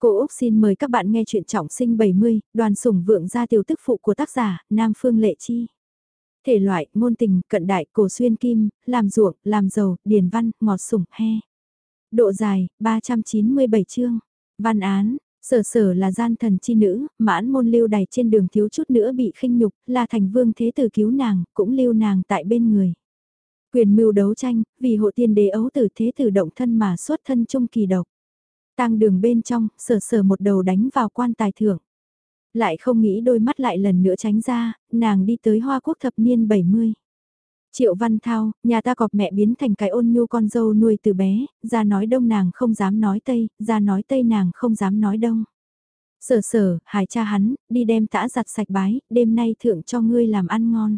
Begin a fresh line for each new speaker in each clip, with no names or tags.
Cô Úc xin mời các bạn nghe chuyện trọng sinh 70, đoàn sủng vượng gia tiểu tức phụ của tác giả, Nam Phương Lệ Chi. Thể loại, ngôn tình, cận đại, cổ xuyên kim, làm ruộng, làm giàu, điền văn, ngọt sủng, he. Độ dài, 397 chương. Văn án, sở sở là gian thần chi nữ, mãn môn lưu đày trên đường thiếu chút nữa bị khinh nhục, là thành vương thế tử cứu nàng, cũng lưu nàng tại bên người. Quyền mưu đấu tranh, vì hộ tiên đế ấu tử thế tử động thân mà xuất thân trung kỳ độc. Tang đường bên trong, sờ sờ một đầu đánh vào quan tài thưởng. Lại không nghĩ đôi mắt lại lần nữa tránh ra, nàng đi tới Hoa Quốc thập niên 70. Triệu Văn Thao, nhà ta cọp mẹ biến thành cái ôn nhu con dâu nuôi từ bé, ra nói đông nàng không dám nói tây, ra nói tây nàng không dám nói đông. Sở sở, hải cha hắn, đi đem tã giặt sạch bái, đêm nay thượng cho ngươi làm ăn ngon.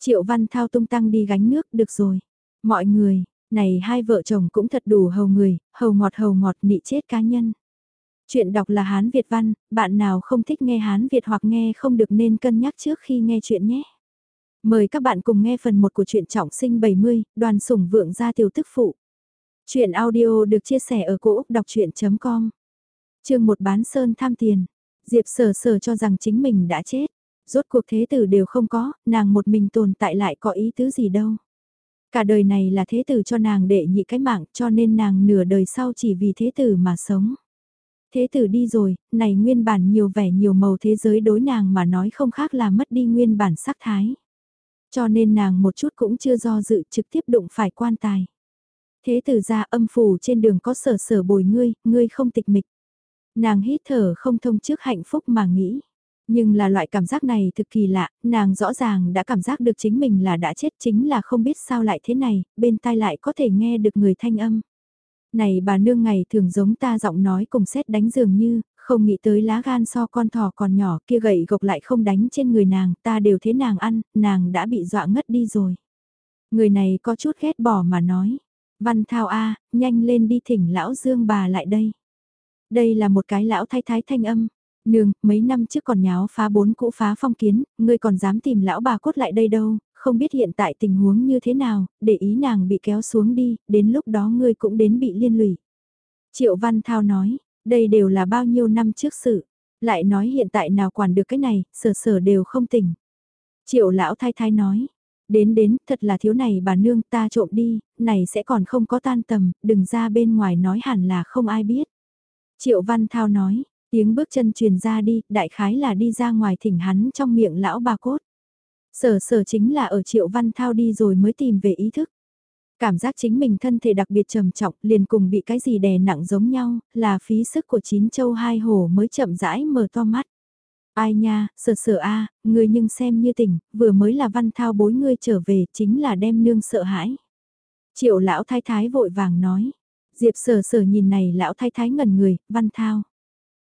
Triệu Văn Thao tung tăng đi gánh nước, được rồi. Mọi người, này hai vợ chồng cũng thật đủ hầu người, hầu ngọt hầu ngọt nị chết cá nhân. Chuyện đọc là Hán Việt văn, bạn nào không thích nghe Hán Việt hoặc nghe không được nên cân nhắc trước khi nghe chuyện nhé. Mời các bạn cùng nghe phần 1 của truyện trọng sinh 70, đoàn sủng vượng gia tiểu tức phụ. Chuyện audio được chia sẻ ở cỗ đọc chuyện.com Chương một bán sơn tham tiền. Diệp sở sở cho rằng chính mình đã chết. Rốt cuộc thế tử đều không có, nàng một mình tồn tại lại có ý tứ gì đâu. Cả đời này là thế tử cho nàng đệ nhị cái mạng cho nên nàng nửa đời sau chỉ vì thế tử mà sống. Thế tử đi rồi, này nguyên bản nhiều vẻ nhiều màu thế giới đối nàng mà nói không khác là mất đi nguyên bản sắc thái. Cho nên nàng một chút cũng chưa do dự trực tiếp đụng phải quan tài. Thế tử ra âm phủ trên đường có sở sở bồi ngươi, ngươi không tịch mịch. Nàng hít thở không thông trước hạnh phúc mà nghĩ. Nhưng là loại cảm giác này thực kỳ lạ, nàng rõ ràng đã cảm giác được chính mình là đã chết chính là không biết sao lại thế này, bên tai lại có thể nghe được người thanh âm. Này bà nương ngày thường giống ta giọng nói cùng xét đánh dường như, không nghĩ tới lá gan so con thỏ còn nhỏ kia gậy gộc lại không đánh trên người nàng, ta đều thế nàng ăn, nàng đã bị dọa ngất đi rồi. Người này có chút ghét bỏ mà nói, văn thao a nhanh lên đi thỉnh lão dương bà lại đây. Đây là một cái lão thái thái thanh âm, Nương, mấy năm trước còn nháo phá bốn cũ phá phong kiến, ngươi còn dám tìm lão bà cốt lại đây đâu, không biết hiện tại tình huống như thế nào, để ý nàng bị kéo xuống đi, đến lúc đó ngươi cũng đến bị liên lụy. Triệu Văn Thao nói, đây đều là bao nhiêu năm trước sự, lại nói hiện tại nào quản được cái này, sở sở đều không tỉnh. Triệu lão thái thái nói, đến đến, thật là thiếu này bà nương ta trộm đi, này sẽ còn không có tan tầm, đừng ra bên ngoài nói hẳn là không ai biết. Triệu Văn Thao nói, Tiếng bước chân truyền ra đi, đại khái là đi ra ngoài thỉnh hắn trong miệng lão bà cốt. Sở sở chính là ở triệu văn thao đi rồi mới tìm về ý thức. Cảm giác chính mình thân thể đặc biệt trầm trọng liền cùng bị cái gì đè nặng giống nhau, là phí sức của chín châu hai hồ mới chậm rãi mở to mắt. Ai nha, sở sở a à, ngươi nhưng xem như tỉnh, vừa mới là văn thao bối ngươi trở về chính là đem nương sợ hãi. Triệu lão thái thái vội vàng nói. Diệp sở sở nhìn này lão thái thái ngẩn người, văn thao.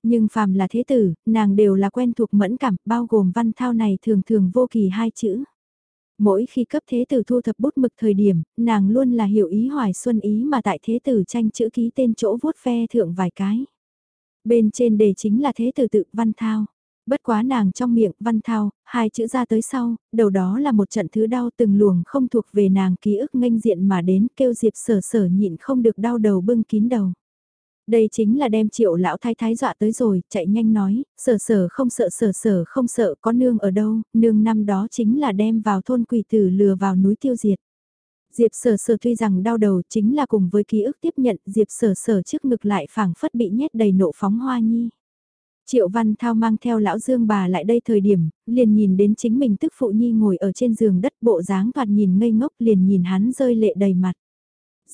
Nhưng phàm là thế tử, nàng đều là quen thuộc mẫn cảm, bao gồm văn thao này thường thường vô kỳ hai chữ. Mỗi khi cấp thế tử thu thập bút mực thời điểm, nàng luôn là hiểu ý hoài xuân ý mà tại thế tử tranh chữ ký tên chỗ vuốt ve thượng vài cái. Bên trên đề chính là thế tử tự văn thao. Bất quá nàng trong miệng văn thao, hai chữ ra tới sau, đầu đó là một trận thứ đau từng luồng không thuộc về nàng ký ức nghênh diện mà đến kêu diệp sở sở nhịn không được đau đầu bưng kín đầu. Đây chính là đem triệu lão thái thái dọa tới rồi, chạy nhanh nói, sở sở không sợ sở sở không sợ có nương ở đâu, nương năm đó chính là đem vào thôn quỷ tử lừa vào núi tiêu diệt. Diệp sở sở tuy rằng đau đầu chính là cùng với ký ức tiếp nhận Diệp sở sở trước ngực lại phảng phất bị nhét đầy nộ phóng hoa nhi. Triệu Văn Thao mang theo lão Dương bà lại đây thời điểm, liền nhìn đến chính mình tức phụ nhi ngồi ở trên giường đất bộ dáng thoạt nhìn ngây ngốc liền nhìn hắn rơi lệ đầy mặt.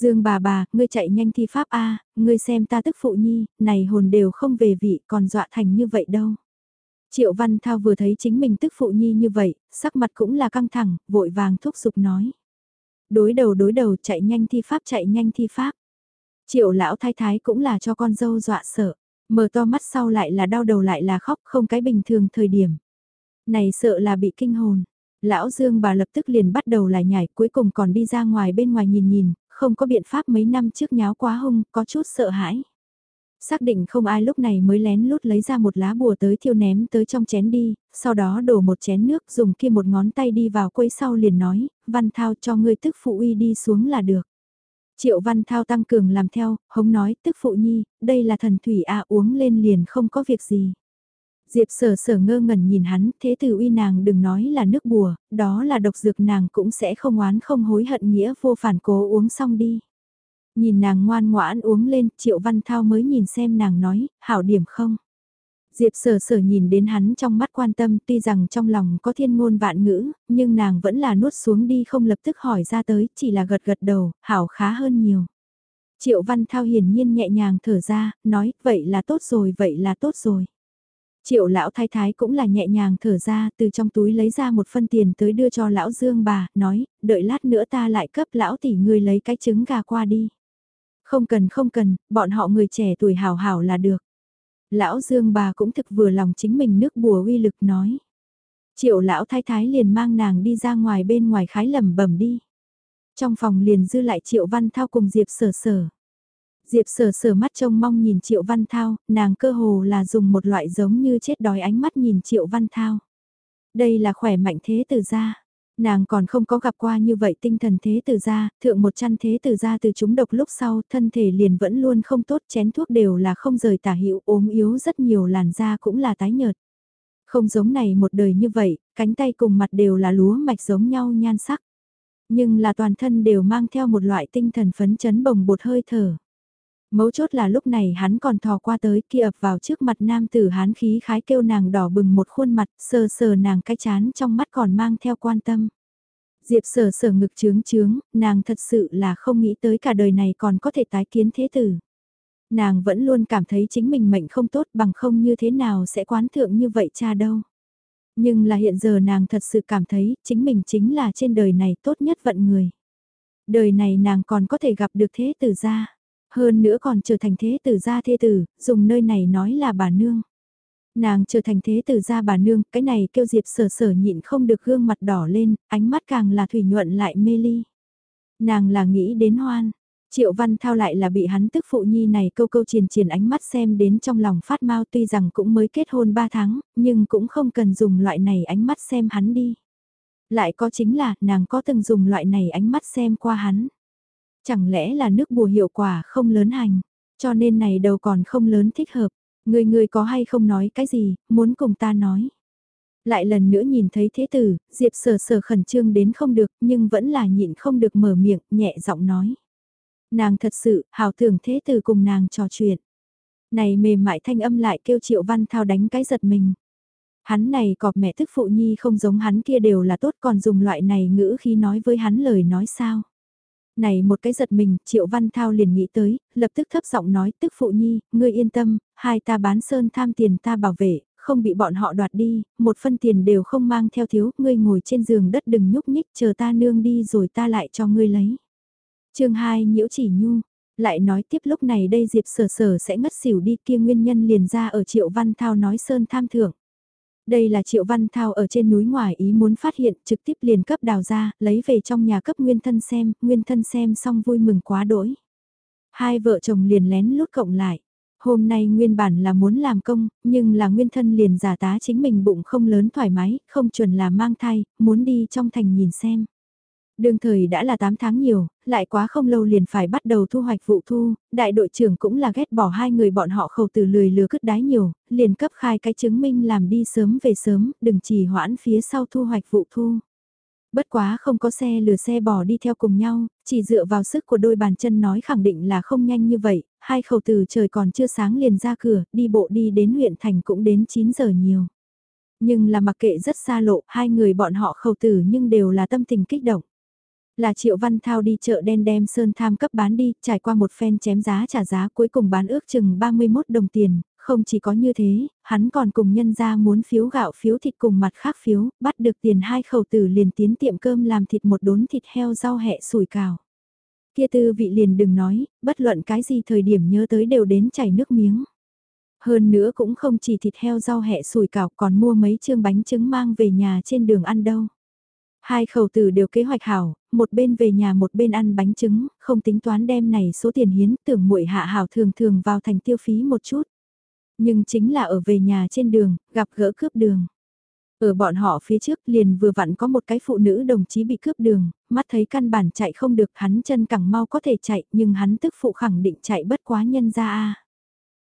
Dương bà bà, ngươi chạy nhanh thi pháp A, ngươi xem ta tức phụ nhi, này hồn đều không về vị còn dọa thành như vậy đâu. Triệu Văn Thao vừa thấy chính mình tức phụ nhi như vậy, sắc mặt cũng là căng thẳng, vội vàng thúc giục nói. Đối đầu đối đầu chạy nhanh thi pháp chạy nhanh thi pháp. Triệu lão thái thái cũng là cho con dâu dọa sợ, mở to mắt sau lại là đau đầu lại là khóc không cái bình thường thời điểm. Này sợ là bị kinh hồn. Lão Dương bà lập tức liền bắt đầu lại nhảy cuối cùng còn đi ra ngoài bên ngoài nhìn nhìn, không có biện pháp mấy năm trước nháo quá hung, có chút sợ hãi. Xác định không ai lúc này mới lén lút lấy ra một lá bùa tới thiêu ném tới trong chén đi, sau đó đổ một chén nước dùng kia một ngón tay đi vào quấy sau liền nói, văn thao cho ngươi tức phụ uy đi xuống là được. Triệu Văn Thao tăng cường làm theo, hống nói, tức phụ nhi, đây là thần thủy à uống lên liền không có việc gì. Diệp sở sở ngơ ngẩn nhìn hắn, thế từ uy nàng đừng nói là nước bùa, đó là độc dược nàng cũng sẽ không oán không hối hận nghĩa vô phản cố uống xong đi. Nhìn nàng ngoan ngoãn uống lên, Triệu Văn Thao mới nhìn xem nàng nói, hảo điểm không. Diệp sở sở nhìn đến hắn trong mắt quan tâm tuy rằng trong lòng có thiên ngôn vạn ngữ, nhưng nàng vẫn là nuốt xuống đi không lập tức hỏi ra tới, chỉ là gật gật đầu, hảo khá hơn nhiều. Triệu Văn Thao hiển nhiên nhẹ nhàng thở ra, nói, vậy là tốt rồi, vậy là tốt rồi. Triệu lão thái thái cũng là nhẹ nhàng thở ra, từ trong túi lấy ra một phân tiền tới đưa cho lão Dương bà, nói, đợi lát nữa ta lại cấp lão tỷ người lấy cái trứng gà qua đi. Không cần không cần, bọn họ người trẻ tuổi hảo hảo là được. Lão Dương bà cũng thực vừa lòng chính mình nước bùa uy lực nói. Triệu lão thái thái liền mang nàng đi ra ngoài bên ngoài khái lầm bẩm đi. Trong phòng liền dư lại Triệu Văn Thao cùng Diệp Sở Sở. Diệp Sở Sở mắt trông mong nhìn Triệu Văn Thao, nàng cơ hồ là dùng một loại giống như chết đói ánh mắt nhìn Triệu Văn Thao. Đây là khỏe mạnh thế từ gia. Nàng còn không có gặp qua như vậy tinh thần thế từ gia, thượng một chăn thế từ gia từ chúng độc lúc sau, thân thể liền vẫn luôn không tốt, chén thuốc đều là không rời tả hữu ốm yếu rất nhiều làn da cũng là tái nhợt. Không giống này một đời như vậy, cánh tay cùng mặt đều là lúa mạch giống nhau nhan sắc. Nhưng là toàn thân đều mang theo một loại tinh thần phấn chấn bồng bột hơi thở. Mấu chốt là lúc này hắn còn thò qua tới kia ập vào trước mặt nam tử hán khí khái kêu nàng đỏ bừng một khuôn mặt sờ sờ nàng cái chán trong mắt còn mang theo quan tâm. Diệp sờ sờ ngực trướng trướng, nàng thật sự là không nghĩ tới cả đời này còn có thể tái kiến thế tử. Nàng vẫn luôn cảm thấy chính mình mệnh không tốt bằng không như thế nào sẽ quán thượng như vậy cha đâu. Nhưng là hiện giờ nàng thật sự cảm thấy chính mình chính là trên đời này tốt nhất vận người. Đời này nàng còn có thể gặp được thế tử ra. Hơn nữa còn trở thành thế tử gia thê tử, dùng nơi này nói là bà nương. Nàng trở thành thế tử gia bà nương, cái này kêu Diệp sở sở nhịn không được gương mặt đỏ lên, ánh mắt càng là thủy nhuận lại mê ly. Nàng là nghĩ đến hoan, Triệu Văn Thao lại là bị hắn tức phụ nhi này câu câu triền triền ánh mắt xem đến trong lòng phát mau tuy rằng cũng mới kết hôn 3 tháng, nhưng cũng không cần dùng loại này ánh mắt xem hắn đi. Lại có chính là, nàng có từng dùng loại này ánh mắt xem qua hắn. Chẳng lẽ là nước bùa hiệu quả không lớn hành, cho nên này đầu còn không lớn thích hợp. Người người có hay không nói cái gì, muốn cùng ta nói. Lại lần nữa nhìn thấy thế tử, Diệp sờ sờ khẩn trương đến không được nhưng vẫn là nhịn không được mở miệng, nhẹ giọng nói. Nàng thật sự, hào tưởng thế tử cùng nàng trò chuyện. Này mềm mại thanh âm lại kêu triệu văn thao đánh cái giật mình. Hắn này cọp mẹ thức phụ nhi không giống hắn kia đều là tốt còn dùng loại này ngữ khi nói với hắn lời nói sao này một cái giật mình, Triệu Văn Thao liền nghĩ tới, lập tức thấp giọng nói, tức phụ nhi, ngươi yên tâm, hai ta bán sơn tham tiền ta bảo vệ, không bị bọn họ đoạt đi, một phân tiền đều không mang theo thiếu, ngươi ngồi trên giường đất đừng nhúc nhích, chờ ta nương đi rồi ta lại cho ngươi lấy. chương 2 nhiễu chỉ nhu, lại nói tiếp lúc này đây Diệp sở sở sẽ ngất xỉu đi kia nguyên nhân liền ra ở Triệu Văn Thao nói sơn tham thưởng. Đây là Triệu Văn Thao ở trên núi ngoài ý muốn phát hiện trực tiếp liền cấp đào ra, lấy về trong nhà cấp nguyên thân xem, nguyên thân xem xong vui mừng quá đỗi. Hai vợ chồng liền lén lút cộng lại. Hôm nay nguyên bản là muốn làm công, nhưng là nguyên thân liền giả tá chính mình bụng không lớn thoải mái, không chuẩn là mang thai, muốn đi trong thành nhìn xem. Đương thời đã là 8 tháng nhiều, lại quá không lâu liền phải bắt đầu thu hoạch vụ thu, đại đội trưởng cũng là ghét bỏ hai người bọn họ khẩu từ lười lừa cứt đái nhiều, liền cấp khai cái chứng minh làm đi sớm về sớm, đừng chỉ hoãn phía sau thu hoạch vụ thu. Bất quá không có xe lừa xe bò đi theo cùng nhau, chỉ dựa vào sức của đôi bàn chân nói khẳng định là không nhanh như vậy, hai khẩu từ trời còn chưa sáng liền ra cửa, đi bộ đi đến huyện thành cũng đến 9 giờ nhiều. Nhưng là mặc kệ rất xa lộ, hai người bọn họ khẩu tử nhưng đều là tâm tình kích động là Triệu Văn Thao đi chợ đen đem sơn tham cấp bán đi, trải qua một phen chém giá trả giá cuối cùng bán ước chừng 31 đồng tiền, không chỉ có như thế, hắn còn cùng nhân ra muốn phiếu gạo phiếu thịt cùng mặt khác phiếu, bắt được tiền hai khẩu tử liền tiến tiệm cơm làm thịt một đốn thịt heo rau hẹ sủi cào. Kia tư vị liền đừng nói, bất luận cái gì thời điểm nhớ tới đều đến chảy nước miếng. Hơn nữa cũng không chỉ thịt heo rau hẹ sủi cảo còn mua mấy chương bánh trứng mang về nhà trên đường ăn đâu. Hai khẩu tử đều kế hoạch hảo, một bên về nhà một bên ăn bánh trứng, không tính toán đem này số tiền hiến tưởng muội hạ hảo thường thường vào thành tiêu phí một chút. Nhưng chính là ở về nhà trên đường, gặp gỡ cướp đường. Ở bọn họ phía trước liền vừa vặn có một cái phụ nữ đồng chí bị cướp đường, mắt thấy căn bản chạy không được hắn chân cẳng mau có thể chạy nhưng hắn tức phụ khẳng định chạy bất quá nhân ra a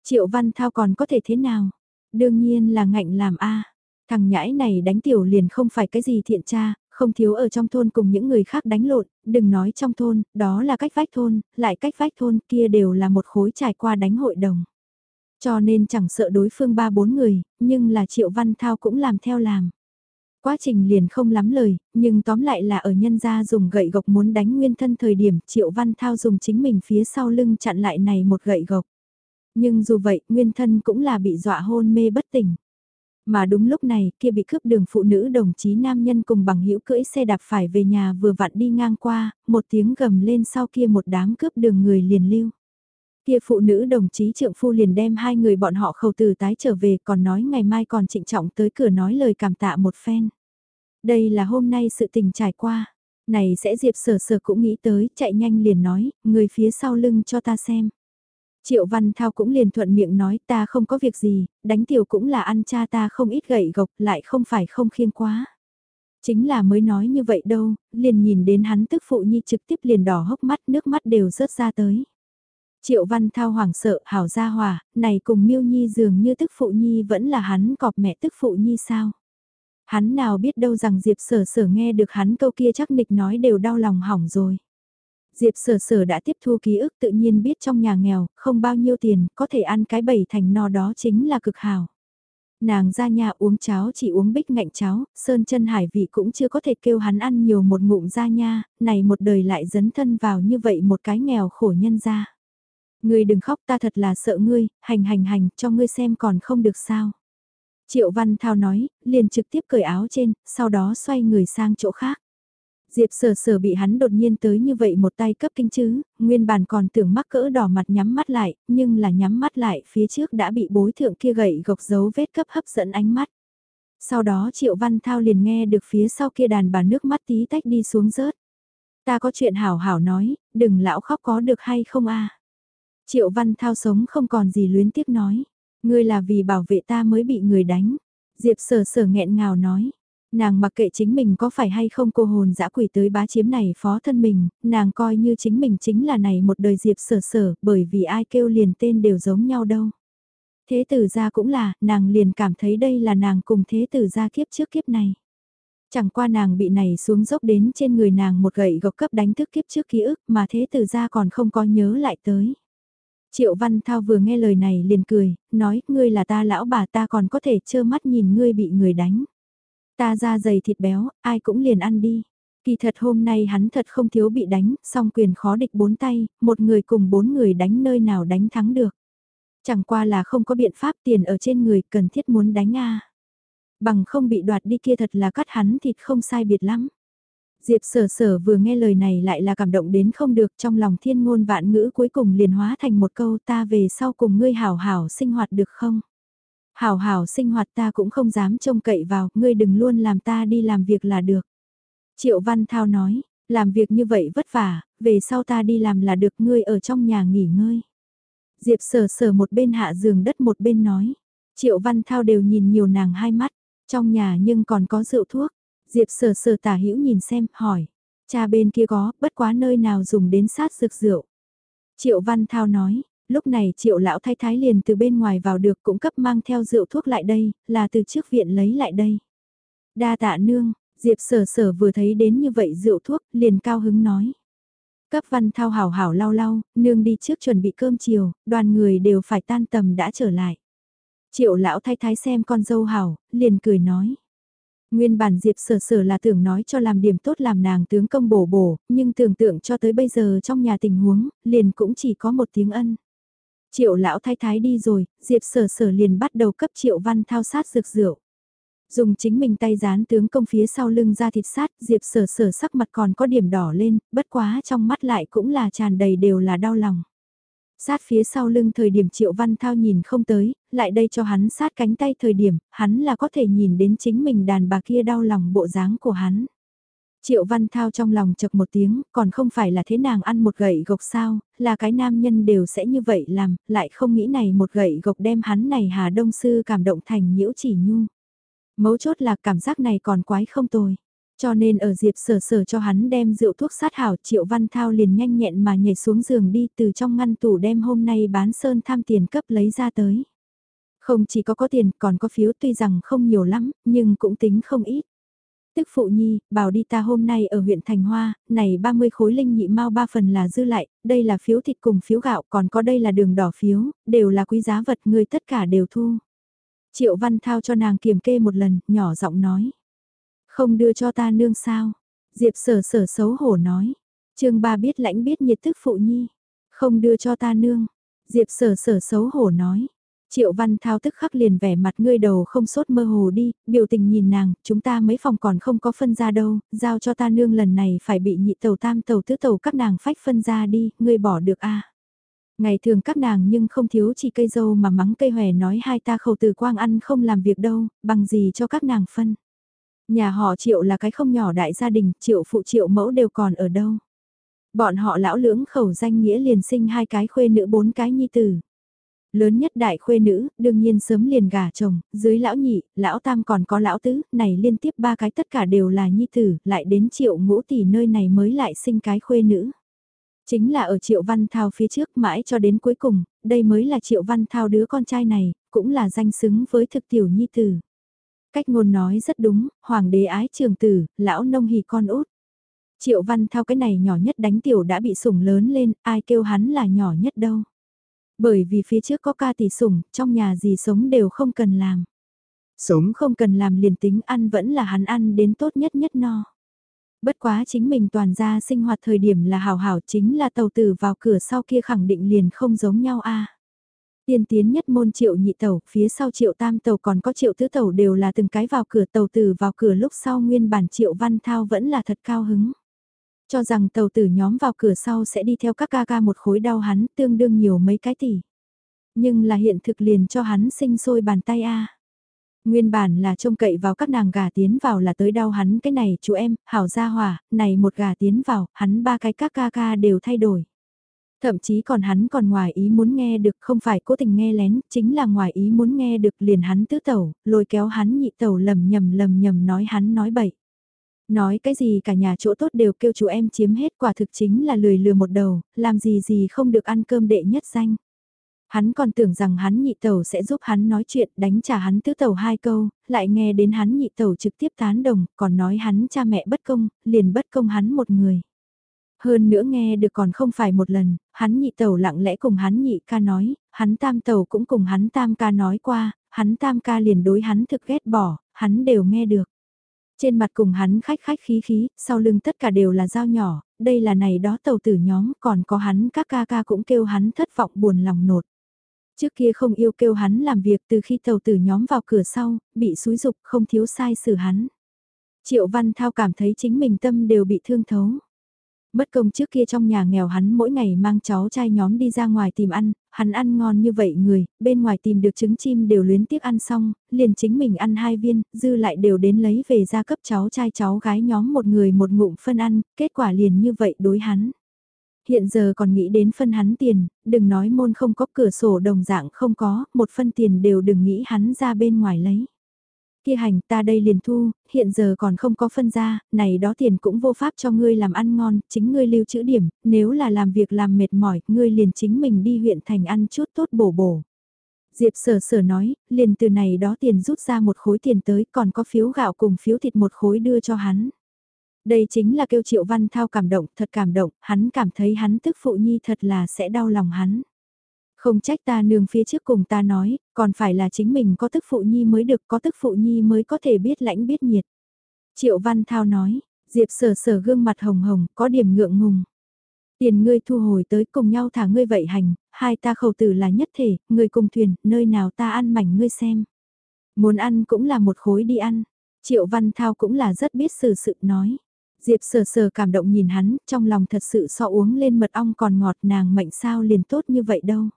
Triệu Văn Thao còn có thể thế nào? Đương nhiên là ngạnh làm a Thằng nhãi này đánh tiểu liền không phải cái gì thiện tra, không thiếu ở trong thôn cùng những người khác đánh lộn, đừng nói trong thôn, đó là cách vách thôn, lại cách vách thôn kia đều là một khối trải qua đánh hội đồng. Cho nên chẳng sợ đối phương ba bốn người, nhưng là Triệu Văn Thao cũng làm theo làm. Quá trình liền không lắm lời, nhưng tóm lại là ở nhân gia dùng gậy gộc muốn đánh nguyên thân thời điểm Triệu Văn Thao dùng chính mình phía sau lưng chặn lại này một gậy gộc. Nhưng dù vậy, nguyên thân cũng là bị dọa hôn mê bất tỉnh. Mà đúng lúc này, kia bị cướp đường phụ nữ đồng chí nam nhân cùng bằng hữu cưỡi xe đạp phải về nhà vừa vặn đi ngang qua, một tiếng gầm lên sau kia một đám cướp đường người liền lưu. Kia phụ nữ đồng chí trượng phu liền đem hai người bọn họ khẩu từ tái trở về còn nói ngày mai còn trịnh trọng tới cửa nói lời cảm tạ một phen. Đây là hôm nay sự tình trải qua. Này sẽ Diệp sở sở cũng nghĩ tới, chạy nhanh liền nói, người phía sau lưng cho ta xem. Triệu Văn Thao cũng liền thuận miệng nói ta không có việc gì, đánh tiểu cũng là ăn cha ta không ít gậy gộc lại không phải không khiêng quá. Chính là mới nói như vậy đâu, liền nhìn đến hắn tức phụ nhi trực tiếp liền đỏ hốc mắt nước mắt đều rớt ra tới. Triệu Văn Thao hoảng sợ hảo ra hòa, này cùng miêu nhi dường như tức phụ nhi vẫn là hắn cọp mẹ tức phụ nhi sao. Hắn nào biết đâu rằng Diệp sở sở nghe được hắn câu kia chắc nịch nói đều đau lòng hỏng rồi. Diệp sở sở đã tiếp thu ký ức tự nhiên biết trong nhà nghèo, không bao nhiêu tiền, có thể ăn cái bảy thành no đó chính là cực hảo. Nàng ra nhà uống cháo chỉ uống bích ngạnh cháo, sơn chân hải vị cũng chưa có thể kêu hắn ăn nhiều một ngụm ra nha, này một đời lại dấn thân vào như vậy một cái nghèo khổ nhân ra. Ngươi đừng khóc ta thật là sợ ngươi, hành hành hành, cho ngươi xem còn không được sao. Triệu Văn Thao nói, liền trực tiếp cởi áo trên, sau đó xoay người sang chỗ khác. Diệp sở sở bị hắn đột nhiên tới như vậy một tay cấp kinh chứ, nguyên bản còn tưởng mắc cỡ đỏ mặt nhắm mắt lại, nhưng là nhắm mắt lại phía trước đã bị bối thượng kia gậy gộc dấu vết cấp hấp dẫn ánh mắt. Sau đó Triệu Văn Thao liền nghe được phía sau kia đàn bà nước mắt tí tách đi xuống rớt. Ta có chuyện hảo hảo nói, đừng lão khóc có được hay không a Triệu Văn Thao sống không còn gì luyến tiếc nói. Ngươi là vì bảo vệ ta mới bị người đánh. Diệp sở sở nghẹn ngào nói. Nàng mặc kệ chính mình có phải hay không cô hồn dã quỷ tới bá chiếm này phó thân mình, nàng coi như chính mình chính là này một đời diệp sở sở, bởi vì ai kêu liền tên đều giống nhau đâu. Thế tử gia cũng là, nàng liền cảm thấy đây là nàng cùng thế tử gia kiếp trước kiếp này. Chẳng qua nàng bị này xuống dốc đến trên người nàng một gậy gộc cấp đánh thức kiếp trước ký ức mà thế tử gia còn không có nhớ lại tới. Triệu Văn Thao vừa nghe lời này liền cười, nói, ngươi là ta lão bà ta còn có thể trơ mắt nhìn ngươi bị người đánh. Ta ra dày thịt béo, ai cũng liền ăn đi. Kỳ thật hôm nay hắn thật không thiếu bị đánh, song quyền khó địch bốn tay, một người cùng bốn người đánh nơi nào đánh thắng được. Chẳng qua là không có biện pháp tiền ở trên người cần thiết muốn đánh a Bằng không bị đoạt đi kia thật là cắt hắn thịt không sai biệt lắm. Diệp sở sở vừa nghe lời này lại là cảm động đến không được trong lòng thiên ngôn vạn ngữ cuối cùng liền hóa thành một câu ta về sau cùng ngươi hảo hảo sinh hoạt được không? Hảo hảo sinh hoạt ta cũng không dám trông cậy vào, ngươi đừng luôn làm ta đi làm việc là được. Triệu Văn Thao nói, làm việc như vậy vất vả, về sau ta đi làm là được ngươi ở trong nhà nghỉ ngơi. Diệp sở sở một bên hạ giường đất một bên nói, Triệu Văn Thao đều nhìn nhiều nàng hai mắt, trong nhà nhưng còn có rượu thuốc. Diệp sở sở tả hữu nhìn xem, hỏi, cha bên kia có, bất quá nơi nào dùng đến sát dược rượu. Triệu Văn Thao nói, lúc này triệu lão thái thái liền từ bên ngoài vào được cũng cấp mang theo rượu thuốc lại đây, là từ trước viện lấy lại đây. Đa tạ nương, Diệp sở sở vừa thấy đến như vậy rượu thuốc, liền cao hứng nói. Cấp văn thao hảo hảo lau lau, nương đi trước chuẩn bị cơm chiều, đoàn người đều phải tan tầm đã trở lại. Triệu lão thái thái xem con dâu hảo, liền cười nói. Nguyên bản Diệp sở sở là tưởng nói cho làm điểm tốt làm nàng tướng công bổ bổ, nhưng tưởng tượng cho tới bây giờ trong nhà tình huống, liền cũng chỉ có một tiếng ân. Triệu lão thái thái đi rồi, Diệp sở sở liền bắt đầu cấp triệu văn thao sát dược rượu. Dùng chính mình tay dán tướng công phía sau lưng ra thịt sát, Diệp sở sở sắc mặt còn có điểm đỏ lên, bất quá trong mắt lại cũng là tràn đầy đều là đau lòng. Sát phía sau lưng thời điểm triệu văn thao nhìn không tới, lại đây cho hắn sát cánh tay thời điểm, hắn là có thể nhìn đến chính mình đàn bà kia đau lòng bộ dáng của hắn. Triệu Văn Thao trong lòng chật một tiếng, còn không phải là thế nàng ăn một gậy gộc sao, là cái nam nhân đều sẽ như vậy làm, lại không nghĩ này một gậy gộc đem hắn này Hà Đông Sư cảm động thành nhiễu chỉ nhu. Mấu chốt là cảm giác này còn quái không tồi. Cho nên ở Diệp sở sở cho hắn đem rượu thuốc sát hảo Triệu Văn Thao liền nhanh nhẹn mà nhảy xuống giường đi từ trong ngăn tủ đem hôm nay bán sơn tham tiền cấp lấy ra tới. Không chỉ có có tiền còn có phiếu tuy rằng không nhiều lắm nhưng cũng tính không ít. Tức phụ nhi, bảo đi ta hôm nay ở huyện Thành Hoa, này 30 khối linh nhị mau ba phần là dư lại, đây là phiếu thịt cùng phiếu gạo, còn có đây là đường đỏ phiếu, đều là quý giá vật người tất cả đều thu. Triệu Văn Thao cho nàng kiểm kê một lần, nhỏ giọng nói. Không đưa cho ta nương sao? Diệp sở sở xấu hổ nói. trương ba biết lãnh biết nhiệt tức phụ nhi. Không đưa cho ta nương. Diệp sở sở xấu hổ nói. Triệu Văn Thao tức khắc liền vẻ mặt ngươi đầu không sốt mơ hồ đi, biểu tình nhìn nàng, chúng ta mấy phòng còn không có phân ra đâu, giao cho ta nương lần này phải bị nhị tàu tam tàu tứ tàu các nàng phách phân ra đi, ngươi bỏ được a Ngày thường các nàng nhưng không thiếu chỉ cây dâu mà mắng cây hòe nói hai ta khẩu từ quang ăn không làm việc đâu, bằng gì cho các nàng phân. Nhà họ triệu là cái không nhỏ đại gia đình, triệu phụ triệu mẫu đều còn ở đâu. Bọn họ lão lưỡng khẩu danh nghĩa liền sinh hai cái khuê nữ bốn cái nhi tử. Lớn nhất đại khuê nữ, đương nhiên sớm liền gả chồng, dưới lão nhị, lão tam còn có lão tứ, này liên tiếp ba cái tất cả đều là nhi tử, lại đến triệu ngũ tỷ nơi này mới lại sinh cái khuê nữ. Chính là ở triệu văn thao phía trước mãi cho đến cuối cùng, đây mới là triệu văn thao đứa con trai này, cũng là danh xứng với thực tiểu nhi tử. Cách ngôn nói rất đúng, hoàng đế ái trường tử, lão nông hì con út. Triệu văn thao cái này nhỏ nhất đánh tiểu đã bị sủng lớn lên, ai kêu hắn là nhỏ nhất đâu. Bởi vì phía trước có ca tỷ sủng, trong nhà gì sống đều không cần làm. Sống không cần làm liền tính ăn vẫn là hắn ăn đến tốt nhất nhất no. Bất quá chính mình toàn ra sinh hoạt thời điểm là hào hảo chính là tàu tử vào cửa sau kia khẳng định liền không giống nhau a Tiên tiến nhất môn triệu nhị tàu, phía sau triệu tam tàu còn có triệu tứ tàu đều là từng cái vào cửa tàu tử vào cửa lúc sau nguyên bản triệu văn thao vẫn là thật cao hứng. Cho rằng tàu tử nhóm vào cửa sau sẽ đi theo các ca ca một khối đau hắn tương đương nhiều mấy cái tỷ. Nhưng là hiện thực liền cho hắn sinh sôi bàn tay a Nguyên bản là trông cậy vào các nàng gà tiến vào là tới đau hắn cái này chú em, hảo gia hòa, này một gà tiến vào, hắn ba cái các ca ca đều thay đổi. Thậm chí còn hắn còn ngoài ý muốn nghe được không phải cố tình nghe lén, chính là ngoài ý muốn nghe được liền hắn tứ tẩu, lôi kéo hắn nhị tẩu lầm nhầm lầm nhầm nói hắn nói bậy. Nói cái gì cả nhà chỗ tốt đều kêu chú em chiếm hết quả thực chính là lười lừa một đầu, làm gì gì không được ăn cơm đệ nhất danh. Hắn còn tưởng rằng hắn nhị tẩu sẽ giúp hắn nói chuyện đánh trả hắn tứ tẩu hai câu, lại nghe đến hắn nhị tẩu trực tiếp tán đồng, còn nói hắn cha mẹ bất công, liền bất công hắn một người. Hơn nữa nghe được còn không phải một lần, hắn nhị tẩu lặng lẽ cùng hắn nhị ca nói, hắn tam tẩu cũng cùng hắn tam ca nói qua, hắn tam ca liền đối hắn thực ghét bỏ, hắn đều nghe được. Trên mặt cùng hắn khách khách khí khí, sau lưng tất cả đều là dao nhỏ, đây là này đó tàu tử nhóm, còn có hắn các ca ca cũng kêu hắn thất vọng buồn lòng nột. Trước kia không yêu kêu hắn làm việc từ khi tàu tử nhóm vào cửa sau, bị xúi dục không thiếu sai xử hắn. Triệu Văn Thao cảm thấy chính mình tâm đều bị thương thấu. Mất công trước kia trong nhà nghèo hắn mỗi ngày mang cháu trai nhóm đi ra ngoài tìm ăn, hắn ăn ngon như vậy người, bên ngoài tìm được trứng chim đều luyến tiếc ăn xong, liền chính mình ăn hai viên, dư lại đều đến lấy về ra cấp cháu trai cháu gái nhóm một người một ngụm phân ăn, kết quả liền như vậy đối hắn. Hiện giờ còn nghĩ đến phân hắn tiền, đừng nói môn không có cửa sổ đồng dạng không có, một phân tiền đều đừng nghĩ hắn ra bên ngoài lấy kia hành ta đây liền thu, hiện giờ còn không có phân ra, này đó tiền cũng vô pháp cho ngươi làm ăn ngon, chính ngươi lưu trữ điểm, nếu là làm việc làm mệt mỏi, ngươi liền chính mình đi huyện thành ăn chút tốt bổ bổ. Diệp sở sở nói, liền từ này đó tiền rút ra một khối tiền tới, còn có phiếu gạo cùng phiếu thịt một khối đưa cho hắn. Đây chính là kêu triệu văn thao cảm động, thật cảm động, hắn cảm thấy hắn tức phụ nhi thật là sẽ đau lòng hắn. Không trách ta nương phía trước cùng ta nói, còn phải là chính mình có tức phụ nhi mới được, có tức phụ nhi mới có thể biết lãnh biết nhiệt. Triệu Văn Thao nói, Diệp sở sở gương mặt hồng hồng, có điểm ngượng ngùng. Tiền ngươi thu hồi tới cùng nhau thả ngươi vậy hành, hai ta khẩu tử là nhất thể, ngươi cùng thuyền, nơi nào ta ăn mảnh ngươi xem. Muốn ăn cũng là một khối đi ăn. Triệu Văn Thao cũng là rất biết xử sự nói. Diệp sờ sờ cảm động nhìn hắn, trong lòng thật sự so uống lên mật ong còn ngọt nàng mệnh sao liền tốt như vậy đâu.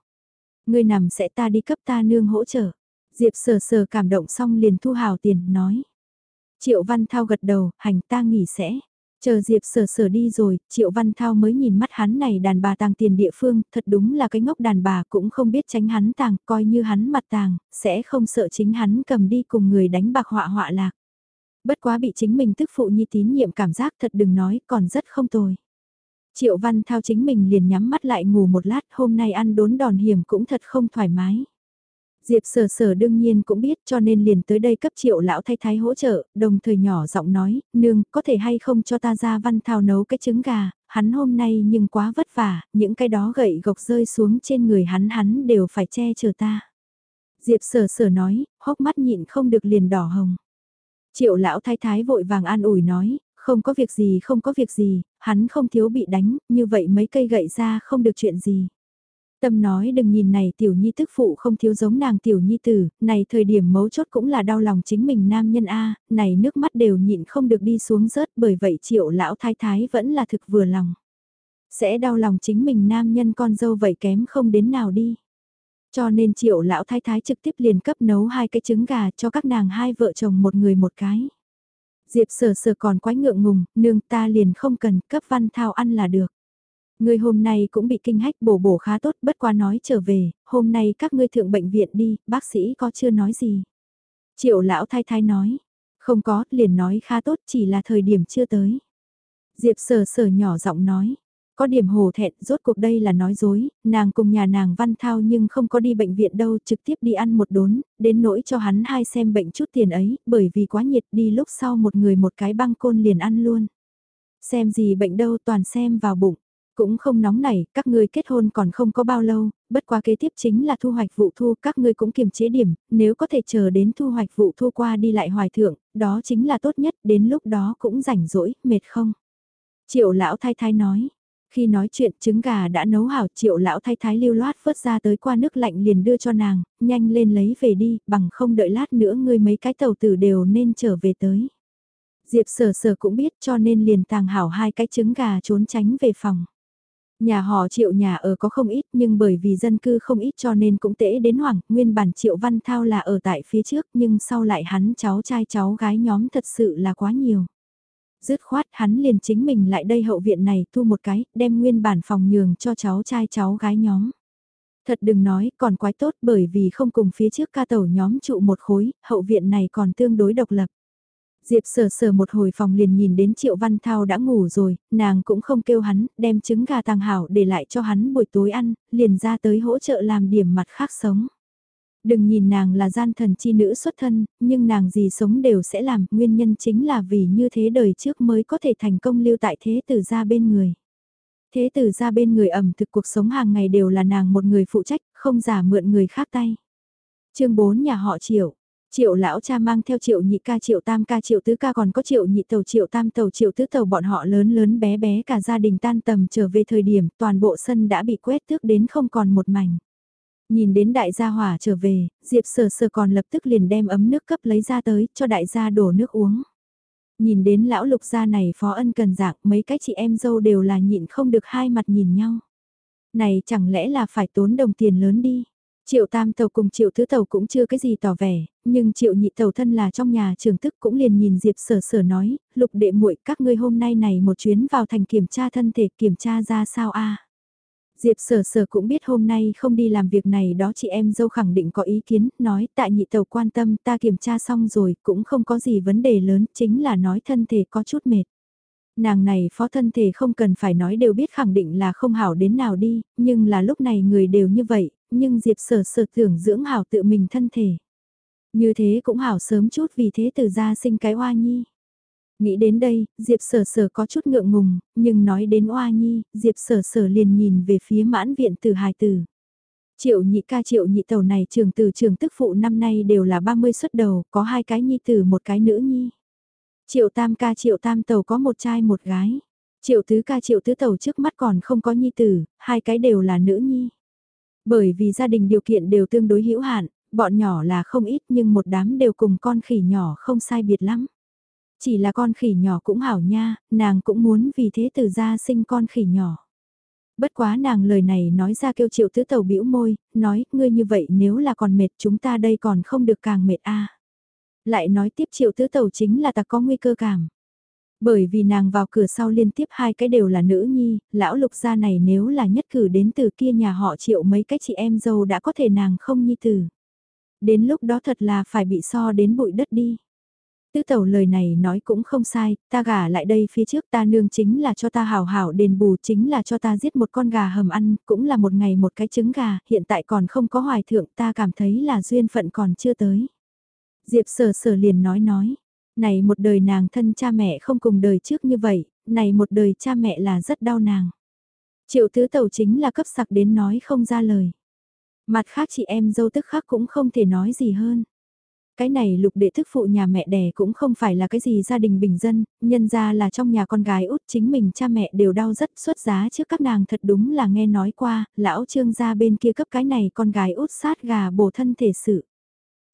Ngươi nằm sẽ ta đi cấp ta nương hỗ trợ. Diệp sờ sờ cảm động xong liền thu hào tiền, nói. Triệu Văn Thao gật đầu, hành ta nghỉ sẽ. Chờ Diệp sở sở đi rồi, Triệu Văn Thao mới nhìn mắt hắn này đàn bà tàng tiền địa phương, thật đúng là cái ngốc đàn bà cũng không biết tránh hắn tàng, coi như hắn mặt tàng, sẽ không sợ chính hắn cầm đi cùng người đánh bạc họa họa lạc. Bất quá bị chính mình tức phụ nhi tín nhiệm cảm giác thật đừng nói còn rất không tồi. Triệu Văn Thao chính mình liền nhắm mắt lại ngủ một lát hôm nay ăn đốn đòn hiểm cũng thật không thoải mái. Diệp sở sở đương nhiên cũng biết cho nên liền tới đây cấp triệu lão thay thái hỗ trợ, đồng thời nhỏ giọng nói, nương, có thể hay không cho ta ra văn thao nấu cái trứng gà, hắn hôm nay nhưng quá vất vả, những cái đó gậy gộc rơi xuống trên người hắn hắn đều phải che chở ta. Diệp sở sở nói, hốc mắt nhịn không được liền đỏ hồng. Triệu lão thái thái vội vàng an ủi nói, không có việc gì không có việc gì, hắn không thiếu bị đánh, như vậy mấy cây gậy ra không được chuyện gì. Tâm nói đừng nhìn này tiểu nhi tức phụ không thiếu giống nàng tiểu nhi tử, này thời điểm mấu chốt cũng là đau lòng chính mình nam nhân A, này nước mắt đều nhịn không được đi xuống rớt bởi vậy triệu lão thái thái vẫn là thực vừa lòng. Sẽ đau lòng chính mình nam nhân con dâu vậy kém không đến nào đi. Cho nên triệu lão thái thái trực tiếp liền cấp nấu hai cái trứng gà cho các nàng hai vợ chồng một người một cái. Diệp sở sở còn quái ngượng ngùng, nương ta liền không cần cấp văn thao ăn là được. Người hôm nay cũng bị kinh hách bổ bổ khá tốt bất qua nói trở về, hôm nay các ngươi thượng bệnh viện đi, bác sĩ có chưa nói gì. Triệu lão thái thái nói, không có, liền nói khá tốt chỉ là thời điểm chưa tới. Diệp sở sở nhỏ giọng nói, có điểm hồ thẹn, rốt cuộc đây là nói dối, nàng cùng nhà nàng văn thao nhưng không có đi bệnh viện đâu, trực tiếp đi ăn một đốn, đến nỗi cho hắn hai xem bệnh chút tiền ấy, bởi vì quá nhiệt đi lúc sau một người một cái băng côn liền ăn luôn. Xem gì bệnh đâu toàn xem vào bụng. Cũng không nóng nảy, các ngươi kết hôn còn không có bao lâu, bất quá kế tiếp chính là thu hoạch vụ thu, các ngươi cũng kiềm chế điểm, nếu có thể chờ đến thu hoạch vụ thu qua đi lại hoài thượng, đó chính là tốt nhất, đến lúc đó cũng rảnh rỗi, mệt không? Triệu lão thái thái nói, khi nói chuyện trứng gà đã nấu hảo triệu lão thái thái lưu loát vớt ra tới qua nước lạnh liền đưa cho nàng, nhanh lên lấy về đi, bằng không đợi lát nữa ngươi mấy cái tàu tử đều nên trở về tới. Diệp sở sở cũng biết cho nên liền tàng hảo hai cái trứng gà trốn tránh về phòng. Nhà họ triệu nhà ở có không ít nhưng bởi vì dân cư không ít cho nên cũng tễ đến hoảng, nguyên bản triệu văn thao là ở tại phía trước nhưng sau lại hắn cháu trai cháu gái nhóm thật sự là quá nhiều. Dứt khoát hắn liền chính mình lại đây hậu viện này thu một cái, đem nguyên bản phòng nhường cho cháu trai cháu gái nhóm. Thật đừng nói, còn quái tốt bởi vì không cùng phía trước ca tàu nhóm trụ một khối, hậu viện này còn tương đối độc lập. Diệp sờ sờ một hồi phòng liền nhìn đến Triệu Văn Thao đã ngủ rồi, nàng cũng không kêu hắn, đem trứng gà tàng hảo để lại cho hắn buổi tối ăn, liền ra tới hỗ trợ làm điểm mặt khác sống. Đừng nhìn nàng là gian thần chi nữ xuất thân, nhưng nàng gì sống đều sẽ làm, nguyên nhân chính là vì như thế đời trước mới có thể thành công lưu tại thế tử ra bên người. Thế tử ra bên người ẩm thực cuộc sống hàng ngày đều là nàng một người phụ trách, không giả mượn người khác tay. chương 4 nhà họ triệu, Triệu lão cha mang theo triệu nhị ca triệu tam ca triệu tứ ca còn có triệu nhị tàu triệu tam tàu triệu tứ tàu bọn họ lớn lớn bé bé cả gia đình tan tầm trở về thời điểm toàn bộ sân đã bị quét tước đến không còn một mảnh. Nhìn đến đại gia hỏa trở về, Diệp sờ sờ còn lập tức liền đem ấm nước cấp lấy ra tới cho đại gia đổ nước uống. Nhìn đến lão lục gia này phó ân cần dạng mấy cái chị em dâu đều là nhịn không được hai mặt nhìn nhau. Này chẳng lẽ là phải tốn đồng tiền lớn đi. Triệu tam tàu cùng triệu thứ tàu cũng chưa cái gì tỏ vẻ, nhưng triệu nhị tàu thân là trong nhà trường thức cũng liền nhìn Diệp sở sở nói, lục đệ muội các ngươi hôm nay này một chuyến vào thành kiểm tra thân thể kiểm tra ra sao a Diệp sở sở cũng biết hôm nay không đi làm việc này đó chị em dâu khẳng định có ý kiến, nói tại nhị tàu quan tâm ta kiểm tra xong rồi cũng không có gì vấn đề lớn, chính là nói thân thể có chút mệt. Nàng này phó thân thể không cần phải nói đều biết khẳng định là không hảo đến nào đi, nhưng là lúc này người đều như vậy, nhưng Diệp sở sở tưởng dưỡng hảo tự mình thân thể. Như thế cũng hảo sớm chút vì thế từ ra sinh cái hoa nhi. Nghĩ đến đây, Diệp sở sở có chút ngượng ngùng, nhưng nói đến oa nhi, Diệp sở sở liền nhìn về phía mãn viện từ hài tử. Triệu nhị ca triệu nhị tàu này trường từ trường tức phụ năm nay đều là 30 xuất đầu, có hai cái nhi tử một cái nữ nhi. Triệu tam ca triệu tam tàu có một trai một gái. Triệu tứ ca triệu tứ tàu trước mắt còn không có nhi tử, hai cái đều là nữ nhi. Bởi vì gia đình điều kiện đều tương đối hữu hạn, bọn nhỏ là không ít nhưng một đám đều cùng con khỉ nhỏ không sai biệt lắm. Chỉ là con khỉ nhỏ cũng hảo nha, nàng cũng muốn vì thế từ ra sinh con khỉ nhỏ. Bất quá nàng lời này nói ra kêu triệu tứ tàu bĩu môi, nói, ngươi như vậy nếu là còn mệt chúng ta đây còn không được càng mệt a Lại nói tiếp triệu tứ tàu chính là ta có nguy cơ cảm. Bởi vì nàng vào cửa sau liên tiếp hai cái đều là nữ nhi, lão lục gia này nếu là nhất cử đến từ kia nhà họ triệu mấy cái chị em dâu đã có thể nàng không nhi tử. Đến lúc đó thật là phải bị so đến bụi đất đi. Tứ tẩu lời này nói cũng không sai, ta gả lại đây phía trước ta nương chính là cho ta hảo hảo đền bù chính là cho ta giết một con gà hầm ăn, cũng là một ngày một cái trứng gà, hiện tại còn không có hoài thượng ta cảm thấy là duyên phận còn chưa tới. Diệp sở sở liền nói nói, này một đời nàng thân cha mẹ không cùng đời trước như vậy, này một đời cha mẹ là rất đau nàng. Triệu tứ tẩu chính là cấp sặc đến nói không ra lời. Mặt khác chị em dâu tức khác cũng không thể nói gì hơn. Cái này lục đệ thức phụ nhà mẹ đẻ cũng không phải là cái gì gia đình bình dân, nhân ra là trong nhà con gái út chính mình cha mẹ đều đau rất xuất giá trước các nàng thật đúng là nghe nói qua, lão trương gia bên kia cấp cái này con gái út sát gà bổ thân thể sự.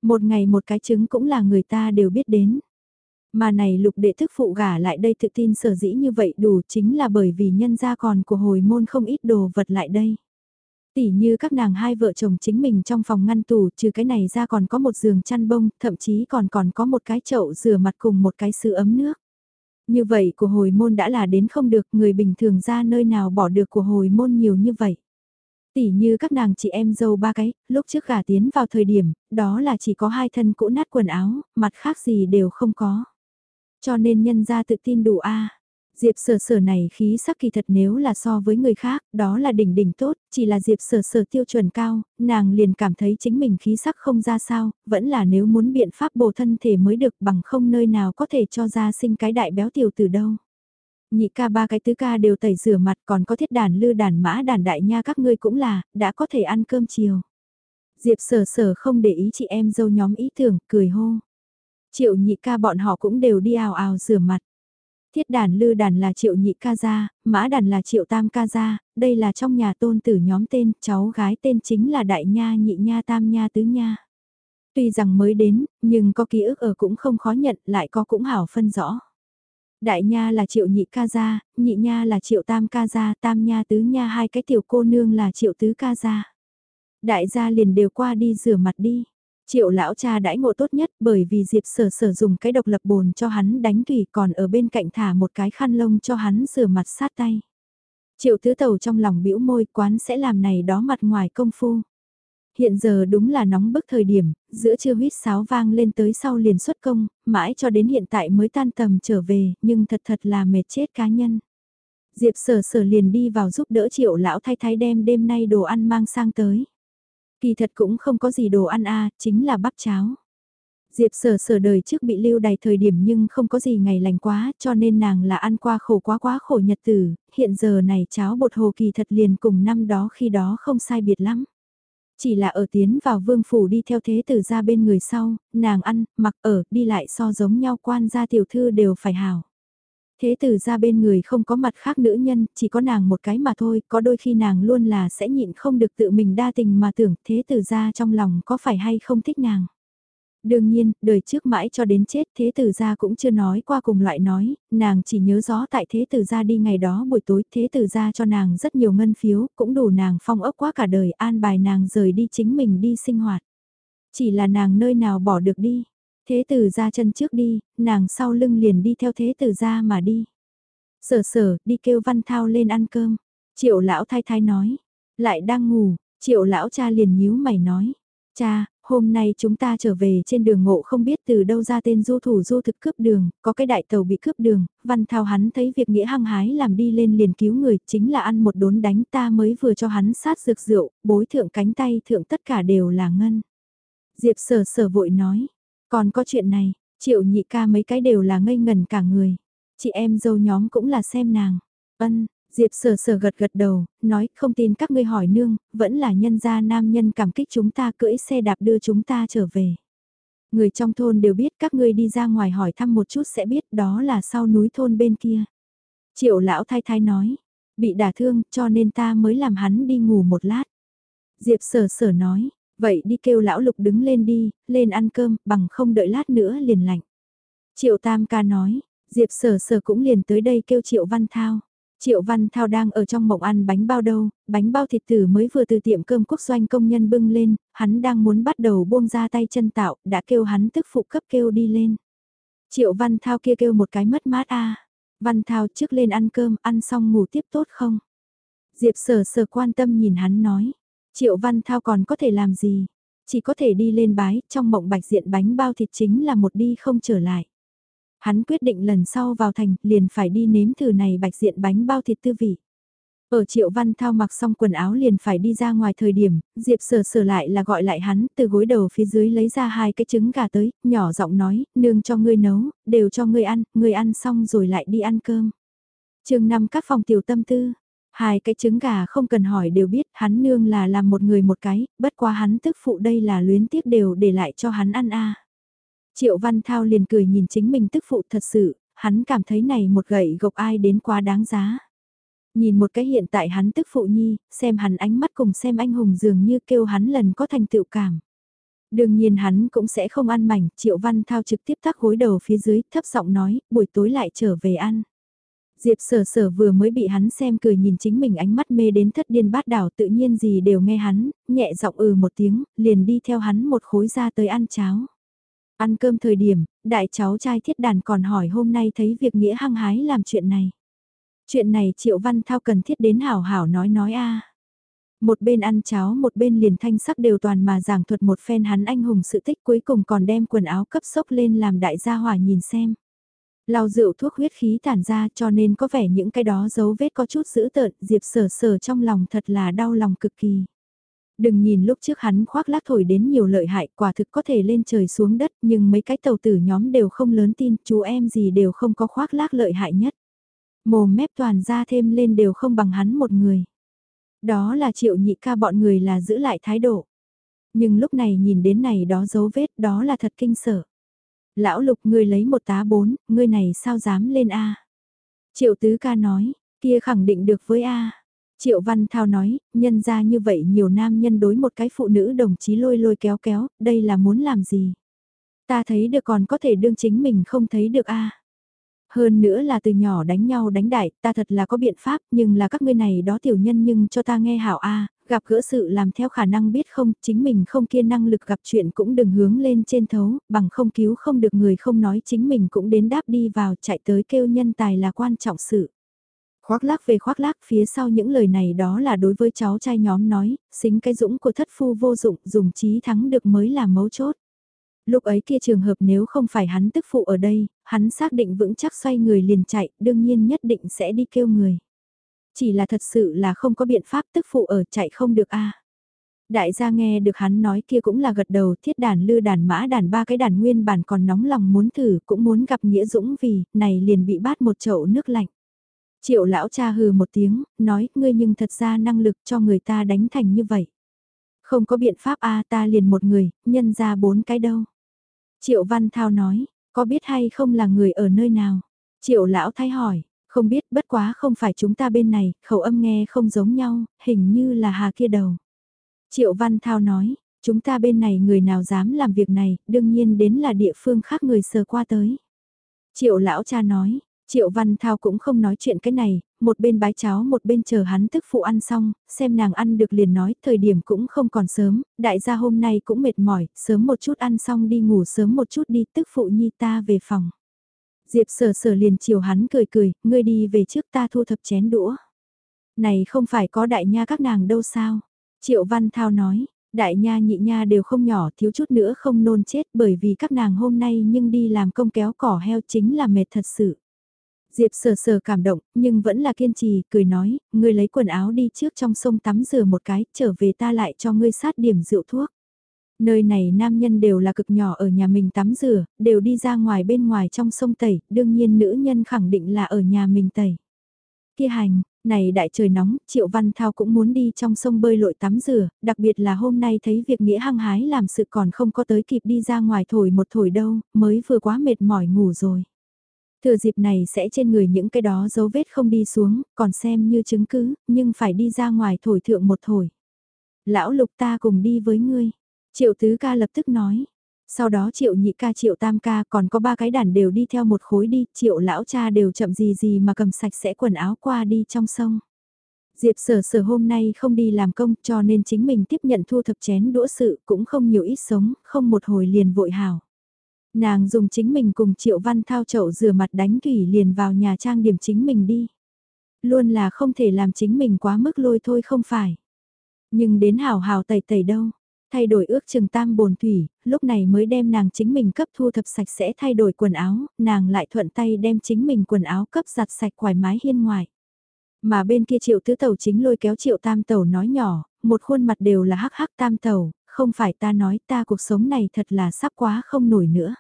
Một ngày một cái trứng cũng là người ta đều biết đến. Mà này lục đệ thức phụ gả lại đây tự tin sở dĩ như vậy đủ chính là bởi vì nhân gia còn của hồi môn không ít đồ vật lại đây. Tỉ như các nàng hai vợ chồng chính mình trong phòng ngăn tủ trừ cái này ra còn có một giường chăn bông, thậm chí còn còn có một cái chậu rửa mặt cùng một cái sứ ấm nước. Như vậy của hồi môn đã là đến không được người bình thường ra nơi nào bỏ được của hồi môn nhiều như vậy. Tỉ như các nàng chị em dâu ba cái, lúc trước gả tiến vào thời điểm, đó là chỉ có hai thân cũ nát quần áo, mặt khác gì đều không có. Cho nên nhân ra tự tin đủ a Diệp sở sở này khí sắc kỳ thật nếu là so với người khác, đó là đỉnh đỉnh tốt, chỉ là Diệp sở sở tiêu chuẩn cao, nàng liền cảm thấy chính mình khí sắc không ra sao, vẫn là nếu muốn biện pháp bổ thân thể mới được bằng không nơi nào có thể cho ra sinh cái đại béo tiểu từ đâu. Nhị ca ba cái tứ ca đều tẩy rửa mặt còn có thiết đàn lư đàn mã đàn đại nha các ngươi cũng là, đã có thể ăn cơm chiều. Diệp sở sở không để ý chị em dâu nhóm ý tưởng, cười hô. Triệu nhị ca bọn họ cũng đều đi ào ào rửa mặt. Thiết đàn lư đàn là triệu nhị ca gia, mã đàn là triệu tam ca gia, đây là trong nhà tôn tử nhóm tên, cháu gái tên chính là đại nha nhị nha tam nha tứ nha. Tuy rằng mới đến, nhưng có ký ức ở cũng không khó nhận, lại có cũng hảo phân rõ. Đại nha là triệu nhị ca gia, nhị nha là triệu tam ca gia, tam nha tứ nha hai cái tiểu cô nương là triệu tứ ca gia. Đại gia liền đều qua đi rửa mặt đi. Triệu lão cha đãi ngộ tốt nhất bởi vì Diệp sở sở dùng cái độc lập bồn cho hắn đánh thủy còn ở bên cạnh thả một cái khăn lông cho hắn rửa mặt sát tay. Triệu tứ tàu trong lòng bĩu môi quán sẽ làm này đó mặt ngoài công phu. Hiện giờ đúng là nóng bức thời điểm, giữa trưa huyết sáo vang lên tới sau liền xuất công, mãi cho đến hiện tại mới tan tầm trở về, nhưng thật thật là mệt chết cá nhân. Diệp sở sở liền đi vào giúp đỡ triệu lão thay thái đem đêm nay đồ ăn mang sang tới. Kỳ thật cũng không có gì đồ ăn a chính là bắp cháo. Diệp sở sở đời trước bị lưu đày thời điểm nhưng không có gì ngày lành quá cho nên nàng là ăn qua khổ quá quá khổ nhật tử, hiện giờ này cháo bột hồ kỳ thật liền cùng năm đó khi đó không sai biệt lắm. Chỉ là ở tiến vào vương phủ đi theo thế tử ra bên người sau, nàng ăn, mặc ở, đi lại so giống nhau quan gia tiểu thư đều phải hào. Thế tử ra bên người không có mặt khác nữ nhân, chỉ có nàng một cái mà thôi, có đôi khi nàng luôn là sẽ nhịn không được tự mình đa tình mà tưởng thế tử ra trong lòng có phải hay không thích nàng. Đương nhiên, đời trước mãi cho đến chết thế tử gia cũng chưa nói qua cùng loại nói, nàng chỉ nhớ rõ tại thế tử gia đi ngày đó buổi tối thế tử gia cho nàng rất nhiều ngân phiếu, cũng đủ nàng phong ốc quá cả đời an bài nàng rời đi chính mình đi sinh hoạt. Chỉ là nàng nơi nào bỏ được đi, thế tử ra chân trước đi, nàng sau lưng liền đi theo thế tử ra mà đi. Sở sở, đi kêu văn thao lên ăn cơm, triệu lão thái thái nói, lại đang ngủ, triệu lão cha liền nhíu mày nói, cha, hôm nay chúng ta trở về trên đường ngộ không biết từ đâu ra tên du thủ du thực cướp đường, có cái đại tàu bị cướp đường, văn thao hắn thấy việc nghĩa hăng hái làm đi lên liền cứu người, chính là ăn một đốn đánh ta mới vừa cho hắn sát dược rượu, bối thượng cánh tay thượng tất cả đều là ngân. Diệp sở sở vội nói, còn có chuyện này, triệu nhị ca mấy cái đều là ngây ngần cả người, chị em dâu nhóm cũng là xem nàng, ân, Diệp sờ sờ gật gật đầu, nói không tin các ngươi hỏi nương, vẫn là nhân gia nam nhân cảm kích chúng ta cưỡi xe đạp đưa chúng ta trở về. Người trong thôn đều biết các ngươi đi ra ngoài hỏi thăm một chút sẽ biết đó là sau núi thôn bên kia. Triệu lão thái thái nói, bị đả thương cho nên ta mới làm hắn đi ngủ một lát. Diệp sở sở nói, vậy đi kêu lão lục đứng lên đi, lên ăn cơm, bằng không đợi lát nữa liền lạnh. Triệu tam ca nói, Diệp sở sở cũng liền tới đây kêu triệu văn thao. Triệu Văn Thao đang ở trong mộng ăn bánh bao đâu, bánh bao thịt tử mới vừa từ tiệm cơm quốc doanh công nhân bưng lên, hắn đang muốn bắt đầu buông ra tay chân tạo, đã kêu hắn tức phụ cấp kêu đi lên. Triệu Văn Thao kia kêu một cái mất mát a à, Văn Thao trước lên ăn cơm, ăn xong ngủ tiếp tốt không? Diệp sở sở quan tâm nhìn hắn nói. Triệu Văn Thao còn có thể làm gì? Chỉ có thể đi lên bái, trong mộng bạch diện bánh bao thịt chính là một đi không trở lại. Hắn quyết định lần sau vào thành liền phải đi nếm thử này bạch diện bánh bao thịt tư vị. Ở Triệu Văn Thao mặc xong quần áo liền phải đi ra ngoài thời điểm, Diệp sờ sờ lại là gọi lại hắn, từ gối đầu phía dưới lấy ra hai cái trứng gà tới, nhỏ giọng nói, nương cho ngươi nấu, đều cho ngươi ăn, ngươi ăn xong rồi lại đi ăn cơm. chương 5 các phòng tiểu tâm tư, hai cái trứng gà không cần hỏi đều biết hắn nương là làm một người một cái, bất quá hắn tức phụ đây là luyến tiếc đều để lại cho hắn ăn a Triệu Văn Thao liền cười nhìn chính mình tức phụ thật sự, hắn cảm thấy này một gậy gộc ai đến quá đáng giá. Nhìn một cái hiện tại hắn tức phụ nhi, xem hắn ánh mắt cùng xem anh hùng dường như kêu hắn lần có thành tựu cảm. Đương nhiên hắn cũng sẽ không ăn mảnh, Triệu Văn Thao trực tiếp thắc gối đầu phía dưới, thấp giọng nói, buổi tối lại trở về ăn. Diệp sở sở vừa mới bị hắn xem cười nhìn chính mình ánh mắt mê đến thất điên bát đảo tự nhiên gì đều nghe hắn, nhẹ giọng ừ một tiếng, liền đi theo hắn một khối ra tới ăn cháo. Ăn cơm thời điểm, đại cháu trai thiết đàn còn hỏi hôm nay thấy việc nghĩa hăng hái làm chuyện này. Chuyện này Triệu Văn Thao cần thiết đến hảo hảo nói nói a. Một bên ăn cháo một bên liền thanh sắc đều toàn mà giảng thuật một phen hắn anh hùng sự tích cuối cùng còn đem quần áo cấp sốc lên làm đại gia hỏa nhìn xem. Lau rượu thuốc huyết khí tản ra cho nên có vẻ những cái đó dấu vết có chút dữ tợn, Diệp sở sở trong lòng thật là đau lòng cực kỳ. Đừng nhìn lúc trước hắn khoác lác thổi đến nhiều lợi hại quả thực có thể lên trời xuống đất nhưng mấy cái tàu tử nhóm đều không lớn tin chú em gì đều không có khoác lác lợi hại nhất. Mồm mép toàn ra thêm lên đều không bằng hắn một người. Đó là triệu nhị ca bọn người là giữ lại thái độ. Nhưng lúc này nhìn đến này đó dấu vết đó là thật kinh sợ. Lão lục ngươi lấy một tá bốn, ngươi này sao dám lên A. Triệu tứ ca nói, kia khẳng định được với A. Triệu Văn Thao nói, nhân ra như vậy nhiều nam nhân đối một cái phụ nữ đồng chí lôi lôi kéo kéo, đây là muốn làm gì? Ta thấy được còn có thể đương chính mình không thấy được a hơn nữa là từ nhỏ đánh nhau đánh đại, ta thật là có biện pháp, nhưng là các ngươi này đó tiểu nhân nhưng cho ta nghe hảo a, gặp gỡ sự làm theo khả năng biết không, chính mình không kia năng lực gặp chuyện cũng đừng hướng lên trên thấu, bằng không cứu không được người không nói chính mình cũng đến đáp đi vào chạy tới kêu nhân tài là quan trọng sự. Khoác lác về khoác lác phía sau những lời này đó là đối với cháu trai nhóm nói, xính cái dũng của thất phu vô dụng dùng trí thắng được mới là mấu chốt. Lúc ấy kia trường hợp nếu không phải hắn tức phụ ở đây, hắn xác định vững chắc xoay người liền chạy, đương nhiên nhất định sẽ đi kêu người. Chỉ là thật sự là không có biện pháp tức phụ ở chạy không được a. Đại gia nghe được hắn nói kia cũng là gật đầu thiết đàn lư đàn mã đàn ba cái đàn nguyên bản còn nóng lòng muốn thử cũng muốn gặp Nghĩa Dũng vì này liền bị bát một chậu nước lạnh. Triệu lão cha hừ một tiếng, nói ngươi nhưng thật ra năng lực cho người ta đánh thành như vậy. Không có biện pháp a ta liền một người, nhân ra bốn cái đâu. Triệu Văn Thao nói, có biết hay không là người ở nơi nào? Triệu Lão Thái hỏi, không biết bất quá không phải chúng ta bên này, khẩu âm nghe không giống nhau, hình như là hà kia đầu. Triệu Văn Thao nói, chúng ta bên này người nào dám làm việc này, đương nhiên đến là địa phương khác người sờ qua tới. Triệu Lão Cha nói, Triệu Văn Thao cũng không nói chuyện cái này, một bên bái cháo một bên chờ hắn tức phụ ăn xong, xem nàng ăn được liền nói, thời điểm cũng không còn sớm, đại gia hôm nay cũng mệt mỏi, sớm một chút ăn xong đi ngủ sớm một chút đi, tức phụ nhi ta về phòng. Diệp sở sở liền chiều hắn cười cười, ngươi đi về trước ta thu thập chén đũa. Này không phải có đại nha các nàng đâu sao? Triệu Văn Thao nói, đại nha nhị nha đều không nhỏ thiếu chút nữa không nôn chết bởi vì các nàng hôm nay nhưng đi làm công kéo cỏ heo chính là mệt thật sự. Diệp sờ sờ cảm động, nhưng vẫn là kiên trì, cười nói, ngươi lấy quần áo đi trước trong sông tắm rửa một cái, trở về ta lại cho ngươi sát điểm rượu thuốc. Nơi này nam nhân đều là cực nhỏ ở nhà mình tắm rửa, đều đi ra ngoài bên ngoài trong sông tẩy, đương nhiên nữ nhân khẳng định là ở nhà mình tẩy. Kia hành, này đại trời nóng, Triệu Văn Thao cũng muốn đi trong sông bơi lội tắm rửa, đặc biệt là hôm nay thấy việc nghĩa hăng hái làm sự còn không có tới kịp đi ra ngoài thổi một thổi đâu, mới vừa quá mệt mỏi ngủ rồi. Thừa dịp này sẽ trên người những cái đó dấu vết không đi xuống, còn xem như chứng cứ, nhưng phải đi ra ngoài thổi thượng một thổi. Lão lục ta cùng đi với ngươi. Triệu tứ ca lập tức nói. Sau đó triệu nhị ca triệu tam ca còn có ba cái đàn đều đi theo một khối đi, triệu lão cha đều chậm gì gì mà cầm sạch sẽ quần áo qua đi trong sông. Diệp sở sở hôm nay không đi làm công cho nên chính mình tiếp nhận thu thập chén đũa sự cũng không nhiều ít sống, không một hồi liền vội hào. Nàng dùng chính mình cùng Triệu Văn Thao chậu rửa mặt đánh thủy liền vào nhà trang điểm chính mình đi. Luôn là không thể làm chính mình quá mức lôi thôi không phải. Nhưng đến hào hào tẩy tẩy đâu. Thay đổi ước chừng tam bồn thủy, lúc này mới đem nàng chính mình cấp thu thập sạch sẽ thay đổi quần áo, nàng lại thuận tay đem chính mình quần áo cấp giặt sạch quải mái hiên ngoài. Mà bên kia triệu tứ tẩu chính lôi kéo triệu tam tẩu nói nhỏ, một khuôn mặt đều là hắc hắc tam tẩu không phải ta nói ta cuộc sống này thật là sắp quá không nổi nữa.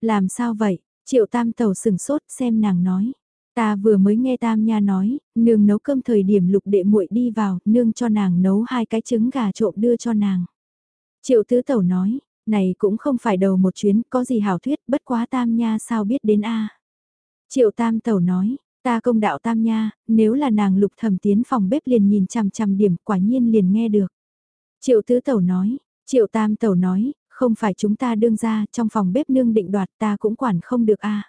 Làm sao vậy? Triệu tam tàu sừng sốt xem nàng nói. Ta vừa mới nghe tam nha nói, nương nấu cơm thời điểm lục đệ muội đi vào, nương cho nàng nấu hai cái trứng gà trộm đưa cho nàng. Triệu tứ tẩu nói, này cũng không phải đầu một chuyến, có gì hảo thuyết, bất quá tam nha sao biết đến a Triệu tam tẩu nói, ta công đạo tam nha, nếu là nàng lục thẩm tiến phòng bếp liền nhìn chằm chằm điểm quả nhiên liền nghe được. Triệu tứ tẩu nói, triệu tam tẩu nói, không phải chúng ta đương ra, trong phòng bếp nương định đoạt ta cũng quản không được a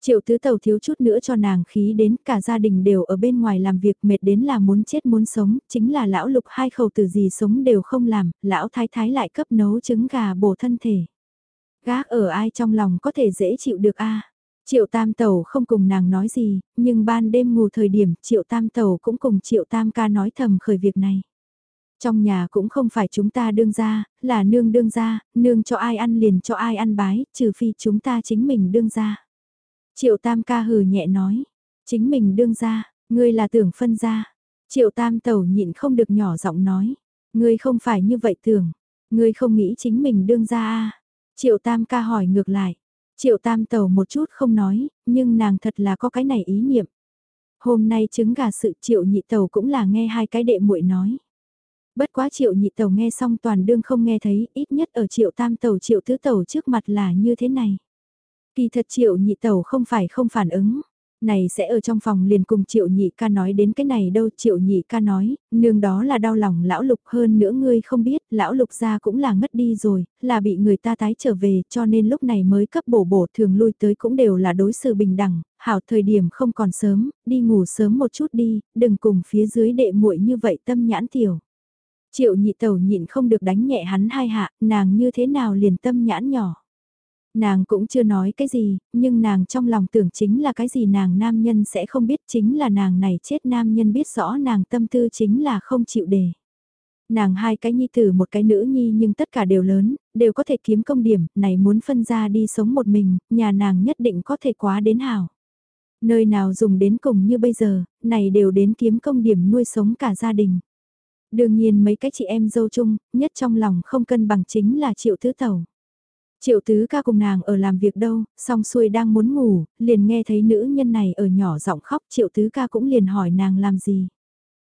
Triệu tứ tàu thiếu chút nữa cho nàng khí đến cả gia đình đều ở bên ngoài làm việc mệt đến là muốn chết muốn sống, chính là lão lục hai khẩu từ gì sống đều không làm, lão thái thái lại cấp nấu trứng gà bổ thân thể. Gác ở ai trong lòng có thể dễ chịu được a Triệu tam tàu không cùng nàng nói gì, nhưng ban đêm ngủ thời điểm triệu tam tàu cũng cùng triệu tam ca nói thầm khởi việc này. Trong nhà cũng không phải chúng ta đương ra, là nương đương ra, nương cho ai ăn liền cho ai ăn bái, trừ phi chúng ta chính mình đương ra. Triệu tam ca hừ nhẹ nói, chính mình đương ra, ngươi là tưởng phân ra. Triệu tam tẩu nhịn không được nhỏ giọng nói, ngươi không phải như vậy tưởng, ngươi không nghĩ chính mình đương ra à. Triệu tam ca hỏi ngược lại, triệu tam tẩu một chút không nói, nhưng nàng thật là có cái này ý niệm. Hôm nay trứng gà sự triệu nhị tẩu cũng là nghe hai cái đệ muội nói. Bất quá triệu nhị tàu nghe xong toàn đương không nghe thấy, ít nhất ở triệu tam tàu triệu tứ tàu trước mặt là như thế này. Kỳ thật triệu nhị tàu không phải không phản ứng. Này sẽ ở trong phòng liền cùng triệu nhị ca nói đến cái này đâu triệu nhị ca nói, nương đó là đau lòng lão lục hơn nữa ngươi không biết, lão lục ra cũng là ngất đi rồi, là bị người ta tái trở về cho nên lúc này mới cấp bổ bổ thường lui tới cũng đều là đối xử bình đẳng, hảo thời điểm không còn sớm, đi ngủ sớm một chút đi, đừng cùng phía dưới đệ muội như vậy tâm nhãn tiểu. Triệu nhị tẩu nhịn không được đánh nhẹ hắn hai hạ, nàng như thế nào liền tâm nhãn nhỏ. Nàng cũng chưa nói cái gì, nhưng nàng trong lòng tưởng chính là cái gì nàng nam nhân sẽ không biết chính là nàng này chết nam nhân biết rõ nàng tâm tư chính là không chịu đề. Nàng hai cái nhi tử một cái nữ nhi nhưng tất cả đều lớn, đều có thể kiếm công điểm, này muốn phân ra đi sống một mình, nhà nàng nhất định có thể quá đến hảo. Nơi nào dùng đến cùng như bây giờ, này đều đến kiếm công điểm nuôi sống cả gia đình. Đương nhiên mấy cái chị em dâu chung, nhất trong lòng không cân bằng chính là triệu tứ tẩu. Triệu tứ ca cùng nàng ở làm việc đâu, song xuôi đang muốn ngủ, liền nghe thấy nữ nhân này ở nhỏ giọng khóc triệu tứ ca cũng liền hỏi nàng làm gì.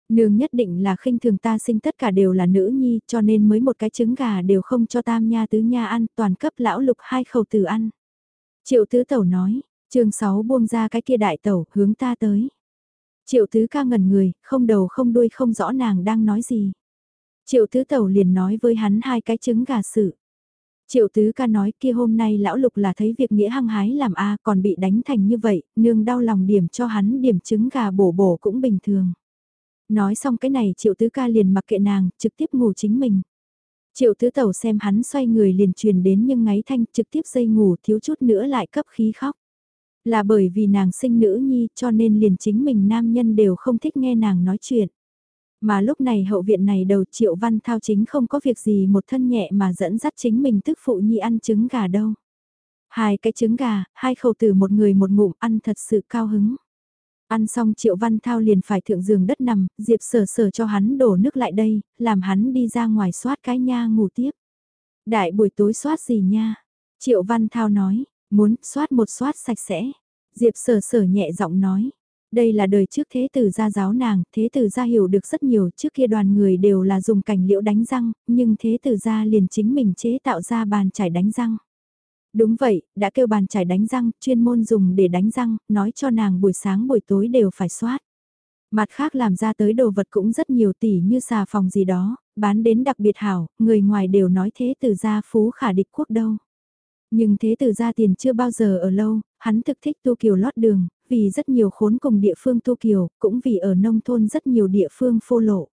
Nương nhất định là khinh thường ta sinh tất cả đều là nữ nhi cho nên mới một cái trứng gà đều không cho tam nha tứ nha ăn toàn cấp lão lục hai khẩu tử ăn. Triệu tứ tẩu nói, chương 6 buông ra cái kia đại tẩu hướng ta tới. Triệu tứ ca ngẩn người, không đầu không đuôi không rõ nàng đang nói gì. Triệu tứ tẩu liền nói với hắn hai cái trứng gà sự. Triệu tứ ca nói kia hôm nay lão lục là thấy việc nghĩa hăng hái làm a còn bị đánh thành như vậy, nương đau lòng điểm cho hắn điểm trứng gà bổ bổ cũng bình thường. Nói xong cái này triệu tứ ca liền mặc kệ nàng, trực tiếp ngủ chính mình. Triệu tứ tẩu xem hắn xoay người liền truyền đến nhưng ngáy thanh trực tiếp dây ngủ thiếu chút nữa lại cấp khí khóc. Là bởi vì nàng sinh nữ nhi cho nên liền chính mình nam nhân đều không thích nghe nàng nói chuyện. Mà lúc này hậu viện này đầu triệu văn thao chính không có việc gì một thân nhẹ mà dẫn dắt chính mình tức phụ nhi ăn trứng gà đâu. Hai cái trứng gà, hai khẩu tử một người một ngụm ăn thật sự cao hứng. Ăn xong triệu văn thao liền phải thượng giường đất nằm, diệp sở sở cho hắn đổ nước lại đây, làm hắn đi ra ngoài soát cái nha ngủ tiếp. Đại buổi tối soát gì nha? Triệu văn thao nói, muốn soát một soát sạch sẽ. Diệp sở sở nhẹ giọng nói, đây là đời trước thế tử gia giáo nàng, thế tử gia hiểu được rất nhiều, trước kia đoàn người đều là dùng cảnh liễu đánh răng, nhưng thế tử gia liền chính mình chế tạo ra bàn chải đánh răng. Đúng vậy, đã kêu bàn chải đánh răng, chuyên môn dùng để đánh răng, nói cho nàng buổi sáng buổi tối đều phải soát. Mặt khác làm ra tới đồ vật cũng rất nhiều tỷ như xà phòng gì đó, bán đến đặc biệt hảo, người ngoài đều nói thế tử gia phú khả địch quốc đâu. Nhưng thế tử ra tiền chưa bao giờ ở lâu, hắn thực thích tu kiều lót đường, vì rất nhiều khốn cùng địa phương tu kiều, cũng vì ở nông thôn rất nhiều địa phương phô lộ.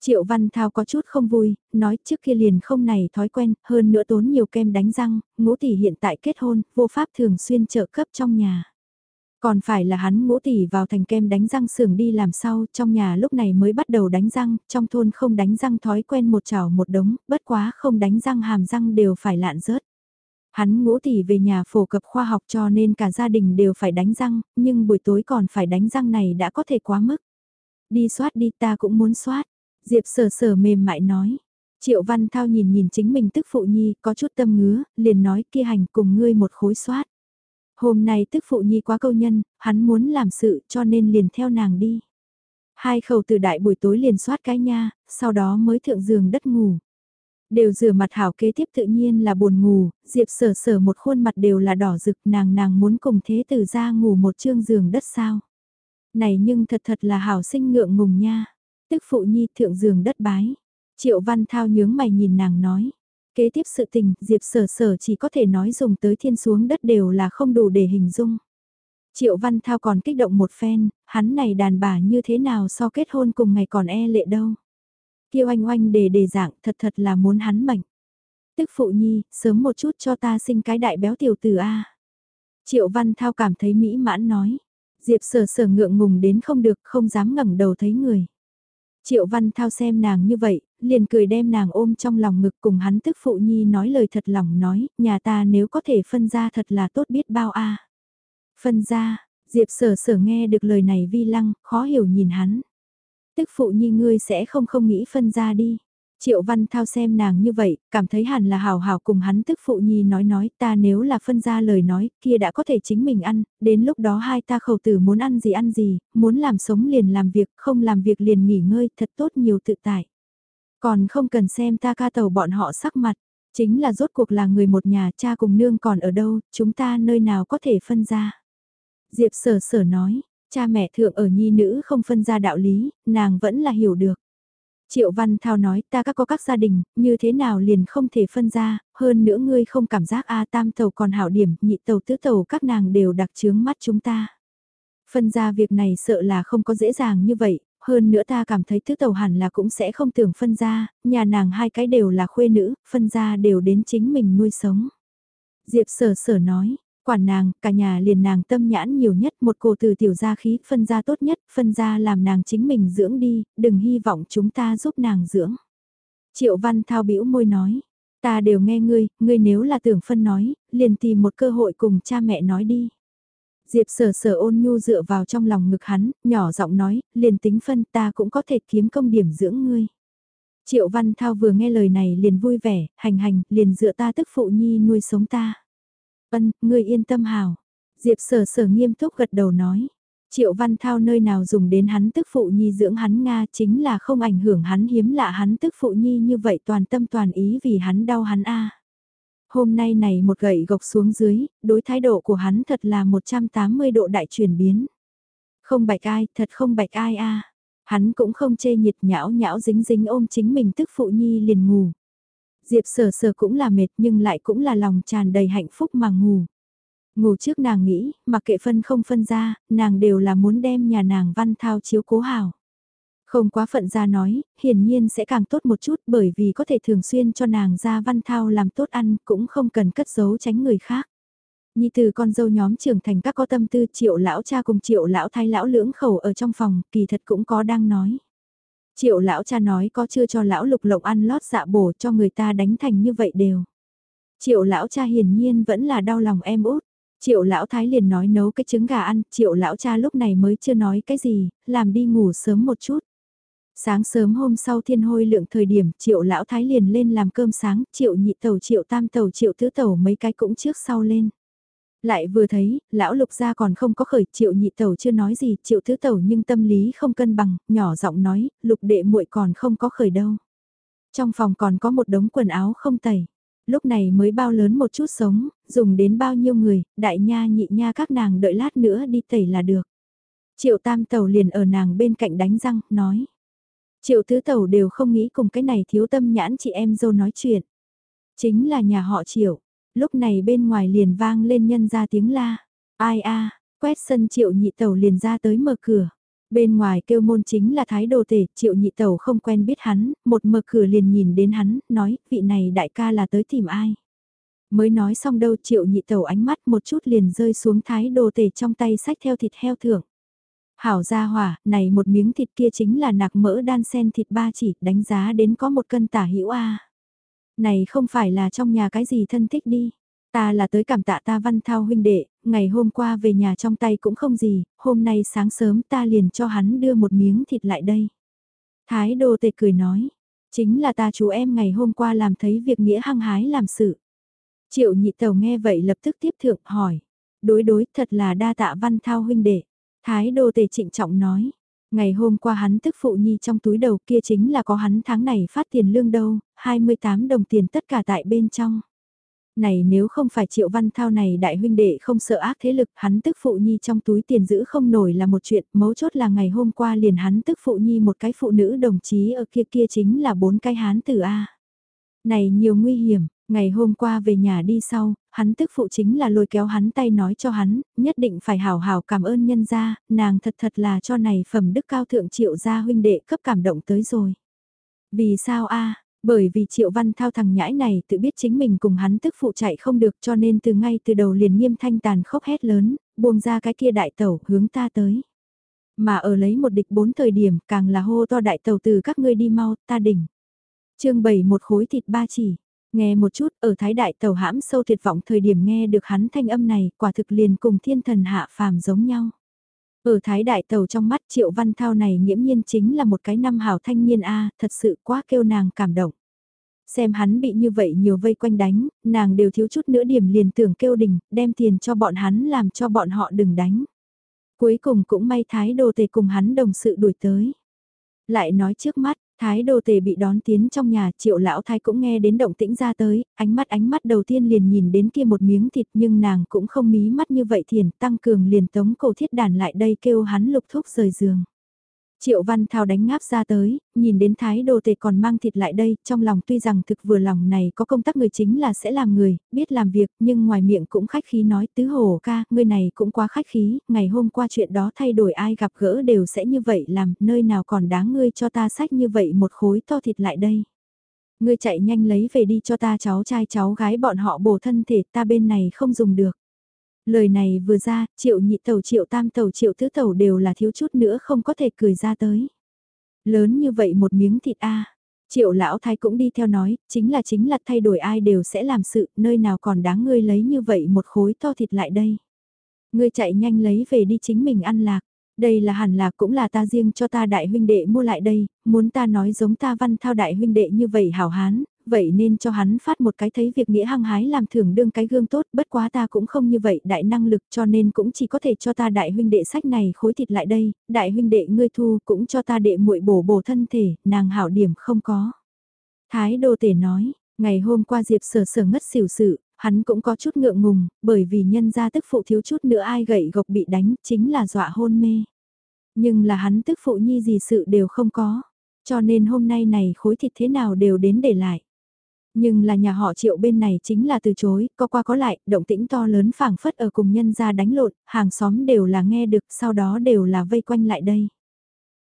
Triệu Văn Thao có chút không vui, nói trước kia liền không này thói quen, hơn nữa tốn nhiều kem đánh răng, ngũ tỷ hiện tại kết hôn, vô pháp thường xuyên trợ cấp trong nhà. Còn phải là hắn ngũ tỷ vào thành kem đánh răng sưởng đi làm sau, trong nhà lúc này mới bắt đầu đánh răng, trong thôn không đánh răng thói quen một chảo một đống, bất quá không đánh răng hàm răng đều phải lạn rớt. Hắn ngũ tỷ về nhà phổ cập khoa học cho nên cả gia đình đều phải đánh răng, nhưng buổi tối còn phải đánh răng này đã có thể quá mức. Đi soát đi ta cũng muốn soát. Diệp sờ sờ mềm mại nói. Triệu Văn Thao nhìn nhìn chính mình tức phụ nhi có chút tâm ngứa, liền nói kia hành cùng ngươi một khối soát. Hôm nay tức phụ nhi quá câu nhân, hắn muốn làm sự cho nên liền theo nàng đi. Hai khẩu từ đại buổi tối liền soát cái nha, sau đó mới thượng giường đất ngủ. Đều rửa mặt hảo kế tiếp tự nhiên là buồn ngủ, Diệp sở sở một khuôn mặt đều là đỏ rực nàng nàng muốn cùng thế tử ra ngủ một chương giường đất sao. Này nhưng thật thật là hảo sinh ngượng ngùng nha. Tức phụ nhi thượng giường đất bái. Triệu Văn Thao nhướng mày nhìn nàng nói. Kế tiếp sự tình, Diệp sở sở chỉ có thể nói dùng tới thiên xuống đất đều là không đủ để hình dung. Triệu Văn Thao còn kích động một phen, hắn này đàn bà như thế nào so kết hôn cùng ngày còn e lệ đâu. Kiêu oanh oanh đề đề dạng thật thật là muốn hắn mệnh. Tức phụ nhi, sớm một chút cho ta sinh cái đại béo tiểu tử A. Triệu Văn Thao cảm thấy mỹ mãn nói. Diệp sở sở ngượng ngùng đến không được, không dám ngẩng đầu thấy người. Triệu Văn Thao xem nàng như vậy, liền cười đem nàng ôm trong lòng ngực cùng hắn tức phụ nhi nói lời thật lòng nói, nhà ta nếu có thể phân ra thật là tốt biết bao a. Phân ra, Diệp sở sở nghe được lời này vi lăng, khó hiểu nhìn hắn. Tức phụ nhi ngươi sẽ không không nghĩ phân ra đi. Triệu Văn Thao xem nàng như vậy, cảm thấy hẳn là hào hào cùng hắn tức phụ nhi nói nói ta nếu là phân ra lời nói kia đã có thể chính mình ăn, đến lúc đó hai ta khẩu tử muốn ăn gì ăn gì, muốn làm sống liền làm việc, không làm việc liền nghỉ ngơi thật tốt nhiều tự tại. Còn không cần xem ta ca tàu bọn họ sắc mặt, chính là rốt cuộc là người một nhà cha cùng nương còn ở đâu, chúng ta nơi nào có thể phân ra. Diệp sở sở nói, cha mẹ thượng ở nhi nữ không phân ra đạo lý, nàng vẫn là hiểu được. Triệu Văn Thao nói ta các có các gia đình, như thế nào liền không thể phân ra, hơn nữa ngươi không cảm giác A tam tàu còn hảo điểm, nhị tàu tứ tàu các nàng đều đặc chướng mắt chúng ta. Phân ra việc này sợ là không có dễ dàng như vậy, hơn nữa ta cảm thấy tứ tàu hẳn là cũng sẽ không tưởng phân ra, nhà nàng hai cái đều là khuê nữ, phân ra đều đến chính mình nuôi sống. Diệp sở sở nói, Quản nàng, cả nhà liền nàng tâm nhãn nhiều nhất một cổ từ tiểu gia khí phân ra tốt nhất, phân ra làm nàng chính mình dưỡng đi, đừng hy vọng chúng ta giúp nàng dưỡng. Triệu Văn Thao bĩu môi nói, ta đều nghe ngươi, ngươi nếu là tưởng phân nói, liền tìm một cơ hội cùng cha mẹ nói đi. Diệp sở sở ôn nhu dựa vào trong lòng ngực hắn, nhỏ giọng nói, liền tính phân ta cũng có thể kiếm công điểm dưỡng ngươi. Triệu Văn Thao vừa nghe lời này liền vui vẻ, hành hành, liền dựa ta tức phụ nhi nuôi sống ta. Ân, ngươi yên tâm hào. Diệp sở sở nghiêm túc gật đầu nói. Triệu Văn Thao nơi nào dùng đến hắn tức phụ nhi dưỡng hắn Nga chính là không ảnh hưởng hắn hiếm lạ hắn tức phụ nhi như vậy toàn tâm toàn ý vì hắn đau hắn a. Hôm nay này một gậy gộc xuống dưới, đối thái độ của hắn thật là 180 độ đại chuyển biến. Không bạch ai, thật không bạch ai a. Hắn cũng không chê nhiệt nhão nhão dính dính ôm chính mình tức phụ nhi liền ngủ. Diệp sở sở cũng là mệt nhưng lại cũng là lòng tràn đầy hạnh phúc mà ngủ. Ngủ trước nàng nghĩ, mà kệ phân không phân ra, nàng đều là muốn đem nhà nàng văn thao chiếu cố hảo. Không quá phận ra nói, hiển nhiên sẽ càng tốt một chút bởi vì có thể thường xuyên cho nàng ra văn thao làm tốt ăn cũng không cần cất giấu tránh người khác. Nhi từ con dâu nhóm trưởng thành các có tâm tư triệu lão cha cùng triệu lão thái lão lưỡng khẩu ở trong phòng, kỳ thật cũng có đang nói. Triệu lão cha nói có chưa cho lão lục lộng ăn lót dạ bổ cho người ta đánh thành như vậy đều. Triệu lão cha hiển nhiên vẫn là đau lòng em út. Triệu lão thái liền nói nấu cái trứng gà ăn, triệu lão cha lúc này mới chưa nói cái gì, làm đi ngủ sớm một chút. Sáng sớm hôm sau thiên hôi lượng thời điểm, triệu lão thái liền lên làm cơm sáng, triệu nhị tàu triệu tam tàu triệu tứ tàu mấy cái cũng trước sau lên. Lại vừa thấy, lão lục gia còn không có khởi, triệu nhị tẩu chưa nói gì, triệu thứ tẩu nhưng tâm lý không cân bằng, nhỏ giọng nói, lục đệ muội còn không có khởi đâu. Trong phòng còn có một đống quần áo không tẩy. Lúc này mới bao lớn một chút sống, dùng đến bao nhiêu người, đại nha nhị nha các nàng đợi lát nữa đi tẩy là được. Triệu tam tẩu liền ở nàng bên cạnh đánh răng, nói. Triệu tứ tẩu đều không nghĩ cùng cái này thiếu tâm nhãn chị em dâu nói chuyện. Chính là nhà họ triệu, Lúc này bên ngoài liền vang lên nhân ra tiếng la. Ai a quét sân triệu nhị tẩu liền ra tới mở cửa. Bên ngoài kêu môn chính là thái đồ tể, triệu nhị tẩu không quen biết hắn, một mở cửa liền nhìn đến hắn, nói, vị này đại ca là tới tìm ai. Mới nói xong đâu triệu nhị tẩu ánh mắt một chút liền rơi xuống thái đồ tể trong tay sách theo thịt heo thưởng. Hảo gia hỏa, này một miếng thịt kia chính là nạc mỡ đan sen thịt ba chỉ, đánh giá đến có một cân tả hữu a. Này không phải là trong nhà cái gì thân thích đi. Ta là tới cảm tạ ta văn thao huynh đệ, ngày hôm qua về nhà trong tay cũng không gì, hôm nay sáng sớm ta liền cho hắn đưa một miếng thịt lại đây. Thái đô tề cười nói, chính là ta chú em ngày hôm qua làm thấy việc nghĩa hăng hái làm sự. Triệu nhị tàu nghe vậy lập tức tiếp thượng hỏi, đối đối thật là đa tạ văn thao huynh đệ. Thái đô tề trịnh trọng nói, ngày hôm qua hắn tức phụ nhi trong túi đầu kia chính là có hắn tháng này phát tiền lương đâu, 28 đồng tiền tất cả tại bên trong. Này nếu không phải triệu văn thao này đại huynh đệ không sợ ác thế lực hắn tức phụ nhi trong túi tiền giữ không nổi là một chuyện, mấu chốt là ngày hôm qua liền hắn tức phụ nhi một cái phụ nữ đồng chí ở kia kia chính là bốn cái hán tử A. Này nhiều nguy hiểm, Ngày hôm qua về nhà đi sau, hắn tức phụ chính là lôi kéo hắn tay nói cho hắn, nhất định phải hào hào cảm ơn nhân gia, nàng thật thật là cho này phẩm đức cao thượng triệu gia huynh đệ cấp cảm động tới rồi. Vì sao a Bởi vì triệu văn thao thằng nhãi này tự biết chính mình cùng hắn tức phụ chạy không được cho nên từ ngay từ đầu liền nghiêm thanh tàn khóc hét lớn, buông ra cái kia đại tẩu hướng ta tới. Mà ở lấy một địch bốn thời điểm càng là hô to đại tàu từ các ngươi đi mau, ta đỉnh. chương 7 một khối thịt ba chỉ. Nghe một chút, ở thái đại tàu hãm sâu tuyệt vọng thời điểm nghe được hắn thanh âm này, quả thực liền cùng thiên thần hạ phàm giống nhau. Ở thái đại tàu trong mắt triệu văn thao này nghiễm nhiên chính là một cái năm hào thanh niên A, thật sự quá kêu nàng cảm động. Xem hắn bị như vậy nhiều vây quanh đánh, nàng đều thiếu chút nữa điểm liền tưởng kêu đình, đem tiền cho bọn hắn làm cho bọn họ đừng đánh. Cuối cùng cũng may thái đồ tề cùng hắn đồng sự đuổi tới. Lại nói trước mắt, Thái đồ tề bị đón tiến trong nhà, triệu lão thái cũng nghe đến động tĩnh ra tới, ánh mắt ánh mắt đầu tiên liền nhìn đến kia một miếng thịt nhưng nàng cũng không mí mắt như vậy thiền, tăng cường liền tống cổ thiết đàn lại đây kêu hắn lục thúc rời giường. Triệu Văn Thao đánh ngáp ra tới, nhìn đến thái đồ tề còn mang thịt lại đây, trong lòng tuy rằng thực vừa lòng này có công tác người chính là sẽ làm người, biết làm việc, nhưng ngoài miệng cũng khách khí nói tứ hồ ca, người này cũng quá khách khí, ngày hôm qua chuyện đó thay đổi ai gặp gỡ đều sẽ như vậy làm, nơi nào còn đáng ngươi cho ta sách như vậy một khối to thịt lại đây. Ngươi chạy nhanh lấy về đi cho ta cháu trai cháu gái bọn họ bổ thân thể ta bên này không dùng được. Lời này vừa ra, triệu nhị tàu triệu tam tàu triệu tứ tàu đều là thiếu chút nữa không có thể cười ra tới. Lớn như vậy một miếng thịt a Triệu lão thái cũng đi theo nói, chính là chính là thay đổi ai đều sẽ làm sự, nơi nào còn đáng ngươi lấy như vậy một khối to thịt lại đây. Ngươi chạy nhanh lấy về đi chính mình ăn lạc. Đây là hẳn là cũng là ta riêng cho ta đại huynh đệ mua lại đây, muốn ta nói giống ta văn thao đại huynh đệ như vậy hảo hán, vậy nên cho hắn phát một cái thấy việc nghĩa hăng hái làm thưởng đương cái gương tốt, bất quá ta cũng không như vậy đại năng lực cho nên cũng chỉ có thể cho ta đại huynh đệ sách này khối thịt lại đây, đại huynh đệ ngươi thu cũng cho ta đệ muội bổ bổ thân thể, nàng hảo điểm không có. Thái đô tể nói, ngày hôm qua Diệp sở sở ngất xỉu sự, hắn cũng có chút ngượng ngùng, bởi vì nhân gia tức phụ thiếu chút nữa ai gậy gộc bị đánh, chính là dọa hôn mê. Nhưng là hắn tức phụ nhi gì sự đều không có, cho nên hôm nay này khối thịt thế nào đều đến để lại. Nhưng là nhà họ triệu bên này chính là từ chối, có qua có lại, động tĩnh to lớn phảng phất ở cùng nhân ra đánh lộn, hàng xóm đều là nghe được, sau đó đều là vây quanh lại đây.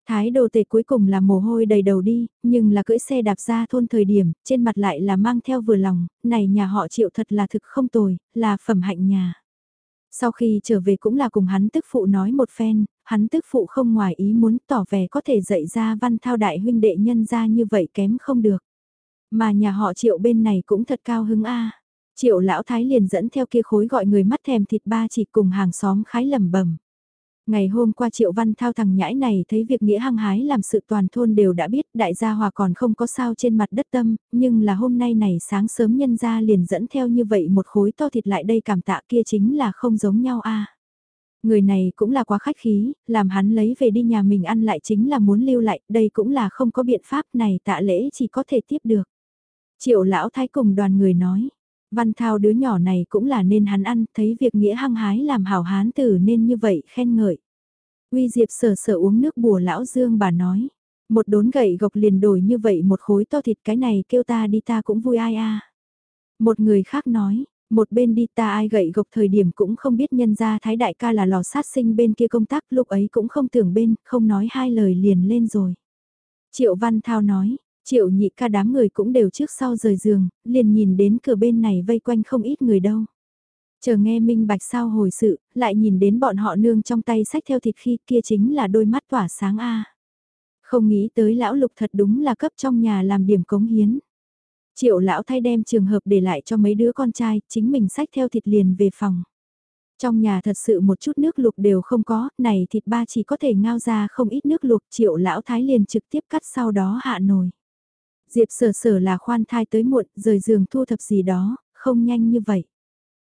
Thái đồ tề cuối cùng là mồ hôi đầy đầu đi, nhưng là cưỡi xe đạp ra thôn thời điểm, trên mặt lại là mang theo vừa lòng, này nhà họ triệu thật là thực không tồi, là phẩm hạnh nhà. Sau khi trở về cũng là cùng hắn tức phụ nói một phen, hắn tức phụ không ngoài ý muốn tỏ vẻ có thể dạy ra văn thao đại huynh đệ nhân ra như vậy kém không được. Mà nhà họ triệu bên này cũng thật cao hứng a. Triệu lão thái liền dẫn theo kia khối gọi người mắt thèm thịt ba chỉ cùng hàng xóm khái lầm bẩm. Ngày hôm qua Triệu Văn Thao thằng nhãi này thấy việc nghĩa hăng hái làm sự toàn thôn đều đã biết đại gia hòa còn không có sao trên mặt đất tâm, nhưng là hôm nay này sáng sớm nhân gia liền dẫn theo như vậy một khối to thịt lại đây cảm tạ kia chính là không giống nhau a. Người này cũng là quá khách khí, làm hắn lấy về đi nhà mình ăn lại chính là muốn lưu lại, đây cũng là không có biện pháp này tạ lễ chỉ có thể tiếp được. Triệu lão thái cùng đoàn người nói, văn thao đứa nhỏ này cũng là nên hắn ăn, thấy việc nghĩa hăng hái làm hảo hán tử nên như vậy khen ngợi. Uy Diệp sờ sờ uống nước bùa lão dương bà nói, một đốn gậy gộc liền đổi như vậy một khối to thịt cái này kêu ta đi ta cũng vui ai a. Một người khác nói, một bên đi ta ai gậy gộc thời điểm cũng không biết nhân ra thái đại ca là lò sát sinh bên kia công tác lúc ấy cũng không tưởng bên, không nói hai lời liền lên rồi. Triệu Văn Thao nói, Triệu nhị ca đám người cũng đều trước sau rời giường, liền nhìn đến cửa bên này vây quanh không ít người đâu. Chờ nghe minh bạch sao hồi sự, lại nhìn đến bọn họ nương trong tay sách theo thịt khi kia chính là đôi mắt tỏa sáng a. Không nghĩ tới lão lục thật đúng là cấp trong nhà làm điểm cống hiến. Triệu lão thay đem trường hợp để lại cho mấy đứa con trai, chính mình sách theo thịt liền về phòng. Trong nhà thật sự một chút nước lục đều không có, này thịt ba chỉ có thể ngao ra không ít nước lục, triệu lão thái liền trực tiếp cắt sau đó hạ nồi. Diệp sở sở là khoan thai tới muộn, rời giường thu thập gì đó, không nhanh như vậy.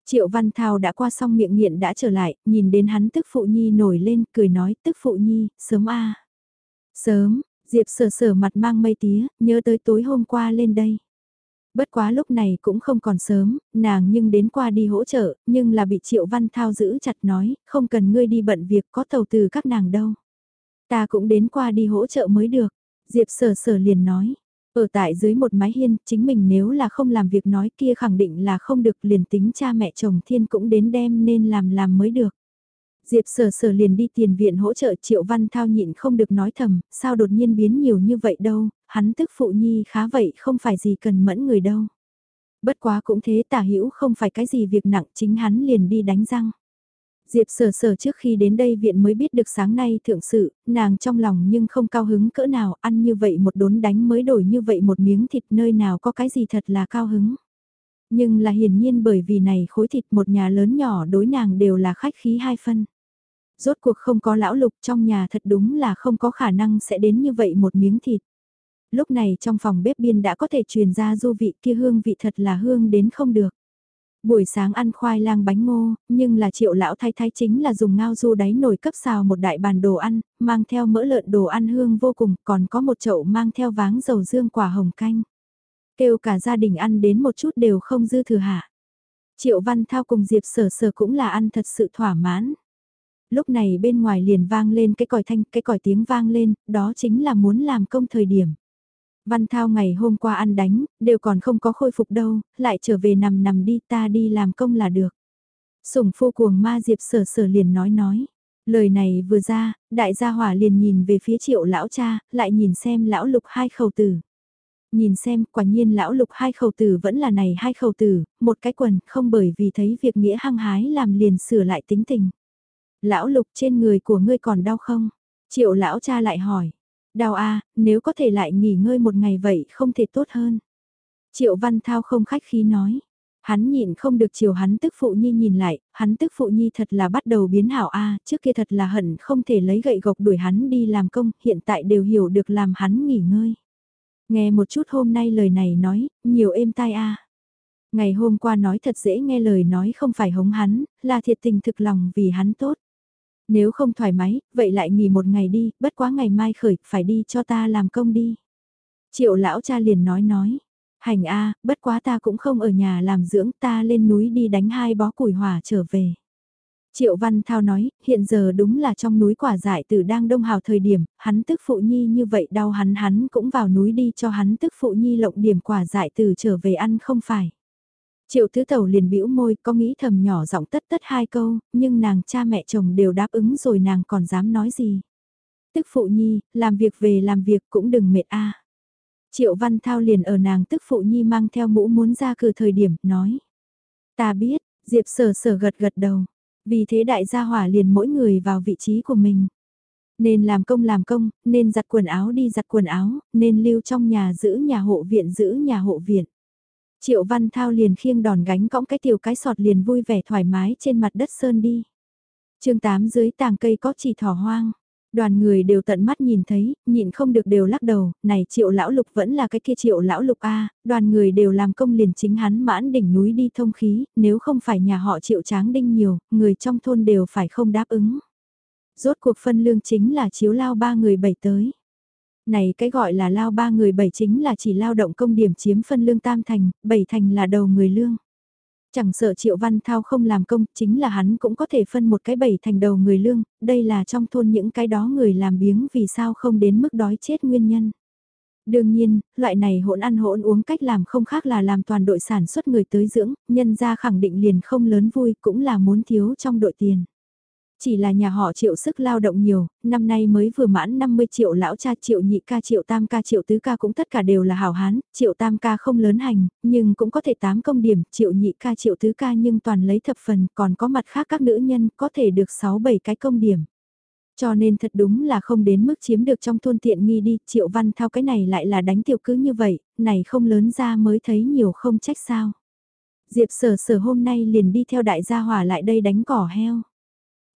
Triệu Văn Thao đã qua xong miệng nghiện đã trở lại, nhìn đến hắn tức phụ nhi nổi lên, cười nói tức phụ nhi, sớm a Sớm, Diệp sở sở mặt mang mây tía, nhớ tới tối hôm qua lên đây. Bất quá lúc này cũng không còn sớm, nàng nhưng đến qua đi hỗ trợ, nhưng là bị Triệu Văn Thao giữ chặt nói, không cần ngươi đi bận việc có tàu từ các nàng đâu. Ta cũng đến qua đi hỗ trợ mới được. Diệp sở sở liền nói, ở tại dưới một mái hiên, chính mình nếu là không làm việc nói kia khẳng định là không được liền tính cha mẹ chồng thiên cũng đến đem nên làm làm mới được. Diệp sở sở liền đi tiền viện hỗ trợ Triệu Văn Thao nhịn không được nói thầm, sao đột nhiên biến nhiều như vậy đâu, hắn tức phụ nhi khá vậy không phải gì cần mẫn người đâu. Bất quá cũng thế tả hữu không phải cái gì việc nặng chính hắn liền đi đánh răng. Diệp sở sở trước khi đến đây viện mới biết được sáng nay thượng sự, nàng trong lòng nhưng không cao hứng cỡ nào ăn như vậy một đốn đánh mới đổi như vậy một miếng thịt nơi nào có cái gì thật là cao hứng. Nhưng là hiển nhiên bởi vì này khối thịt một nhà lớn nhỏ đối nàng đều là khách khí hai phân. Rốt cuộc không có lão lục trong nhà thật đúng là không có khả năng sẽ đến như vậy một miếng thịt. Lúc này trong phòng bếp biên đã có thể truyền ra du vị kia hương vị thật là hương đến không được. Buổi sáng ăn khoai lang bánh ngô, nhưng là triệu lão thay thái chính là dùng ngao du đáy nồi cấp xào một đại bàn đồ ăn, mang theo mỡ lợn đồ ăn hương vô cùng, còn có một chậu mang theo váng dầu dương quả hồng canh. Kêu cả gia đình ăn đến một chút đều không dư thừa hạ. Triệu Văn Thao cùng Diệp Sở Sở cũng là ăn thật sự thỏa mãn. Lúc này bên ngoài liền vang lên cái còi thanh, cái còi tiếng vang lên, đó chính là muốn làm công thời điểm. Văn Thao ngày hôm qua ăn đánh, đều còn không có khôi phục đâu, lại trở về nằm nằm đi ta đi làm công là được. Sủng phu cuồng ma Diệp sở sở liền nói nói. Lời này vừa ra, đại gia hỏa liền nhìn về phía triệu lão cha, lại nhìn xem lão lục hai khẩu tử. Nhìn xem, quả nhiên lão lục hai khẩu tử vẫn là này hai khẩu tử, một cái quần, không bởi vì thấy việc nghĩa hăng hái làm liền sửa lại tính tình. Lão lục trên người của ngươi còn đau không? Triệu lão cha lại hỏi. Đau a nếu có thể lại nghỉ ngơi một ngày vậy không thể tốt hơn. Triệu Văn Thao không khách khí nói. Hắn nhịn không được chiều hắn tức phụ nhi nhìn lại, hắn tức phụ nhi thật là bắt đầu biến hảo a trước kia thật là hận không thể lấy gậy gộc đuổi hắn đi làm công, hiện tại đều hiểu được làm hắn nghỉ ngơi. Nghe một chút hôm nay lời này nói, nhiều êm tai a Ngày hôm qua nói thật dễ nghe lời nói không phải hống hắn, là thiệt tình thực lòng vì hắn tốt. Nếu không thoải mái, vậy lại nghỉ một ngày đi, bất quá ngày mai khởi, phải đi cho ta làm công đi. Triệu lão cha liền nói nói, hành a bất quá ta cũng không ở nhà làm dưỡng ta lên núi đi đánh hai bó củi hỏa trở về. Triệu Văn Thao nói, hiện giờ đúng là trong núi quả dại tử đang đông hào thời điểm, hắn tức phụ nhi như vậy đau hắn hắn cũng vào núi đi cho hắn tức phụ nhi lộng điểm quả dại tử trở về ăn không phải. Triệu tứ tẩu liền bĩu môi có nghĩ thầm nhỏ giọng tất tất hai câu, nhưng nàng cha mẹ chồng đều đáp ứng rồi nàng còn dám nói gì. Tức phụ nhi, làm việc về làm việc cũng đừng mệt a. Triệu văn thao liền ở nàng tức phụ nhi mang theo mũ muốn ra cử thời điểm, nói. Ta biết, Diệp sở sở gật gật đầu. Vì thế đại gia hỏa liền mỗi người vào vị trí của mình. Nên làm công làm công, nên giặt quần áo đi giặt quần áo, nên lưu trong nhà giữ nhà hộ viện giữ nhà hộ viện. Triệu Văn Thao liền khiêng đòn gánh cõng cái tiểu cái sọt liền vui vẻ thoải mái trên mặt đất sơn đi. chương 8 dưới tàng cây có chỉ thỏ hoang. Đoàn người đều tận mắt nhìn thấy, nhịn không được đều lắc đầu, này triệu lão lục vẫn là cái kia triệu lão lục A, đoàn người đều làm công liền chính hắn mãn đỉnh núi đi thông khí, nếu không phải nhà họ triệu tráng đinh nhiều, người trong thôn đều phải không đáp ứng. Rốt cuộc phân lương chính là chiếu lao ba người bảy tới. Này cái gọi là lao ba người bảy chính là chỉ lao động công điểm chiếm phân lương tam thành, bảy thành là đầu người lương. Chẳng sợ Triệu Văn Thao không làm công, chính là hắn cũng có thể phân một cái bảy thành đầu người lương, đây là trong thôn những cái đó người làm biếng vì sao không đến mức đói chết nguyên nhân. Đương nhiên, loại này hỗn ăn hỗn uống cách làm không khác là làm toàn đội sản xuất người tới dưỡng, nhân ra khẳng định liền không lớn vui cũng là muốn thiếu trong đội tiền. Chỉ là nhà họ triệu sức lao động nhiều, năm nay mới vừa mãn 50 triệu lão cha triệu nhị ca triệu tam ca triệu tứ ca cũng tất cả đều là hảo hán, triệu tam ca không lớn hành, nhưng cũng có thể 8 công điểm, triệu nhị ca triệu tứ ca nhưng toàn lấy thập phần, còn có mặt khác các nữ nhân có thể được 6-7 cái công điểm. Cho nên thật đúng là không đến mức chiếm được trong thôn tiện nghi đi, triệu văn thao cái này lại là đánh tiểu cứ như vậy, này không lớn ra mới thấy nhiều không trách sao. Diệp sở sở hôm nay liền đi theo đại gia hỏa lại đây đánh cỏ heo.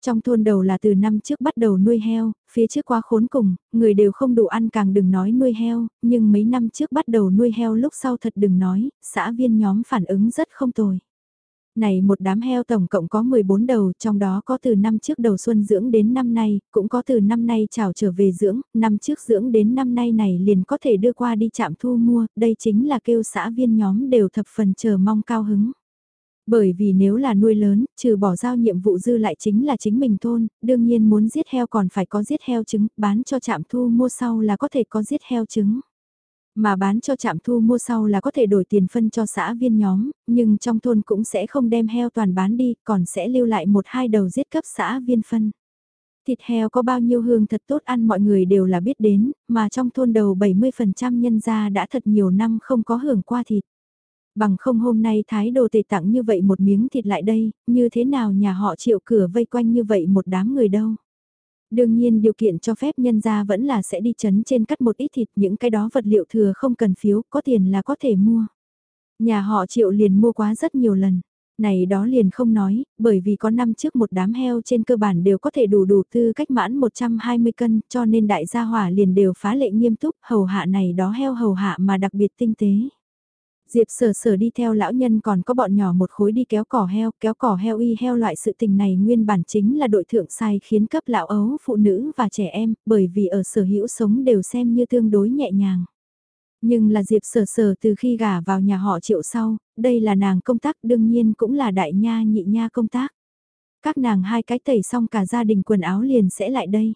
Trong thôn đầu là từ năm trước bắt đầu nuôi heo, phía trước quá khốn cùng, người đều không đủ ăn càng đừng nói nuôi heo, nhưng mấy năm trước bắt đầu nuôi heo lúc sau thật đừng nói, xã viên nhóm phản ứng rất không tồi. Này một đám heo tổng cộng có 14 đầu, trong đó có từ năm trước đầu xuân dưỡng đến năm nay, cũng có từ năm nay trào trở về dưỡng, năm trước dưỡng đến năm nay này liền có thể đưa qua đi chạm thu mua, đây chính là kêu xã viên nhóm đều thập phần chờ mong cao hứng. Bởi vì nếu là nuôi lớn, trừ bỏ giao nhiệm vụ dư lại chính là chính mình thôn, đương nhiên muốn giết heo còn phải có giết heo trứng, bán cho trạm thu mua sau là có thể có giết heo trứng. Mà bán cho trạm thu mua sau là có thể đổi tiền phân cho xã viên nhóm, nhưng trong thôn cũng sẽ không đem heo toàn bán đi, còn sẽ lưu lại một hai đầu giết cấp xã viên phân. Thịt heo có bao nhiêu hương thật tốt ăn mọi người đều là biết đến, mà trong thôn đầu 70% nhân gia đã thật nhiều năm không có hưởng qua thịt. Bằng không hôm nay thái đồ tề tặng như vậy một miếng thịt lại đây, như thế nào nhà họ triệu cửa vây quanh như vậy một đám người đâu. Đương nhiên điều kiện cho phép nhân ra vẫn là sẽ đi chấn trên cắt một ít thịt những cái đó vật liệu thừa không cần phiếu, có tiền là có thể mua. Nhà họ triệu liền mua quá rất nhiều lần. Này đó liền không nói, bởi vì có năm trước một đám heo trên cơ bản đều có thể đủ đủ tư cách mãn 120 cân cho nên đại gia hỏa liền đều phá lệ nghiêm túc hầu hạ này đó heo hầu hạ mà đặc biệt tinh tế. Diệp sở sở đi theo lão nhân còn có bọn nhỏ một khối đi kéo cỏ heo, kéo cỏ heo y heo loại sự tình này nguyên bản chính là đội thượng sai khiến cấp lão ấu, phụ nữ và trẻ em, bởi vì ở sở hữu sống đều xem như tương đối nhẹ nhàng. Nhưng là Diệp sở sở từ khi gả vào nhà họ triệu sau, đây là nàng công tác đương nhiên cũng là đại nha nhị nha công tác. Các nàng hai cái tẩy xong cả gia đình quần áo liền sẽ lại đây.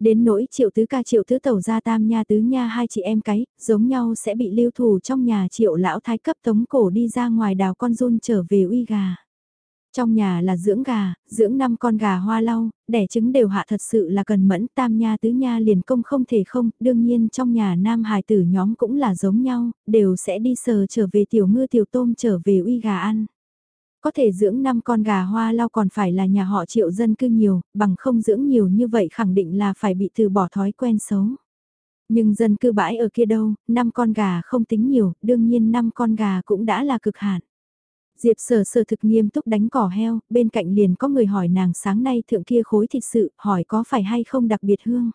Đến nỗi triệu tứ ca triệu tứ tẩu gia tam nha tứ nha hai chị em cái, giống nhau sẽ bị lưu thủ trong nhà triệu lão thái cấp tống cổ đi ra ngoài đào con run trở về uy gà. Trong nhà là dưỡng gà, dưỡng năm con gà hoa lau, đẻ trứng đều hạ thật sự là cần mẫn tam nha tứ nha liền công không thể không, đương nhiên trong nhà nam hài tử nhóm cũng là giống nhau, đều sẽ đi sờ trở về tiểu ngư tiểu tôm trở về uy gà ăn có thể dưỡng 5 con gà hoa lau còn phải là nhà họ triệu dân cư nhiều, bằng không dưỡng nhiều như vậy khẳng định là phải bị từ bỏ thói quen xấu. Nhưng dân cư bãi ở kia đâu, 5 con gà không tính nhiều, đương nhiên 5 con gà cũng đã là cực hạn. Diệp sở sở thực nghiêm túc đánh cỏ heo, bên cạnh liền có người hỏi nàng sáng nay thượng kia khối thịt sự, hỏi có phải hay không đặc biệt hương.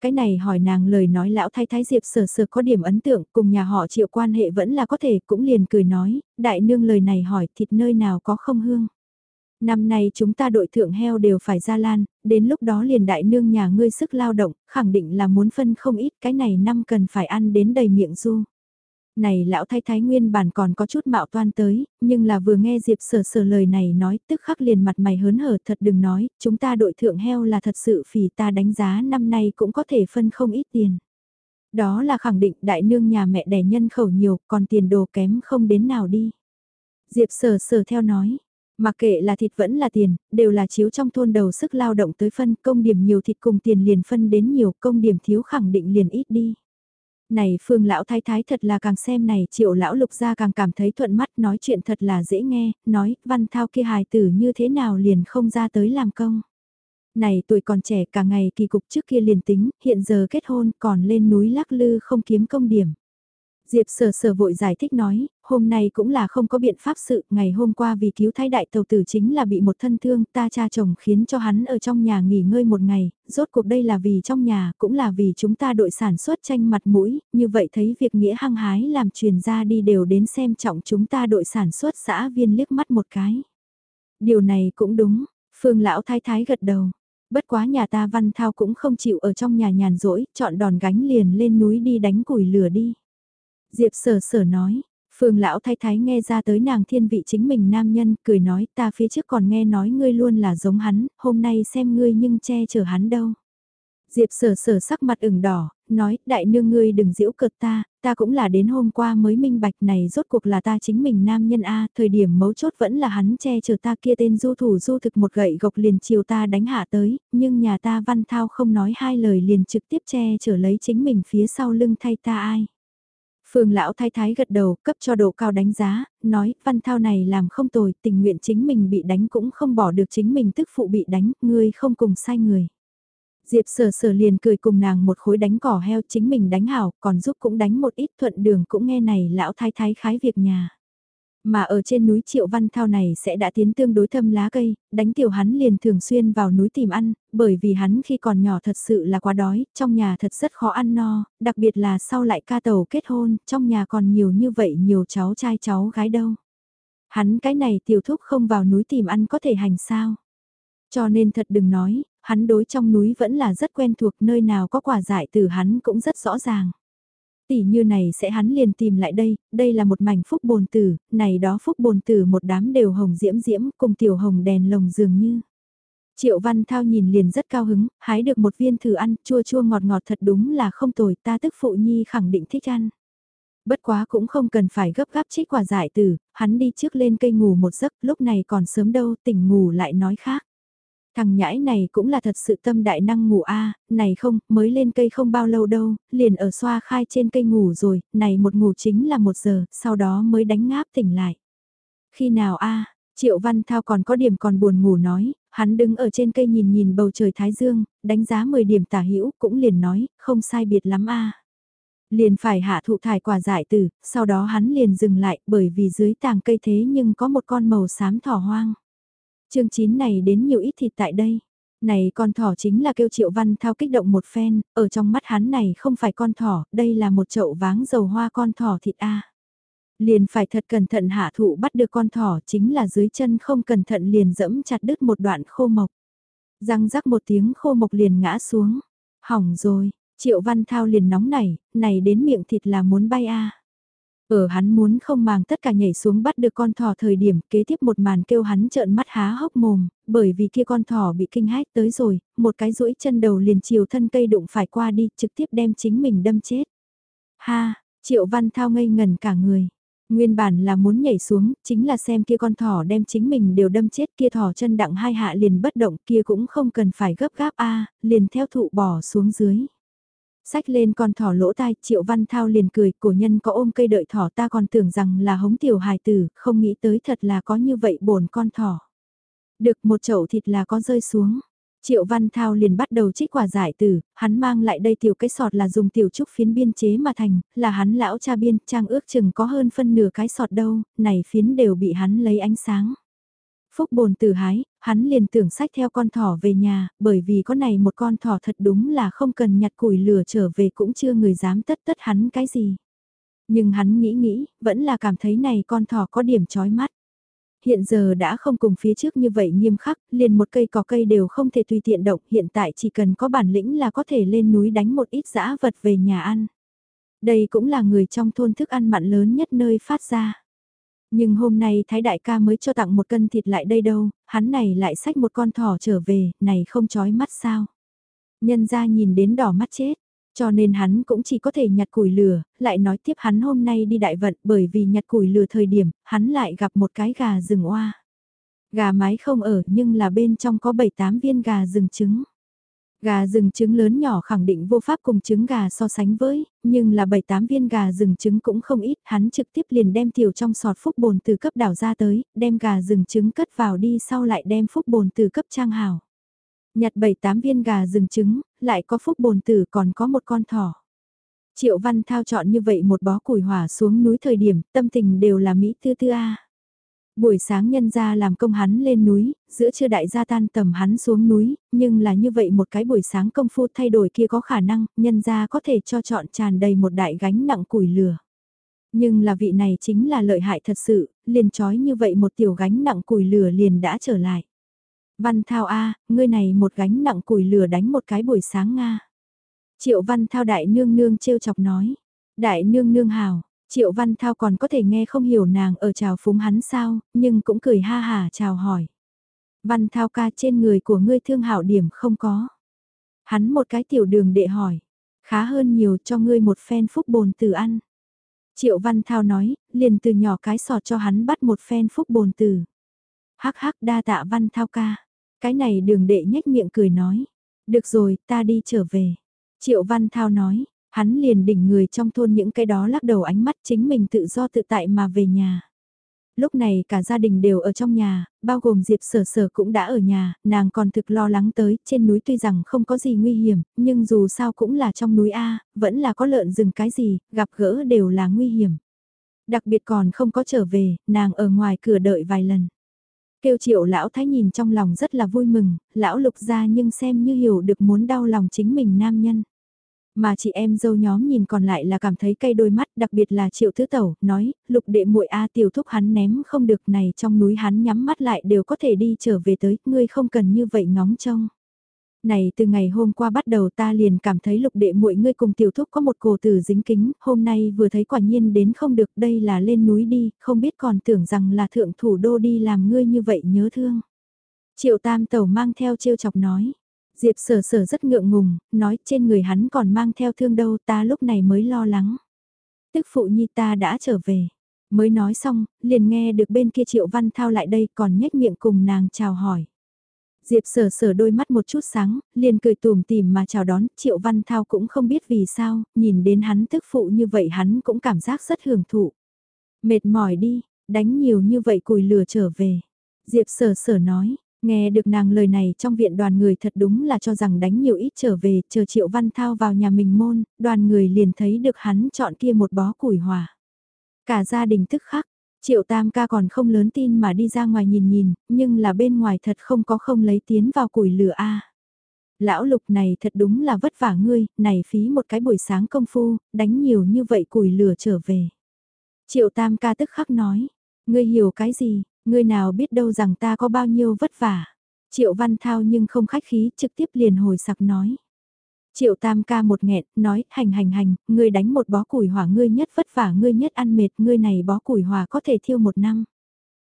Cái này hỏi nàng lời nói lão thái thái Diệp sở sở có điểm ấn tượng cùng nhà họ triệu quan hệ vẫn là có thể cũng liền cười nói, đại nương lời này hỏi thịt nơi nào có không hương. Năm nay chúng ta đội thượng heo đều phải ra lan, đến lúc đó liền đại nương nhà ngươi sức lao động, khẳng định là muốn phân không ít cái này năm cần phải ăn đến đầy miệng du. Này lão thái thái nguyên bản còn có chút mạo toan tới, nhưng là vừa nghe Diệp sở sở lời này nói tức khắc liền mặt mày hớn hở thật đừng nói, chúng ta đội thượng heo là thật sự phỉ ta đánh giá năm nay cũng có thể phân không ít tiền. Đó là khẳng định đại nương nhà mẹ đẻ nhân khẩu nhiều, còn tiền đồ kém không đến nào đi. Diệp sở sở theo nói, mặc kệ là thịt vẫn là tiền, đều là chiếu trong thôn đầu sức lao động tới phân công điểm nhiều thịt cùng tiền liền phân đến nhiều công điểm thiếu khẳng định liền ít đi. Này phương lão thái thái thật là càng xem này triệu lão lục ra càng cảm thấy thuận mắt nói chuyện thật là dễ nghe, nói văn thao kia hài tử như thế nào liền không ra tới làm công. Này tuổi còn trẻ cả ngày kỳ cục trước kia liền tính, hiện giờ kết hôn còn lên núi lắc lư không kiếm công điểm. Diệp sở sở vội giải thích nói, hôm nay cũng là không có biện pháp sự, ngày hôm qua vì cứu thái đại tàu tử chính là bị một thân thương, ta cha chồng khiến cho hắn ở trong nhà nghỉ ngơi một ngày, rốt cuộc đây là vì trong nhà, cũng là vì chúng ta đội sản xuất tranh mặt mũi, như vậy thấy việc nghĩa hăng hái làm truyền ra đi đều đến xem trọng chúng ta đội sản xuất xã viên liếc mắt một cái. Điều này cũng đúng, phương lão thái thái gật đầu. Bất quá nhà ta văn thao cũng không chịu ở trong nhà nhàn rỗi, chọn đòn gánh liền lên núi đi đánh củi lửa đi. Diệp sở sở nói, Phương lão thái thái nghe ra tới nàng thiên vị chính mình nam nhân, cười nói ta phía trước còn nghe nói ngươi luôn là giống hắn, hôm nay xem ngươi nhưng che chở hắn đâu. Diệp sở sở sắc mặt ửng đỏ, nói đại nương ngươi đừng giễu cợt ta, ta cũng là đến hôm qua mới minh bạch này rốt cuộc là ta chính mình nam nhân A, thời điểm mấu chốt vẫn là hắn che chở ta kia tên du thủ du thực một gậy gộc liền chiều ta đánh hạ tới, nhưng nhà ta văn thao không nói hai lời liền trực tiếp che chở lấy chính mình phía sau lưng thay ta ai. Phương lão thái thái gật đầu, cấp cho độ cao đánh giá, nói, văn thao này làm không tồi, tình nguyện chính mình bị đánh cũng không bỏ được chính mình tức phụ bị đánh, ngươi không cùng sai người. Diệp sở sở liền cười cùng nàng một khối đánh cỏ heo chính mình đánh hảo, còn giúp cũng đánh một ít thuận đường cũng nghe này lão thái thái khái việc nhà. Mà ở trên núi Triệu Văn Thao này sẽ đã tiến tương đối thâm lá cây, đánh tiểu hắn liền thường xuyên vào núi tìm ăn, bởi vì hắn khi còn nhỏ thật sự là quá đói, trong nhà thật rất khó ăn no, đặc biệt là sau lại ca tàu kết hôn, trong nhà còn nhiều như vậy nhiều cháu trai cháu gái đâu. Hắn cái này tiểu thúc không vào núi tìm ăn có thể hành sao. Cho nên thật đừng nói, hắn đối trong núi vẫn là rất quen thuộc nơi nào có quả dại từ hắn cũng rất rõ ràng. Tỷ như này sẽ hắn liền tìm lại đây, đây là một mảnh phúc bồn tử, này đó phúc bồn tử một đám đều hồng diễm diễm cùng tiểu hồng đèn lồng dường như. Triệu Văn Thao nhìn liền rất cao hứng, hái được một viên thử ăn, chua chua ngọt ngọt thật đúng là không tồi, ta tức phụ nhi khẳng định thích ăn. Bất quá cũng không cần phải gấp gáp trích quả giải tử, hắn đi trước lên cây ngủ một giấc, lúc này còn sớm đâu, tỉnh ngủ lại nói khác. Thằng nhãi này cũng là thật sự tâm đại năng ngủ a này không, mới lên cây không bao lâu đâu, liền ở xoa khai trên cây ngủ rồi, này một ngủ chính là một giờ, sau đó mới đánh ngáp tỉnh lại. Khi nào a Triệu Văn Thao còn có điểm còn buồn ngủ nói, hắn đứng ở trên cây nhìn nhìn bầu trời Thái Dương, đánh giá 10 điểm tả hữu cũng liền nói, không sai biệt lắm a Liền phải hạ thụ thải quả giải tử, sau đó hắn liền dừng lại bởi vì dưới tàng cây thế nhưng có một con màu xám thỏ hoang chương 9 này đến nhiều ít thịt tại đây. Này con thỏ chính là kêu triệu văn thao kích động một phen, ở trong mắt hắn này không phải con thỏ, đây là một chậu váng dầu hoa con thỏ thịt A. Liền phải thật cẩn thận hạ thụ bắt được con thỏ chính là dưới chân không cẩn thận liền dẫm chặt đứt một đoạn khô mộc. Răng rắc một tiếng khô mộc liền ngã xuống. Hỏng rồi, triệu văn thao liền nóng nảy, này đến miệng thịt là muốn bay A. Ở hắn muốn không màng tất cả nhảy xuống bắt được con thỏ thời điểm kế tiếp một màn kêu hắn trợn mắt há hốc mồm, bởi vì kia con thỏ bị kinh hách tới rồi, một cái rũi chân đầu liền chiều thân cây đụng phải qua đi trực tiếp đem chính mình đâm chết. Ha, triệu văn thao ngây ngần cả người. Nguyên bản là muốn nhảy xuống, chính là xem kia con thỏ đem chính mình đều đâm chết kia thỏ chân đặng hai hạ liền bất động kia cũng không cần phải gấp gáp a liền theo thụ bỏ xuống dưới. Sách lên con thỏ lỗ tai, Triệu Văn Thao liền cười, cổ nhân có ôm cây đợi thỏ ta còn tưởng rằng là hống tiểu hài tử, không nghĩ tới thật là có như vậy bổn con thỏ. Được một chậu thịt là có rơi xuống. Triệu Văn Thao liền bắt đầu trích quả giải tử, hắn mang lại đây tiểu cái sọt là dùng tiểu trúc phiến biên chế mà thành, là hắn lão cha biên, trang ước chừng có hơn phân nửa cái sọt đâu, này phiến đều bị hắn lấy ánh sáng. Phúc bồn tử hái, hắn liền tưởng sách theo con thỏ về nhà, bởi vì có này một con thỏ thật đúng là không cần nhặt củi lửa trở về cũng chưa người dám tất tất hắn cái gì. Nhưng hắn nghĩ nghĩ, vẫn là cảm thấy này con thỏ có điểm chói mắt. Hiện giờ đã không cùng phía trước như vậy nghiêm khắc, liền một cây cỏ cây đều không thể tùy tiện động, hiện tại chỉ cần có bản lĩnh là có thể lên núi đánh một ít dã vật về nhà ăn. Đây cũng là người trong thôn thức ăn mặn lớn nhất nơi phát ra. Nhưng hôm nay Thái Đại ca mới cho tặng một cân thịt lại đây đâu, hắn này lại xách một con thỏ trở về, này không chói mắt sao. Nhân ra nhìn đến đỏ mắt chết, cho nên hắn cũng chỉ có thể nhặt củi lửa, lại nói tiếp hắn hôm nay đi đại vận bởi vì nhặt củi lửa thời điểm, hắn lại gặp một cái gà rừng oa. Gà mái không ở nhưng là bên trong có 7-8 viên gà rừng trứng. Gà rừng trứng lớn nhỏ khẳng định vô pháp cùng trứng gà so sánh với, nhưng là 7-8 viên gà rừng trứng cũng không ít, hắn trực tiếp liền đem tiểu trong sọt phúc bồn từ cấp đảo ra tới, đem gà rừng trứng cất vào đi sau lại đem phúc bồn từ cấp trang hào. Nhặt 7-8 viên gà rừng trứng, lại có phúc bồn tử còn có một con thỏ. Triệu Văn Thao chọn như vậy một bó củi hỏa xuống núi thời điểm, tâm tình đều là Mỹ tư tư a. Buổi sáng nhân ra làm công hắn lên núi, giữa trưa đại gia tan tầm hắn xuống núi, nhưng là như vậy một cái buổi sáng công phu thay đổi kia có khả năng, nhân ra có thể cho chọn tràn đầy một đại gánh nặng củi lửa. Nhưng là vị này chính là lợi hại thật sự, liền trói như vậy một tiểu gánh nặng củi lửa liền đã trở lại. Văn Thao A, ngươi này một gánh nặng củi lửa đánh một cái buổi sáng Nga. Triệu Văn Thao đại nương nương trêu chọc nói. Đại nương nương hào, Triệu Văn Thao còn có thể nghe không hiểu nàng ở chào phúng hắn sao, nhưng cũng cười ha hà chào hỏi. Văn Thao ca trên người của ngươi thương hảo điểm không có. Hắn một cái tiểu đường đệ hỏi. Khá hơn nhiều cho ngươi một phen phúc bồn từ ăn. Triệu Văn Thao nói, liền từ nhỏ cái sọt cho hắn bắt một phen phúc bồn từ. Hắc hắc đa tạ Văn Thao ca. Cái này đường đệ nhếch miệng cười nói. Được rồi, ta đi trở về. Triệu Văn Thao nói, hắn liền đỉnh người trong thôn những cái đó lắc đầu ánh mắt chính mình tự do tự tại mà về nhà. Lúc này cả gia đình đều ở trong nhà, bao gồm Diệp Sở Sở cũng đã ở nhà, nàng còn thực lo lắng tới, trên núi tuy rằng không có gì nguy hiểm, nhưng dù sao cũng là trong núi A, vẫn là có lợn rừng cái gì, gặp gỡ đều là nguy hiểm. Đặc biệt còn không có trở về, nàng ở ngoài cửa đợi vài lần. Kêu triệu lão thái nhìn trong lòng rất là vui mừng, lão lục ra nhưng xem như hiểu được muốn đau lòng chính mình nam nhân. Mà chị em dâu nhóm nhìn còn lại là cảm thấy cay đôi mắt đặc biệt là triệu thứ tẩu, nói, lục đệ muội A tiểu thúc hắn ném không được này trong núi hắn nhắm mắt lại đều có thể đi trở về tới, ngươi không cần như vậy ngóng trông. Này từ ngày hôm qua bắt đầu ta liền cảm thấy lục đệ muội ngươi cùng tiểu thúc có một cổ tử dính kính, hôm nay vừa thấy quả nhiên đến không được đây là lên núi đi, không biết còn tưởng rằng là thượng thủ đô đi làm ngươi như vậy nhớ thương. Triệu tam tẩu mang theo trêu chọc nói, Diệp sở sở rất ngượng ngùng, nói trên người hắn còn mang theo thương đâu ta lúc này mới lo lắng. Tức phụ nhi ta đã trở về. Mới nói xong, liền nghe được bên kia Triệu Văn Thao lại đây còn nhếch miệng cùng nàng chào hỏi. Diệp sở sở đôi mắt một chút sáng, liền cười tùm tìm mà chào đón, Triệu Văn Thao cũng không biết vì sao, nhìn đến hắn tức phụ như vậy hắn cũng cảm giác rất hưởng thụ. Mệt mỏi đi, đánh nhiều như vậy cùi lửa trở về. Diệp sở sở nói, Nghe được nàng lời này trong viện đoàn người thật đúng là cho rằng đánh nhiều ít trở về, chờ Triệu Văn Thao vào nhà mình môn, đoàn người liền thấy được hắn chọn kia một bó củi hòa. Cả gia đình tức khắc, Triệu Tam ca còn không lớn tin mà đi ra ngoài nhìn nhìn, nhưng là bên ngoài thật không có không lấy tiến vào củi lửa a. Lão lục này thật đúng là vất vả ngươi, này phí một cái buổi sáng công phu, đánh nhiều như vậy củi lửa trở về. Triệu Tam ca tức khắc nói, ngươi hiểu cái gì, Ngươi nào biết đâu rằng ta có bao nhiêu vất vả. Triệu Văn Thao nhưng không khách khí trực tiếp liền hồi sặc nói. Triệu Tam ca một nghẹn, nói, hành hành hành, ngươi đánh một bó củi hỏa ngươi nhất vất vả ngươi nhất ăn mệt, ngươi này bó củi hỏa có thể thiêu một năm.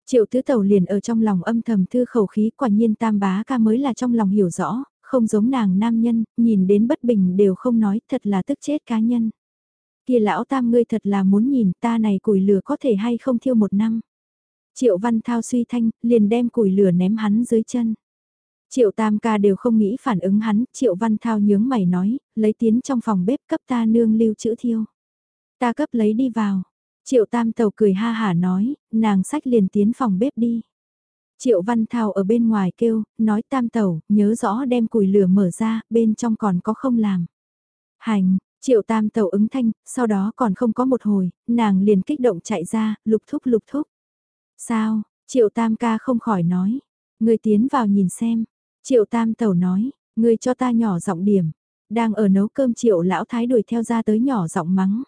Triệu Tứ Tẩu liền ở trong lòng âm thầm thư khẩu khí quả nhiên Tam bá ca mới là trong lòng hiểu rõ, không giống nàng nam nhân, nhìn đến bất bình đều không nói, thật là tức chết cá nhân. Kia lão Tam ngươi thật là muốn nhìn ta này củi lửa có thể hay không thiêu một năm. Triệu Văn Thao suy thanh, liền đem củi lửa ném hắn dưới chân. Triệu Tam ca đều không nghĩ phản ứng hắn, Triệu Văn Thao nhướng mày nói, lấy tiến trong phòng bếp cấp ta nương lưu chữ thiêu. Ta cấp lấy đi vào. Triệu Tam tàu cười ha hả nói, nàng sách liền tiến phòng bếp đi. Triệu Văn Thao ở bên ngoài kêu, nói Tam tàu, nhớ rõ đem củi lửa mở ra, bên trong còn có không làm. Hành, Triệu Tam tàu ứng thanh, sau đó còn không có một hồi, nàng liền kích động chạy ra, lục thúc lục thúc. Sao, triệu tam ca không khỏi nói. Người tiến vào nhìn xem. Triệu tam tẩu nói, người cho ta nhỏ giọng điểm. Đang ở nấu cơm triệu lão thái đuổi theo ra tới nhỏ giọng mắng.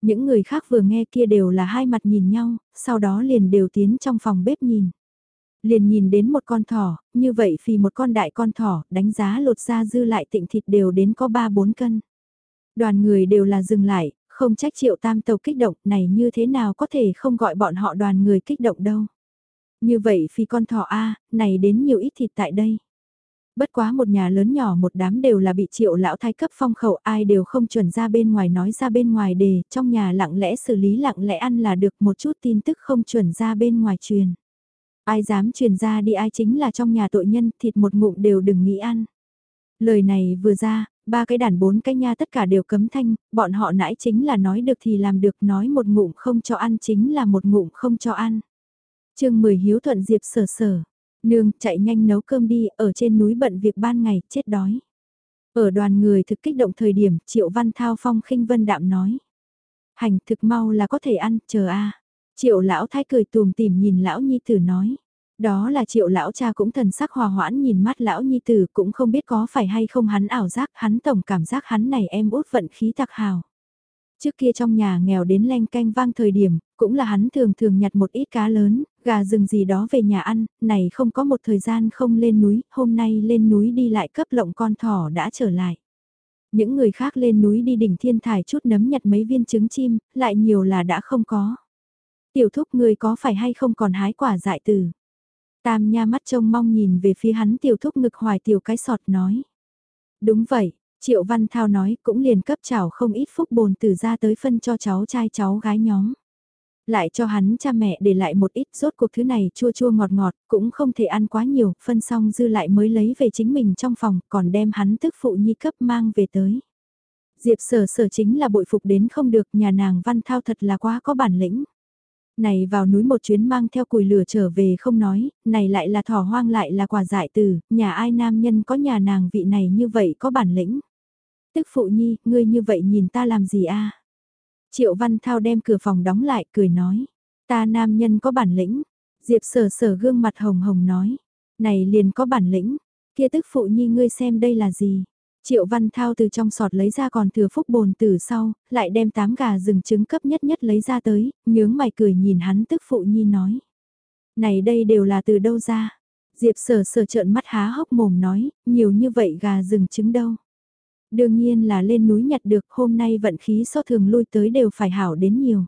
Những người khác vừa nghe kia đều là hai mặt nhìn nhau, sau đó liền đều tiến trong phòng bếp nhìn. Liền nhìn đến một con thỏ, như vậy vì một con đại con thỏ, đánh giá lột ra dư lại tịnh thịt đều đến có 3-4 cân. Đoàn người đều là dừng lại, không trách triệu tam tàu kích động này như thế nào có thể không gọi bọn họ đoàn người kích động đâu. Như vậy phi con thỏ A, này đến nhiều ít thịt tại đây. Bất quá một nhà lớn nhỏ một đám đều là bị triệu lão thái cấp phong khẩu ai đều không chuẩn ra bên ngoài nói ra bên ngoài đề, trong nhà lặng lẽ xử lý lặng lẽ ăn là được một chút tin tức không chuẩn ra bên ngoài truyền. Ai dám truyền ra đi ai chính là trong nhà tội nhân thịt một ngụm đều đừng nghĩ ăn. Lời này vừa ra, ba cái đàn bốn cái nha tất cả đều cấm thanh, bọn họ nãy chính là nói được thì làm được nói một ngụm không cho ăn chính là một ngụm không cho ăn. chương 10 hiếu thuận diệp sở sở, nương chạy nhanh nấu cơm đi, ở trên núi bận việc ban ngày, chết đói. Ở đoàn người thực kích động thời điểm, Triệu Văn Thao Phong khinh vân đạm nói. Hành thực mau là có thể ăn, chờ a Triệu lão thái cười tùm tìm nhìn lão nhi tử nói. Đó là triệu lão cha cũng thần sắc hòa hoãn nhìn mắt lão nhi tử cũng không biết có phải hay không hắn ảo giác hắn tổng cảm giác hắn này em út vận khí tặc hào. Trước kia trong nhà nghèo đến len canh vang thời điểm, cũng là hắn thường thường nhặt một ít cá lớn, gà rừng gì đó về nhà ăn, này không có một thời gian không lên núi, hôm nay lên núi đi lại cấp lộng con thỏ đã trở lại. Những người khác lên núi đi đỉnh thiên thải chút nấm nhặt mấy viên trứng chim, lại nhiều là đã không có. Tiểu thúc người có phải hay không còn hái quả dại từ. Tam nha mắt trông mong nhìn về phía hắn tiểu thúc ngực hoài tiểu cái sọt nói. Đúng vậy, Triệu Văn Thao nói cũng liền cấp chảo không ít phúc bồn từ ra tới phân cho cháu trai cháu gái nhóm. Lại cho hắn cha mẹ để lại một ít rốt cuộc thứ này chua chua ngọt ngọt, cũng không thể ăn quá nhiều, phân xong dư lại mới lấy về chính mình trong phòng, còn đem hắn tức phụ nhi cấp mang về tới. Diệp sở sở chính là bội phục đến không được, nhà nàng văn thao thật là quá có bản lĩnh. Này vào núi một chuyến mang theo cùi lửa trở về không nói, này lại là thỏ hoang lại là quả dại từ, nhà ai nam nhân có nhà nàng vị này như vậy có bản lĩnh. Tức phụ nhi, ngươi như vậy nhìn ta làm gì a? Triệu Văn Thao đem cửa phòng đóng lại cười nói, ta nam nhân có bản lĩnh. Diệp sở sở gương mặt hồng hồng nói, này liền có bản lĩnh, kia tức phụ nhi ngươi xem đây là gì. Triệu Văn Thao từ trong sọt lấy ra còn thừa phúc bồn từ sau, lại đem tám gà rừng trứng cấp nhất nhất lấy ra tới, nhướng mày cười nhìn hắn tức phụ nhi nói. Này đây đều là từ đâu ra? Diệp sở sở trợn mắt há hốc mồm nói, nhiều như vậy gà rừng trứng đâu? Đương nhiên là lên núi nhặt được hôm nay vận khí so thường lui tới đều phải hảo đến nhiều.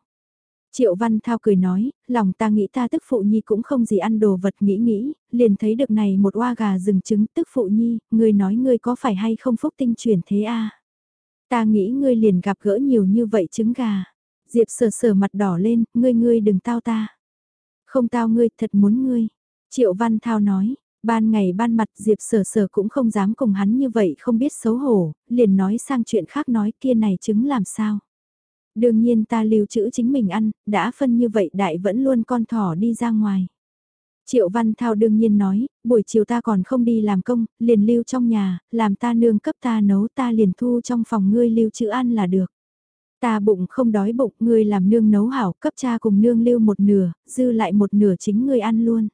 Triệu Văn Thao cười nói, lòng ta nghĩ ta tức phụ nhi cũng không gì ăn đồ vật nghĩ nghĩ, liền thấy được này một oa gà rừng trứng tức phụ nhi, ngươi nói ngươi có phải hay không phúc tinh chuyển thế a Ta nghĩ ngươi liền gặp gỡ nhiều như vậy trứng gà. Diệp sờ sờ mặt đỏ lên, ngươi ngươi đừng tao ta. Không tao ngươi, thật muốn ngươi. Triệu Văn Thao nói, ban ngày ban mặt Diệp sờ sờ cũng không dám cùng hắn như vậy không biết xấu hổ, liền nói sang chuyện khác nói kia này trứng làm sao. Đương nhiên ta lưu trữ chính mình ăn, đã phân như vậy đại vẫn luôn con thỏ đi ra ngoài. Triệu Văn Thao đương nhiên nói, buổi chiều ta còn không đi làm công, liền lưu trong nhà, làm ta nương cấp ta nấu ta liền thu trong phòng ngươi lưu trữ ăn là được. Ta bụng không đói bụng, ngươi làm nương nấu hảo, cấp cha cùng nương lưu một nửa, dư lại một nửa chính ngươi ăn luôn.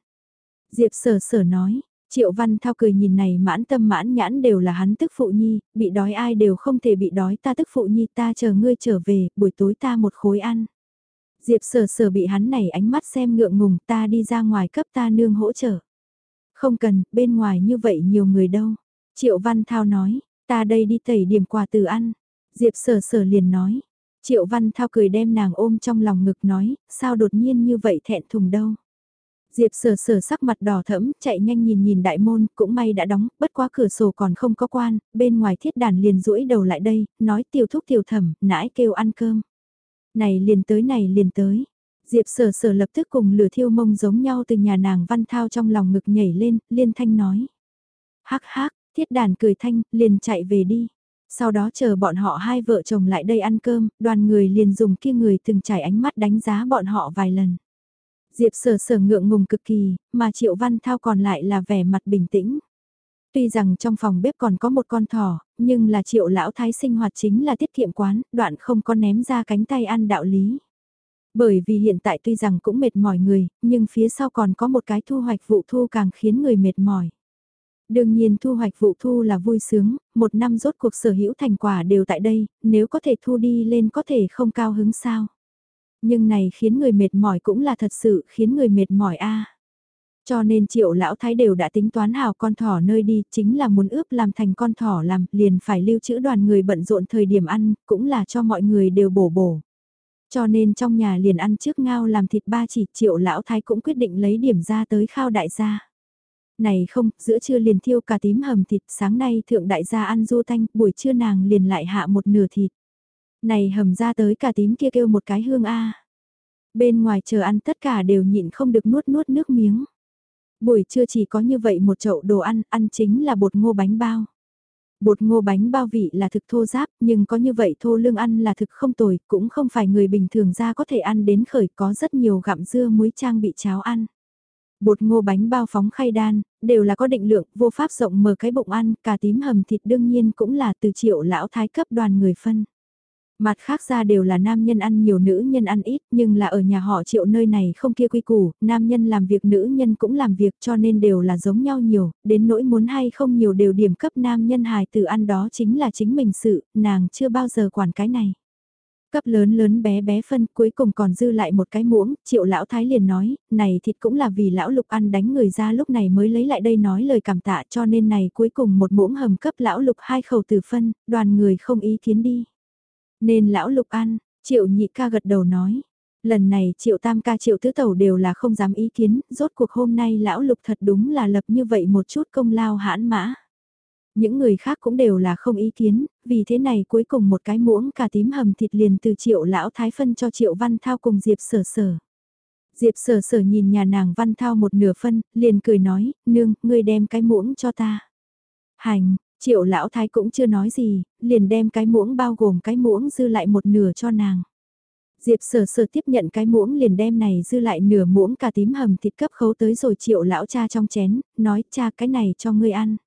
Diệp sở sở nói, Triệu Văn Thao cười nhìn này mãn tâm mãn nhãn đều là hắn tức phụ nhi, bị đói ai đều không thể bị đói ta tức phụ nhi ta chờ ngươi trở về, buổi tối ta một khối ăn. Diệp sở sở bị hắn này ánh mắt xem ngượng ngùng ta đi ra ngoài cấp ta nương hỗ trợ. Không cần, bên ngoài như vậy nhiều người đâu. Triệu Văn Thao nói, ta đây đi tẩy điểm quà từ ăn. Diệp sở sở liền nói. Triệu Văn Thao cười đem nàng ôm trong lòng ngực nói, sao đột nhiên như vậy thẹn thùng đâu. Diệp sờ sờ sắc mặt đỏ thẫm, chạy nhanh nhìn nhìn đại môn, cũng may đã đóng, bất quá cửa sổ còn không có quan, bên ngoài thiết đàn liền duỗi đầu lại đây, nói tiểu thúc tiểu thẩm, nãi kêu ăn cơm. Này liền tới này liền tới. Diệp sở sở lập tức cùng lửa thiêu mông giống nhau từ nhà nàng văn thao trong lòng ngực nhảy lên, liên thanh nói. Hắc hắc, thiết đàn cười thanh, liền chạy về đi. Sau đó chờ bọn họ hai vợ chồng lại đây ăn cơm, đoàn người liền dùng kia người từng trải ánh mắt đánh giá bọn họ vài lần. Diệp sở sở ngượng ngùng cực kỳ, mà Triệu Văn Thao còn lại là vẻ mặt bình tĩnh. Tuy rằng trong phòng bếp còn có một con thỏ, nhưng là Triệu Lão Thái sinh hoạt chính là tiết kiệm quán, đoạn không có ném ra cánh tay ăn đạo lý. Bởi vì hiện tại tuy rằng cũng mệt mỏi người, nhưng phía sau còn có một cái thu hoạch vụ thu càng khiến người mệt mỏi. Đương nhiên thu hoạch vụ thu là vui sướng, một năm rốt cuộc sở hữu thành quả đều tại đây, nếu có thể thu đi lên có thể không cao hứng sao. Nhưng này khiến người mệt mỏi cũng là thật sự khiến người mệt mỏi a. Cho nên triệu lão thái đều đã tính toán hào con thỏ nơi đi, chính là muốn ướp làm thành con thỏ làm, liền phải lưu trữ đoàn người bận rộn thời điểm ăn, cũng là cho mọi người đều bổ bổ. Cho nên trong nhà liền ăn trước ngao làm thịt ba chỉ triệu lão thái cũng quyết định lấy điểm ra tới khao đại gia. Này không, giữa trưa liền thiêu cà tím hầm thịt, sáng nay thượng đại gia ăn du tanh, buổi trưa nàng liền lại hạ một nửa thịt. Này hầm ra tới cả tím kia kêu một cái hương a. Bên ngoài chờ ăn tất cả đều nhịn không được nuốt nuốt nước miếng. Buổi trưa chỉ có như vậy một chậu đồ ăn, ăn chính là bột ngô bánh bao. Bột ngô bánh bao vị là thực thô giáp, nhưng có như vậy thô lương ăn là thực không tồi, cũng không phải người bình thường ra có thể ăn đến khởi có rất nhiều gặm dưa muối trang bị cháo ăn. Bột ngô bánh bao phóng khay đan, đều là có định lượng, vô pháp rộng mở cái bụng ăn, cả tím hầm thịt đương nhiên cũng là từ triệu lão thái cấp đoàn người phân. Mặt khác ra đều là nam nhân ăn nhiều nữ nhân ăn ít, nhưng là ở nhà họ triệu nơi này không kia quy củ, nam nhân làm việc nữ nhân cũng làm việc cho nên đều là giống nhau nhiều, đến nỗi muốn hay không nhiều đều điểm cấp nam nhân hài từ ăn đó chính là chính mình sự, nàng chưa bao giờ quản cái này. Cấp lớn lớn bé bé phân cuối cùng còn dư lại một cái muỗng, triệu lão thái liền nói, này thịt cũng là vì lão lục ăn đánh người ra lúc này mới lấy lại đây nói lời cảm tạ cho nên này cuối cùng một muỗng hầm cấp lão lục hai khẩu từ phân, đoàn người không ý kiến đi. Nên lão lục ăn, triệu nhị ca gật đầu nói. Lần này triệu tam ca triệu tứ tẩu đều là không dám ý kiến, rốt cuộc hôm nay lão lục thật đúng là lập như vậy một chút công lao hãn mã. Những người khác cũng đều là không ý kiến, vì thế này cuối cùng một cái muỗng cà tím hầm thịt liền từ triệu lão thái phân cho triệu văn thao cùng Diệp sở sở. Diệp sở sở nhìn nhà nàng văn thao một nửa phân, liền cười nói, nương, ngươi đem cái muỗng cho ta. Hành, triệu lão thái cũng chưa nói gì, liền đem cái muỗng bao gồm cái muỗng dư lại một nửa cho nàng. Diệp sở sở tiếp nhận cái muỗng liền đem này dư lại nửa muỗng cà tím hầm thịt cấp khấu tới rồi triệu lão cha trong chén, nói cha cái này cho ngươi ăn.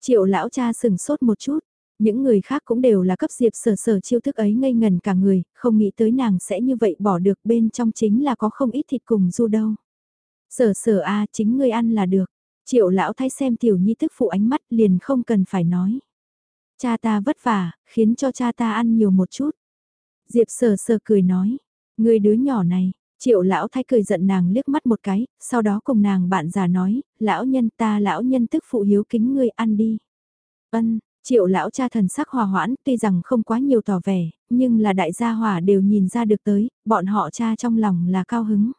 Triệu lão cha sừng sốt một chút, những người khác cũng đều là cấp diệp sở sở chiêu thức ấy ngây ngần cả người, không nghĩ tới nàng sẽ như vậy bỏ được bên trong chính là có không ít thịt cùng du đâu. Sở sở a chính ngươi ăn là được, triệu lão thái xem tiểu nhi tức phụ ánh mắt liền không cần phải nói. Cha ta vất vả, khiến cho cha ta ăn nhiều một chút. Diệp sờ sờ cười nói, người đứa nhỏ này, Triệu lão thái cười giận nàng liếc mắt một cái, sau đó cùng nàng bạn già nói, lão nhân ta lão nhân tức phụ hiếu kính ngươi ăn đi. Ân, triệu lão cha thần sắc hòa hoãn, tuy rằng không quá nhiều tỏ vẻ, nhưng là đại gia hòa đều nhìn ra được tới, bọn họ cha trong lòng là cao hứng.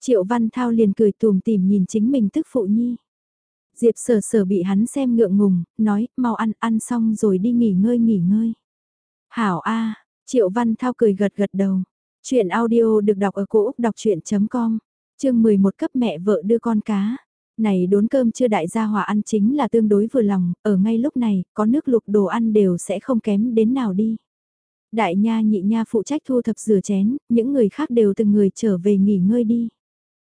Triệu văn thao liền cười tùm tìm nhìn chính mình tức phụ nhi. Diệp sở sở bị hắn xem ngượng ngùng, nói, mau ăn, ăn xong rồi đi nghỉ ngơi nghỉ ngơi. Hảo A, triệu văn thao cười gật gật đầu. Chuyện audio được đọc ở cổ Úc đọc chuyện.com, chương 11 cấp mẹ vợ đưa con cá. Này đốn cơm chưa đại gia hòa ăn chính là tương đối vừa lòng, ở ngay lúc này, có nước lục đồ ăn đều sẽ không kém đến nào đi. Đại nha nhị nha phụ trách thu thập rửa chén, những người khác đều từng người trở về nghỉ ngơi đi.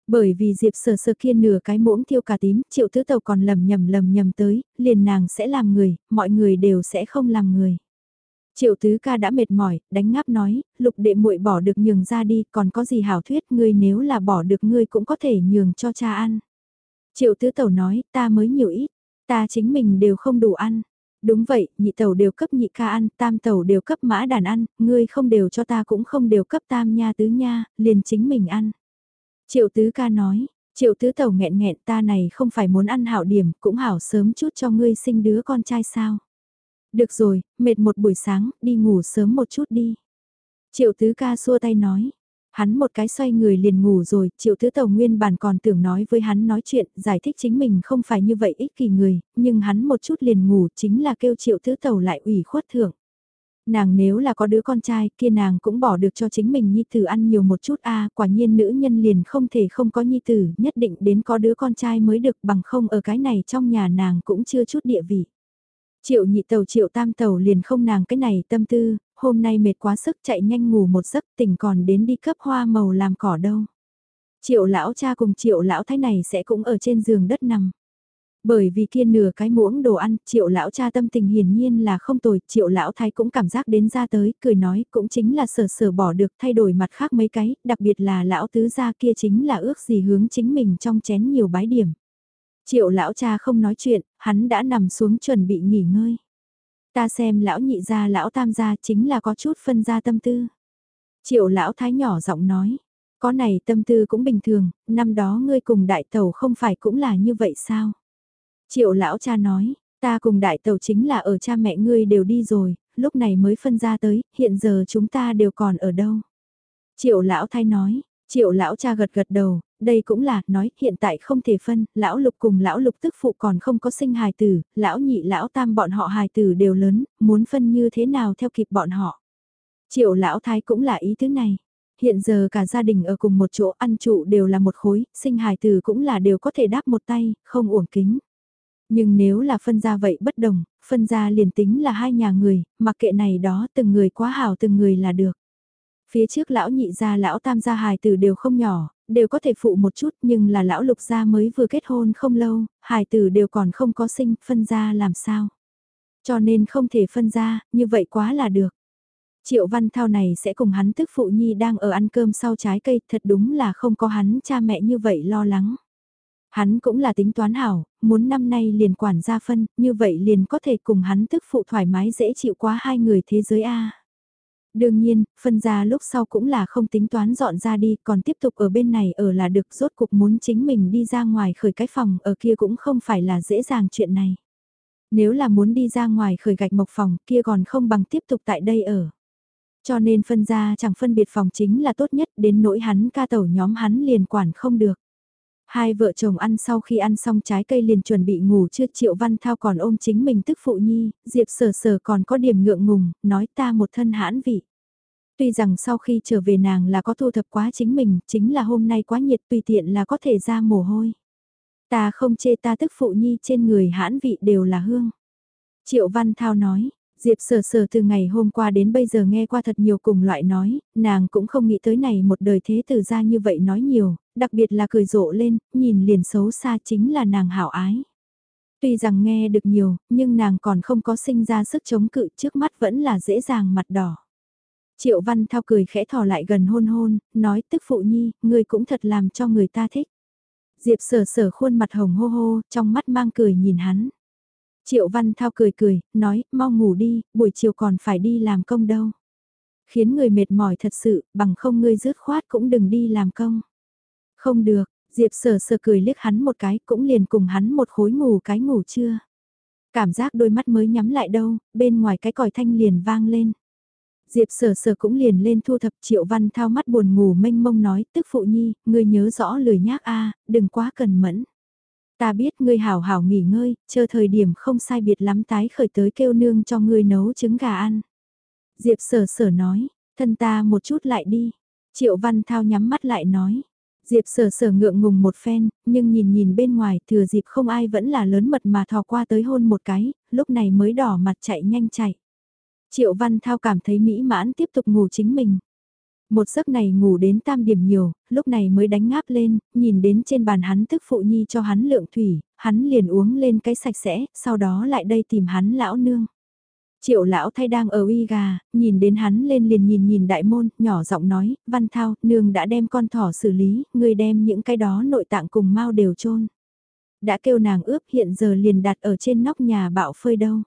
Bởi vì Diệp sờ sờ kia nửa cái muỗng thiêu cà tím, triệu tứ tàu còn lầm nhầm lầm nhầm tới, liền nàng sẽ làm người, mọi người đều sẽ không làm người. Triệu tứ ca đã mệt mỏi, đánh ngáp nói, lục đệ muội bỏ được nhường ra đi, còn có gì hảo thuyết, ngươi nếu là bỏ được ngươi cũng có thể nhường cho cha ăn. Triệu tứ tẩu nói, ta mới nhiều ít, ta chính mình đều không đủ ăn. Đúng vậy, nhị tẩu đều cấp nhị ca ăn, tam tẩu đều cấp mã đàn ăn, ngươi không đều cho ta cũng không đều cấp tam nha tứ nha, liền chính mình ăn. Triệu tứ ca nói, triệu tứ tẩu nghẹn nghẹn ta này không phải muốn ăn hảo điểm, cũng hảo sớm chút cho ngươi sinh đứa con trai sao. Được rồi, mệt một buổi sáng, đi ngủ sớm một chút đi. Triệu tứ ca xua tay nói. Hắn một cái xoay người liền ngủ rồi, triệu tứ tàu nguyên bản còn tưởng nói với hắn nói chuyện, giải thích chính mình không phải như vậy ích kỳ người, nhưng hắn một chút liền ngủ chính là kêu triệu tứ tàu lại ủy khuất thưởng. Nàng nếu là có đứa con trai kia nàng cũng bỏ được cho chính mình nhi tử ăn nhiều một chút a quả nhiên nữ nhân liền không thể không có nhi tử, nhất định đến có đứa con trai mới được bằng không ở cái này trong nhà nàng cũng chưa chút địa vị. Triệu nhị tàu triệu tam tàu liền không nàng cái này tâm tư, hôm nay mệt quá sức chạy nhanh ngủ một giấc tỉnh còn đến đi cấp hoa màu làm cỏ đâu. Triệu lão cha cùng triệu lão thái này sẽ cũng ở trên giường đất nằm. Bởi vì kia nửa cái muỗng đồ ăn, triệu lão cha tâm tình hiển nhiên là không tồi, triệu lão thái cũng cảm giác đến ra tới, cười nói cũng chính là sở sở bỏ được thay đổi mặt khác mấy cái, đặc biệt là lão tứ gia kia chính là ước gì hướng chính mình trong chén nhiều bái điểm. Triệu lão cha không nói chuyện, hắn đã nằm xuống chuẩn bị nghỉ ngơi. Ta xem lão nhị gia lão tam gia chính là có chút phân ra tâm tư. Triệu lão thái nhỏ giọng nói, có này tâm tư cũng bình thường, năm đó ngươi cùng đại tàu không phải cũng là như vậy sao? Triệu lão cha nói, ta cùng đại tàu chính là ở cha mẹ ngươi đều đi rồi, lúc này mới phân ra tới, hiện giờ chúng ta đều còn ở đâu? Triệu lão thái nói, triệu lão cha gật gật đầu, đây cũng là, nói, hiện tại không thể phân, lão lục cùng lão lục tức phụ còn không có sinh hài tử, lão nhị lão tam bọn họ hài tử đều lớn, muốn phân như thế nào theo kịp bọn họ. Triệu lão thái cũng là ý thứ này. Hiện giờ cả gia đình ở cùng một chỗ ăn trụ đều là một khối, sinh hài tử cũng là đều có thể đáp một tay, không uổng kính. Nhưng nếu là phân ra vậy bất đồng, phân ra liền tính là hai nhà người, mặc kệ này đó từng người quá hảo từng người là được. Phía trước lão nhị gia lão tam gia hài tử đều không nhỏ, đều có thể phụ một chút nhưng là lão lục gia mới vừa kết hôn không lâu, hài tử đều còn không có sinh, phân ra làm sao. Cho nên không thể phân ra, như vậy quá là được. Triệu Văn Thao này sẽ cùng hắn tức phụ nhi đang ở ăn cơm sau trái cây, thật đúng là không có hắn cha mẹ như vậy lo lắng. Hắn cũng là tính toán hảo, muốn năm nay liền quản gia phân, như vậy liền có thể cùng hắn tức phụ thoải mái dễ chịu quá hai người thế giới A. Đương nhiên, phân ra lúc sau cũng là không tính toán dọn ra đi, còn tiếp tục ở bên này ở là được rốt cục muốn chính mình đi ra ngoài khởi cái phòng ở kia cũng không phải là dễ dàng chuyện này. Nếu là muốn đi ra ngoài khởi gạch mộc phòng kia còn không bằng tiếp tục tại đây ở. Cho nên phân ra chẳng phân biệt phòng chính là tốt nhất đến nỗi hắn ca tẩu nhóm hắn liền quản không được. Hai vợ chồng ăn sau khi ăn xong trái cây liền chuẩn bị ngủ chưa Triệu Văn Thao còn ôm chính mình tức phụ nhi, Diệp sở sở còn có điểm ngượng ngùng, nói ta một thân hãn vị. Tuy rằng sau khi trở về nàng là có thu thập quá chính mình, chính là hôm nay quá nhiệt tùy tiện là có thể ra mồ hôi. Ta không chê ta tức phụ nhi trên người hãn vị đều là hương. Triệu Văn Thao nói, Diệp sờ sờ từ ngày hôm qua đến bây giờ nghe qua thật nhiều cùng loại nói, nàng cũng không nghĩ tới này một đời thế tử ra như vậy nói nhiều, đặc biệt là cười rộ lên, nhìn liền xấu xa chính là nàng hảo ái. Tuy rằng nghe được nhiều, nhưng nàng còn không có sinh ra sức chống cự trước mắt vẫn là dễ dàng mặt đỏ. Triệu Văn Thao cười khẽ thò lại gần hôn hôn, nói tức phụ nhi, ngươi cũng thật làm cho người ta thích. Diệp sở sở khuôn mặt hồng hô hô, trong mắt mang cười nhìn hắn. Triệu Văn Thao cười cười, nói, mau ngủ đi, buổi chiều còn phải đi làm công đâu. Khiến người mệt mỏi thật sự, bằng không ngươi rứt khoát cũng đừng đi làm công. Không được, Diệp sở sở cười liếc hắn một cái, cũng liền cùng hắn một khối ngủ cái ngủ chưa. Cảm giác đôi mắt mới nhắm lại đâu, bên ngoài cái còi thanh liền vang lên. Diệp sở sở cũng liền lên thu thập triệu văn thao mắt buồn ngủ mênh mông nói, tức phụ nhi, ngươi nhớ rõ lười nhác a đừng quá cần mẫn. Ta biết ngươi hảo hảo nghỉ ngơi, chờ thời điểm không sai biệt lắm tái khởi tới kêu nương cho ngươi nấu trứng gà ăn. Diệp sở sở nói, thân ta một chút lại đi. Triệu văn thao nhắm mắt lại nói. Diệp sở sở ngượng ngùng một phen, nhưng nhìn nhìn bên ngoài thừa dịp không ai vẫn là lớn mật mà thò qua tới hôn một cái, lúc này mới đỏ mặt chạy nhanh chạy. Triệu Văn Thao cảm thấy mỹ mãn tiếp tục ngủ chính mình. Một giấc này ngủ đến tam điểm nhiều, lúc này mới đánh ngáp lên, nhìn đến trên bàn hắn tức phụ nhi cho hắn lượng thủy, hắn liền uống lên cái sạch sẽ, sau đó lại đây tìm hắn lão nương. Triệu lão thay đang ở uy gà, nhìn đến hắn lên liền nhìn nhìn đại môn, nhỏ giọng nói, văn thao, nương đã đem con thỏ xử lý, người đem những cái đó nội tạng cùng mau đều chôn, Đã kêu nàng ướp hiện giờ liền đặt ở trên nóc nhà bạo phơi đâu.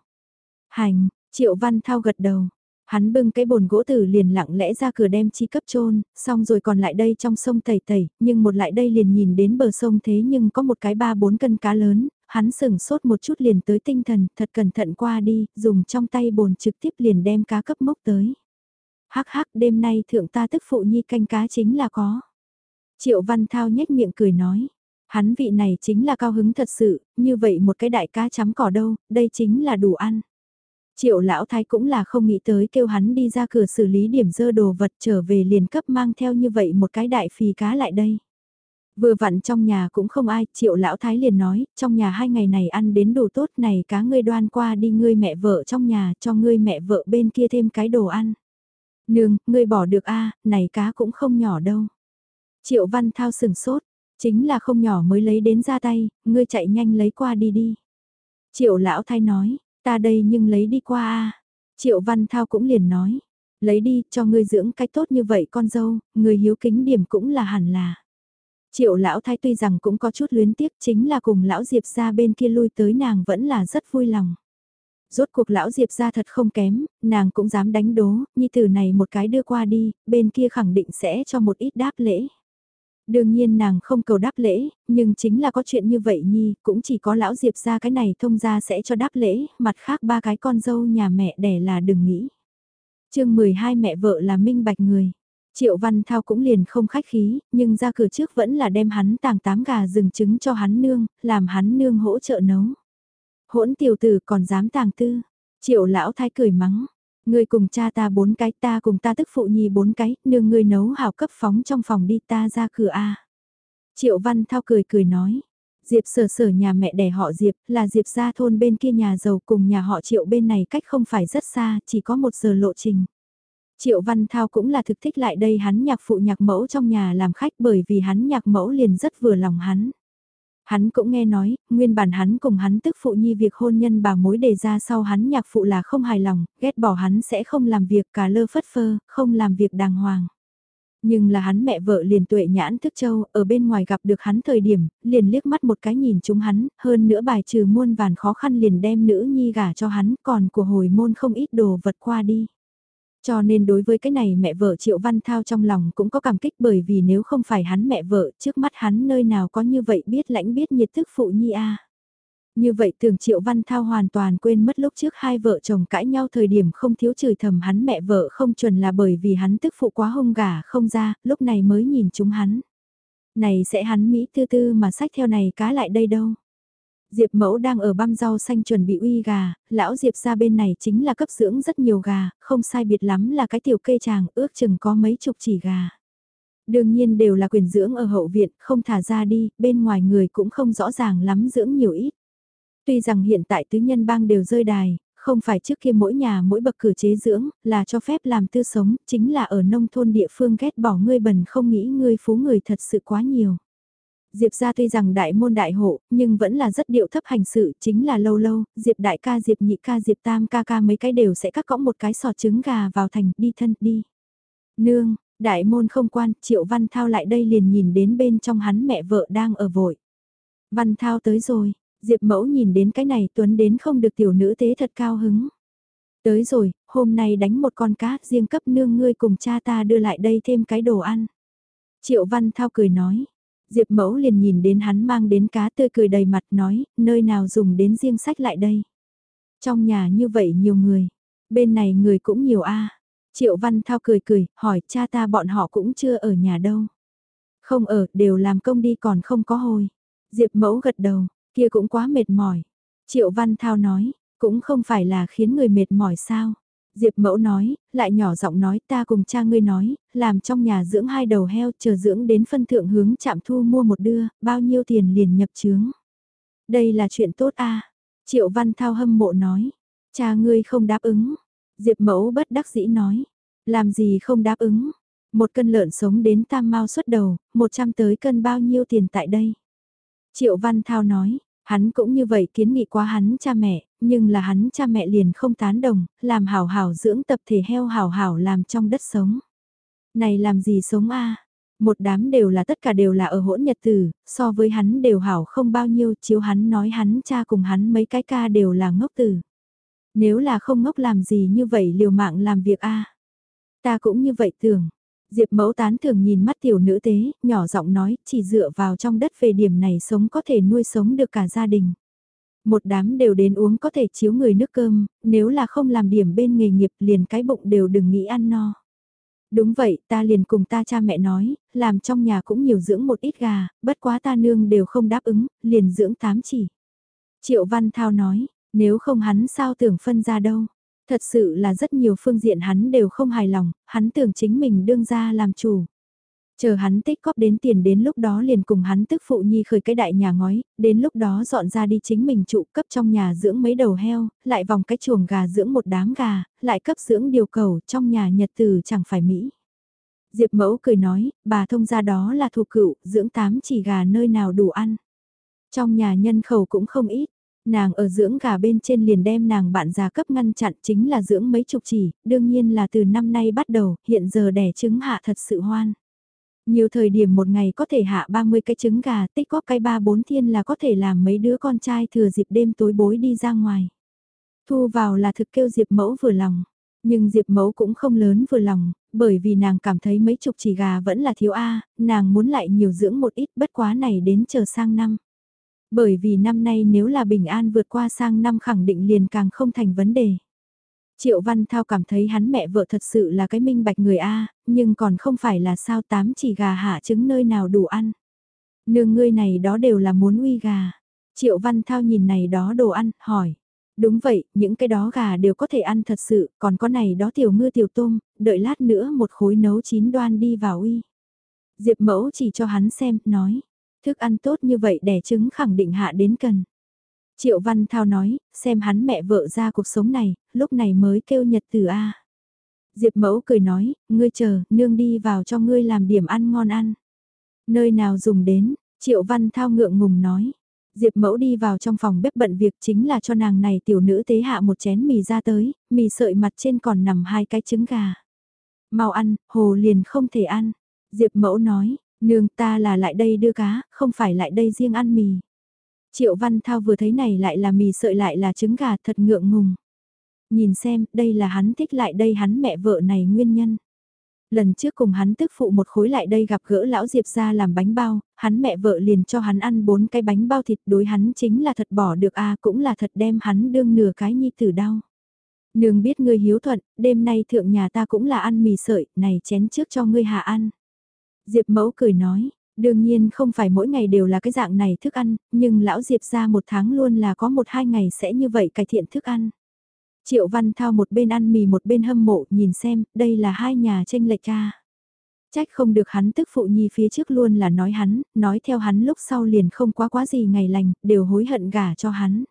Hành, Triệu Văn Thao gật đầu. Hắn bưng cái bồn gỗ tử liền lặng lẽ ra cửa đem chi cấp trôn, xong rồi còn lại đây trong sông tẩy tẩy, nhưng một lại đây liền nhìn đến bờ sông thế nhưng có một cái ba bốn cân cá lớn, hắn sừng sốt một chút liền tới tinh thần, thật cẩn thận qua đi, dùng trong tay bồn trực tiếp liền đem cá cấp mốc tới. Hắc hắc đêm nay thượng ta tức phụ nhi canh cá chính là có. Triệu Văn Thao nhếch miệng cười nói, hắn vị này chính là cao hứng thật sự, như vậy một cái đại cá chấm cỏ đâu, đây chính là đủ ăn. Triệu lão thái cũng là không nghĩ tới kêu hắn đi ra cửa xử lý điểm dơ đồ vật trở về liền cấp mang theo như vậy một cái đại phì cá lại đây. Vừa vặn trong nhà cũng không ai, triệu lão thái liền nói, trong nhà hai ngày này ăn đến đồ tốt này cá ngươi đoan qua đi ngươi mẹ vợ trong nhà cho ngươi mẹ vợ bên kia thêm cái đồ ăn. Nương, ngươi bỏ được a này cá cũng không nhỏ đâu. Triệu văn thao sừng sốt, chính là không nhỏ mới lấy đến ra tay, ngươi chạy nhanh lấy qua đi đi. Triệu lão thái nói, Ta đây nhưng lấy đi qua a Triệu Văn Thao cũng liền nói. Lấy đi, cho ngươi dưỡng cái tốt như vậy con dâu, người hiếu kính điểm cũng là hẳn là. Triệu lão thái tuy rằng cũng có chút luyến tiếc chính là cùng lão Diệp ra bên kia lui tới nàng vẫn là rất vui lòng. Rốt cuộc lão Diệp ra thật không kém, nàng cũng dám đánh đố, như từ này một cái đưa qua đi, bên kia khẳng định sẽ cho một ít đáp lễ. Đương nhiên nàng không cầu đáp lễ, nhưng chính là có chuyện như vậy nhi, cũng chỉ có lão Diệp ra cái này thông ra sẽ cho đáp lễ, mặt khác ba cái con dâu nhà mẹ đẻ là đừng nghĩ. chương 12 mẹ vợ là minh bạch người. Triệu Văn Thao cũng liền không khách khí, nhưng ra cửa trước vẫn là đem hắn tàng tám gà rừng trứng cho hắn nương, làm hắn nương hỗ trợ nấu. Hỗn tiểu tử còn dám tàng tư. Triệu lão thái cười mắng, Ngươi cùng cha ta bốn cái, ta cùng ta tức phụ nhi bốn cái, nương ngươi nấu hảo cấp phóng trong phòng đi ta ra cửa a. Triệu Văn Thao cười cười nói, Diệp sở sở nhà mẹ đẻ họ Diệp, là Diệp gia thôn bên kia nhà giàu cùng nhà họ Triệu bên này cách không phải rất xa, chỉ có một giờ lộ trình. Triệu Văn Thao cũng là thực thích lại đây hắn nhạc phụ nhạc mẫu trong nhà làm khách bởi vì hắn nhạc mẫu liền rất vừa lòng hắn. Hắn cũng nghe nói, nguyên bản hắn cùng hắn tức phụ nhi việc hôn nhân bà mối đề ra sau hắn nhạc phụ là không hài lòng, ghét bỏ hắn sẽ không làm việc cả lơ phất phơ, không làm việc đàng hoàng. Nhưng là hắn mẹ vợ liền tuệ nhãn thức châu, ở bên ngoài gặp được hắn thời điểm, liền liếc mắt một cái nhìn chúng hắn, hơn nữa bài trừ muôn vàn khó khăn liền đem nữ nhi gả cho hắn, còn của hồi môn không ít đồ vật qua đi. Cho nên đối với cái này mẹ vợ Triệu Văn Thao trong lòng cũng có cảm kích bởi vì nếu không phải hắn mẹ vợ trước mắt hắn nơi nào có như vậy biết lãnh biết nhiệt thức phụ nhi a Như vậy tưởng Triệu Văn Thao hoàn toàn quên mất lúc trước hai vợ chồng cãi nhau thời điểm không thiếu chửi thầm hắn mẹ vợ không chuẩn là bởi vì hắn tức phụ quá hung gà không ra, lúc này mới nhìn chúng hắn. Này sẽ hắn Mỹ tư tư mà sách theo này cá lại đây đâu. Diệp mẫu đang ở băm rau xanh chuẩn bị uy gà, lão Diệp ra bên này chính là cấp dưỡng rất nhiều gà, không sai biệt lắm là cái tiểu kê chàng ước chừng có mấy chục chỉ gà. Đương nhiên đều là quyền dưỡng ở hậu viện, không thả ra đi, bên ngoài người cũng không rõ ràng lắm dưỡng nhiều ít. Tuy rằng hiện tại tứ nhân bang đều rơi đài, không phải trước kia mỗi nhà mỗi bậc cử chế dưỡng, là cho phép làm tư sống, chính là ở nông thôn địa phương ghét bỏ ngươi bần không nghĩ ngươi phú người thật sự quá nhiều. Diệp ra tuy rằng đại môn đại hộ, nhưng vẫn là rất điệu thấp hành sự, chính là lâu lâu, Diệp đại ca Diệp nhị ca Diệp tam ca ca mấy cái đều sẽ cắt cõng một cái sọ trứng gà vào thành, đi thân, đi. Nương, đại môn không quan, triệu văn thao lại đây liền nhìn đến bên trong hắn mẹ vợ đang ở vội. Văn thao tới rồi, Diệp mẫu nhìn đến cái này tuấn đến không được tiểu nữ tế thật cao hứng. Tới rồi, hôm nay đánh một con cá riêng cấp nương ngươi cùng cha ta đưa lại đây thêm cái đồ ăn. Triệu văn thao cười nói, Diệp mẫu liền nhìn đến hắn mang đến cá tươi cười đầy mặt nói, nơi nào dùng đến riêng sách lại đây. Trong nhà như vậy nhiều người, bên này người cũng nhiều a. Triệu Văn Thao cười cười, hỏi cha ta bọn họ cũng chưa ở nhà đâu. Không ở, đều làm công đi còn không có hồi. Diệp mẫu gật đầu, kia cũng quá mệt mỏi. Triệu Văn Thao nói, cũng không phải là khiến người mệt mỏi sao. Diệp mẫu nói, lại nhỏ giọng nói ta cùng cha ngươi nói, làm trong nhà dưỡng hai đầu heo chờ dưỡng đến phân thượng hướng chạm thu mua một đưa, bao nhiêu tiền liền nhập trướng. Đây là chuyện tốt a Triệu Văn Thao hâm mộ nói, cha ngươi không đáp ứng. Diệp mẫu bất đắc dĩ nói, làm gì không đáp ứng. Một cân lợn sống đến tam mau xuất đầu, một trăm tới cân bao nhiêu tiền tại đây. Triệu Văn Thao nói, Hắn cũng như vậy kiến nghị qua hắn cha mẹ, nhưng là hắn cha mẹ liền không tán đồng, làm hảo hảo dưỡng tập thể heo hảo hảo làm trong đất sống. Này làm gì sống a Một đám đều là tất cả đều là ở hỗn nhật tử, so với hắn đều hảo không bao nhiêu, chiếu hắn nói hắn cha cùng hắn mấy cái ca đều là ngốc tử. Nếu là không ngốc làm gì như vậy liều mạng làm việc a Ta cũng như vậy tưởng. Diệp mẫu tán thường nhìn mắt tiểu nữ tế, nhỏ giọng nói, chỉ dựa vào trong đất về điểm này sống có thể nuôi sống được cả gia đình. Một đám đều đến uống có thể chiếu người nước cơm, nếu là không làm điểm bên nghề nghiệp liền cái bụng đều đừng nghĩ ăn no. Đúng vậy, ta liền cùng ta cha mẹ nói, làm trong nhà cũng nhiều dưỡng một ít gà, bất quá ta nương đều không đáp ứng, liền dưỡng tám chỉ. Triệu Văn Thao nói, nếu không hắn sao tưởng phân ra đâu. Thật sự là rất nhiều phương diện hắn đều không hài lòng, hắn tưởng chính mình đương ra làm chủ. Chờ hắn tích góp đến tiền đến lúc đó liền cùng hắn tức phụ nhi khởi cái đại nhà ngói, đến lúc đó dọn ra đi chính mình trụ cấp trong nhà dưỡng mấy đầu heo, lại vòng cái chuồng gà dưỡng một đám gà, lại cấp dưỡng điều cầu trong nhà nhật từ chẳng phải Mỹ. Diệp mẫu cười nói, bà thông ra đó là thù cựu, dưỡng tám chỉ gà nơi nào đủ ăn. Trong nhà nhân khẩu cũng không ít, Nàng ở dưỡng gà bên trên liền đem nàng bạn già cấp ngăn chặn chính là dưỡng mấy chục chỉ, đương nhiên là từ năm nay bắt đầu, hiện giờ đẻ trứng hạ thật sự hoan. Nhiều thời điểm một ngày có thể hạ 30 cái trứng gà, tích góp cái ba bốn thiên là có thể làm mấy đứa con trai thừa dịp đêm tối bối đi ra ngoài. Thu vào là thực kêu Diệp Mẫu vừa lòng. Nhưng Diệp Mẫu cũng không lớn vừa lòng, bởi vì nàng cảm thấy mấy chục chỉ gà vẫn là thiếu A, nàng muốn lại nhiều dưỡng một ít bất quá này đến chờ sang năm. Bởi vì năm nay nếu là bình an vượt qua sang năm khẳng định liền càng không thành vấn đề. Triệu Văn Thao cảm thấy hắn mẹ vợ thật sự là cái minh bạch người A, nhưng còn không phải là sao tám chỉ gà hạ trứng nơi nào đủ ăn. Nương ngươi này đó đều là muốn uy gà. Triệu Văn Thao nhìn này đó đồ ăn, hỏi. Đúng vậy, những cái đó gà đều có thể ăn thật sự, còn có này đó tiểu ngư tiểu tôm, đợi lát nữa một khối nấu chín đoan đi vào uy. Diệp mẫu chỉ cho hắn xem, nói. Thức ăn tốt như vậy đẻ trứng khẳng định hạ đến cần. Triệu Văn Thao nói, xem hắn mẹ vợ ra cuộc sống này, lúc này mới kêu nhật từ A. Diệp mẫu cười nói, ngươi chờ, nương đi vào cho ngươi làm điểm ăn ngon ăn. Nơi nào dùng đến, Triệu Văn Thao ngượng ngùng nói. Diệp mẫu đi vào trong phòng bếp bận việc chính là cho nàng này tiểu nữ tế hạ một chén mì ra tới, mì sợi mặt trên còn nằm hai cái trứng gà. Mau ăn, hồ liền không thể ăn. Diệp mẫu nói, Nương ta là lại đây đưa cá, không phải lại đây riêng ăn mì. Triệu Văn Thao vừa thấy này lại là mì sợi lại là trứng gà thật ngượng ngùng. Nhìn xem, đây là hắn thích lại đây hắn mẹ vợ này nguyên nhân. Lần trước cùng hắn tức phụ một khối lại đây gặp gỡ lão Diệp ra làm bánh bao, hắn mẹ vợ liền cho hắn ăn bốn cái bánh bao thịt đối hắn chính là thật bỏ được a cũng là thật đem hắn đương nửa cái nhi tử đau. Nương biết ngươi hiếu thuận, đêm nay thượng nhà ta cũng là ăn mì sợi, này chén trước cho ngươi hạ ăn. Diệp mẫu cười nói, Đương nhiên không phải mỗi ngày đều là cái dạng này thức ăn, nhưng lão Diệp ra một tháng luôn là có một hai ngày sẽ như vậy cải thiện thức ăn. Triệu Văn Thao một bên ăn mì một bên hâm mộ nhìn xem, đây là hai nhà tranh lệch cha Trách không được hắn tức phụ nhi phía trước luôn là nói hắn, nói theo hắn lúc sau liền không quá quá gì ngày lành, đều hối hận gả cho hắn.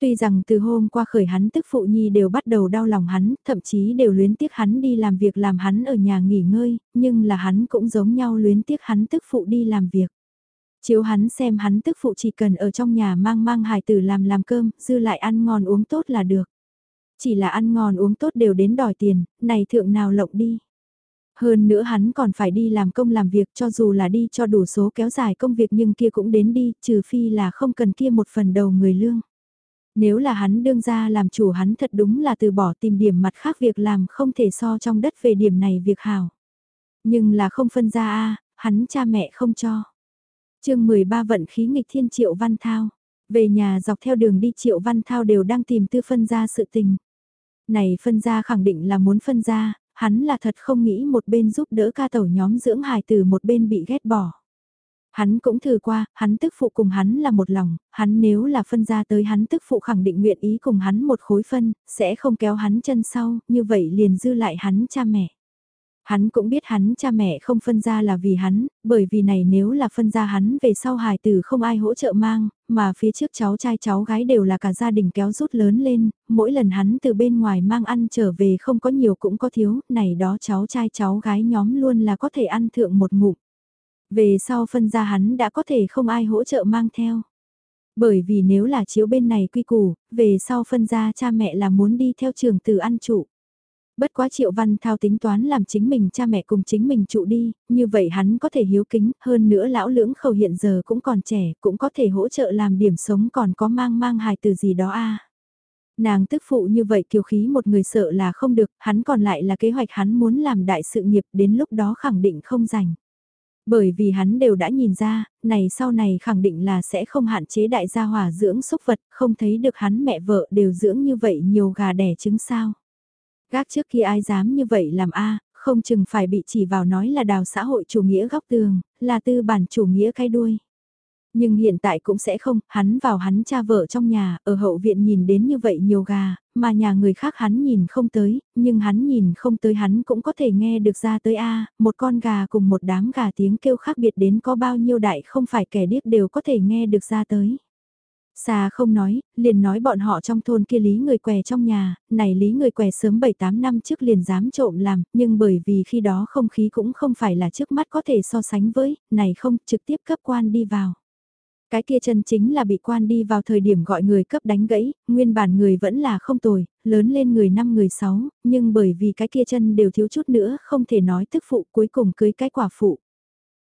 Tuy rằng từ hôm qua khởi hắn tức phụ nhi đều bắt đầu đau lòng hắn, thậm chí đều luyến tiếc hắn đi làm việc làm hắn ở nhà nghỉ ngơi, nhưng là hắn cũng giống nhau luyến tiếc hắn tức phụ đi làm việc. Chiếu hắn xem hắn tức phụ chỉ cần ở trong nhà mang mang hài tử làm làm cơm, dư lại ăn ngon uống tốt là được. Chỉ là ăn ngon uống tốt đều đến đòi tiền, này thượng nào lộng đi. Hơn nữa hắn còn phải đi làm công làm việc cho dù là đi cho đủ số kéo dài công việc nhưng kia cũng đến đi, trừ phi là không cần kia một phần đầu người lương. Nếu là hắn đương ra làm chủ hắn thật đúng là từ bỏ tìm điểm mặt khác việc làm không thể so trong đất về điểm này việc hảo. Nhưng là không phân ra a hắn cha mẹ không cho. chương 13 vận khí nghịch thiên triệu văn thao. Về nhà dọc theo đường đi triệu văn thao đều đang tìm tư phân ra sự tình. Này phân ra khẳng định là muốn phân ra, hắn là thật không nghĩ một bên giúp đỡ ca tẩu nhóm dưỡng hài từ một bên bị ghét bỏ. Hắn cũng thử qua, hắn tức phụ cùng hắn là một lòng, hắn nếu là phân ra tới hắn tức phụ khẳng định nguyện ý cùng hắn một khối phân, sẽ không kéo hắn chân sau, như vậy liền dư lại hắn cha mẹ. Hắn cũng biết hắn cha mẹ không phân ra là vì hắn, bởi vì này nếu là phân ra hắn về sau hài tử không ai hỗ trợ mang, mà phía trước cháu trai cháu gái đều là cả gia đình kéo rút lớn lên, mỗi lần hắn từ bên ngoài mang ăn trở về không có nhiều cũng có thiếu, này đó cháu trai cháu gái nhóm luôn là có thể ăn thượng một ngụm. Về sau phân ra hắn đã có thể không ai hỗ trợ mang theo. Bởi vì nếu là chiếu bên này quy củ, về sau phân ra cha mẹ là muốn đi theo trường từ ăn trụ. Bất quá Triệu Văn Thao tính toán làm chính mình cha mẹ cùng chính mình trụ đi, như vậy hắn có thể hiếu kính, hơn nữa lão lưỡng khẩu hiện giờ cũng còn trẻ, cũng có thể hỗ trợ làm điểm sống còn có mang mang hài từ gì đó a. Nàng tức phụ như vậy kiều khí một người sợ là không được, hắn còn lại là kế hoạch hắn muốn làm đại sự nghiệp đến lúc đó khẳng định không rảnh. Bởi vì hắn đều đã nhìn ra, này sau này khẳng định là sẽ không hạn chế đại gia hỏa dưỡng xúc vật, không thấy được hắn mẹ vợ đều dưỡng như vậy nhiều gà đẻ trứng sao. Gác trước kia ai dám như vậy làm a không chừng phải bị chỉ vào nói là đào xã hội chủ nghĩa góc tường, là tư bản chủ nghĩa cái đuôi. Nhưng hiện tại cũng sẽ không, hắn vào hắn cha vợ trong nhà, ở hậu viện nhìn đến như vậy nhiều gà, mà nhà người khác hắn nhìn không tới, nhưng hắn nhìn không tới hắn cũng có thể nghe được ra tới a một con gà cùng một đám gà tiếng kêu khác biệt đến có bao nhiêu đại không phải kẻ điếc đều có thể nghe được ra tới. Xa không nói, liền nói bọn họ trong thôn kia lý người què trong nhà, này lý người què sớm 7-8 năm trước liền dám trộm làm, nhưng bởi vì khi đó không khí cũng không phải là trước mắt có thể so sánh với, này không trực tiếp cấp quan đi vào. Cái kia chân chính là bị quan đi vào thời điểm gọi người cấp đánh gãy, nguyên bản người vẫn là không tồi, lớn lên người năm người sáu, nhưng bởi vì cái kia chân đều thiếu chút nữa không thể nói tức phụ cuối cùng cưới cái quả phụ.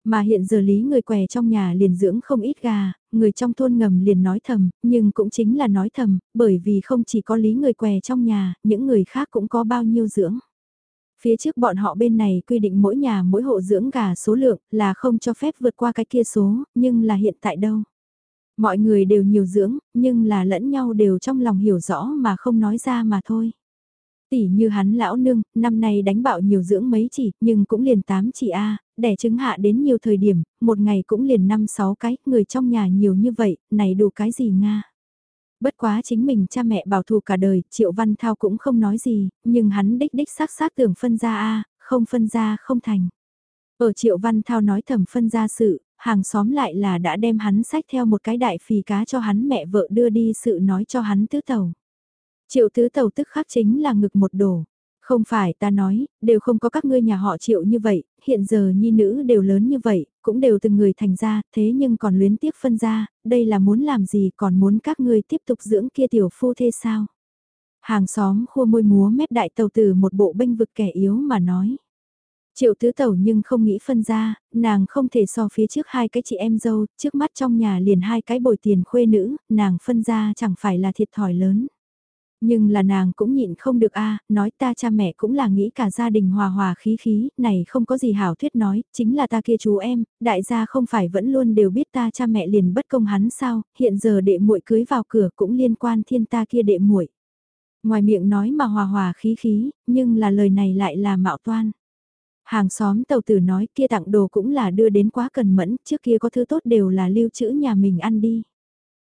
Mà hiện giờ lý người què trong nhà liền dưỡng không ít gà, người trong thôn ngầm liền nói thầm, nhưng cũng chính là nói thầm, bởi vì không chỉ có lý người què trong nhà, những người khác cũng có bao nhiêu dưỡng. Phía trước bọn họ bên này quy định mỗi nhà mỗi hộ dưỡng gà số lượng là không cho phép vượt qua cái kia số, nhưng là hiện tại đâu. Mọi người đều nhiều dưỡng, nhưng là lẫn nhau đều trong lòng hiểu rõ mà không nói ra mà thôi. Tỷ như hắn lão nương, năm nay đánh bạo nhiều dưỡng mấy chỉ, nhưng cũng liền 8 chỉ A, đẻ trứng hạ đến nhiều thời điểm, một ngày cũng liền 5-6 cái, người trong nhà nhiều như vậy, này đủ cái gì Nga. Bất quá chính mình cha mẹ bảo thù cả đời, Triệu Văn Thao cũng không nói gì, nhưng hắn đích đích xác xác tưởng phân ra A, không phân ra không thành. Ở Triệu Văn Thao nói thầm phân ra sự, hàng xóm lại là đã đem hắn sách theo một cái đại phì cá cho hắn mẹ vợ đưa đi sự nói cho hắn tứ tàu. Triệu tứ tàu tức khắc chính là ngực một đổ. Không phải ta nói, đều không có các ngươi nhà họ triệu như vậy, hiện giờ nhi nữ đều lớn như vậy, cũng đều từng người thành ra, thế nhưng còn luyến tiếc phân ra, đây là muốn làm gì còn muốn các ngươi tiếp tục dưỡng kia tiểu phu thế sao? Hàng xóm khua môi múa mép đại tàu từ một bộ bênh vực kẻ yếu mà nói. Triệu tứ tẩu nhưng không nghĩ phân ra, nàng không thể so phía trước hai cái chị em dâu, trước mắt trong nhà liền hai cái bồi tiền khuê nữ, nàng phân ra chẳng phải là thiệt thòi lớn. Nhưng là nàng cũng nhịn không được a nói ta cha mẹ cũng là nghĩ cả gia đình hòa hòa khí khí, này không có gì hảo thuyết nói, chính là ta kia chú em, đại gia không phải vẫn luôn đều biết ta cha mẹ liền bất công hắn sao, hiện giờ đệ muội cưới vào cửa cũng liên quan thiên ta kia đệ muội. Ngoài miệng nói mà hòa hòa khí khí, nhưng là lời này lại là mạo toan. Hàng xóm tàu tử nói kia tặng đồ cũng là đưa đến quá cần mẫn, trước kia có thứ tốt đều là lưu trữ nhà mình ăn đi.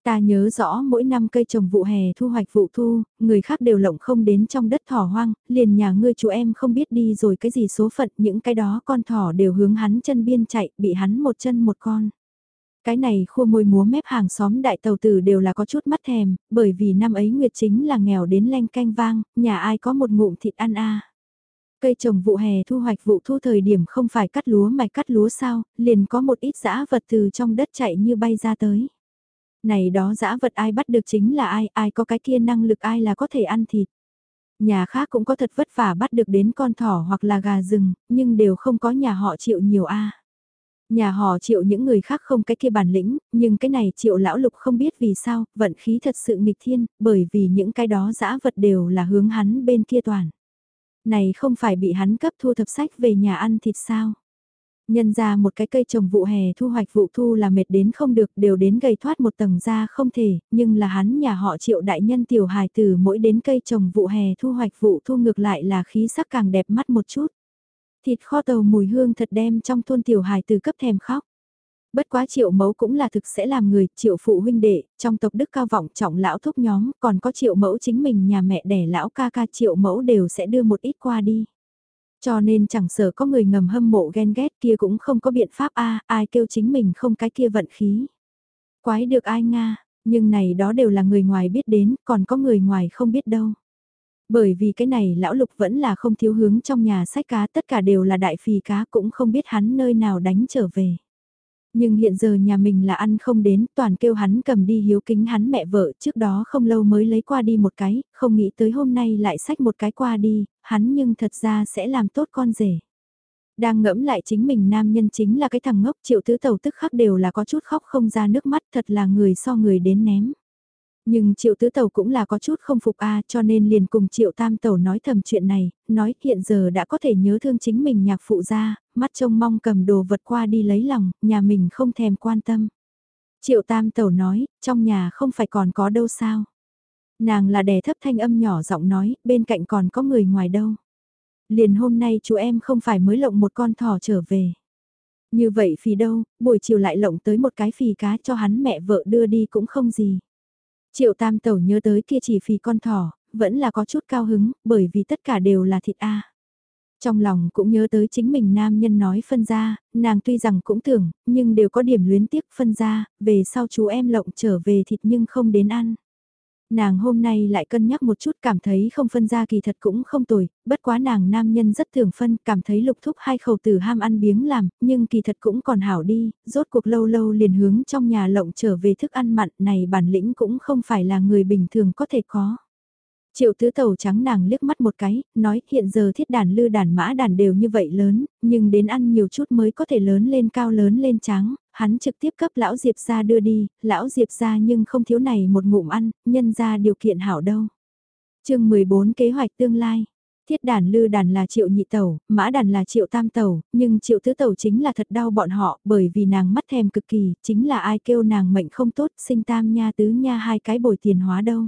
Ta nhớ rõ mỗi năm cây trồng vụ hè thu hoạch vụ thu, người khác đều lộng không đến trong đất thỏ hoang, liền nhà ngươi chú em không biết đi rồi cái gì số phận, những cái đó con thỏ đều hướng hắn chân biên chạy, bị hắn một chân một con. Cái này khua môi múa mép hàng xóm đại tàu tử đều là có chút mắt thèm, bởi vì năm ấy Nguyệt chính là nghèo đến len canh vang, nhà ai có một ngụm thịt ăn a Cây trồng vụ hè thu hoạch vụ thu thời điểm không phải cắt lúa mạch cắt lúa sao, liền có một ít dã vật từ trong đất chạy như bay ra tới. Này đó dã vật ai bắt được chính là ai, ai có cái kia năng lực ai là có thể ăn thịt. Nhà khác cũng có thật vất vả bắt được đến con thỏ hoặc là gà rừng, nhưng đều không có nhà họ chịu nhiều a. Nhà họ chịu những người khác không cái kia bản lĩnh, nhưng cái này triệu lão lục không biết vì sao, vận khí thật sự nghịch thiên, bởi vì những cái đó dã vật đều là hướng hắn bên kia toàn. Này không phải bị hắn cấp thu thập sách về nhà ăn thịt sao? Nhân ra một cái cây trồng vụ hè thu hoạch vụ thu là mệt đến không được đều đến gây thoát một tầng ra không thể, nhưng là hắn nhà họ triệu đại nhân tiểu hài từ mỗi đến cây trồng vụ hè thu hoạch vụ thu ngược lại là khí sắc càng đẹp mắt một chút. Thịt kho tàu mùi hương thật đem trong thôn tiểu hài từ cấp thèm khóc. Bất quá triệu mẫu cũng là thực sẽ làm người, triệu phụ huynh đệ, trong tộc đức cao vọng trọng lão thúc nhóm, còn có triệu mẫu chính mình nhà mẹ đẻ lão ca ca triệu mẫu đều sẽ đưa một ít qua đi. Cho nên chẳng sợ có người ngầm hâm mộ ghen ghét kia cũng không có biện pháp a ai kêu chính mình không cái kia vận khí. Quái được ai Nga, nhưng này đó đều là người ngoài biết đến, còn có người ngoài không biết đâu. Bởi vì cái này lão lục vẫn là không thiếu hướng trong nhà sách cá tất cả đều là đại phì cá cũng không biết hắn nơi nào đánh trở về. Nhưng hiện giờ nhà mình là ăn không đến, toàn kêu hắn cầm đi hiếu kính hắn mẹ vợ, trước đó không lâu mới lấy qua đi một cái, không nghĩ tới hôm nay lại sách một cái qua đi, hắn nhưng thật ra sẽ làm tốt con rể. Đang ngẫm lại chính mình nam nhân chính là cái thằng ngốc triệu tứ tàu tức khắc đều là có chút khóc không ra nước mắt thật là người so người đến ném. Nhưng triệu tứ tàu cũng là có chút không phục a cho nên liền cùng triệu tam tàu nói thầm chuyện này, nói hiện giờ đã có thể nhớ thương chính mình nhạc phụ ra, mắt trông mong cầm đồ vật qua đi lấy lòng, nhà mình không thèm quan tâm. Triệu tam tàu nói, trong nhà không phải còn có đâu sao. Nàng là đè thấp thanh âm nhỏ giọng nói, bên cạnh còn có người ngoài đâu. Liền hôm nay chú em không phải mới lộng một con thỏ trở về. Như vậy phì đâu, buổi chiều lại lộng tới một cái phì cá cho hắn mẹ vợ đưa đi cũng không gì. Triệu tam tẩu nhớ tới kia chỉ phì con thỏ, vẫn là có chút cao hứng, bởi vì tất cả đều là thịt A. Trong lòng cũng nhớ tới chính mình nam nhân nói phân ra, nàng tuy rằng cũng tưởng, nhưng đều có điểm luyến tiếc phân ra, về sau chú em lộng trở về thịt nhưng không đến ăn. Nàng hôm nay lại cân nhắc một chút cảm thấy không phân ra kỳ thật cũng không tồi, bất quá nàng nam nhân rất thường phân, cảm thấy lục thúc hai khẩu tử ham ăn biếng làm, nhưng kỳ thật cũng còn hảo đi, rốt cuộc lâu lâu liền hướng trong nhà lộng trở về thức ăn mặn này bản lĩnh cũng không phải là người bình thường có thể có. Triệu tứ tàu trắng nàng liếc mắt một cái, nói hiện giờ thiết đàn lư đàn mã đàn đều như vậy lớn, nhưng đến ăn nhiều chút mới có thể lớn lên cao lớn lên trắng, hắn trực tiếp cấp lão Diệp ra đưa đi, lão Diệp ra nhưng không thiếu này một ngụm ăn, nhân ra điều kiện hảo đâu. chương 14 kế hoạch tương lai. Thiết đàn lư đàn là triệu nhị tẩu, mã đàn là triệu tam tẩu, nhưng triệu tứ tẩu chính là thật đau bọn họ bởi vì nàng mắt thèm cực kỳ, chính là ai kêu nàng mệnh không tốt, sinh tam nha tứ nha hai cái bồi tiền hóa đâu.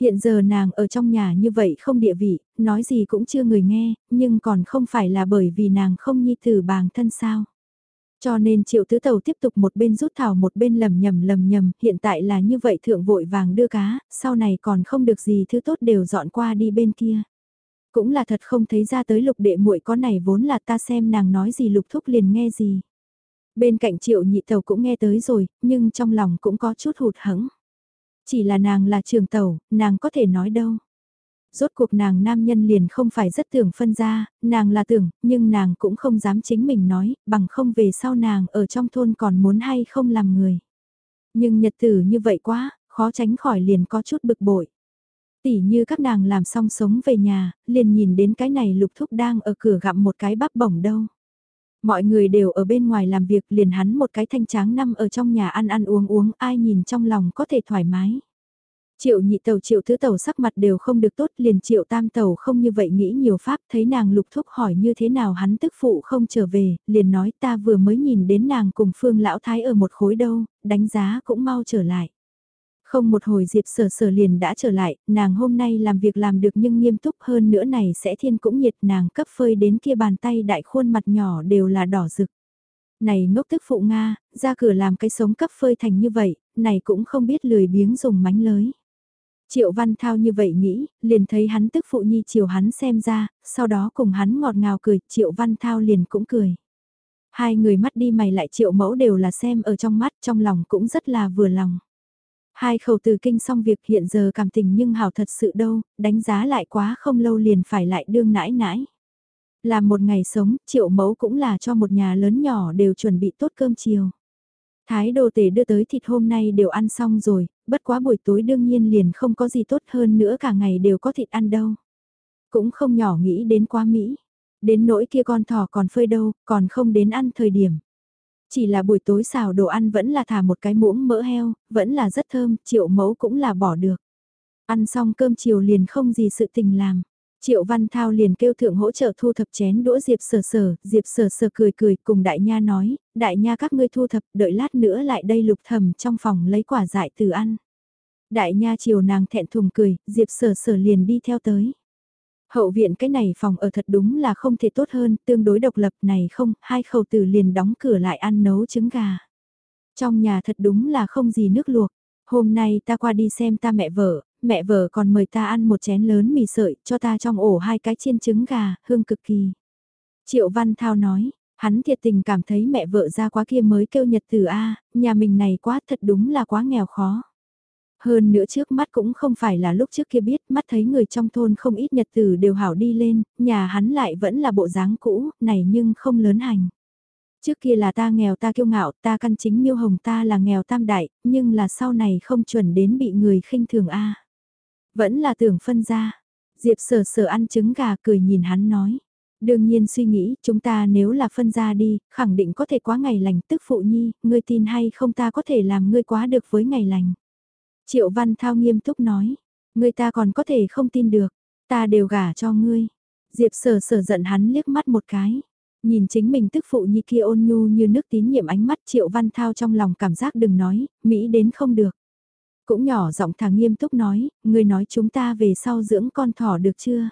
Hiện giờ nàng ở trong nhà như vậy không địa vị, nói gì cũng chưa người nghe, nhưng còn không phải là bởi vì nàng không nhi tử bàng thân sao. Cho nên triệu tứ tàu tiếp tục một bên rút thảo một bên lầm nhầm lầm nhầm, hiện tại là như vậy thượng vội vàng đưa cá, sau này còn không được gì thứ tốt đều dọn qua đi bên kia. Cũng là thật không thấy ra tới lục đệ muội có này vốn là ta xem nàng nói gì lục thúc liền nghe gì. Bên cạnh triệu nhị tàu cũng nghe tới rồi, nhưng trong lòng cũng có chút hụt hẫng chỉ là nàng là trường tàu, nàng có thể nói đâu. Rốt cuộc nàng nam nhân liền không phải rất tưởng phân ra, nàng là tưởng, nhưng nàng cũng không dám chính mình nói, bằng không về sau nàng ở trong thôn còn muốn hay không làm người. Nhưng nhật tử như vậy quá, khó tránh khỏi liền có chút bực bội. Tỉ như các nàng làm xong sống về nhà, liền nhìn đến cái này lục thúc đang ở cửa gặm một cái bắp bổng đâu. Mọi người đều ở bên ngoài làm việc liền hắn một cái thanh tráng năm ở trong nhà ăn ăn uống uống ai nhìn trong lòng có thể thoải mái. Triệu nhị tàu triệu thứ tàu sắc mặt đều không được tốt liền triệu tam tàu không như vậy nghĩ nhiều pháp thấy nàng lục thúc hỏi như thế nào hắn tức phụ không trở về, liền nói ta vừa mới nhìn đến nàng cùng phương lão thái ở một khối đâu, đánh giá cũng mau trở lại. Không một hồi Diệp sở sở liền đã trở lại, nàng hôm nay làm việc làm được nhưng nghiêm túc hơn nữa này sẽ thiên cũng nhiệt nàng cấp phơi đến kia bàn tay đại khuôn mặt nhỏ đều là đỏ rực. Này ngốc tức phụ Nga, ra cửa làm cái sống cấp phơi thành như vậy, này cũng không biết lười biếng dùng mánh lới. Triệu Văn Thao như vậy nghĩ, liền thấy hắn tức phụ nhi chiều hắn xem ra, sau đó cùng hắn ngọt ngào cười, Triệu Văn Thao liền cũng cười. Hai người mắt đi mày lại Triệu Mẫu đều là xem ở trong mắt, trong lòng cũng rất là vừa lòng. Hai khẩu từ kinh xong việc hiện giờ cảm tình nhưng hảo thật sự đâu, đánh giá lại quá không lâu liền phải lại đương nãi nãi. Là một ngày sống, triệu mẫu cũng là cho một nhà lớn nhỏ đều chuẩn bị tốt cơm chiều. Thái đồ tể đưa tới thịt hôm nay đều ăn xong rồi, bất quá buổi tối đương nhiên liền không có gì tốt hơn nữa cả ngày đều có thịt ăn đâu. Cũng không nhỏ nghĩ đến quá Mỹ. Đến nỗi kia con thỏ còn phơi đâu, còn không đến ăn thời điểm. Chỉ là buổi tối xào đồ ăn vẫn là thả một cái muỗng mỡ heo, vẫn là rất thơm, triệu mẫu cũng là bỏ được. Ăn xong cơm chiều liền không gì sự tình làm. Triệu Văn Thao liền kêu thượng hỗ trợ thu thập chén đũa Diệp Sở Sở, Diệp Sở Sở cười cười cùng Đại Nha nói, Đại Nha các ngươi thu thập, đợi lát nữa lại đây lục thầm trong phòng lấy quả dại từ ăn. Đại Nha chiều nàng thẹn thùng cười, Diệp Sở Sở liền đi theo tới. Hậu viện cái này phòng ở thật đúng là không thể tốt hơn, tương đối độc lập này không, hai khẩu tử liền đóng cửa lại ăn nấu trứng gà. Trong nhà thật đúng là không gì nước luộc. Hôm nay ta qua đi xem ta mẹ vợ, mẹ vợ còn mời ta ăn một chén lớn mì sợi, cho ta trong ổ hai cái chiên trứng gà, hương cực kỳ. Triệu Văn Thao nói, hắn thiệt tình cảm thấy mẹ vợ ra quá kia mới kêu nhật từ A, nhà mình này quá thật đúng là quá nghèo khó. Hơn nữa trước mắt cũng không phải là lúc trước kia biết, mắt thấy người trong thôn không ít nhật tử đều hảo đi lên, nhà hắn lại vẫn là bộ dáng cũ, này nhưng không lớn hành. Trước kia là ta nghèo ta kiêu ngạo, ta căn chính miêu hồng ta là nghèo tam đại, nhưng là sau này không chuẩn đến bị người khinh thường a vẫn là tưởng phân ra. Diệp sở sở ăn trứng gà cười nhìn hắn nói. Đương nhiên suy nghĩ, chúng ta nếu là phân ra đi, khẳng định có thể quá ngày lành tức phụ nhi, ngươi tin hay không ta có thể làm ngươi quá được với ngày lành. Triệu Văn Thao nghiêm túc nói, ngươi ta còn có thể không tin được, ta đều gả cho ngươi. Diệp sở sở giận hắn liếc mắt một cái. Nhìn chính mình tức phụ nhi kia ôn nhu như nước tín nhiệm ánh mắt Triệu Văn Thao trong lòng cảm giác đừng nói, Mỹ đến không được. Cũng nhỏ giọng thà nghiêm túc nói, ngươi nói chúng ta về sau dưỡng con thỏ được chưa?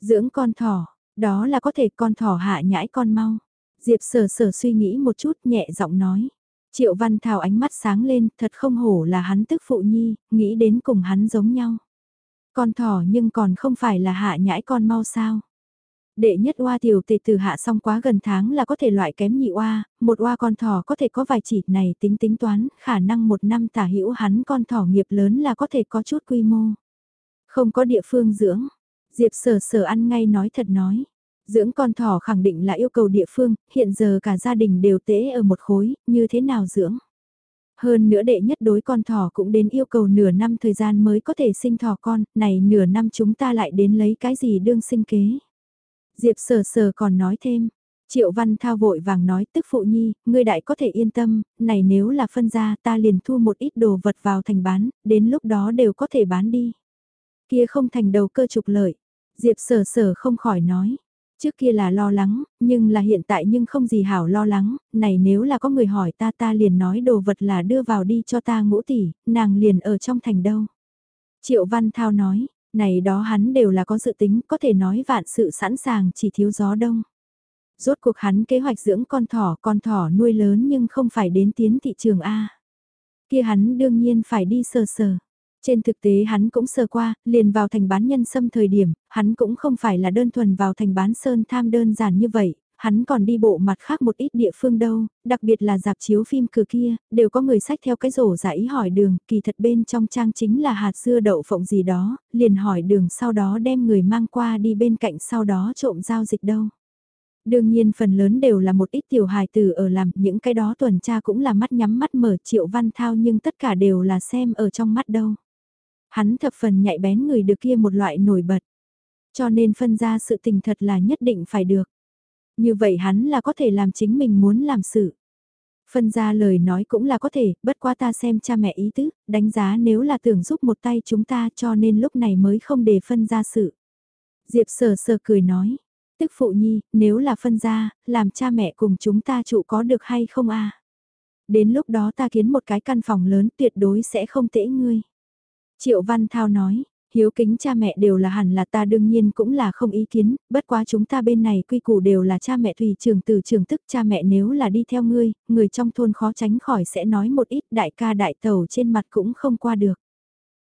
Dưỡng con thỏ, đó là có thể con thỏ hạ nhãi con mau. Diệp sở sở suy nghĩ một chút nhẹ giọng nói. Triệu Văn Thảo ánh mắt sáng lên, thật không hổ là hắn tức phụ nhi, nghĩ đến cùng hắn giống nhau. Con thỏ nhưng còn không phải là hạ nhãi con mau sao. Đệ nhất oa tiểu tề từ hạ xong quá gần tháng là có thể loại kém nhị oa, một oa con thỏ có thể có vài chỉ này tính tính toán, khả năng một năm tả hữu hắn con thỏ nghiệp lớn là có thể có chút quy mô. Không có địa phương dưỡng, Diệp sở sở ăn ngay nói thật nói. Dưỡng con thỏ khẳng định là yêu cầu địa phương, hiện giờ cả gia đình đều tễ ở một khối, như thế nào dưỡng. Hơn nữa đệ nhất đối con thỏ cũng đến yêu cầu nửa năm thời gian mới có thể sinh thỏ con, này nửa năm chúng ta lại đến lấy cái gì đương sinh kế. Diệp sờ sờ còn nói thêm, Triệu Văn Thao vội vàng nói tức phụ nhi, ngươi đại có thể yên tâm, này nếu là phân ra ta liền thu một ít đồ vật vào thành bán, đến lúc đó đều có thể bán đi. Kia không thành đầu cơ trục lợi. Diệp sở sở không khỏi nói. Trước kia là lo lắng, nhưng là hiện tại nhưng không gì hảo lo lắng, này nếu là có người hỏi ta ta liền nói đồ vật là đưa vào đi cho ta ngũ tỷ, nàng liền ở trong thành đâu. Triệu Văn Thao nói, này đó hắn đều là có dự tính, có thể nói vạn sự sẵn sàng chỉ thiếu gió đông. Rốt cuộc hắn kế hoạch dưỡng con thỏ, con thỏ nuôi lớn nhưng không phải đến tiến thị trường A. Kia hắn đương nhiên phải đi sờ sờ. Trên thực tế hắn cũng sơ qua, liền vào thành bán nhân sâm thời điểm, hắn cũng không phải là đơn thuần vào thành bán sơn tham đơn giản như vậy, hắn còn đi bộ mặt khác một ít địa phương đâu, đặc biệt là dạp chiếu phim cửa kia, đều có người sách theo cái rổ giả ý hỏi đường, kỳ thật bên trong trang chính là hạt dưa đậu phộng gì đó, liền hỏi đường sau đó đem người mang qua đi bên cạnh sau đó trộm giao dịch đâu. Đương nhiên phần lớn đều là một ít tiểu hài tử ở làm, những cái đó tuần tra cũng là mắt nhắm mắt mở triệu văn thao nhưng tất cả đều là xem ở trong mắt đâu. Hắn thập phần nhạy bén người được kia một loại nổi bật. Cho nên phân ra sự tình thật là nhất định phải được. Như vậy hắn là có thể làm chính mình muốn làm sự. Phân ra lời nói cũng là có thể, bất quá ta xem cha mẹ ý tứ, đánh giá nếu là tưởng giúp một tay chúng ta cho nên lúc này mới không để phân ra sự. Diệp sờ sờ cười nói, tức phụ nhi, nếu là phân ra, làm cha mẹ cùng chúng ta trụ có được hay không a Đến lúc đó ta kiến một cái căn phòng lớn tuyệt đối sẽ không tễ ngươi. Triệu Văn Thao nói, hiếu kính cha mẹ đều là hẳn là ta đương nhiên cũng là không ý kiến, bất quá chúng ta bên này quy củ đều là cha mẹ tùy trường từ trường tức cha mẹ nếu là đi theo ngươi, người trong thôn khó tránh khỏi sẽ nói một ít đại ca đại tàu trên mặt cũng không qua được.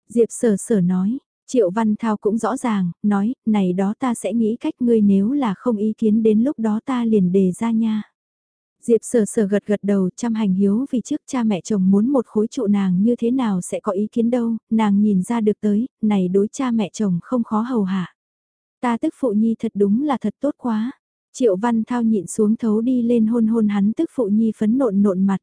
Diệp sở sở nói, Triệu Văn Thao cũng rõ ràng, nói, này đó ta sẽ nghĩ cách ngươi nếu là không ý kiến đến lúc đó ta liền đề ra nha. Diệp sở sở gật gật đầu chăm hành hiếu vì trước cha mẹ chồng muốn một khối trụ nàng như thế nào sẽ có ý kiến đâu, nàng nhìn ra được tới, này đối cha mẹ chồng không khó hầu hạ. Ta tức phụ nhi thật đúng là thật tốt quá. Triệu Văn Thao nhịn xuống thấu đi lên hôn hôn hắn tức phụ nhi phấn nộn nộn mặt.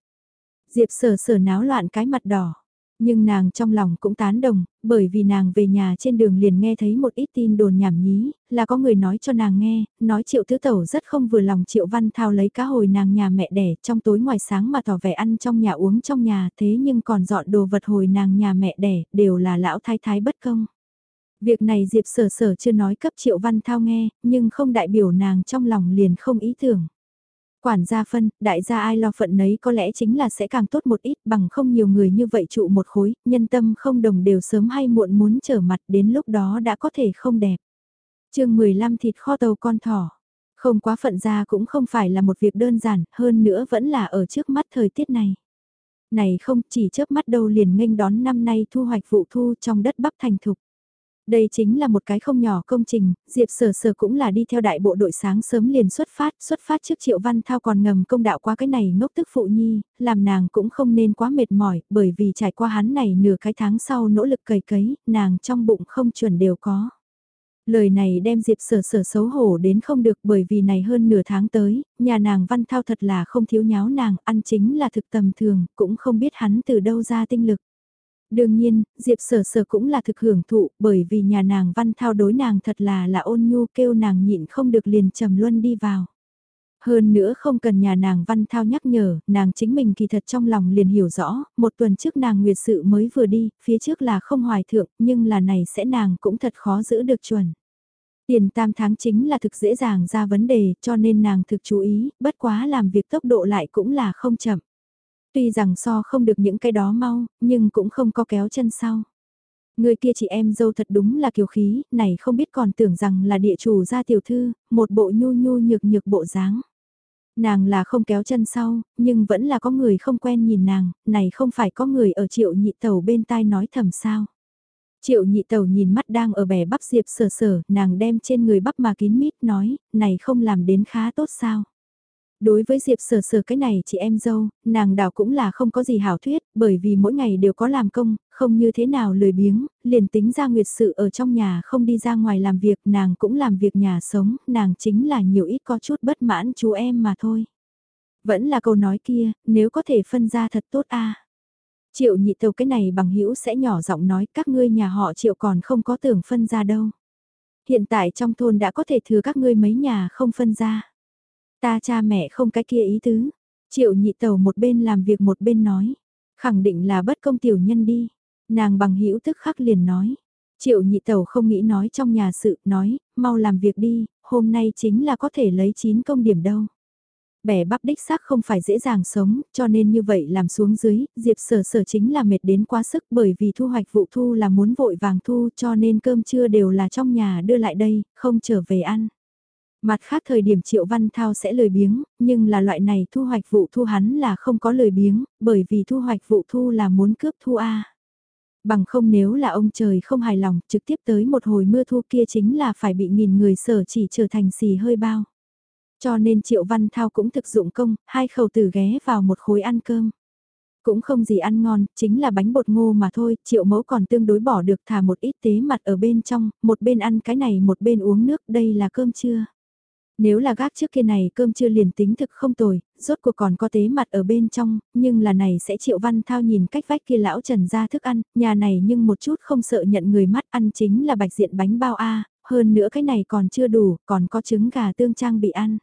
Diệp sở sở náo loạn cái mặt đỏ. Nhưng nàng trong lòng cũng tán đồng, bởi vì nàng về nhà trên đường liền nghe thấy một ít tin đồn nhảm nhí, là có người nói cho nàng nghe, nói triệu thứ tẩu rất không vừa lòng triệu văn thao lấy cá hồi nàng nhà mẹ đẻ trong tối ngoài sáng mà tỏ vẻ ăn trong nhà uống trong nhà thế nhưng còn dọn đồ vật hồi nàng nhà mẹ đẻ đều là lão thái thái bất công. Việc này Diệp sở sở chưa nói cấp triệu văn thao nghe, nhưng không đại biểu nàng trong lòng liền không ý tưởng. Quản gia phân, đại gia ai lo phận nấy có lẽ chính là sẽ càng tốt một ít bằng không nhiều người như vậy trụ một khối, nhân tâm không đồng đều sớm hay muộn muốn trở mặt đến lúc đó đã có thể không đẹp. chương 15 thịt kho tàu con thỏ. Không quá phận ra cũng không phải là một việc đơn giản, hơn nữa vẫn là ở trước mắt thời tiết này. Này không chỉ chớp mắt đâu liền nghênh đón năm nay thu hoạch vụ thu trong đất bắp thành thục. Đây chính là một cái không nhỏ công trình, Diệp Sở Sở cũng là đi theo đại bộ đội sáng sớm liền xuất phát, xuất phát trước Triệu Văn Thao còn ngầm công đạo qua cái này ngốc tức phụ nhi, làm nàng cũng không nên quá mệt mỏi, bởi vì trải qua hắn này nửa cái tháng sau nỗ lực cày cấy, nàng trong bụng không chuẩn đều có. Lời này đem Diệp sở sở xấu hổ đến không được bởi vì này hơn nửa tháng tới, nhà nàng Văn Thao thật là không thiếu nháo nàng, ăn chính là thực tầm thường, cũng không biết hắn từ đâu ra tinh lực. Đương nhiên, Diệp sở sở cũng là thực hưởng thụ bởi vì nhà nàng văn thao đối nàng thật là là ôn nhu kêu nàng nhịn không được liền trầm luân đi vào. Hơn nữa không cần nhà nàng văn thao nhắc nhở, nàng chính mình kỳ thật trong lòng liền hiểu rõ, một tuần trước nàng nguyệt sự mới vừa đi, phía trước là không hoài thượng, nhưng là này sẽ nàng cũng thật khó giữ được chuẩn. Tiền tam tháng chính là thực dễ dàng ra vấn đề, cho nên nàng thực chú ý, bất quá làm việc tốc độ lại cũng là không chậm. Tuy rằng so không được những cái đó mau, nhưng cũng không có kéo chân sau. Người kia chị em dâu thật đúng là kiều khí, này không biết còn tưởng rằng là địa chủ gia tiểu thư, một bộ nhu nhu nhược nhược bộ dáng. Nàng là không kéo chân sau, nhưng vẫn là có người không quen nhìn nàng, này không phải có người ở triệu nhị tàu bên tai nói thầm sao. Triệu nhị tàu nhìn mắt đang ở bè bắp diệp sờ sờ, nàng đem trên người bắp mà kín mít nói, này không làm đến khá tốt sao. Đối với Diệp Sở Sở cái này chị em dâu, nàng đảo cũng là không có gì hảo thuyết, bởi vì mỗi ngày đều có làm công, không như thế nào lười biếng, liền tính ra nguyệt sự ở trong nhà không đi ra ngoài làm việc, nàng cũng làm việc nhà sống, nàng chính là nhiều ít có chút bất mãn chú em mà thôi. Vẫn là câu nói kia, nếu có thể phân ra thật tốt a. Triệu nhị tàu cái này bằng hữu sẽ nhỏ giọng nói các ngươi nhà họ triệu còn không có tưởng phân ra đâu. Hiện tại trong thôn đã có thể thừa các ngươi mấy nhà không phân ra. Ta cha mẹ không cái kia ý tứ. Triệu nhị tàu một bên làm việc một bên nói. Khẳng định là bất công tiểu nhân đi. Nàng bằng hữu tức khắc liền nói. Triệu nhị tàu không nghĩ nói trong nhà sự, nói, mau làm việc đi, hôm nay chính là có thể lấy 9 công điểm đâu. Bẻ bắp đích xác không phải dễ dàng sống, cho nên như vậy làm xuống dưới, Diệp sở sở chính là mệt đến quá sức bởi vì thu hoạch vụ thu là muốn vội vàng thu cho nên cơm trưa đều là trong nhà đưa lại đây, không trở về ăn. Mặt khác thời điểm Triệu Văn Thao sẽ lười biếng, nhưng là loại này thu hoạch vụ thu hắn là không có lười biếng, bởi vì thu hoạch vụ thu là muốn cướp thu A. Bằng không nếu là ông trời không hài lòng, trực tiếp tới một hồi mưa thu kia chính là phải bị nghìn người sở chỉ trở thành xì hơi bao. Cho nên Triệu Văn Thao cũng thực dụng công, hai khẩu tử ghé vào một khối ăn cơm. Cũng không gì ăn ngon, chính là bánh bột ngô mà thôi, triệu mẫu còn tương đối bỏ được thả một ít tế mặt ở bên trong, một bên ăn cái này một bên uống nước, đây là cơm trưa. Nếu là gác trước kia này cơm chưa liền tính thực không tồi, rốt cuộc còn có tế mặt ở bên trong, nhưng là này sẽ triệu văn thao nhìn cách vách kia lão trần ra thức ăn, nhà này nhưng một chút không sợ nhận người mắt ăn chính là bạch diện bánh bao A, hơn nữa cái này còn chưa đủ, còn có trứng gà tương trang bị ăn.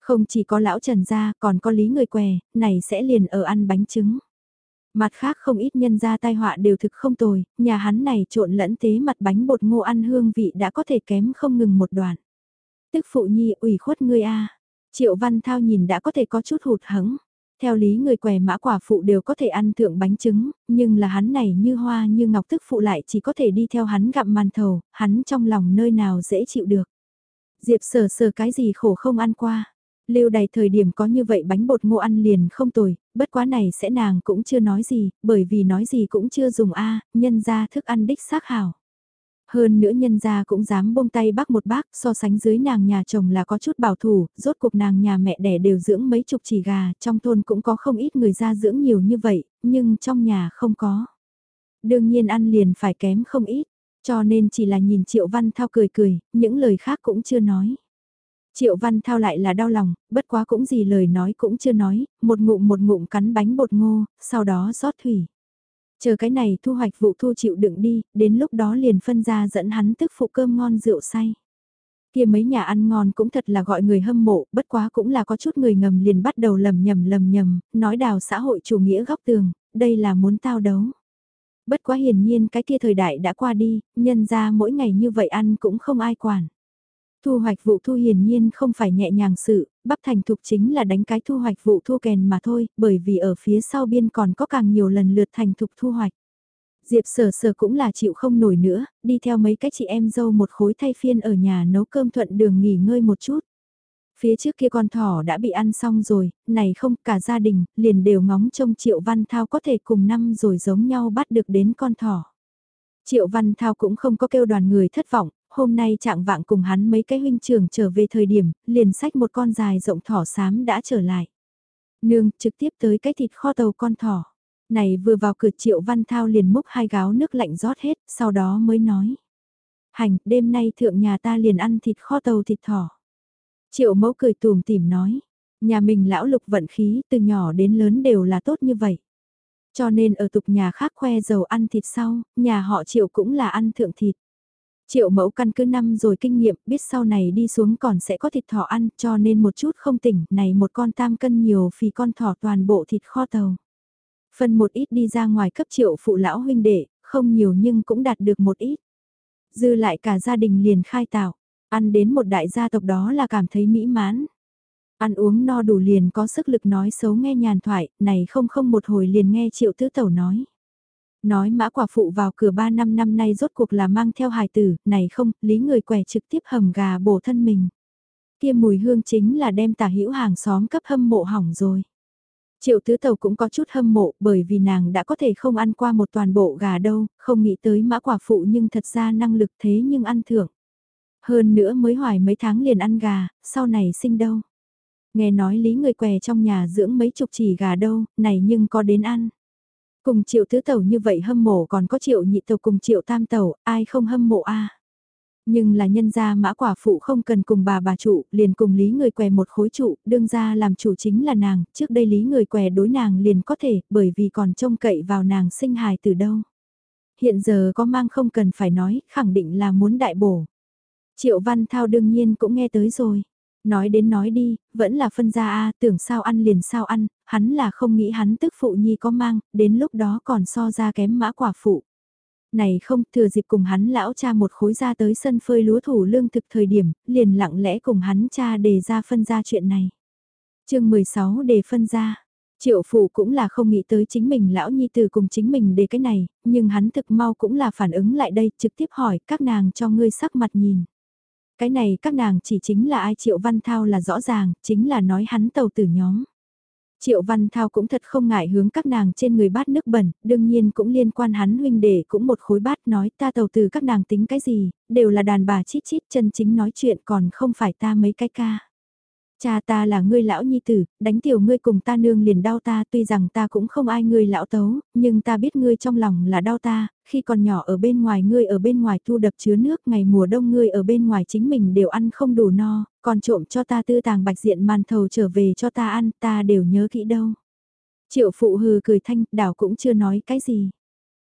Không chỉ có lão trần ra, còn có lý người què, này sẽ liền ở ăn bánh trứng. Mặt khác không ít nhân gia tai họa đều thực không tồi, nhà hắn này trộn lẫn tế mặt bánh bột ngô ăn hương vị đã có thể kém không ngừng một đoạn. Tức phụ nhi ủy khuất ngươi a Triệu Văn Thao nhìn đã có thể có chút hụt hẫng Theo lý người què mã quả phụ đều có thể ăn thượng bánh trứng, nhưng là hắn này như hoa như ngọc tức phụ lại chỉ có thể đi theo hắn gặm màn thầu, hắn trong lòng nơi nào dễ chịu được. Diệp sờ sờ cái gì khổ không ăn qua. Lưu đầy thời điểm có như vậy bánh bột ngô ăn liền không tồi, bất quá này sẽ nàng cũng chưa nói gì, bởi vì nói gì cũng chưa dùng A, nhân ra thức ăn đích xác hảo. Hơn nữa nhân gia cũng dám buông tay bác một bác so sánh dưới nàng nhà chồng là có chút bảo thủ, rốt cuộc nàng nhà mẹ đẻ đều dưỡng mấy chục chỉ gà, trong thôn cũng có không ít người ra dưỡng nhiều như vậy, nhưng trong nhà không có. Đương nhiên ăn liền phải kém không ít, cho nên chỉ là nhìn Triệu Văn Thao cười cười, những lời khác cũng chưa nói. Triệu Văn Thao lại là đau lòng, bất quá cũng gì lời nói cũng chưa nói, một ngụm một ngụm cắn bánh bột ngô, sau đó rót thủy. Chờ cái này thu hoạch vụ thu chịu đựng đi, đến lúc đó liền phân ra dẫn hắn tức phụ cơm ngon rượu say. Kia mấy nhà ăn ngon cũng thật là gọi người hâm mộ, bất quá cũng là có chút người ngầm liền bắt đầu lầm nhầm lầm nhầm, nói đào xã hội chủ nghĩa góc tường, đây là muốn tao đấu. Bất quá hiển nhiên cái kia thời đại đã qua đi, nhân ra mỗi ngày như vậy ăn cũng không ai quản. Thu hoạch vụ thu hiển nhiên không phải nhẹ nhàng sự, bắp thành thục chính là đánh cái thu hoạch vụ thu kèn mà thôi, bởi vì ở phía sau biên còn có càng nhiều lần lượt thành thục thu hoạch. Diệp sở sở cũng là chịu không nổi nữa, đi theo mấy cái chị em dâu một khối thay phiên ở nhà nấu cơm thuận đường nghỉ ngơi một chút. Phía trước kia con thỏ đã bị ăn xong rồi, này không cả gia đình, liền đều ngóng trông Triệu Văn Thao có thể cùng năm rồi giống nhau bắt được đến con thỏ. Triệu Văn Thao cũng không có kêu đoàn người thất vọng, hôm nay trạng vạng cùng hắn mấy cái huynh trưởng trở về thời điểm, liền sách một con dài rộng thỏ xám đã trở lại. Nương, trực tiếp tới cái thịt kho tàu con thỏ. Này vừa vào cửa triệu văn thao liền múc hai gáo nước lạnh rót hết, sau đó mới nói. Hành, đêm nay thượng nhà ta liền ăn thịt kho tàu thịt thỏ. Triệu mẫu cười tùm tìm nói. Nhà mình lão lục vận khí từ nhỏ đến lớn đều là tốt như vậy. Cho nên ở tục nhà khác khoe dầu ăn thịt sau, nhà họ triệu cũng là ăn thượng thịt. Triệu mẫu căn cứ năm rồi kinh nghiệm biết sau này đi xuống còn sẽ có thịt thỏ ăn cho nên một chút không tỉnh này một con tam cân nhiều phì con thỏ toàn bộ thịt kho tàu. Phân một ít đi ra ngoài cấp triệu phụ lão huynh đệ, không nhiều nhưng cũng đạt được một ít. Dư lại cả gia đình liền khai tạo, ăn đến một đại gia tộc đó là cảm thấy mỹ mãn. Ăn uống no đủ liền có sức lực nói xấu nghe nhàn thoại, này không không một hồi liền nghe triệu tứ tẩu nói. Nói mã quả phụ vào cửa 3 năm năm nay rốt cuộc là mang theo hài tử, này không, lý người quẻ trực tiếp hầm gà bổ thân mình. Kia mùi hương chính là đem tả hữu hàng xóm cấp hâm mộ hỏng rồi. Triệu tứ tàu cũng có chút hâm mộ bởi vì nàng đã có thể không ăn qua một toàn bộ gà đâu, không nghĩ tới mã quả phụ nhưng thật ra năng lực thế nhưng ăn thưởng. Hơn nữa mới hoài mấy tháng liền ăn gà, sau này sinh đâu. Nghe nói lý người què trong nhà dưỡng mấy chục chỉ gà đâu, này nhưng có đến ăn. Cùng triệu tứ tẩu như vậy hâm mộ còn có triệu nhị tẩu cùng triệu tam tẩu ai không hâm mộ a Nhưng là nhân gia mã quả phụ không cần cùng bà bà trụ, liền cùng lý người què một khối trụ, đương ra làm chủ chính là nàng, trước đây lý người què đối nàng liền có thể, bởi vì còn trông cậy vào nàng sinh hài từ đâu. Hiện giờ có mang không cần phải nói, khẳng định là muốn đại bổ. Triệu Văn Thao đương nhiên cũng nghe tới rồi. Nói đến nói đi, vẫn là phân ra a tưởng sao ăn liền sao ăn, hắn là không nghĩ hắn tức phụ nhi có mang, đến lúc đó còn so ra kém mã quả phụ. Này không, thừa dịp cùng hắn lão cha một khối ra tới sân phơi lúa thủ lương thực thời điểm, liền lặng lẽ cùng hắn cha đề ra phân ra chuyện này. chương 16 đề phân ra. Triệu phụ cũng là không nghĩ tới chính mình lão nhi từ cùng chính mình để cái này, nhưng hắn thực mau cũng là phản ứng lại đây trực tiếp hỏi các nàng cho ngươi sắc mặt nhìn. Cái này các nàng chỉ chính là ai Triệu Văn Thao là rõ ràng, chính là nói hắn tàu tử nhóm. Triệu Văn Thao cũng thật không ngại hướng các nàng trên người bát nước bẩn, đương nhiên cũng liên quan hắn huynh đệ cũng một khối bát nói ta tàu từ các nàng tính cái gì, đều là đàn bà chít chít chân chính nói chuyện còn không phải ta mấy cái ca. Cha ta là ngươi lão nhi tử, đánh tiểu ngươi cùng ta nương liền đau ta tuy rằng ta cũng không ai ngươi lão tấu, nhưng ta biết ngươi trong lòng là đau ta, khi còn nhỏ ở bên ngoài ngươi ở bên ngoài thu đập chứa nước ngày mùa đông ngươi ở bên ngoài chính mình đều ăn không đủ no, còn trộm cho ta tư tàng bạch diện màn thầu trở về cho ta ăn ta đều nhớ kỹ đâu. Triệu phụ hừ cười thanh, đảo cũng chưa nói cái gì.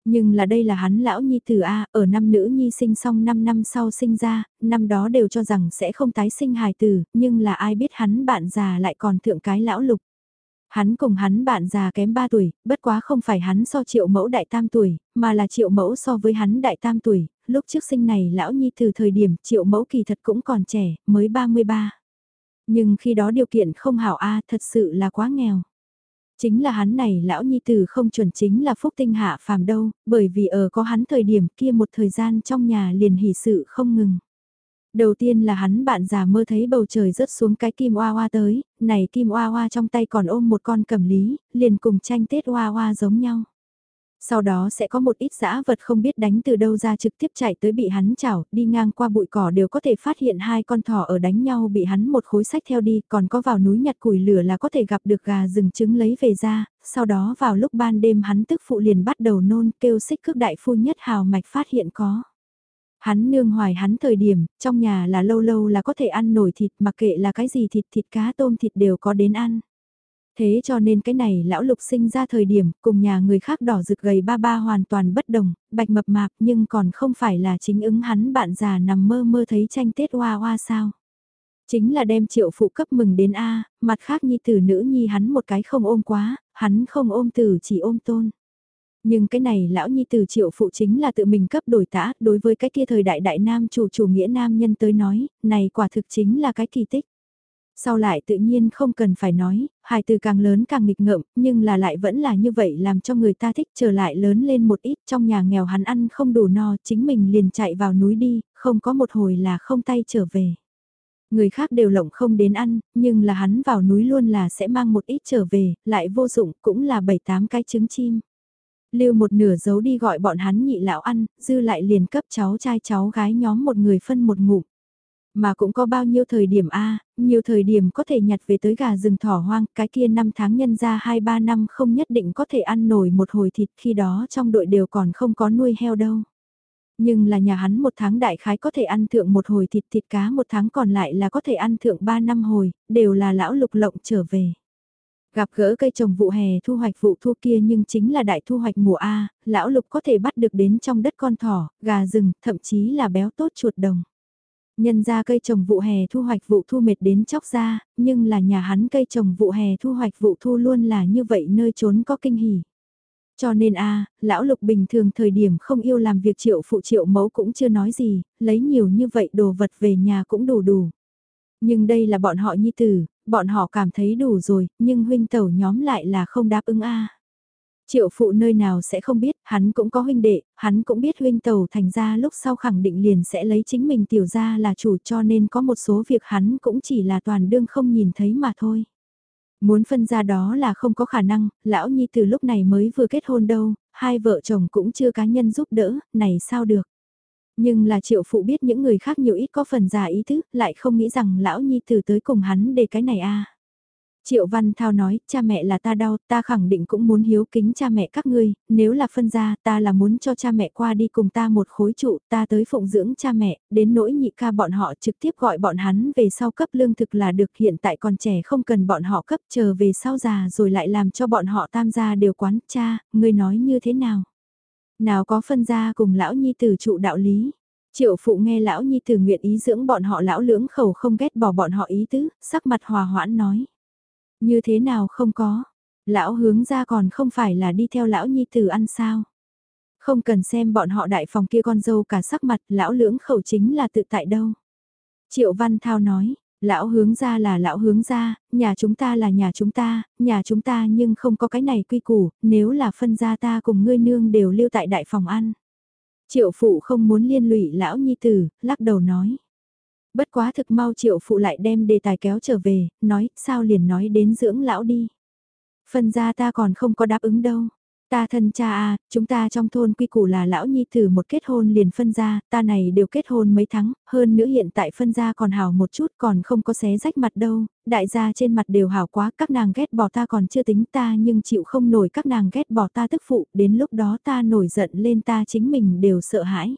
Nhưng là đây là hắn lão nhi tử A, ở năm nữ nhi sinh xong 5 năm sau sinh ra, năm đó đều cho rằng sẽ không tái sinh hài tử, nhưng là ai biết hắn bạn già lại còn thượng cái lão lục. Hắn cùng hắn bạn già kém 3 tuổi, bất quá không phải hắn so triệu mẫu đại tam tuổi, mà là triệu mẫu so với hắn đại tam tuổi, lúc trước sinh này lão nhi từ thời điểm triệu mẫu kỳ thật cũng còn trẻ, mới 33. Nhưng khi đó điều kiện không hảo A thật sự là quá nghèo. Chính là hắn này lão nhi tử không chuẩn chính là phúc tinh hạ phàm đâu, bởi vì ở có hắn thời điểm kia một thời gian trong nhà liền hỉ sự không ngừng. Đầu tiên là hắn bạn già mơ thấy bầu trời rớt xuống cái kim oa oa tới, này kim oa oa trong tay còn ôm một con cầm lý, liền cùng tranh tết oa oa giống nhau. Sau đó sẽ có một ít dã vật không biết đánh từ đâu ra trực tiếp chạy tới bị hắn chảo, đi ngang qua bụi cỏ đều có thể phát hiện hai con thỏ ở đánh nhau bị hắn một khối sách theo đi, còn có vào núi nhặt củi lửa là có thể gặp được gà rừng trứng lấy về ra, sau đó vào lúc ban đêm hắn tức phụ liền bắt đầu nôn kêu xích cước đại phu nhất hào mạch phát hiện có. Hắn nương hoài hắn thời điểm, trong nhà là lâu lâu là có thể ăn nổi thịt mặc kệ là cái gì thịt thịt cá tôm thịt đều có đến ăn. Thế cho nên cái này lão lục sinh ra thời điểm cùng nhà người khác đỏ rực gầy ba ba hoàn toàn bất đồng, bạch mập mạp nhưng còn không phải là chính ứng hắn bạn già nằm mơ mơ thấy tranh tết hoa hoa sao. Chính là đem triệu phụ cấp mừng đến A, mặt khác nhi tử nữ nhi hắn một cái không ôm quá, hắn không ôm tử chỉ ôm tôn. Nhưng cái này lão nhi từ triệu phụ chính là tự mình cấp đổi tã, đối với cái kia thời đại đại nam chủ chủ nghĩa nam nhân tới nói, này quả thực chính là cái kỳ tích. Sau lại tự nhiên không cần phải nói, hài từ càng lớn càng nghịch ngợm, nhưng là lại vẫn là như vậy làm cho người ta thích trở lại lớn lên một ít trong nhà nghèo hắn ăn không đủ no, chính mình liền chạy vào núi đi, không có một hồi là không tay trở về. Người khác đều lộng không đến ăn, nhưng là hắn vào núi luôn là sẽ mang một ít trở về, lại vô dụng cũng là bảy tám cái trứng chim lưu một nửa giấu đi gọi bọn hắn nhị lão ăn, dư lại liền cấp cháu trai cháu gái nhóm một người phân một ngụm. Mà cũng có bao nhiêu thời điểm A, nhiều thời điểm có thể nhặt về tới gà rừng thỏ hoang, cái kia năm tháng nhân ra 2-3 năm không nhất định có thể ăn nổi một hồi thịt khi đó trong đội đều còn không có nuôi heo đâu. Nhưng là nhà hắn một tháng đại khái có thể ăn thượng một hồi thịt thịt cá một tháng còn lại là có thể ăn thượng 3 năm hồi, đều là lão lục lộng trở về. Gặp gỡ cây trồng vụ hè thu hoạch vụ thu kia nhưng chính là đại thu hoạch mùa A, lão lục có thể bắt được đến trong đất con thỏ, gà rừng, thậm chí là béo tốt chuột đồng. Nhân ra cây trồng vụ hè thu hoạch vụ thu mệt đến chóc ra, nhưng là nhà hắn cây trồng vụ hè thu hoạch vụ thu luôn là như vậy nơi trốn có kinh hỉ. Cho nên a lão lục bình thường thời điểm không yêu làm việc triệu phụ triệu mẫu cũng chưa nói gì, lấy nhiều như vậy đồ vật về nhà cũng đủ đủ. Nhưng đây là bọn họ nhi tử, bọn họ cảm thấy đủ rồi, nhưng huynh tẩu nhóm lại là không đáp ứng a. Triệu phụ nơi nào sẽ không biết, hắn cũng có huynh đệ, hắn cũng biết huynh tàu thành ra lúc sau khẳng định liền sẽ lấy chính mình tiểu ra là chủ cho nên có một số việc hắn cũng chỉ là toàn đương không nhìn thấy mà thôi. Muốn phân ra đó là không có khả năng, lão nhi từ lúc này mới vừa kết hôn đâu, hai vợ chồng cũng chưa cá nhân giúp đỡ, này sao được. Nhưng là triệu phụ biết những người khác nhiều ít có phần già ý thức, lại không nghĩ rằng lão nhi từ tới cùng hắn để cái này a. Triệu Văn Thao nói, cha mẹ là ta đau, ta khẳng định cũng muốn hiếu kính cha mẹ các ngươi, nếu là phân ra, ta là muốn cho cha mẹ qua đi cùng ta một khối trụ, ta tới phụng dưỡng cha mẹ, đến nỗi nhị ca bọn họ trực tiếp gọi bọn hắn về sau cấp lương thực là được hiện tại còn trẻ không cần bọn họ cấp chờ về sau già rồi lại làm cho bọn họ tam gia đều quán, cha, ngươi nói như thế nào? Nào có phân ra cùng lão nhi tử trụ đạo lý. Triệu phụ nghe lão nhi tử nguyện ý dưỡng bọn họ lão lưỡng khẩu không ghét bỏ bọn họ ý tứ, sắc mặt hòa hoãn nói. Như thế nào không có, lão hướng ra còn không phải là đi theo lão nhi tử ăn sao. Không cần xem bọn họ đại phòng kia con dâu cả sắc mặt, lão lưỡng khẩu chính là tự tại đâu. Triệu Văn Thao nói, Lão hướng ra là lão hướng ra, nhà chúng ta là nhà chúng ta, nhà chúng ta nhưng không có cái này quy củ, nếu là phân gia ta cùng ngươi nương đều lưu tại đại phòng ăn. Triệu phụ không muốn liên lụy lão nhi tử, lắc đầu nói. Bất quá thực mau triệu phụ lại đem đề tài kéo trở về, nói, sao liền nói đến dưỡng lão đi. Phân gia ta còn không có đáp ứng đâu. Ta thân cha à, chúng ta trong thôn quy củ là lão nhi thử một kết hôn liền phân ra, ta này đều kết hôn mấy tháng, hơn nữa hiện tại phân ra còn hào một chút còn không có xé rách mặt đâu, đại gia trên mặt đều hào quá, các nàng ghét bỏ ta còn chưa tính ta nhưng chịu không nổi các nàng ghét bỏ ta tức phụ, đến lúc đó ta nổi giận lên ta chính mình đều sợ hãi.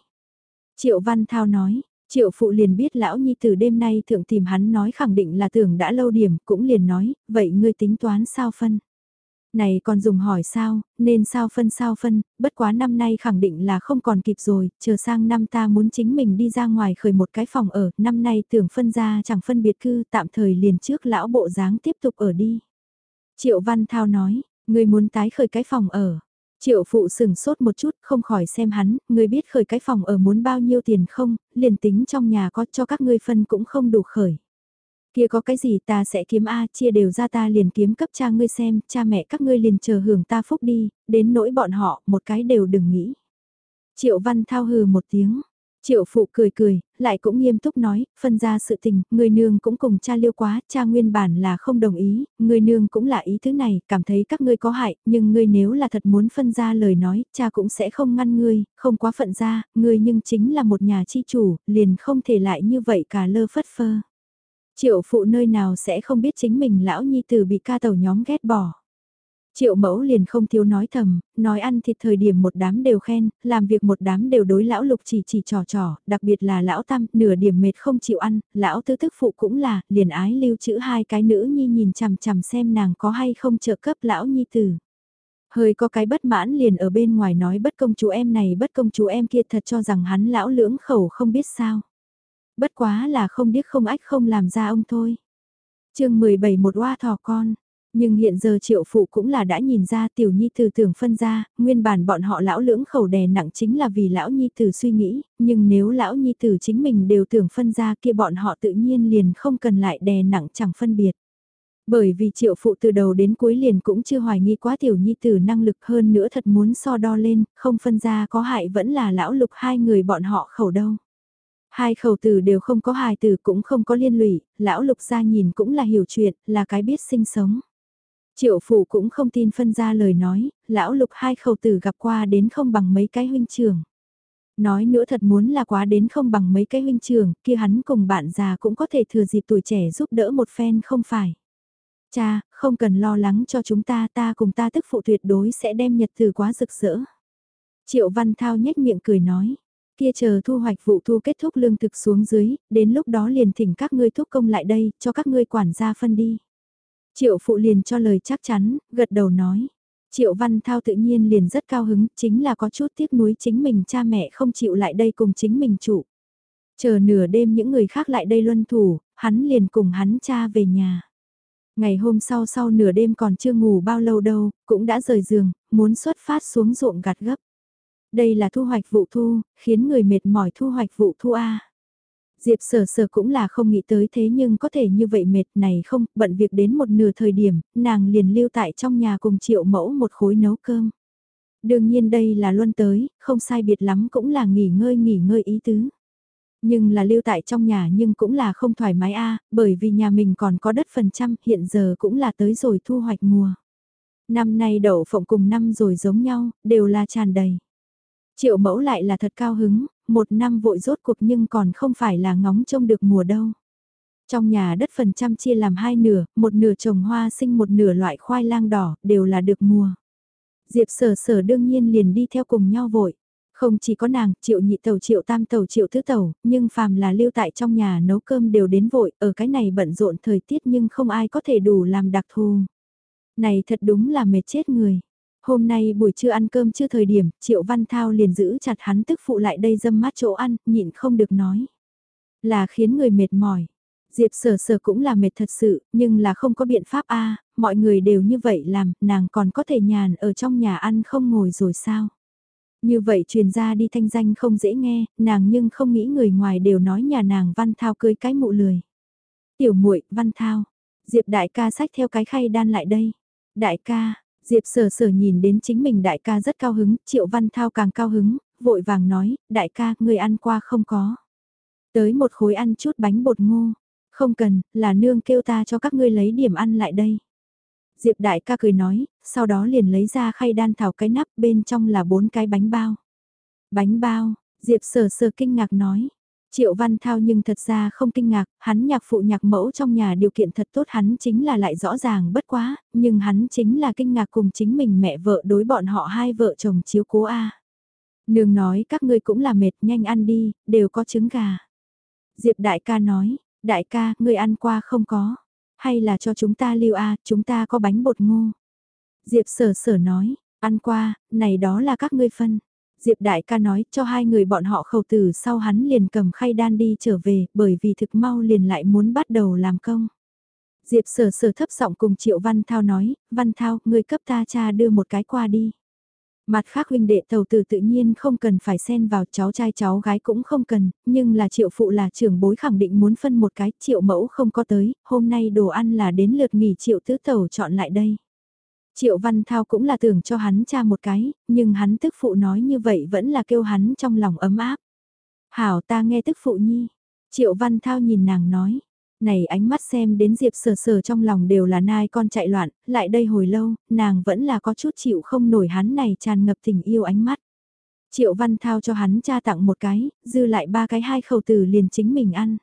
Triệu Văn Thao nói, Triệu phụ liền biết lão nhi từ đêm nay thượng tìm hắn nói khẳng định là tưởng đã lâu điểm, cũng liền nói, vậy ngươi tính toán sao phân? Này còn dùng hỏi sao, nên sao phân sao phân, bất quá năm nay khẳng định là không còn kịp rồi, chờ sang năm ta muốn chính mình đi ra ngoài khởi một cái phòng ở, năm nay tưởng phân ra chẳng phân biệt cư, tạm thời liền trước lão bộ dáng tiếp tục ở đi. Triệu Văn Thao nói, người muốn tái khởi cái phòng ở. Triệu phụ sừng sốt một chút, không khỏi xem hắn, người biết khởi cái phòng ở muốn bao nhiêu tiền không, liền tính trong nhà có cho các ngươi phân cũng không đủ khởi. Kia có cái gì ta sẽ kiếm A chia đều ra ta liền kiếm cấp cha ngươi xem, cha mẹ các ngươi liền chờ hưởng ta phúc đi, đến nỗi bọn họ, một cái đều đừng nghĩ. Triệu Văn Thao hừ một tiếng, Triệu phụ cười cười, lại cũng nghiêm túc nói, phân ra sự tình, người nương cũng cùng cha liêu quá, cha nguyên bản là không đồng ý, người nương cũng là ý thứ này, cảm thấy các ngươi có hại, nhưng ngươi nếu là thật muốn phân ra lời nói, cha cũng sẽ không ngăn ngươi, không quá phận ra, ngươi nhưng chính là một nhà chi chủ, liền không thể lại như vậy cả lơ phất phơ. Triệu phụ nơi nào sẽ không biết chính mình lão nhi tử bị ca tàu nhóm ghét bỏ. Triệu mẫu liền không thiếu nói thầm, nói ăn thịt thời điểm một đám đều khen, làm việc một đám đều đối lão lục chỉ chỉ trò trò, đặc biệt là lão tam, nửa điểm mệt không chịu ăn, lão tứ thức phụ cũng là, liền ái lưu chữ hai cái nữ nhi nhìn chằm chằm xem nàng có hay không trợ cấp lão nhi tử. Hơi có cái bất mãn liền ở bên ngoài nói bất công chú em này bất công chú em kia thật cho rằng hắn lão lưỡng khẩu không biết sao. Bất quá là không biết không ách không làm ra ông thôi. chương 17 một oa thỏ con nhưng hiện giờ triệu phụ cũng là đã nhìn ra tiểu nhi tử tưởng phân ra, nguyên bản bọn họ lão lưỡng khẩu đè nặng chính là vì lão nhi tử suy nghĩ, nhưng nếu lão nhi tử chính mình đều tưởng phân ra kia bọn họ tự nhiên liền không cần lại đè nặng chẳng phân biệt. Bởi vì triệu phụ từ đầu đến cuối liền cũng chưa hoài nghi quá tiểu nhi tử năng lực hơn nữa thật muốn so đo lên, không phân ra có hại vẫn là lão lục hai người bọn họ khẩu đâu. Hai khẩu tử đều không có hài tử cũng không có liên lụy, lão lục ra nhìn cũng là hiểu chuyện, là cái biết sinh sống. Triệu phủ cũng không tin phân ra lời nói, lão lục hai khẩu tử gặp qua đến không bằng mấy cái huynh trưởng. Nói nữa thật muốn là quá đến không bằng mấy cái huynh trưởng, kia hắn cùng bạn già cũng có thể thừa dịp tuổi trẻ giúp đỡ một phen không phải. Cha, không cần lo lắng cho chúng ta, ta cùng ta tức phụ tuyệt đối sẽ đem nhật từ quá rực rỡ. Triệu Văn Thao nhếch miệng cười nói, kia chờ thu hoạch vụ thu kết thúc lương thực xuống dưới, đến lúc đó liền thỉnh các ngươi thúc công lại đây, cho các ngươi quản gia phân đi. Triệu phụ liền cho lời chắc chắn, gật đầu nói. Triệu Văn Thao tự nhiên liền rất cao hứng, chính là có chút tiếc nuối chính mình cha mẹ không chịu lại đây cùng chính mình trụ. Chờ nửa đêm những người khác lại đây luân thủ, hắn liền cùng hắn cha về nhà. Ngày hôm sau sau nửa đêm còn chưa ngủ bao lâu đâu, cũng đã rời giường, muốn xuất phát xuống ruộng gặt gấp. Đây là thu hoạch vụ thu, khiến người mệt mỏi thu hoạch vụ thu A. Diệp sở sở cũng là không nghĩ tới thế nhưng có thể như vậy mệt này không, bận việc đến một nửa thời điểm, nàng liền lưu tại trong nhà cùng triệu mẫu một khối nấu cơm. Đương nhiên đây là luân tới, không sai biệt lắm cũng là nghỉ ngơi nghỉ ngơi ý tứ. Nhưng là lưu tại trong nhà nhưng cũng là không thoải mái a bởi vì nhà mình còn có đất phần trăm hiện giờ cũng là tới rồi thu hoạch mùa. Năm nay đậu phộng cùng năm rồi giống nhau, đều là tràn đầy. Triệu mẫu lại là thật cao hứng, một năm vội rốt cuộc nhưng còn không phải là ngóng trông được mùa đâu. Trong nhà đất phần trăm chia làm hai nửa, một nửa trồng hoa sinh một nửa loại khoai lang đỏ, đều là được mùa. Diệp sở sở đương nhiên liền đi theo cùng nhau vội. Không chỉ có nàng, triệu nhị tàu triệu tam tàu triệu thứ tàu, nhưng phàm là lưu tại trong nhà nấu cơm đều đến vội, ở cái này bận rộn thời tiết nhưng không ai có thể đủ làm đặc thù. Này thật đúng là mệt chết người. Hôm nay buổi trưa ăn cơm chưa thời điểm, Triệu Văn Thao liền giữ chặt hắn tức phụ lại đây dâm mát chỗ ăn, nhịn không được nói. Là khiến người mệt mỏi. Diệp sở sở cũng là mệt thật sự, nhưng là không có biện pháp a mọi người đều như vậy làm, nàng còn có thể nhàn ở trong nhà ăn không ngồi rồi sao. Như vậy truyền ra đi thanh danh không dễ nghe, nàng nhưng không nghĩ người ngoài đều nói nhà nàng Văn Thao cưới cái mụ lười. Tiểu muội Văn Thao, Diệp đại ca sách theo cái khay đan lại đây. Đại ca, Diệp sở sở nhìn đến chính mình đại ca rất cao hứng, Triệu Văn Thao càng cao hứng, vội vàng nói, đại ca, người ăn qua không có. Tới một khối ăn chút bánh bột ngô, không cần, là nương kêu ta cho các ngươi lấy điểm ăn lại đây. Diệp đại ca cười nói, sau đó liền lấy ra khay đan thảo cái nắp bên trong là bốn cái bánh bao. Bánh bao, Diệp sở sở kinh ngạc nói, Triệu Văn Thao nhưng thật ra không kinh ngạc, hắn nhạc phụ nhạc mẫu trong nhà điều kiện thật tốt hắn chính là lại rõ ràng bất quá, nhưng hắn chính là kinh ngạc cùng chính mình mẹ vợ đối bọn họ hai vợ chồng chiếu cố A. Nương nói các ngươi cũng là mệt nhanh ăn đi, đều có trứng gà. Diệp đại ca nói, đại ca, ngươi ăn qua không có, hay là cho chúng ta lưu A, chúng ta có bánh bột ngô. Diệp sở sở nói, ăn qua, này đó là các ngươi phân. Diệp đại ca nói cho hai người bọn họ khẩu tử sau hắn liền cầm khay đan đi trở về bởi vì thực mau liền lại muốn bắt đầu làm công. Diệp sở sở thấp giọng cùng Triệu Văn Thao nói, Văn Thao, người cấp ta cha đưa một cái qua đi. Mặt khác huynh đệ tàu tử tự nhiên không cần phải xen vào cháu trai cháu gái cũng không cần, nhưng là triệu phụ là trưởng bối khẳng định muốn phân một cái, triệu mẫu không có tới, hôm nay đồ ăn là đến lượt nghỉ triệu tứ tàu chọn lại đây. Triệu Văn Thao cũng là tưởng cho hắn cha một cái, nhưng hắn tức phụ nói như vậy vẫn là kêu hắn trong lòng ấm áp. Hảo ta nghe tức phụ nhi. Triệu Văn Thao nhìn nàng nói. Này ánh mắt xem đến Diệp sờ sờ trong lòng đều là nai con chạy loạn, lại đây hồi lâu, nàng vẫn là có chút chịu không nổi hắn này tràn ngập tình yêu ánh mắt. Triệu Văn Thao cho hắn cha tặng một cái, dư lại ba cái hai khẩu từ liền chính mình ăn.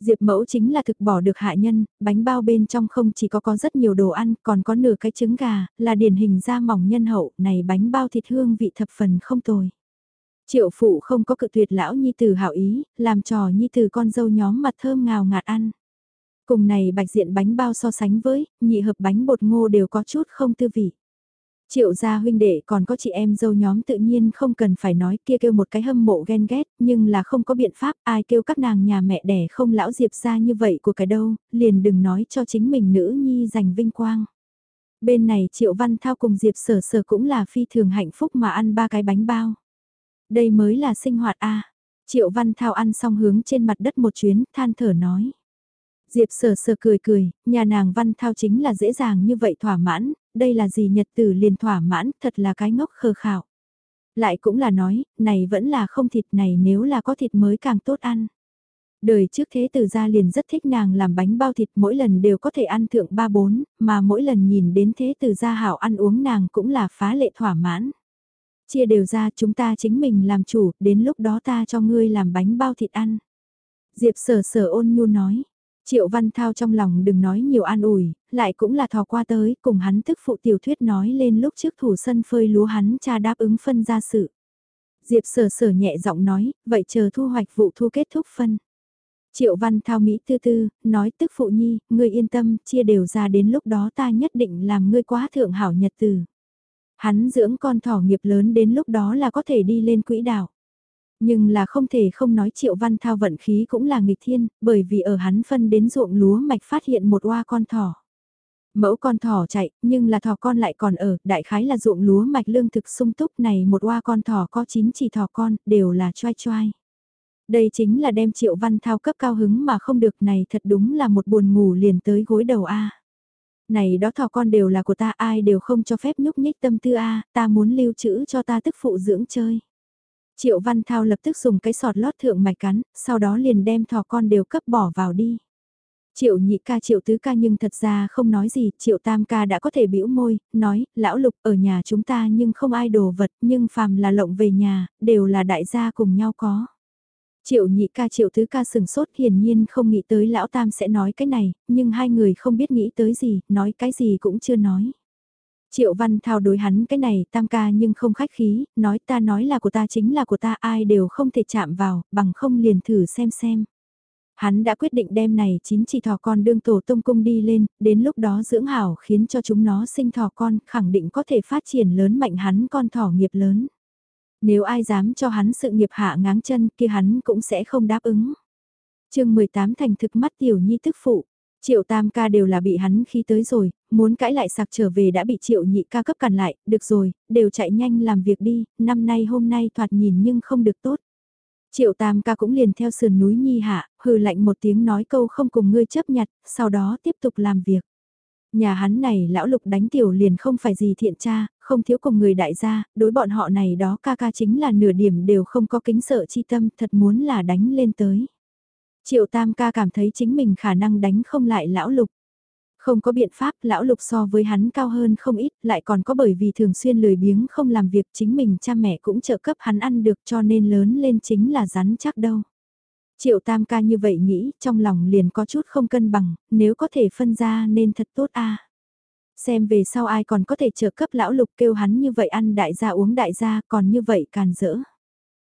Diệp mẫu chính là thực bỏ được hạ nhân, bánh bao bên trong không chỉ có có rất nhiều đồ ăn, còn có nửa cái trứng gà, là điển hình da mỏng nhân hậu, này bánh bao thịt hương vị thập phần không tồi. Triệu phụ không có cự tuyệt lão nhi tử hảo ý, làm trò nhi tử con dâu nhóm mặt thơm ngào ngạt ăn. Cùng này bạch diện bánh bao so sánh với, nhị hợp bánh bột ngô đều có chút không tư vị. Triệu gia huynh đệ còn có chị em dâu nhóm tự nhiên không cần phải nói kia kêu một cái hâm mộ ghen ghét, nhưng là không có biện pháp ai kêu các nàng nhà mẹ đẻ không lão diệp ra như vậy của cái đâu, liền đừng nói cho chính mình nữ nhi giành vinh quang. Bên này Triệu Văn Thao cùng Diệp Sở Sở cũng là phi thường hạnh phúc mà ăn ba cái bánh bao. Đây mới là sinh hoạt a Triệu Văn Thao ăn xong hướng trên mặt đất một chuyến, than thở nói. Diệp sờ sờ cười cười, nhà nàng Văn Thao chính là dễ dàng như vậy thỏa mãn, đây là gì nhật tử liền thỏa mãn, thật là cái ngốc khờ khảo. Lại cũng là nói, này vẫn là không thịt này nếu là có thịt mới càng tốt ăn. Đời trước thế tử gia liền rất thích nàng làm bánh bao thịt mỗi lần đều có thể ăn thượng ba bốn, mà mỗi lần nhìn đến thế tử gia hảo ăn uống nàng cũng là phá lệ thỏa mãn. Chia đều ra chúng ta chính mình làm chủ, đến lúc đó ta cho ngươi làm bánh bao thịt ăn. Diệp sở sở ôn nhu nói, Triệu Văn Thao trong lòng đừng nói nhiều an ủi, lại cũng là thò qua tới, cùng hắn tức phụ tiểu thuyết nói lên lúc trước thủ sân phơi lúa hắn cha đáp ứng phân ra sự. Diệp sở sở nhẹ giọng nói, vậy chờ thu hoạch vụ thu kết thúc phân. Triệu Văn Thao Mỹ tư tư, nói tức phụ nhi, ngươi yên tâm, chia đều ra đến lúc đó ta nhất định làm ngươi quá thượng hảo nhật từ. Hắn dưỡng con thỏ nghiệp lớn đến lúc đó là có thể đi lên quỹ đạo. Nhưng là không thể không nói Triệu Văn Thao vận khí cũng là nghịch thiên, bởi vì ở hắn phân đến ruộng lúa mạch phát hiện một oa con thỏ. Mẫu con thỏ chạy, nhưng là thỏ con lại còn ở, đại khái là ruộng lúa mạch lương thực sung túc này một oa con thỏ có chín chỉ thỏ con, đều là choai choai. Đây chính là đem triệu văn thao cấp cao hứng mà không được này thật đúng là một buồn ngủ liền tới gối đầu a Này đó thỏ con đều là của ta ai đều không cho phép nhúc nhích tâm tư a ta muốn lưu trữ cho ta tức phụ dưỡng chơi. Triệu Văn Thao lập tức dùng cái sọt lót thượng mạch cắn, sau đó liền đem thỏ con đều cấp bỏ vào đi. Triệu nhị ca triệu tứ ca nhưng thật ra không nói gì, triệu tam ca đã có thể bĩu môi, nói, lão lục ở nhà chúng ta nhưng không ai đồ vật, nhưng phàm là lộng về nhà, đều là đại gia cùng nhau có. Triệu nhị ca triệu tứ ca sừng sốt hiển nhiên không nghĩ tới lão tam sẽ nói cái này, nhưng hai người không biết nghĩ tới gì, nói cái gì cũng chưa nói. Triệu Văn Thao đối hắn cái này tam ca nhưng không khách khí, nói ta nói là của ta chính là của ta ai đều không thể chạm vào, bằng không liền thử xem xem. Hắn đã quyết định đem này chín chỉ thỏ con đương tổ tông cung đi lên, đến lúc đó dưỡng hảo khiến cho chúng nó sinh thỏ con, khẳng định có thể phát triển lớn mạnh hắn con thỏ nghiệp lớn. Nếu ai dám cho hắn sự nghiệp hạ ngáng chân kia hắn cũng sẽ không đáp ứng. chương 18 thành thực mắt tiểu nhi tức phụ. Triệu tam ca đều là bị hắn khi tới rồi, muốn cãi lại sạc trở về đã bị triệu nhị ca cấp cản lại, được rồi, đều chạy nhanh làm việc đi, năm nay hôm nay thoạt nhìn nhưng không được tốt. Triệu tam ca cũng liền theo sườn núi nhi hạ, hừ lạnh một tiếng nói câu không cùng ngươi chấp nhặt, sau đó tiếp tục làm việc. Nhà hắn này lão lục đánh tiểu liền không phải gì thiện cha, không thiếu cùng người đại gia, đối bọn họ này đó ca ca chính là nửa điểm đều không có kính sợ chi tâm, thật muốn là đánh lên tới. Triệu tam ca cảm thấy chính mình khả năng đánh không lại lão lục. Không có biện pháp, lão lục so với hắn cao hơn không ít, lại còn có bởi vì thường xuyên lười biếng không làm việc chính mình cha mẹ cũng trợ cấp hắn ăn được cho nên lớn lên chính là rắn chắc đâu. Triệu tam ca như vậy nghĩ, trong lòng liền có chút không cân bằng, nếu có thể phân ra nên thật tốt a. Xem về sau ai còn có thể trợ cấp lão lục kêu hắn như vậy ăn đại gia uống đại gia, còn như vậy càn rỡ.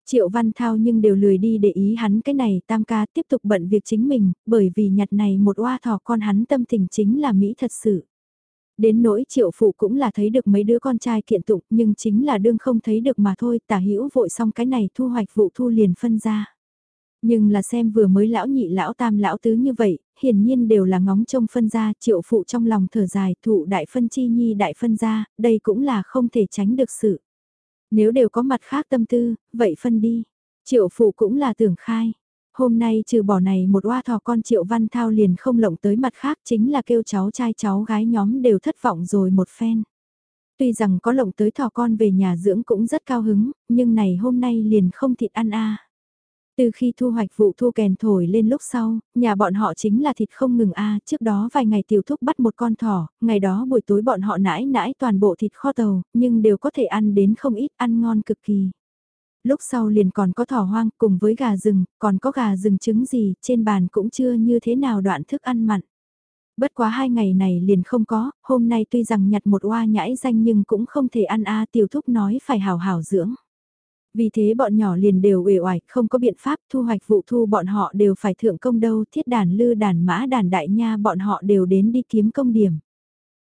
Triệu Văn Thao nhưng đều lười đi để ý hắn cái này tam ca tiếp tục bận việc chính mình, bởi vì nhặt này một oa thỏ con hắn tâm tình chính là Mỹ thật sự. Đến nỗi triệu phụ cũng là thấy được mấy đứa con trai kiện tụng nhưng chính là đương không thấy được mà thôi tả hữu vội xong cái này thu hoạch vụ thu liền phân ra. Nhưng là xem vừa mới lão nhị lão tam lão tứ như vậy, hiển nhiên đều là ngóng trông phân ra triệu phụ trong lòng thở dài thụ đại phân chi nhi đại phân ra, đây cũng là không thể tránh được sự. Nếu đều có mặt khác tâm tư, vậy phân đi. Triệu phụ cũng là tưởng khai. Hôm nay trừ bỏ này một oa thò con Triệu Văn Thao liền không lộng tới mặt khác chính là kêu cháu trai cháu gái nhóm đều thất vọng rồi một phen. Tuy rằng có lộng tới thò con về nhà dưỡng cũng rất cao hứng, nhưng này hôm nay liền không thịt ăn a. Từ khi thu hoạch vụ thu kèn thổi lên lúc sau, nhà bọn họ chính là thịt không ngừng a trước đó vài ngày tiểu thúc bắt một con thỏ, ngày đó buổi tối bọn họ nãi nãi toàn bộ thịt kho tàu, nhưng đều có thể ăn đến không ít ăn ngon cực kỳ. Lúc sau liền còn có thỏ hoang cùng với gà rừng, còn có gà rừng trứng gì, trên bàn cũng chưa như thế nào đoạn thức ăn mặn. Bất quá hai ngày này liền không có, hôm nay tuy rằng nhặt một oa nhãi danh nhưng cũng không thể ăn a tiểu thúc nói phải hào hào dưỡng. Vì thế bọn nhỏ liền đều uể oải, không có biện pháp thu hoạch vụ thu bọn họ đều phải thượng công đâu, thiết đàn lư đàn mã đàn đại nha bọn họ đều đến đi kiếm công điểm.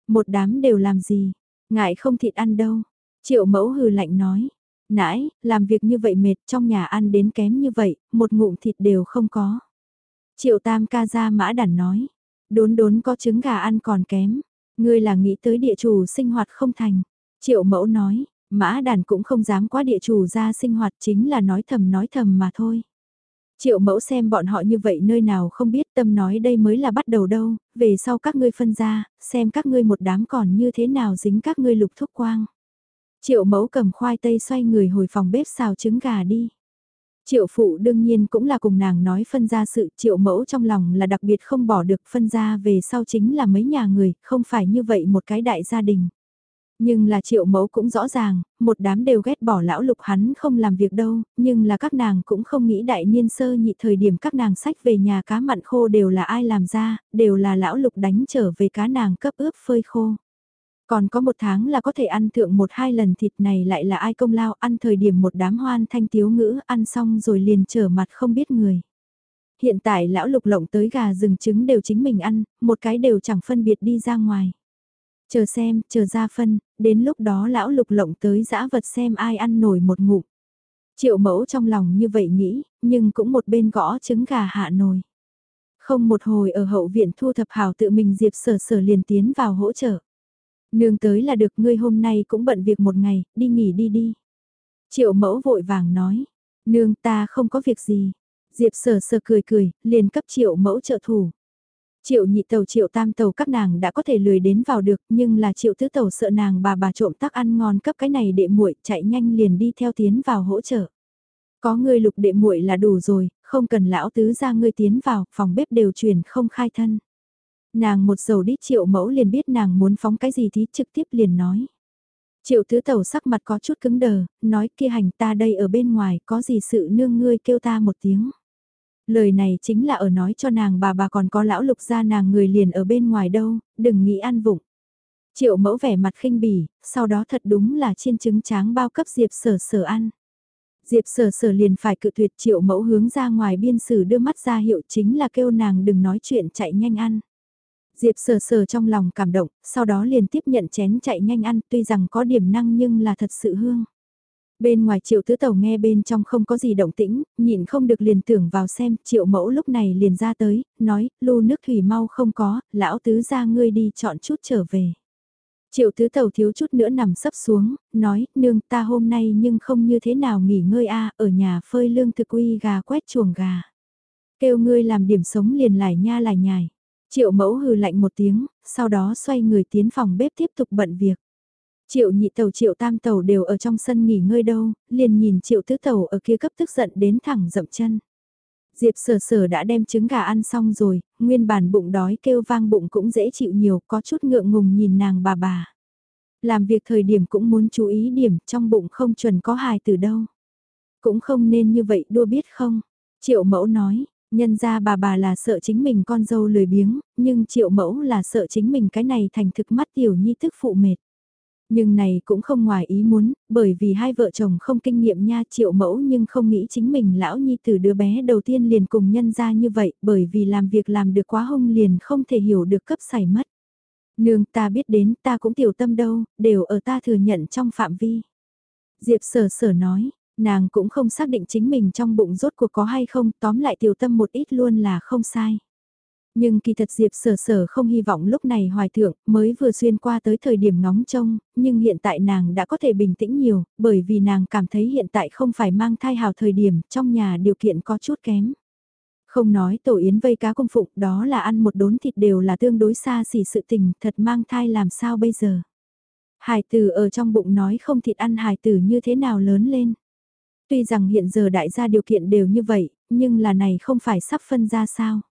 Một đám đều làm gì, ngại không thịt ăn đâu. Triệu mẫu hừ lạnh nói, nãi, làm việc như vậy mệt trong nhà ăn đến kém như vậy, một ngụm thịt đều không có. Triệu tam ca ra mã đàn nói, đốn đốn có trứng gà ăn còn kém, ngươi là nghĩ tới địa chủ sinh hoạt không thành. Triệu mẫu nói, Mã đàn cũng không dám quá địa chủ ra sinh hoạt chính là nói thầm nói thầm mà thôi. Triệu mẫu xem bọn họ như vậy nơi nào không biết tâm nói đây mới là bắt đầu đâu, về sau các ngươi phân ra, xem các ngươi một đám còn như thế nào dính các ngươi lục thúc quang. Triệu mẫu cầm khoai tây xoay người hồi phòng bếp xào trứng gà đi. Triệu phụ đương nhiên cũng là cùng nàng nói phân ra sự triệu mẫu trong lòng là đặc biệt không bỏ được phân ra về sau chính là mấy nhà người, không phải như vậy một cái đại gia đình. Nhưng là triệu mẫu cũng rõ ràng, một đám đều ghét bỏ lão lục hắn không làm việc đâu, nhưng là các nàng cũng không nghĩ đại niên sơ nhị thời điểm các nàng sách về nhà cá mặn khô đều là ai làm ra, đều là lão lục đánh trở về cá nàng cấp ướp phơi khô. Còn có một tháng là có thể ăn thượng một hai lần thịt này lại là ai công lao ăn thời điểm một đám hoan thanh tiếu ngữ ăn xong rồi liền trở mặt không biết người. Hiện tại lão lục lộng tới gà rừng trứng đều chính mình ăn, một cái đều chẳng phân biệt đi ra ngoài. Chờ xem, chờ ra phân, đến lúc đó lão lục lộng tới dã vật xem ai ăn nổi một ngụm. Triệu mẫu trong lòng như vậy nghĩ, nhưng cũng một bên gõ trứng gà hạ nồi. Không một hồi ở hậu viện thu thập hào tự mình Diệp sở sở liền tiến vào hỗ trợ. Nương tới là được ngươi hôm nay cũng bận việc một ngày, đi nghỉ đi đi. Triệu mẫu vội vàng nói, nương ta không có việc gì. Diệp sở sở cười cười, liền cấp triệu mẫu trợ thủ. Triệu nhị tàu triệu tam tàu các nàng đã có thể lười đến vào được nhưng là triệu tứ tàu sợ nàng bà bà trộm tắc ăn ngon cấp cái này đệ muội chạy nhanh liền đi theo tiến vào hỗ trợ. Có người lục đệ muội là đủ rồi, không cần lão tứ ra ngươi tiến vào, phòng bếp đều truyền không khai thân. Nàng một dầu đít triệu mẫu liền biết nàng muốn phóng cái gì thì trực tiếp liền nói. Triệu tứ tàu sắc mặt có chút cứng đờ, nói kia hành ta đây ở bên ngoài có gì sự nương ngươi kêu ta một tiếng. Lời này chính là ở nói cho nàng bà bà còn có lão lục gia nàng người liền ở bên ngoài đâu, đừng nghĩ ăn vụng. Triệu mẫu vẻ mặt khinh bỉ, sau đó thật đúng là chiên trứng tráng bao cấp Diệp sở sở ăn. Diệp sở sở liền phải cự tuyệt triệu mẫu hướng ra ngoài biên sử đưa mắt ra hiệu chính là kêu nàng đừng nói chuyện chạy nhanh ăn. Diệp sở sở trong lòng cảm động, sau đó liền tiếp nhận chén chạy nhanh ăn tuy rằng có điểm năng nhưng là thật sự hương. Bên ngoài triệu tứ tàu nghe bên trong không có gì động tĩnh, nhịn không được liền tưởng vào xem, triệu mẫu lúc này liền ra tới, nói, lu nước thủy mau không có, lão tứ ra ngươi đi chọn chút trở về. Triệu tứ tàu thiếu chút nữa nằm sấp xuống, nói, nương ta hôm nay nhưng không như thế nào nghỉ ngơi a ở nhà phơi lương thực uy gà quét chuồng gà. Kêu ngươi làm điểm sống liền lại nha lại nhài. Triệu mẫu hừ lạnh một tiếng, sau đó xoay người tiến phòng bếp tiếp tục bận việc. Triệu nhị tàu triệu tam tàu đều ở trong sân nghỉ ngơi đâu, liền nhìn triệu tứ tàu ở kia cấp tức giận đến thẳng dậm chân. Diệp sở sở đã đem trứng gà ăn xong rồi, nguyên bản bụng đói kêu vang bụng cũng dễ chịu nhiều, có chút ngượng ngùng nhìn nàng bà bà. Làm việc thời điểm cũng muốn chú ý điểm, trong bụng không chuẩn có hài từ đâu. Cũng không nên như vậy đua biết không? Triệu mẫu nói, nhân ra bà bà là sợ chính mình con dâu lười biếng, nhưng triệu mẫu là sợ chính mình cái này thành thực mắt tiểu nhi thức phụ mệt. Nhưng này cũng không ngoài ý muốn, bởi vì hai vợ chồng không kinh nghiệm nha triệu mẫu nhưng không nghĩ chính mình lão nhi từ đứa bé đầu tiên liền cùng nhân ra như vậy bởi vì làm việc làm được quá hông liền không thể hiểu được cấp xảy mất. Nương ta biết đến ta cũng tiểu tâm đâu, đều ở ta thừa nhận trong phạm vi. Diệp sở sở nói, nàng cũng không xác định chính mình trong bụng rốt cuộc có hay không, tóm lại tiểu tâm một ít luôn là không sai. Nhưng kỳ thật Diệp sở sở không hy vọng lúc này hoài thượng mới vừa xuyên qua tới thời điểm ngóng trông, nhưng hiện tại nàng đã có thể bình tĩnh nhiều, bởi vì nàng cảm thấy hiện tại không phải mang thai hào thời điểm, trong nhà điều kiện có chút kém. Không nói tổ yến vây cá công phụng đó là ăn một đốn thịt đều là tương đối xa xỉ sự tình, thật mang thai làm sao bây giờ. Hải tử ở trong bụng nói không thịt ăn hải tử như thế nào lớn lên. Tuy rằng hiện giờ đại gia điều kiện đều như vậy, nhưng là này không phải sắp phân ra sao.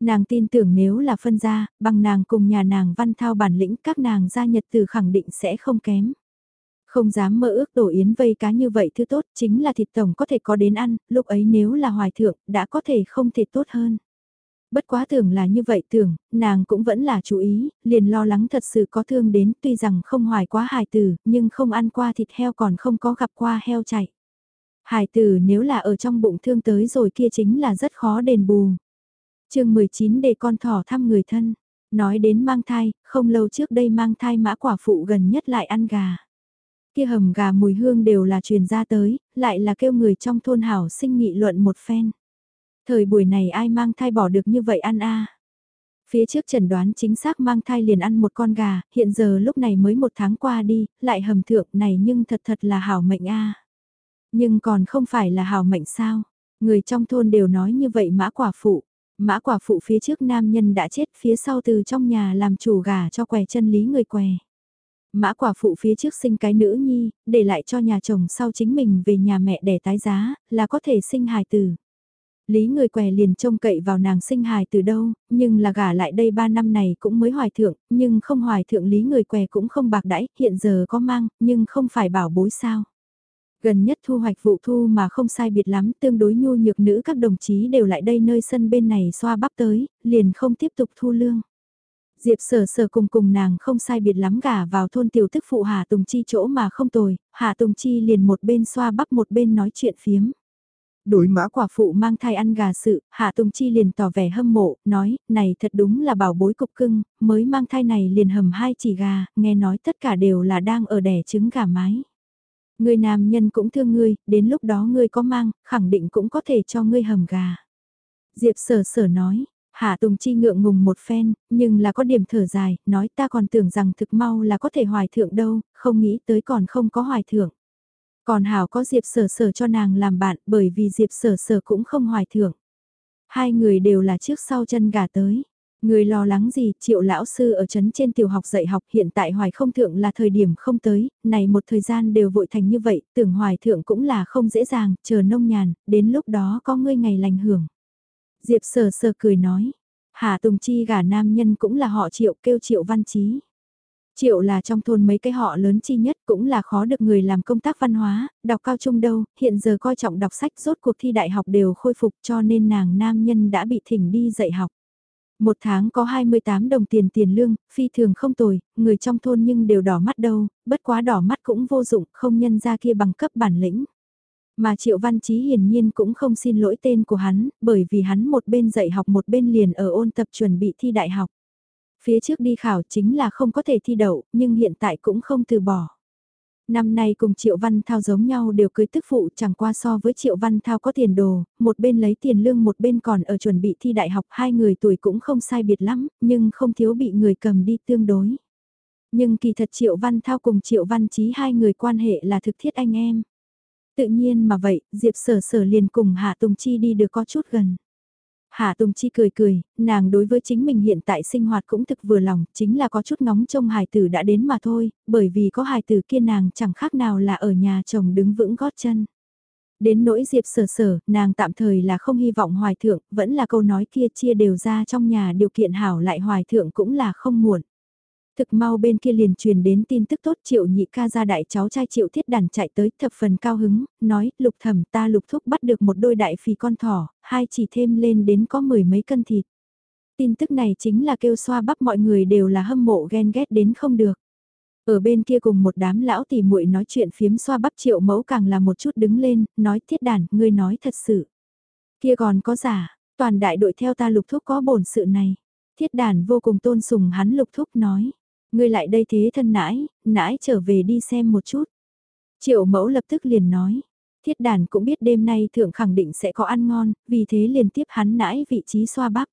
Nàng tin tưởng nếu là phân gia bằng nàng cùng nhà nàng văn thao bản lĩnh các nàng gia nhật từ khẳng định sẽ không kém. Không dám mơ ước đổ yến vây cá như vậy thứ tốt chính là thịt tổng có thể có đến ăn, lúc ấy nếu là hoài thượng đã có thể không thể tốt hơn. Bất quá tưởng là như vậy tưởng, nàng cũng vẫn là chú ý, liền lo lắng thật sự có thương đến tuy rằng không hoài quá hài tử, nhưng không ăn qua thịt heo còn không có gặp qua heo chạy. Hài tử nếu là ở trong bụng thương tới rồi kia chính là rất khó đền bù chương 19 để con thỏ thăm người thân. Nói đến mang thai, không lâu trước đây mang thai mã quả phụ gần nhất lại ăn gà. Kia hầm gà mùi hương đều là truyền ra tới, lại là kêu người trong thôn hảo sinh nghị luận một phen. Thời buổi này ai mang thai bỏ được như vậy ăn a Phía trước chẩn đoán chính xác mang thai liền ăn một con gà, hiện giờ lúc này mới một tháng qua đi, lại hầm thượng này nhưng thật thật là hảo mệnh a Nhưng còn không phải là hảo mệnh sao? Người trong thôn đều nói như vậy mã quả phụ. Mã quả phụ phía trước nam nhân đã chết phía sau từ trong nhà làm chủ gà cho què chân lý người què. Mã quả phụ phía trước sinh cái nữ nhi, để lại cho nhà chồng sau chính mình về nhà mẹ để tái giá, là có thể sinh hài tử. Lý người què liền trông cậy vào nàng sinh hài từ đâu, nhưng là gả lại đây 3 năm này cũng mới hoài thượng, nhưng không hoài thượng lý người què cũng không bạc đãi, hiện giờ có mang, nhưng không phải bảo bối sao. Gần nhất thu hoạch vụ thu mà không sai biệt lắm, tương đối nhu nhược nữ các đồng chí đều lại đây nơi sân bên này xoa bắp tới, liền không tiếp tục thu lương. Diệp sở sở cùng cùng nàng không sai biệt lắm gả vào thôn tiểu thức phụ Hà Tùng Chi chỗ mà không tồi, Hà Tùng Chi liền một bên xoa bắp một bên nói chuyện phiếm. Đối mã quả phụ mang thai ăn gà sự, Hạ Tùng Chi liền tỏ vẻ hâm mộ, nói, này thật đúng là bảo bối cục cưng, mới mang thai này liền hầm hai chỉ gà, nghe nói tất cả đều là đang ở đẻ trứng gà mái. Người nam nhân cũng thương ngươi, đến lúc đó ngươi có mang, khẳng định cũng có thể cho ngươi hầm gà. Diệp sở sở nói, Hạ Tùng Chi ngượng ngùng một phen, nhưng là có điểm thở dài, nói ta còn tưởng rằng thực mau là có thể hoài thượng đâu, không nghĩ tới còn không có hoài thượng. Còn Hảo có Diệp sở sở cho nàng làm bạn bởi vì Diệp sở sở cũng không hoài thượng. Hai người đều là trước sau chân gà tới. Người lo lắng gì, triệu lão sư ở trấn trên tiểu học dạy học hiện tại hoài không thượng là thời điểm không tới, này một thời gian đều vội thành như vậy, tưởng hoài thượng cũng là không dễ dàng, chờ nông nhàn, đến lúc đó có ngươi ngày lành hưởng. Diệp sờ sờ cười nói, Hà Tùng Chi gả nam nhân cũng là họ triệu kêu triệu văn trí. Triệu là trong thôn mấy cái họ lớn chi nhất cũng là khó được người làm công tác văn hóa, đọc cao trung đâu, hiện giờ coi trọng đọc sách rốt cuộc thi đại học đều khôi phục cho nên nàng nam nhân đã bị thỉnh đi dạy học. Một tháng có 28 đồng tiền tiền lương, phi thường không tồi, người trong thôn nhưng đều đỏ mắt đâu, bất quá đỏ mắt cũng vô dụng, không nhân ra kia bằng cấp bản lĩnh. Mà Triệu Văn Chí hiển nhiên cũng không xin lỗi tên của hắn, bởi vì hắn một bên dạy học một bên liền ở ôn tập chuẩn bị thi đại học. Phía trước đi khảo chính là không có thể thi đậu, nhưng hiện tại cũng không từ bỏ. Năm nay cùng Triệu Văn Thao giống nhau đều cưới tức phụ chẳng qua so với Triệu Văn Thao có tiền đồ, một bên lấy tiền lương một bên còn ở chuẩn bị thi đại học hai người tuổi cũng không sai biệt lắm, nhưng không thiếu bị người cầm đi tương đối. Nhưng kỳ thật Triệu Văn Thao cùng Triệu Văn Chí hai người quan hệ là thực thiết anh em. Tự nhiên mà vậy, Diệp Sở Sở liền cùng Hạ Tùng Chi đi được có chút gần. Hạ Tùng Chi cười cười, nàng đối với chính mình hiện tại sinh hoạt cũng thực vừa lòng, chính là có chút ngóng trông hài tử đã đến mà thôi, bởi vì có hài tử kia nàng chẳng khác nào là ở nhà chồng đứng vững gót chân. Đến nỗi Diệp sở sở, nàng tạm thời là không hy vọng hoài thượng, vẫn là câu nói kia chia đều ra trong nhà điều kiện hảo lại hoài thượng cũng là không muộn. Thực mau bên kia liền truyền đến tin tức tốt triệu nhị ca ra đại cháu trai triệu thiết đàn chạy tới thập phần cao hứng, nói lục thẩm ta lục thúc bắt được một đôi đại phì con thỏ, hai chỉ thêm lên đến có mười mấy cân thịt. Tin tức này chính là kêu xoa bắp mọi người đều là hâm mộ ghen ghét đến không được. Ở bên kia cùng một đám lão tỷ muội nói chuyện phiếm xoa bắp triệu mẫu càng là một chút đứng lên, nói thiết đàn, ngươi nói thật sự. Kia còn có giả, toàn đại đội theo ta lục thúc có bổn sự này. Thiết đàn vô cùng tôn sùng hắn lục thúc nói. Ngươi lại đây thế thân nãi, nãi trở về đi xem một chút. Triệu mẫu lập tức liền nói. Thiết đàn cũng biết đêm nay thượng khẳng định sẽ có ăn ngon, vì thế liền tiếp hắn nãi vị trí xoa bắp.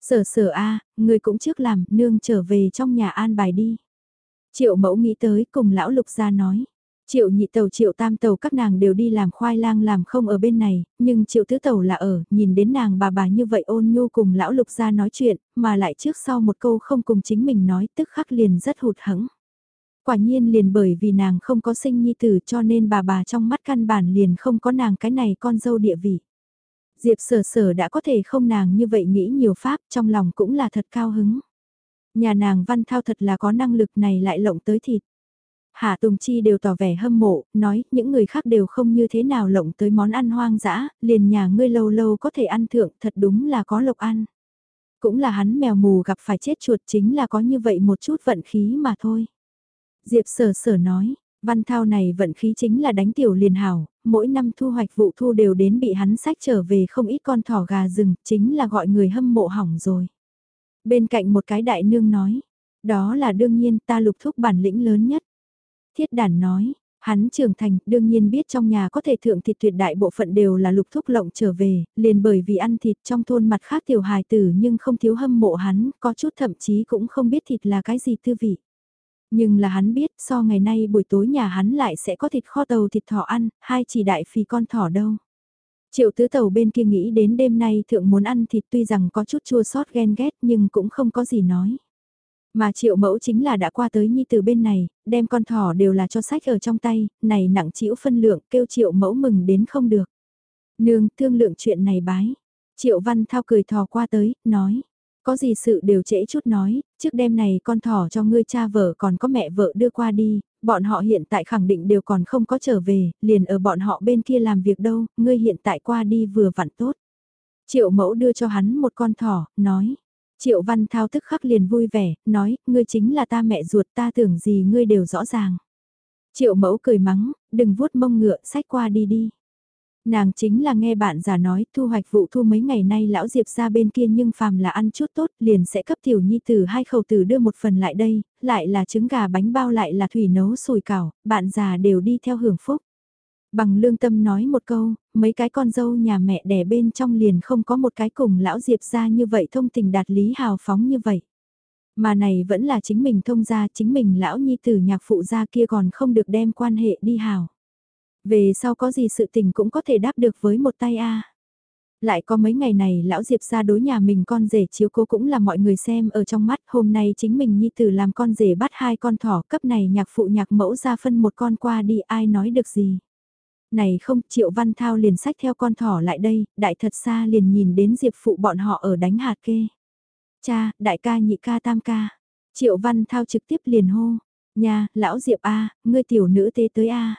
Sở sở a người cũng trước làm, nương trở về trong nhà an bài đi. Triệu mẫu nghĩ tới cùng lão lục ra nói. Triệu nhị tàu triệu tam tàu các nàng đều đi làm khoai lang làm không ở bên này, nhưng triệu tứ tàu là ở, nhìn đến nàng bà bà như vậy ôn nhu cùng lão lục ra nói chuyện, mà lại trước sau một câu không cùng chính mình nói tức khắc liền rất hụt hẫng. Quả nhiên liền bởi vì nàng không có sinh nhi tử cho nên bà bà trong mắt căn bản liền không có nàng cái này con dâu địa vị. Diệp sở sở đã có thể không nàng như vậy nghĩ nhiều pháp trong lòng cũng là thật cao hứng. Nhà nàng văn thao thật là có năng lực này lại lộng tới thịt. Hạ Tùng Chi đều tỏ vẻ hâm mộ, nói những người khác đều không như thế nào lộng tới món ăn hoang dã, liền nhà ngươi lâu lâu có thể ăn thượng thật đúng là có lộc ăn. Cũng là hắn mèo mù gặp phải chết chuột chính là có như vậy một chút vận khí mà thôi. Diệp sở sở nói, văn thao này vận khí chính là đánh tiểu liền hảo, mỗi năm thu hoạch vụ thu đều đến bị hắn sách trở về không ít con thỏ gà rừng, chính là gọi người hâm mộ hỏng rồi. Bên cạnh một cái đại nương nói, đó là đương nhiên ta lục thúc bản lĩnh lớn nhất. Thiết đàn nói, hắn trưởng thành đương nhiên biết trong nhà có thể thượng thịt tuyệt đại bộ phận đều là lục thúc lộng trở về, liền bởi vì ăn thịt trong thôn mặt khác tiểu hài tử nhưng không thiếu hâm mộ hắn, có chút thậm chí cũng không biết thịt là cái gì tư vị. Nhưng là hắn biết so ngày nay buổi tối nhà hắn lại sẽ có thịt kho tàu thịt thỏ ăn, hai chỉ đại phì con thỏ đâu. Triệu tứ tàu bên kia nghĩ đến đêm nay thượng muốn ăn thịt tuy rằng có chút chua sót ghen ghét nhưng cũng không có gì nói. Mà triệu mẫu chính là đã qua tới nhi từ bên này, đem con thỏ đều là cho sách ở trong tay, này nặng chịu phân lượng kêu triệu mẫu mừng đến không được. Nương thương lượng chuyện này bái. Triệu văn thao cười thò qua tới, nói. Có gì sự đều trễ chút nói, trước đêm này con thỏ cho ngươi cha vợ còn có mẹ vợ đưa qua đi, bọn họ hiện tại khẳng định đều còn không có trở về, liền ở bọn họ bên kia làm việc đâu, ngươi hiện tại qua đi vừa vặn tốt. Triệu mẫu đưa cho hắn một con thỏ, nói. Triệu văn thao tức khắc liền vui vẻ, nói, ngươi chính là ta mẹ ruột ta tưởng gì ngươi đều rõ ràng. Triệu mẫu cười mắng, đừng vuốt mông ngựa, sách qua đi đi. Nàng chính là nghe bạn già nói thu hoạch vụ thu mấy ngày nay lão Diệp ra bên kia nhưng phàm là ăn chút tốt liền sẽ cấp tiểu nhi tử hai khẩu tử đưa một phần lại đây, lại là trứng gà bánh bao lại là thủy nấu sùi cảo, bạn già đều đi theo hưởng phúc. Bằng lương tâm nói một câu, mấy cái con dâu nhà mẹ đẻ bên trong liền không có một cái cùng lão Diệp ra như vậy thông tình đạt lý hào phóng như vậy. Mà này vẫn là chính mình thông ra chính mình lão nhi tử nhạc phụ gia kia còn không được đem quan hệ đi hào. Về sau có gì sự tình cũng có thể đáp được với một tay a. Lại có mấy ngày này lão Diệp ra đối nhà mình con rể chiếu cố cũng là mọi người xem ở trong mắt hôm nay chính mình nhi tử làm con rể bắt hai con thỏ cấp này nhạc phụ nhạc mẫu ra phân một con qua đi ai nói được gì. Này không triệu văn thao liền sách theo con thỏ lại đây, đại thật xa liền nhìn đến Diệp phụ bọn họ ở đánh hạt kê. Cha, đại ca nhị ca tam ca. Triệu văn thao trực tiếp liền hô. Nhà, lão Diệp A, ngươi tiểu nữ tế tới A.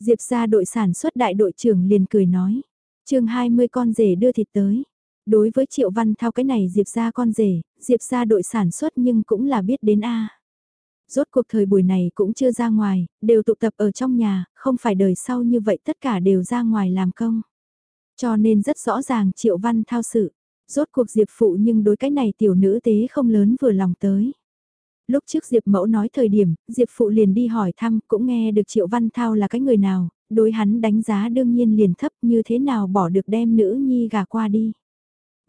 Diệp ra đội sản xuất đại đội trưởng liền cười nói. chương 20 con rể đưa thịt tới. Đối với Triệu Văn Thao cái này Diệp ra con rể, Diệp ra đội sản xuất nhưng cũng là biết đến A. Rốt cuộc thời buổi này cũng chưa ra ngoài, đều tụ tập ở trong nhà, không phải đời sau như vậy tất cả đều ra ngoài làm công. Cho nên rất rõ ràng Triệu Văn Thao sự. Rốt cuộc Diệp Phụ nhưng đối cái này tiểu nữ tế không lớn vừa lòng tới. Lúc trước Diệp Mẫu nói thời điểm, Diệp Phụ liền đi hỏi thăm, cũng nghe được Triệu Văn Thao là cái người nào, đối hắn đánh giá đương nhiên liền thấp như thế nào bỏ được đem nữ nhi gà qua đi.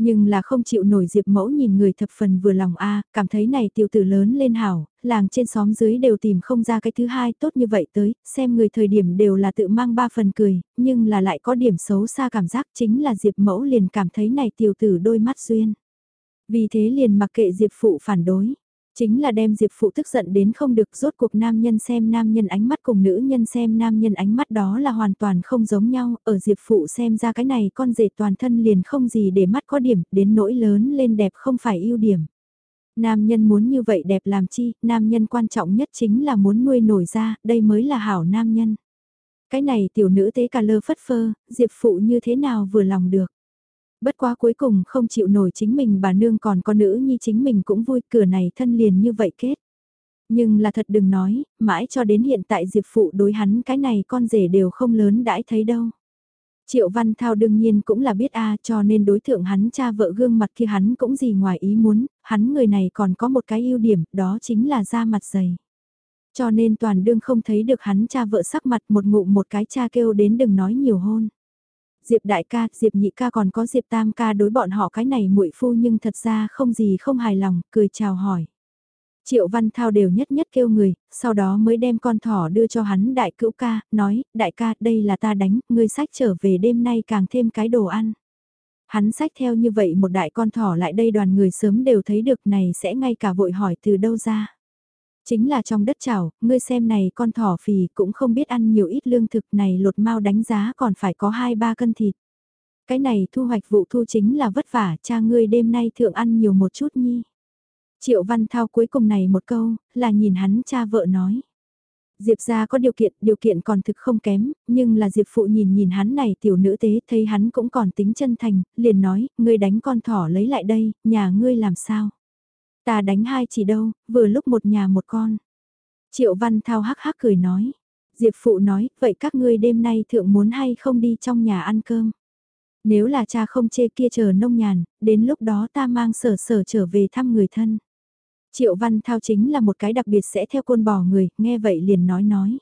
Nhưng là không chịu nổi Diệp Mẫu nhìn người thập phần vừa lòng a cảm thấy này tiểu tử lớn lên hảo, làng trên xóm dưới đều tìm không ra cái thứ hai tốt như vậy tới, xem người thời điểm đều là tự mang ba phần cười, nhưng là lại có điểm xấu xa cảm giác chính là Diệp Mẫu liền cảm thấy này tiểu tử đôi mắt duyên. Vì thế liền mặc kệ Diệp Phụ phản đối. Chính là đem Diệp Phụ tức giận đến không được rốt cuộc nam nhân xem nam nhân ánh mắt cùng nữ nhân xem nam nhân ánh mắt đó là hoàn toàn không giống nhau, ở Diệp Phụ xem ra cái này con rể toàn thân liền không gì để mắt có điểm, đến nỗi lớn lên đẹp không phải ưu điểm. Nam nhân muốn như vậy đẹp làm chi, nam nhân quan trọng nhất chính là muốn nuôi nổi ra, đây mới là hảo nam nhân. Cái này tiểu nữ tế cả lơ phất phơ, Diệp Phụ như thế nào vừa lòng được. Bất quá cuối cùng không chịu nổi chính mình bà nương còn con nữ nhi chính mình cũng vui cửa này thân liền như vậy kết. Nhưng là thật đừng nói, mãi cho đến hiện tại Diệp Phụ đối hắn cái này con rể đều không lớn đãi thấy đâu. Triệu Văn Thao đương nhiên cũng là biết a cho nên đối tượng hắn cha vợ gương mặt kia hắn cũng gì ngoài ý muốn, hắn người này còn có một cái ưu điểm, đó chính là da mặt dày. Cho nên toàn đương không thấy được hắn cha vợ sắc mặt một ngụ một cái cha kêu đến đừng nói nhiều hôn. Diệp đại ca, Diệp nhị ca còn có Diệp tam ca đối bọn họ cái này muội phu nhưng thật ra không gì không hài lòng, cười chào hỏi. Triệu Văn Thao đều nhất nhất kêu người, sau đó mới đem con thỏ đưa cho hắn đại cữu ca, nói, đại ca, đây là ta đánh, ngươi sách trở về đêm nay càng thêm cái đồ ăn. Hắn sách theo như vậy một đại con thỏ lại đây đoàn người sớm đều thấy được này sẽ ngay cả vội hỏi từ đâu ra. Chính là trong đất chảo, ngươi xem này con thỏ phì cũng không biết ăn nhiều ít lương thực này lột mau đánh giá còn phải có 2-3 cân thịt. Cái này thu hoạch vụ thu chính là vất vả, cha ngươi đêm nay thượng ăn nhiều một chút nhi. Triệu Văn Thao cuối cùng này một câu, là nhìn hắn cha vợ nói. Diệp ra có điều kiện, điều kiện còn thực không kém, nhưng là Diệp phụ nhìn nhìn hắn này tiểu nữ tế thấy hắn cũng còn tính chân thành, liền nói, ngươi đánh con thỏ lấy lại đây, nhà ngươi làm sao? Ta đánh hai chỉ đâu, vừa lúc một nhà một con. Triệu Văn Thao hắc hắc cười nói. Diệp phụ nói, vậy các ngươi đêm nay thượng muốn hay không đi trong nhà ăn cơm? Nếu là cha không chê kia chờ nông nhàn, đến lúc đó ta mang sở sở trở về thăm người thân. Triệu Văn Thao chính là một cái đặc biệt sẽ theo côn bò người, nghe vậy liền nói nói.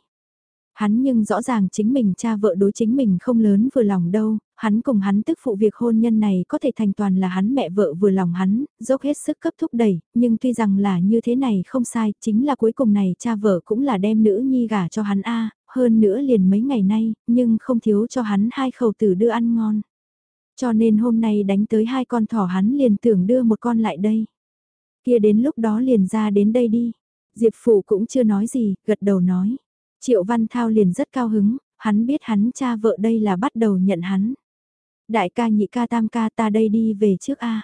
Hắn nhưng rõ ràng chính mình cha vợ đối chính mình không lớn vừa lòng đâu, hắn cùng hắn tức phụ việc hôn nhân này có thể thành toàn là hắn mẹ vợ vừa lòng hắn, dốc hết sức cấp thúc đẩy, nhưng tuy rằng là như thế này không sai, chính là cuối cùng này cha vợ cũng là đem nữ nhi gả cho hắn a hơn nữa liền mấy ngày nay, nhưng không thiếu cho hắn hai khẩu tử đưa ăn ngon. Cho nên hôm nay đánh tới hai con thỏ hắn liền tưởng đưa một con lại đây. Kia đến lúc đó liền ra đến đây đi. Diệp Phụ cũng chưa nói gì, gật đầu nói. Triệu Văn Thao liền rất cao hứng, hắn biết hắn cha vợ đây là bắt đầu nhận hắn. Đại ca nhị ca tam ca ta đây đi về trước a.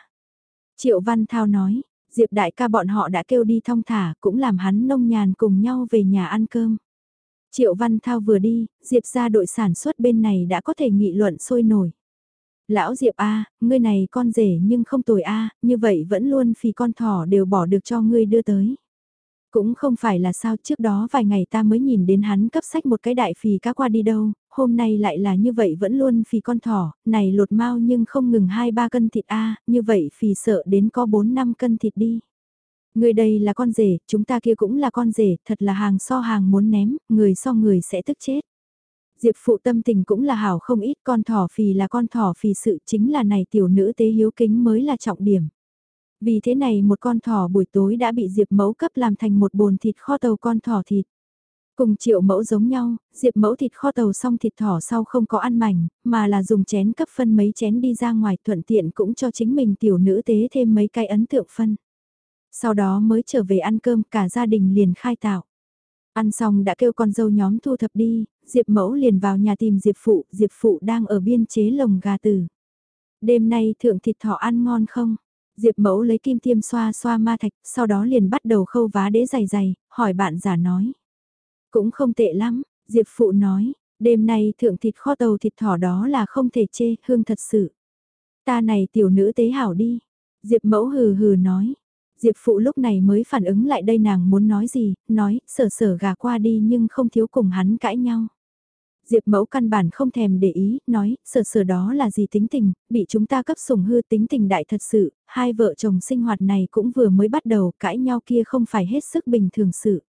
Triệu Văn Thao nói, Diệp đại ca bọn họ đã kêu đi thong thả cũng làm hắn nông nhàn cùng nhau về nhà ăn cơm. Triệu Văn Thao vừa đi, Diệp ra đội sản xuất bên này đã có thể nghị luận sôi nổi. Lão Diệp A, ngươi này con rể nhưng không tồi A, như vậy vẫn luôn phì con thỏ đều bỏ được cho ngươi đưa tới. Cũng không phải là sao trước đó vài ngày ta mới nhìn đến hắn cấp sách một cái đại phì cá qua đi đâu, hôm nay lại là như vậy vẫn luôn phì con thỏ, này lột mau nhưng không ngừng 2-3 cân thịt A, như vậy phì sợ đến có 4-5 cân thịt đi. Người đây là con rể, chúng ta kia cũng là con rể, thật là hàng so hàng muốn ném, người so người sẽ tức chết. Diệp phụ tâm tình cũng là hảo không ít con thỏ phì là con thỏ phì sự chính là này tiểu nữ tế hiếu kính mới là trọng điểm. Vì thế này một con thỏ buổi tối đã bị Diệp mẫu cấp làm thành một bồn thịt kho tàu con thỏ thịt. Cùng triệu mẫu giống nhau, Diệp mẫu thịt kho tàu xong thịt thỏ sau không có ăn mảnh, mà là dùng chén cấp phân mấy chén đi ra ngoài thuận tiện cũng cho chính mình tiểu nữ tế thêm mấy cái ấn tượng phân. Sau đó mới trở về ăn cơm cả gia đình liền khai tạo. Ăn xong đã kêu con dâu nhóm thu thập đi, Diệp mẫu liền vào nhà tìm Diệp phụ, Diệp phụ đang ở biên chế lồng gà tử. Đêm nay thượng thịt thỏ ăn ngon không? Diệp mẫu lấy kim tiêm xoa xoa ma thạch, sau đó liền bắt đầu khâu vá đế dày dày, hỏi bạn giả nói. Cũng không tệ lắm, Diệp phụ nói, đêm nay thượng thịt kho tàu thịt thỏ đó là không thể chê, hương thật sự. Ta này tiểu nữ tế hảo đi. Diệp mẫu hừ hừ nói, Diệp phụ lúc này mới phản ứng lại đây nàng muốn nói gì, nói, sở sở gà qua đi nhưng không thiếu cùng hắn cãi nhau. Diệp mẫu căn bản không thèm để ý, nói, sở sở đó là gì tính tình, bị chúng ta cấp sủng hư tính tình đại thật sự, hai vợ chồng sinh hoạt này cũng vừa mới bắt đầu, cãi nhau kia không phải hết sức bình thường sự.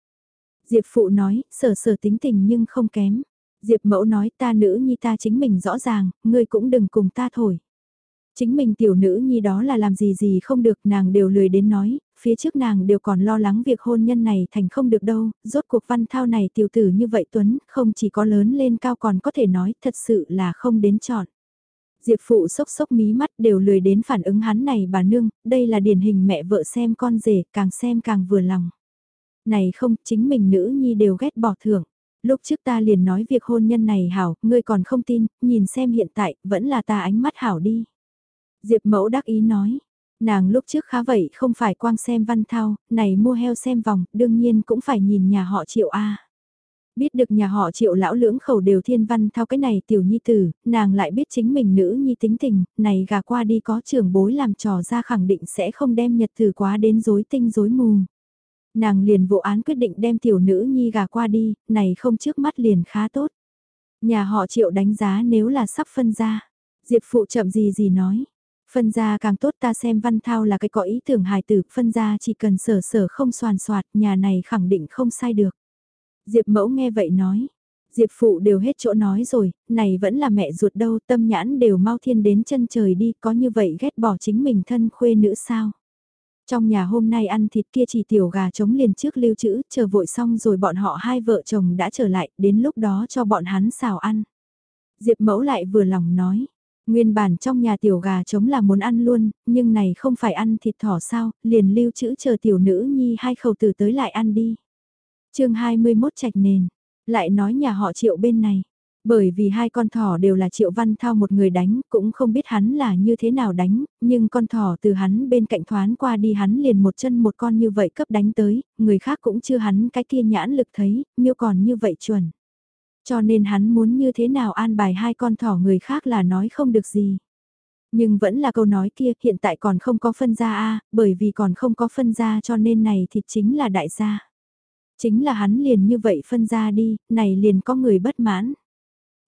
Diệp phụ nói, sở sở tính tình nhưng không kém. Diệp mẫu nói ta nữ nhi ta chính mình rõ ràng, ngươi cũng đừng cùng ta thổi. Chính mình tiểu nữ nhi đó là làm gì gì không được nàng đều lười đến nói, phía trước nàng đều còn lo lắng việc hôn nhân này thành không được đâu, rốt cuộc văn thao này tiểu tử như vậy Tuấn, không chỉ có lớn lên cao còn có thể nói thật sự là không đến chọn. Diệp phụ sốc sốc mí mắt đều lười đến phản ứng hắn này bà nương, đây là điển hình mẹ vợ xem con rể, càng xem càng vừa lòng. Này không, chính mình nữ nhi đều ghét bỏ thưởng. Lúc trước ta liền nói việc hôn nhân này hảo, ngươi còn không tin, nhìn xem hiện tại, vẫn là ta ánh mắt hảo đi. Diệp mẫu đắc ý nói, nàng lúc trước khá vậy không phải quang xem văn thao, này mua heo xem vòng, đương nhiên cũng phải nhìn nhà họ triệu A. Biết được nhà họ triệu lão lưỡng khẩu đều thiên văn thao cái này tiểu nhi tử, nàng lại biết chính mình nữ nhi tính tình, này gà qua đi có trưởng bối làm trò ra khẳng định sẽ không đem nhật thử quá đến rối tinh rối mù. Nàng liền vụ án quyết định đem tiểu nữ nhi gà qua đi, này không trước mắt liền khá tốt. Nhà họ triệu đánh giá nếu là sắp phân ra. Diệp phụ chậm gì gì nói. Phân ra càng tốt ta xem văn thao là cái có ý tưởng hài tử, phân ra chỉ cần sở sở không soàn soạt, nhà này khẳng định không sai được. Diệp mẫu nghe vậy nói. Diệp phụ đều hết chỗ nói rồi, này vẫn là mẹ ruột đâu, tâm nhãn đều mau thiên đến chân trời đi, có như vậy ghét bỏ chính mình thân khuê nữ sao. Trong nhà hôm nay ăn thịt kia chỉ tiểu gà trống liền trước lưu trữ, chờ vội xong rồi bọn họ hai vợ chồng đã trở lại, đến lúc đó cho bọn hắn xào ăn. Diệp mẫu lại vừa lòng nói, nguyên bản trong nhà tiểu gà trống là muốn ăn luôn, nhưng này không phải ăn thịt thỏ sao, liền lưu trữ chờ tiểu nữ nhi hai khẩu tử tới lại ăn đi. chương 21 trạch nền, lại nói nhà họ triệu bên này. Bởi vì hai con thỏ đều là Triệu Văn Thao một người đánh, cũng không biết hắn là như thế nào đánh, nhưng con thỏ từ hắn bên cạnh thoán qua đi hắn liền một chân một con như vậy cấp đánh tới, người khác cũng chưa hắn cái kia nhãn lực thấy, miêu còn như vậy chuẩn. Cho nên hắn muốn như thế nào an bài hai con thỏ người khác là nói không được gì. Nhưng vẫn là câu nói kia, hiện tại còn không có phân gia a bởi vì còn không có phân gia cho nên này thì chính là đại gia. Chính là hắn liền như vậy phân ra đi, này liền có người bất mãn.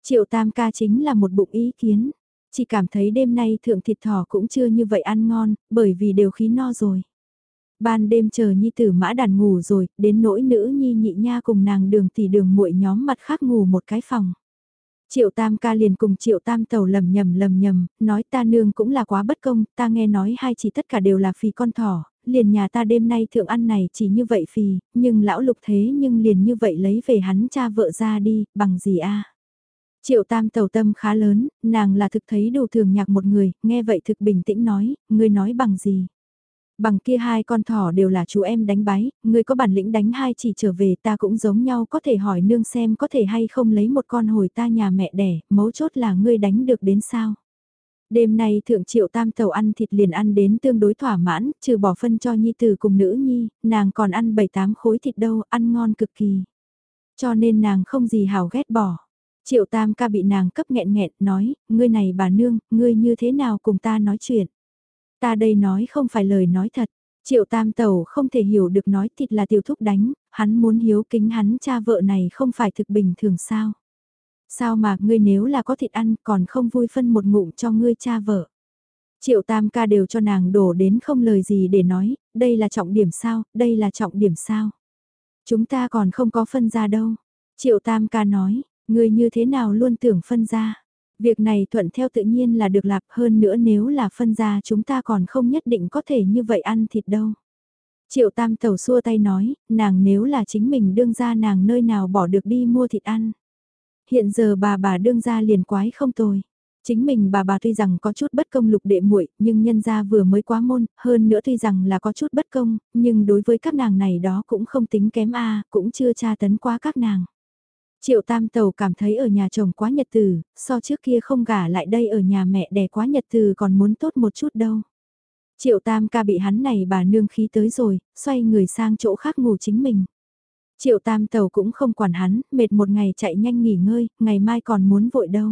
Triệu tam ca chính là một bụng ý kiến, chỉ cảm thấy đêm nay thượng thịt thỏ cũng chưa như vậy ăn ngon, bởi vì đều khí no rồi. Ban đêm chờ nhi tử mã đàn ngủ rồi, đến nỗi nữ nhi nhị nha cùng nàng đường tỷ đường muội nhóm mặt khác ngủ một cái phòng. Triệu tam ca liền cùng triệu tam tàu lầm nhầm lầm nhầm, nói ta nương cũng là quá bất công, ta nghe nói hai chỉ tất cả đều là phì con thỏ, liền nhà ta đêm nay thượng ăn này chỉ như vậy phì, nhưng lão lục thế nhưng liền như vậy lấy về hắn cha vợ ra đi, bằng gì a Triệu tam tàu tâm khá lớn, nàng là thực thấy đủ thường nhạc một người, nghe vậy thực bình tĩnh nói, ngươi nói bằng gì. Bằng kia hai con thỏ đều là chú em đánh bái, ngươi có bản lĩnh đánh hai chỉ trở về ta cũng giống nhau có thể hỏi nương xem có thể hay không lấy một con hồi ta nhà mẹ đẻ, mấu chốt là ngươi đánh được đến sao. Đêm nay thượng triệu tam tàu ăn thịt liền ăn đến tương đối thỏa mãn, trừ bỏ phân cho nhi tử cùng nữ nhi, nàng còn ăn 7-8 khối thịt đâu, ăn ngon cực kỳ. Cho nên nàng không gì hào ghét bỏ. Triệu tam ca bị nàng cấp nghẹn nghẹn, nói, ngươi này bà nương, ngươi như thế nào cùng ta nói chuyện. Ta đây nói không phải lời nói thật. Triệu tam tẩu không thể hiểu được nói thịt là tiểu thúc đánh, hắn muốn hiếu kính hắn cha vợ này không phải thực bình thường sao. Sao mà ngươi nếu là có thịt ăn còn không vui phân một ngụm cho ngươi cha vợ. Triệu tam ca đều cho nàng đổ đến không lời gì để nói, đây là trọng điểm sao, đây là trọng điểm sao. Chúng ta còn không có phân ra đâu. Triệu tam ca nói, ngươi như thế nào luôn tưởng phân ra. Việc này thuận theo tự nhiên là được lạp hơn nữa nếu là phân ra chúng ta còn không nhất định có thể như vậy ăn thịt đâu. Triệu tam tẩu xua tay nói, nàng nếu là chính mình đương ra nàng nơi nào bỏ được đi mua thịt ăn. Hiện giờ bà bà đương ra liền quái không tồi. Chính mình bà bà tuy rằng có chút bất công lục đệ muội, nhưng nhân gia vừa mới quá môn, hơn nữa tuy rằng là có chút bất công, nhưng đối với các nàng này đó cũng không tính kém a, cũng chưa tra tấn quá các nàng. Triệu Tam Tàu cảm thấy ở nhà chồng quá nhật từ, so trước kia không gả lại đây ở nhà mẹ đẻ quá nhật từ còn muốn tốt một chút đâu. Triệu Tam ca bị hắn này bà nương khí tới rồi, xoay người sang chỗ khác ngủ chính mình. Triệu Tam Tàu cũng không quản hắn, mệt một ngày chạy nhanh nghỉ ngơi, ngày mai còn muốn vội đâu.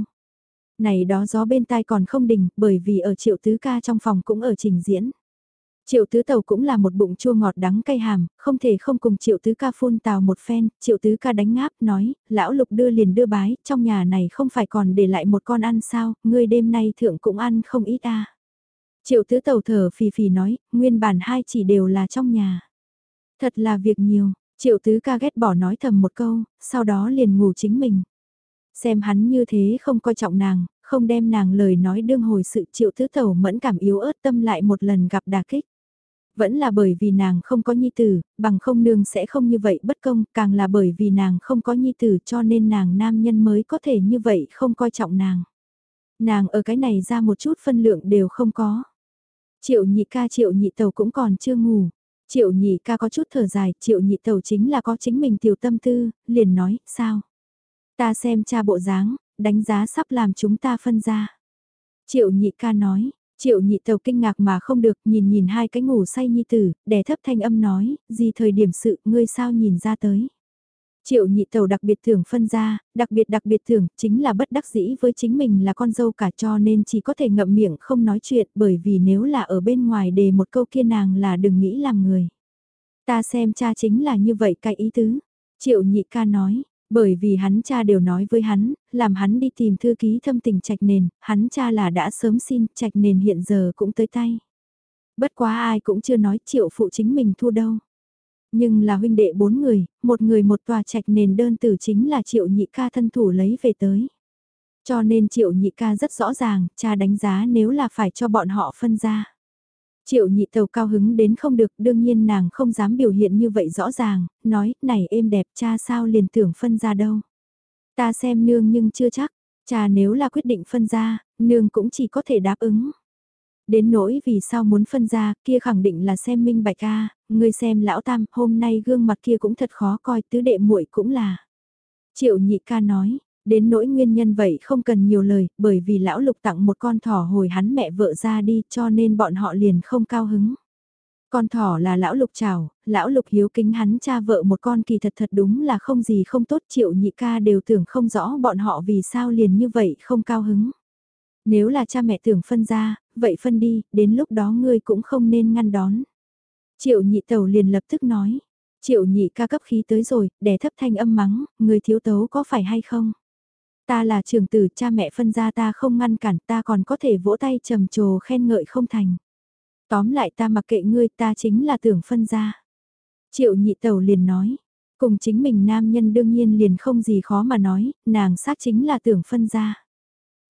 Này đó gió bên tai còn không đình, bởi vì ở Triệu Tứ ca trong phòng cũng ở trình diễn. Triệu tứ tàu cũng là một bụng chua ngọt đắng cay hàm, không thể không cùng triệu tứ ca phun tào một phen, triệu tứ ca đánh ngáp, nói, lão lục đưa liền đưa bái, trong nhà này không phải còn để lại một con ăn sao, ngươi đêm nay thượng cũng ăn không ít à. Triệu tứ tàu thở phì phì nói, nguyên bản hai chỉ đều là trong nhà. Thật là việc nhiều, triệu tứ ca ghét bỏ nói thầm một câu, sau đó liền ngủ chính mình. Xem hắn như thế không coi trọng nàng, không đem nàng lời nói đương hồi sự triệu tứ tàu mẫn cảm yếu ớt tâm lại một lần gặp đà kích. Vẫn là bởi vì nàng không có nhi tử, bằng không nương sẽ không như vậy bất công, càng là bởi vì nàng không có nhi tử cho nên nàng nam nhân mới có thể như vậy không coi trọng nàng. Nàng ở cái này ra một chút phân lượng đều không có. Triệu nhị ca triệu nhị tàu cũng còn chưa ngủ. Triệu nhị ca có chút thở dài, triệu nhị tàu chính là có chính mình tiểu tâm tư, liền nói, sao? Ta xem cha bộ dáng, đánh giá sắp làm chúng ta phân ra. Triệu nhị ca nói, Triệu nhị tàu kinh ngạc mà không được nhìn nhìn hai cái ngủ say nhi tử, đè thấp thanh âm nói, gì thời điểm sự ngươi sao nhìn ra tới. Triệu nhị tàu đặc biệt thưởng phân ra, đặc biệt đặc biệt thưởng chính là bất đắc dĩ với chính mình là con dâu cả cho nên chỉ có thể ngậm miệng không nói chuyện bởi vì nếu là ở bên ngoài đề một câu kia nàng là đừng nghĩ làm người. Ta xem cha chính là như vậy cái ý tứ. Triệu nhị ca nói, bởi vì hắn cha đều nói với hắn, làm hắn đi tìm thư ký thâm tình trạch nền, hắn cha là đã sớm xin, trạch nền hiện giờ cũng tới tay. Bất quá ai cũng chưa nói triệu phụ chính mình thua đâu. Nhưng là huynh đệ bốn người, một người một tòa trạch nền đơn tử chính là triệu nhị ca thân thủ lấy về tới. Cho nên triệu nhị ca rất rõ ràng, cha đánh giá nếu là phải cho bọn họ phân ra. Triệu nhị tàu cao hứng đến không được, đương nhiên nàng không dám biểu hiện như vậy rõ ràng, nói, này êm đẹp cha sao liền tưởng phân ra đâu. Ta xem nương nhưng chưa chắc, cha nếu là quyết định phân ra, nương cũng chỉ có thể đáp ứng. Đến nỗi vì sao muốn phân ra, kia khẳng định là xem minh bạch ca, ngươi xem lão tam, hôm nay gương mặt kia cũng thật khó coi, tứ đệ muội cũng là. Triệu nhị ca nói, đến nỗi nguyên nhân vậy không cần nhiều lời, bởi vì lão lục tặng một con thỏ hồi hắn mẹ vợ ra đi cho nên bọn họ liền không cao hứng. Con thỏ là lão lục chào, lão lục hiếu kính hắn cha vợ một con kỳ thật thật đúng là không gì không tốt triệu nhị ca đều tưởng không rõ bọn họ vì sao liền như vậy không cao hứng. Nếu là cha mẹ tưởng phân ra, vậy phân đi, đến lúc đó ngươi cũng không nên ngăn đón. Triệu nhị tẩu liền lập tức nói, triệu nhị ca cấp khí tới rồi, đè thấp thanh âm mắng, người thiếu tấu có phải hay không? Ta là trường tử, cha mẹ phân ra ta không ngăn cản, ta còn có thể vỗ tay trầm trồ khen ngợi không thành. Tóm lại ta mặc kệ ngươi, ta chính là tưởng phân ra. Triệu nhị tẩu liền nói, cùng chính mình nam nhân đương nhiên liền không gì khó mà nói, nàng xác chính là tưởng phân ra.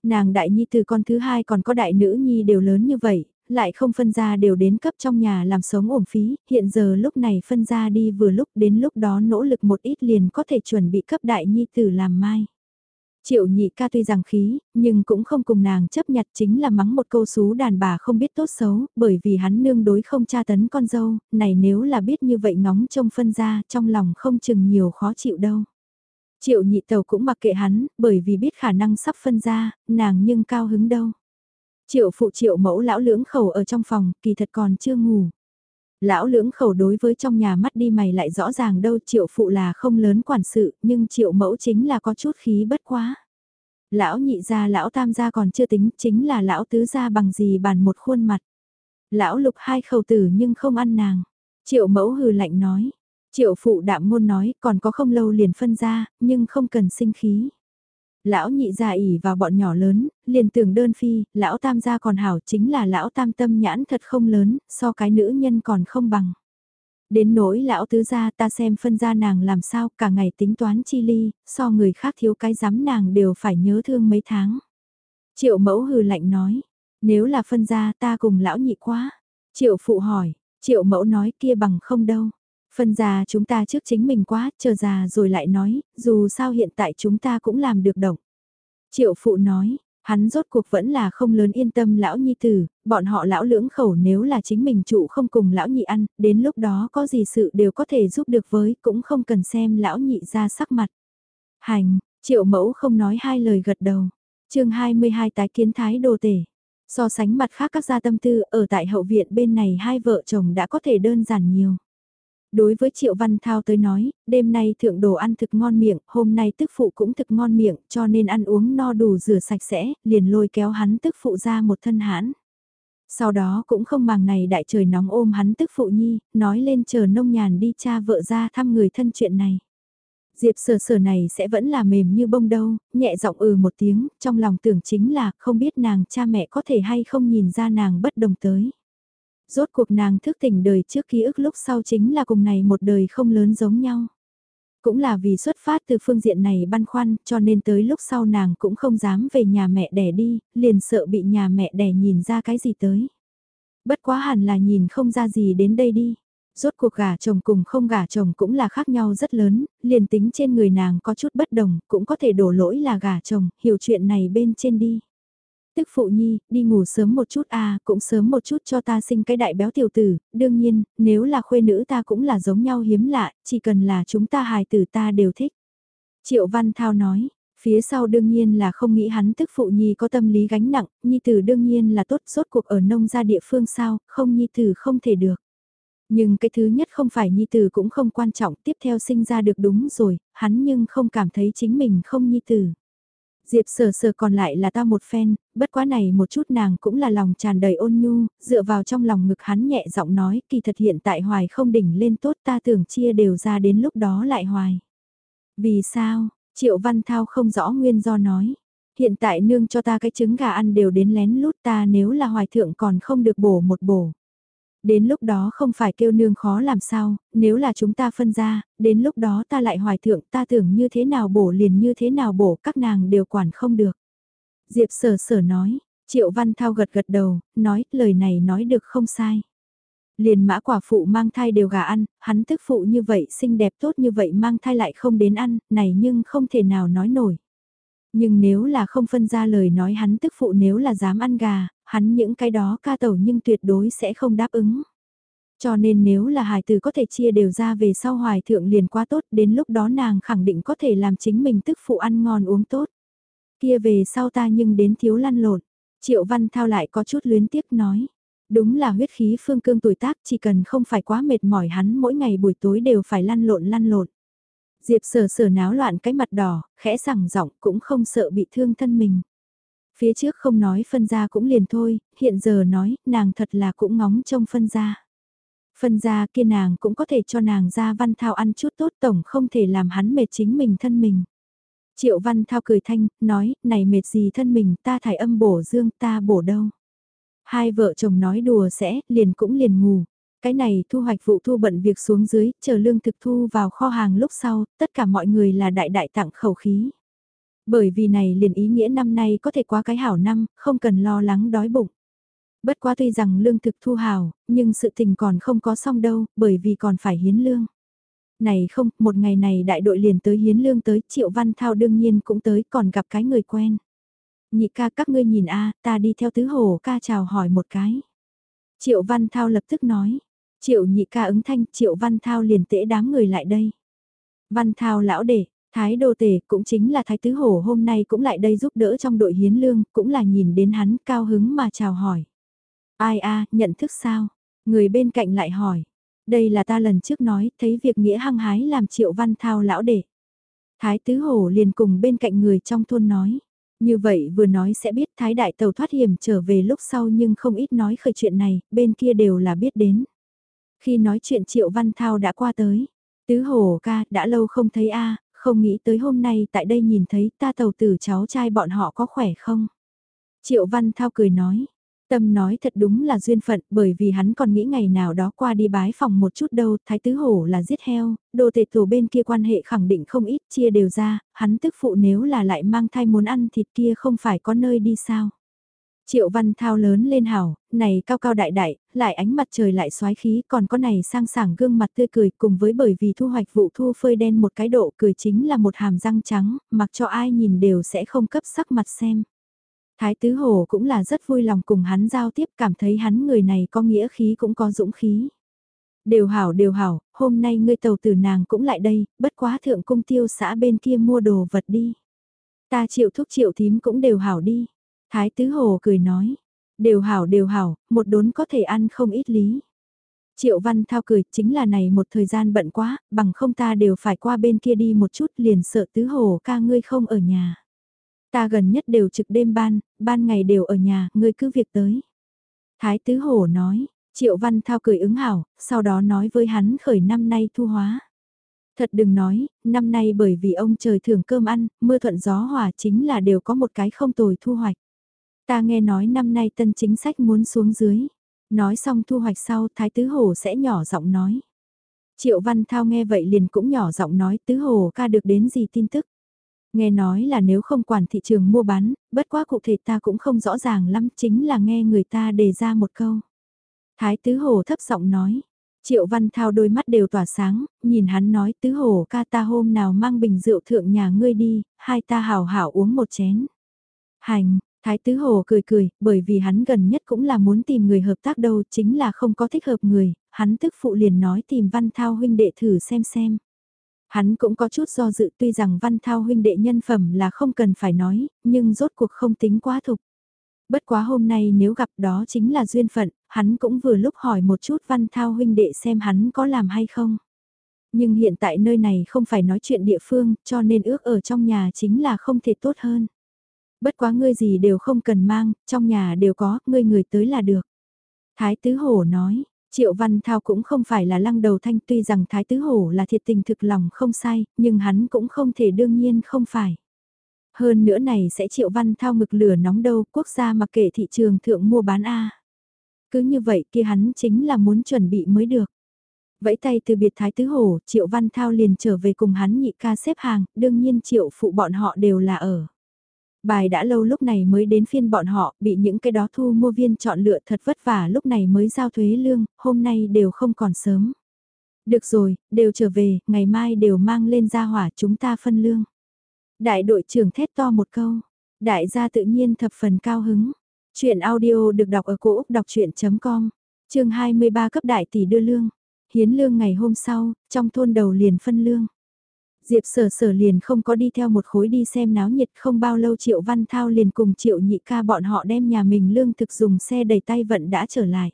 Nàng đại nhi từ con thứ hai còn có đại nữ nhi đều lớn như vậy, lại không phân ra đều đến cấp trong nhà làm sống ổn phí, hiện giờ lúc này phân ra đi vừa lúc đến lúc đó nỗ lực một ít liền có thể chuẩn bị cấp đại nhi tử làm mai. Triệu nhị ca tuy rằng khí, nhưng cũng không cùng nàng chấp nhặt chính là mắng một câu xú đàn bà không biết tốt xấu, bởi vì hắn nương đối không tra tấn con dâu, này nếu là biết như vậy ngóng trông phân ra, trong lòng không chừng nhiều khó chịu đâu. Triệu nhị tàu cũng mặc kệ hắn, bởi vì biết khả năng sắp phân ra, nàng nhưng cao hứng đâu. Triệu phụ triệu mẫu lão lưỡng khẩu ở trong phòng, kỳ thật còn chưa ngủ. Lão lưỡng khẩu đối với trong nhà mắt đi mày lại rõ ràng đâu triệu phụ là không lớn quản sự, nhưng triệu mẫu chính là có chút khí bất quá. Lão nhị gia lão tam gia còn chưa tính, chính là lão tứ gia bằng gì bàn một khuôn mặt. Lão lục hai khẩu tử nhưng không ăn nàng. Triệu mẫu hừ lạnh nói, Triệu phụ đạm ngôn nói còn có không lâu liền phân ra, nhưng không cần sinh khí. Lão nhị già ỉ vào bọn nhỏ lớn, liền tưởng đơn phi, lão tam gia còn hảo chính là lão tam tâm nhãn thật không lớn, so cái nữ nhân còn không bằng. Đến nỗi lão tứ gia ta xem phân gia nàng làm sao cả ngày tính toán chi ly, so người khác thiếu cái giám nàng đều phải nhớ thương mấy tháng. Triệu mẫu hừ lạnh nói, nếu là phân gia ta cùng lão nhị quá. Triệu phụ hỏi, triệu mẫu nói kia bằng không đâu. Phân già chúng ta trước chính mình quá, chờ già rồi lại nói, dù sao hiện tại chúng ta cũng làm được động. Triệu phụ nói, hắn rốt cuộc vẫn là không lớn yên tâm lão nhi tử, bọn họ lão lưỡng khẩu nếu là chính mình trụ không cùng lão nhị ăn, đến lúc đó có gì sự đều có thể giúp được với, cũng không cần xem lão nhị ra sắc mặt. Hành, triệu mẫu không nói hai lời gật đầu. chương 22 tái kiến thái đồ tể. So sánh mặt khác các gia tâm tư ở tại hậu viện bên này hai vợ chồng đã có thể đơn giản nhiều. Đối với Triệu Văn Thao tới nói, đêm nay thượng đồ ăn thực ngon miệng, hôm nay tức phụ cũng thực ngon miệng, cho nên ăn uống no đủ rửa sạch sẽ, liền lôi kéo hắn tức phụ ra một thân hãn. Sau đó cũng không màng này đại trời nóng ôm hắn tức phụ nhi, nói lên chờ nông nhàn đi cha vợ ra thăm người thân chuyện này. Diệp sở sở này sẽ vẫn là mềm như bông đâu, nhẹ giọng ừ một tiếng, trong lòng tưởng chính là không biết nàng cha mẹ có thể hay không nhìn ra nàng bất đồng tới. Rốt cuộc nàng thức tỉnh đời trước ký ức lúc sau chính là cùng này một đời không lớn giống nhau. Cũng là vì xuất phát từ phương diện này băn khoăn cho nên tới lúc sau nàng cũng không dám về nhà mẹ đẻ đi, liền sợ bị nhà mẹ đẻ nhìn ra cái gì tới. Bất quá hẳn là nhìn không ra gì đến đây đi. Rốt cuộc gả chồng cùng không gả chồng cũng là khác nhau rất lớn, liền tính trên người nàng có chút bất đồng, cũng có thể đổ lỗi là gả chồng, hiểu chuyện này bên trên đi. Tức phụ nhi, đi ngủ sớm một chút à, cũng sớm một chút cho ta sinh cái đại béo tiểu tử, đương nhiên, nếu là khuê nữ ta cũng là giống nhau hiếm lạ, chỉ cần là chúng ta hài tử ta đều thích. Triệu Văn Thao nói, phía sau đương nhiên là không nghĩ hắn tức phụ nhi có tâm lý gánh nặng, nhi tử đương nhiên là tốt rốt cuộc ở nông gia địa phương sao, không nhi tử không thể được. Nhưng cái thứ nhất không phải nhi tử cũng không quan trọng, tiếp theo sinh ra được đúng rồi, hắn nhưng không cảm thấy chính mình không nhi tử. Diệp sờ sờ còn lại là tao một phen, bất quá này một chút nàng cũng là lòng tràn đầy ôn nhu, dựa vào trong lòng ngực hắn nhẹ giọng nói kỳ thật hiện tại hoài không đỉnh lên tốt ta tưởng chia đều ra đến lúc đó lại hoài. Vì sao, Triệu Văn Thao không rõ nguyên do nói. Hiện tại nương cho ta cái trứng gà ăn đều đến lén lút ta nếu là hoài thượng còn không được bổ một bổ. Đến lúc đó không phải kêu nương khó làm sao, nếu là chúng ta phân ra, đến lúc đó ta lại hoài thượng ta tưởng như thế nào bổ liền như thế nào bổ các nàng đều quản không được. Diệp sở sở nói, Triệu Văn Thao gật gật đầu, nói lời này nói được không sai. Liền mã quả phụ mang thai đều gà ăn, hắn tức phụ như vậy xinh đẹp tốt như vậy mang thai lại không đến ăn, này nhưng không thể nào nói nổi. Nhưng nếu là không phân ra lời nói hắn tức phụ nếu là dám ăn gà, hắn những cái đó ca tẩu nhưng tuyệt đối sẽ không đáp ứng. Cho nên nếu là hài tử có thể chia đều ra về sau hoài thượng liền quá tốt, đến lúc đó nàng khẳng định có thể làm chính mình tức phụ ăn ngon uống tốt. Kia về sau ta nhưng đến thiếu lăn lộn. Triệu Văn Thao lại có chút luyến tiếc nói. Đúng là huyết khí phương cương tuổi tác chỉ cần không phải quá mệt mỏi hắn mỗi ngày buổi tối đều phải lăn lộn lăn lộn. Diệp sở sở náo loạn cái mặt đỏ, khẽ sẳng giọng cũng không sợ bị thương thân mình. Phía trước không nói phân ra cũng liền thôi, hiện giờ nói, nàng thật là cũng ngóng trông phân ra. Phân ra kia nàng cũng có thể cho nàng ra văn thao ăn chút tốt tổng không thể làm hắn mệt chính mình thân mình. Triệu văn thao cười thanh, nói, này mệt gì thân mình ta thải âm bổ dương ta bổ đâu. Hai vợ chồng nói đùa sẽ, liền cũng liền ngủ. Cái này thu hoạch vụ thu bận việc xuống dưới, chờ lương thực thu vào kho hàng lúc sau, tất cả mọi người là đại đại tặng khẩu khí. Bởi vì này liền ý nghĩa năm nay có thể qua cái hảo năm, không cần lo lắng đói bụng. Bất quá tuy rằng lương thực thu hào, nhưng sự tình còn không có xong đâu, bởi vì còn phải hiến lương. Này không, một ngày này đại đội liền tới hiến lương tới, Triệu Văn Thao đương nhiên cũng tới, còn gặp cái người quen. Nhị ca các ngươi nhìn a ta đi theo tứ hồ ca chào hỏi một cái. Triệu Văn Thao lập tức nói, Triệu nhị ca ứng thanh, Triệu Văn Thao liền tễ đám người lại đây. Văn Thao lão đệ Thái đô tể cũng chính là Thái tứ hổ hôm nay cũng lại đây giúp đỡ trong đội hiến lương, cũng là nhìn đến hắn cao hứng mà chào hỏi. Ai a nhận thức sao? Người bên cạnh lại hỏi. Đây là ta lần trước nói, thấy việc nghĩa hăng hái làm triệu văn thao lão đệ. Thái tứ hổ liền cùng bên cạnh người trong thôn nói. Như vậy vừa nói sẽ biết thái đại tàu thoát hiểm trở về lúc sau nhưng không ít nói khởi chuyện này, bên kia đều là biết đến. Khi nói chuyện triệu văn thao đã qua tới. Tứ hổ ca, đã lâu không thấy a không nghĩ tới hôm nay tại đây nhìn thấy ta tàu tử cháu trai bọn họ có khỏe không? Triệu Văn Thao cười nói, Tâm nói thật đúng là duyên phận bởi vì hắn còn nghĩ ngày nào đó qua đi bái phòng một chút đâu, thái tứ hổ là giết heo, đồ tệ tổ bên kia quan hệ khẳng định không ít chia đều ra, hắn tức phụ nếu là lại mang thai muốn ăn thịt kia không phải có nơi đi sao. Triệu văn thao lớn lên hảo, này cao cao đại đại, lại ánh mặt trời lại xoái khí còn có này sang sảng gương mặt tươi cười cùng với bởi vì thu hoạch vụ thu phơi đen một cái độ cười chính là một hàm răng trắng, mặc cho ai nhìn đều sẽ không cấp sắc mặt xem. Thái Tứ Hồ cũng là rất vui lòng cùng hắn giao tiếp cảm thấy hắn người này có nghĩa khí cũng có dũng khí. Đều hảo đều hảo, hôm nay ngươi tàu tử nàng cũng lại đây, bất quá thượng cung tiêu xã bên kia mua đồ vật đi. Ta chịu thúc triệu thím cũng đều hảo đi. Thái Tứ Hồ cười nói, đều hảo đều hảo, một đốn có thể ăn không ít lý. Triệu Văn Thao cười, chính là này một thời gian bận quá, bằng không ta đều phải qua bên kia đi một chút liền sợ Tứ Hồ ca ngươi không ở nhà. Ta gần nhất đều trực đêm ban, ban ngày đều ở nhà, ngươi cứ việc tới. Thái Tứ hồ nói, Triệu Văn Thao cười ứng hảo, sau đó nói với hắn khởi năm nay thu hóa. Thật đừng nói, năm nay bởi vì ông trời thưởng cơm ăn, mưa thuận gió hòa chính là đều có một cái không tồi thu hoạch. Ta nghe nói năm nay tân chính sách muốn xuống dưới. Nói xong thu hoạch sau Thái Tứ hồ sẽ nhỏ giọng nói. Triệu Văn Thao nghe vậy liền cũng nhỏ giọng nói Tứ hồ ca được đến gì tin tức. Nghe nói là nếu không quản thị trường mua bán, bất quá cụ thể ta cũng không rõ ràng lắm, chính là nghe người ta đề ra một câu. Thái Tứ Hồ thấp giọng nói. Triệu Văn Thao đôi mắt đều tỏa sáng, nhìn hắn nói Tứ Hồ ca ta hôm nào mang bình rượu thượng nhà ngươi đi, hai ta hào hảo uống một chén. Hành, Thái Tứ Hồ cười cười, bởi vì hắn gần nhất cũng là muốn tìm người hợp tác đâu, chính là không có thích hợp người, hắn tức phụ liền nói tìm Văn Thao huynh đệ thử xem xem. Hắn cũng có chút do dự tuy rằng văn thao huynh đệ nhân phẩm là không cần phải nói, nhưng rốt cuộc không tính quá thục. Bất quá hôm nay nếu gặp đó chính là duyên phận, hắn cũng vừa lúc hỏi một chút văn thao huynh đệ xem hắn có làm hay không. Nhưng hiện tại nơi này không phải nói chuyện địa phương, cho nên ước ở trong nhà chính là không thể tốt hơn. Bất quá ngươi gì đều không cần mang, trong nhà đều có, ngươi người tới là được. Thái Tứ Hổ nói, Triệu Văn Thao cũng không phải là lăng đầu thanh tuy rằng Thái Tứ Hổ là thiệt tình thực lòng không sai, nhưng hắn cũng không thể đương nhiên không phải. Hơn nữa này sẽ Triệu Văn Thao ngực lửa nóng đâu, quốc gia mặc kệ thị trường thượng mua bán A. Cứ như vậy kia hắn chính là muốn chuẩn bị mới được. Vẫy tay từ biệt thái tứ hổ, Triệu Văn Thao liền trở về cùng hắn nhị ca xếp hàng, đương nhiên Triệu phụ bọn họ đều là ở. Bài đã lâu lúc này mới đến phiên bọn họ, bị những cái đó thu mua viên chọn lựa thật vất vả lúc này mới giao thuế lương, hôm nay đều không còn sớm. Được rồi, đều trở về, ngày mai đều mang lên ra hỏa chúng ta phân lương. Đại đội trưởng thét to một câu, đại gia tự nhiên thập phần cao hứng. Chuyện audio được đọc ở cổ Úc đọc chuyện.com, chương 23 cấp đại tỷ đưa lương. Hiến lương ngày hôm sau, trong thôn đầu liền phân lương. Diệp sở sở liền không có đi theo một khối đi xem náo nhiệt không bao lâu Triệu Văn Thao liền cùng Triệu Nhị ca bọn họ đem nhà mình lương thực dùng xe đầy tay vận đã trở lại.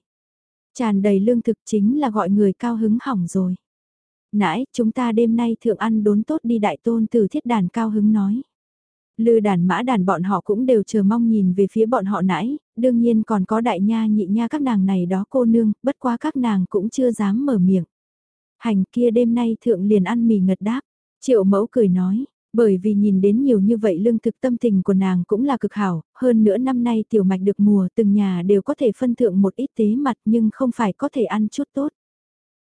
Tràn đầy lương thực chính là gọi người cao hứng hỏng rồi. Nãy, chúng ta đêm nay thượng ăn đốn tốt đi đại tôn từ thiết đàn cao hứng nói. Lư đàn mã đàn bọn họ cũng đều chờ mong nhìn về phía bọn họ nãy, đương nhiên còn có đại nha nhị nha các nàng này đó cô nương, bất quá các nàng cũng chưa dám mở miệng. Hành kia đêm nay thượng liền ăn mì ngật đáp, triệu mẫu cười nói, bởi vì nhìn đến nhiều như vậy lương thực tâm tình của nàng cũng là cực hảo, hơn nữa năm nay tiểu mạch được mùa từng nhà đều có thể phân thượng một ít tế mặt nhưng không phải có thể ăn chút tốt.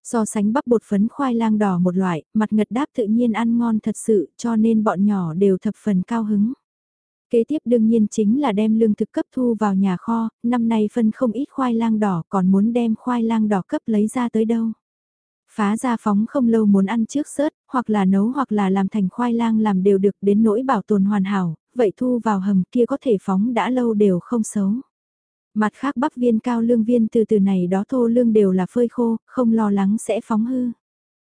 So sánh bắp bột phấn khoai lang đỏ một loại, mặt ngật đáp tự nhiên ăn ngon thật sự cho nên bọn nhỏ đều thập phần cao hứng. Kế tiếp đương nhiên chính là đem lương thực cấp thu vào nhà kho, năm nay phân không ít khoai lang đỏ còn muốn đem khoai lang đỏ cấp lấy ra tới đâu. Phá ra phóng không lâu muốn ăn trước sớt, hoặc là nấu hoặc là làm thành khoai lang làm đều được đến nỗi bảo tồn hoàn hảo, vậy thu vào hầm kia có thể phóng đã lâu đều không xấu. Mặt khác bắp viên cao lương viên từ từ này đó thô lương đều là phơi khô, không lo lắng sẽ phóng hư.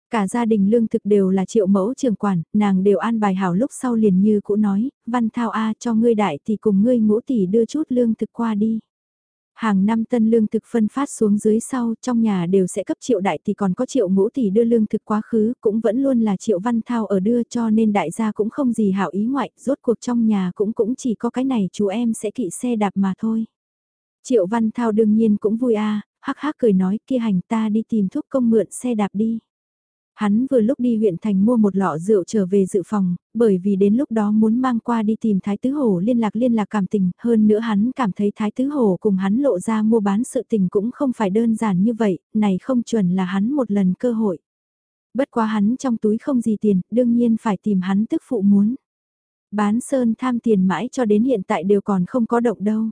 Cả gia đình lương thực đều là triệu mẫu trường quản, nàng đều an bài hảo lúc sau liền như cũ nói, văn thao A cho ngươi đại thì cùng ngươi ngũ tỷ đưa chút lương thực qua đi. Hàng năm tân lương thực phân phát xuống dưới sau trong nhà đều sẽ cấp triệu đại thì còn có triệu ngũ tỷ đưa lương thực quá khứ cũng vẫn luôn là triệu văn thao ở đưa cho nên đại gia cũng không gì hảo ý ngoại, rốt cuộc trong nhà cũng cũng chỉ có cái này chú em sẽ kỵ xe đạp mà thôi. Triệu Văn Thao đương nhiên cũng vui a, hắc hắc cười nói kia hành ta đi tìm thuốc công mượn xe đạp đi. Hắn vừa lúc đi huyện thành mua một lọ rượu trở về dự phòng, bởi vì đến lúc đó muốn mang qua đi tìm Thái Tứ Hổ liên lạc liên lạc cảm tình, hơn nữa hắn cảm thấy Thái Tứ Hổ cùng hắn lộ ra mua bán sự tình cũng không phải đơn giản như vậy, này không chuẩn là hắn một lần cơ hội. Bất quá hắn trong túi không gì tiền, đương nhiên phải tìm hắn tức phụ muốn. Bán sơn tham tiền mãi cho đến hiện tại đều còn không có động đâu.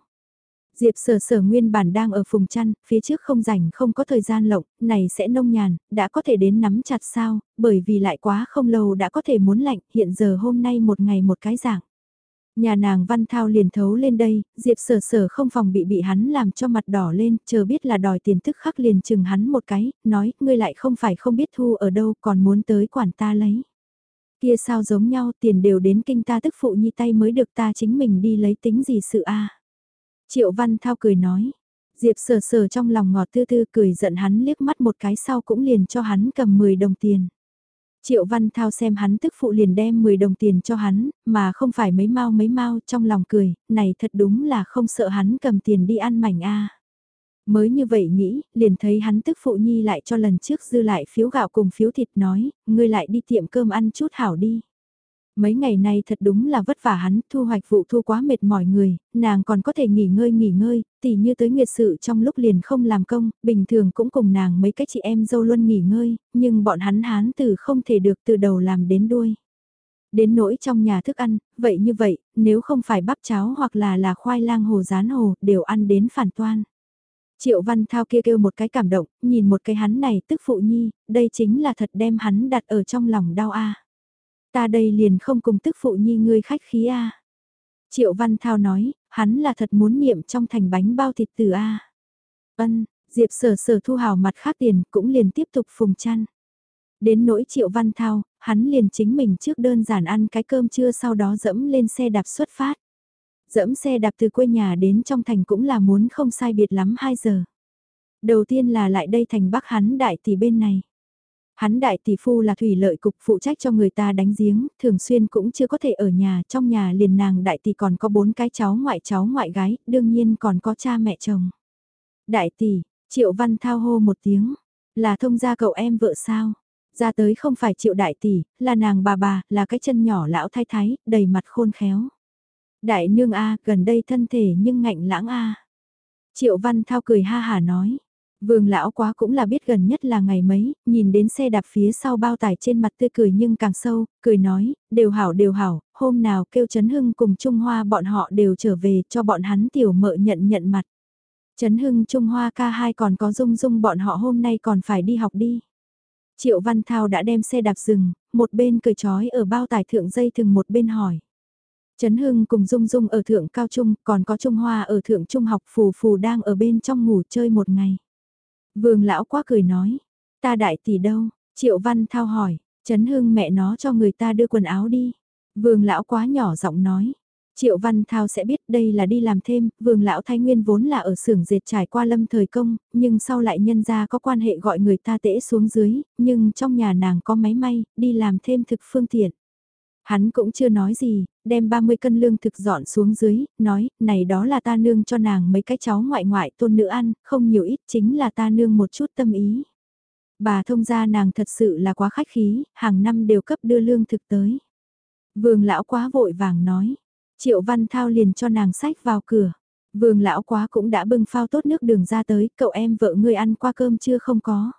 Diệp sở sở nguyên bản đang ở phùng chăn, phía trước không rảnh không có thời gian lộng, này sẽ nông nhàn, đã có thể đến nắm chặt sao, bởi vì lại quá không lâu đã có thể muốn lạnh, hiện giờ hôm nay một ngày một cái dạng. Nhà nàng văn thao liền thấu lên đây, Diệp sở sở không phòng bị bị hắn làm cho mặt đỏ lên, chờ biết là đòi tiền tức khắc liền chừng hắn một cái, nói, ngươi lại không phải không biết thu ở đâu còn muốn tới quản ta lấy. Kia sao giống nhau tiền đều đến kinh ta tức phụ nhi tay mới được ta chính mình đi lấy tính gì sự a Triệu Văn Thao cười nói. Diệp sờ sờ trong lòng ngọt tư tư cười giận hắn liếc mắt một cái sau cũng liền cho hắn cầm 10 đồng tiền. Triệu Văn Thao xem hắn tức phụ liền đem 10 đồng tiền cho hắn, mà không phải mấy mau mấy mau trong lòng cười, này thật đúng là không sợ hắn cầm tiền đi ăn mảnh a. Mới như vậy nghĩ, liền thấy hắn tức phụ nhi lại cho lần trước dư lại phiếu gạo cùng phiếu thịt nói, ngươi lại đi tiệm cơm ăn chút hảo đi. Mấy ngày nay thật đúng là vất vả hắn, thu hoạch vụ thu quá mệt mỏi người, nàng còn có thể nghỉ ngơi nghỉ ngơi, tỉ như tới nguyệt sự trong lúc liền không làm công, bình thường cũng cùng nàng mấy cái chị em dâu luôn nghỉ ngơi, nhưng bọn hắn hán từ không thể được từ đầu làm đến đuôi. Đến nỗi trong nhà thức ăn, vậy như vậy, nếu không phải bắp cháo hoặc là là khoai lang hồ rán hồ, đều ăn đến phản toan. Triệu Văn Thao kia kêu một cái cảm động, nhìn một cái hắn này tức phụ nhi, đây chính là thật đem hắn đặt ở trong lòng đau a. Ta đây liền không cùng tức phụ nhi ngươi khách khí a. Triệu Văn Thao nói, hắn là thật muốn niệm trong thành bánh bao thịt từ a. Ân, Diệp Sở Sở thu hào mặt khác tiền, cũng liền tiếp tục phùng chăn. Đến nỗi Triệu Văn Thao, hắn liền chính mình trước đơn giản ăn cái cơm trưa sau đó dẫm lên xe đạp xuất phát. Dẫm xe đạp từ quê nhà đến trong thành cũng là muốn không sai biệt lắm 2 giờ. Đầu tiên là lại đây thành Bắc hắn đại tỷ bên này. Hắn đại tỷ phu là thủy lợi cục phụ trách cho người ta đánh giếng, thường xuyên cũng chưa có thể ở nhà, trong nhà liền nàng đại tỷ còn có bốn cái cháu ngoại cháu ngoại gái, đương nhiên còn có cha mẹ chồng. Đại tỷ, Triệu Văn Thao hô một tiếng, là thông gia cậu em vợ sao? Ra tới không phải Triệu Đại tỷ, là nàng bà bà, là cái chân nhỏ lão thái thái, đầy mặt khôn khéo. Đại nương A, gần đây thân thể nhưng ngạnh lãng A. Triệu Văn Thao cười ha hà nói. Vương lão quá cũng là biết gần nhất là ngày mấy, nhìn đến xe đạp phía sau bao tải trên mặt tươi cười nhưng càng sâu, cười nói, đều hảo đều hảo, hôm nào kêu Trấn Hưng cùng Trung Hoa bọn họ đều trở về cho bọn hắn tiểu mợ nhận nhận mặt. Trấn Hưng Trung Hoa ca hai còn có dung dung bọn họ hôm nay còn phải đi học đi. Triệu Văn Thao đã đem xe đạp rừng, một bên cười chói ở bao tải thượng dây thừng một bên hỏi. Trấn Hưng cùng Dung Dung ở thượng cao trung, còn có Trung Hoa ở thượng trung học phù phù đang ở bên trong ngủ chơi một ngày. Vương lão quá cười nói, ta đại tỷ đâu, Triệu Văn Thao hỏi, Trấn Hưng mẹ nó cho người ta đưa quần áo đi. Vương lão quá nhỏ giọng nói, Triệu Văn Thao sẽ biết đây là đi làm thêm, vương lão Thái Nguyên vốn là ở xưởng dệt trải qua lâm thời công, nhưng sau lại nhân ra có quan hệ gọi người ta tễ xuống dưới, nhưng trong nhà nàng có máy may, đi làm thêm thực phương tiện. Hắn cũng chưa nói gì, đem 30 cân lương thực dọn xuống dưới, nói, này đó là ta nương cho nàng mấy cái cháu ngoại ngoại tôn nữ ăn, không nhiều ít chính là ta nương một chút tâm ý. Bà thông gia nàng thật sự là quá khách khí, hàng năm đều cấp đưa lương thực tới. Vương lão quá vội vàng nói, Triệu Văn Thao liền cho nàng sách vào cửa. Vương lão quá cũng đã bưng phao tốt nước đường ra tới, cậu em vợ ngươi ăn qua cơm chưa không có.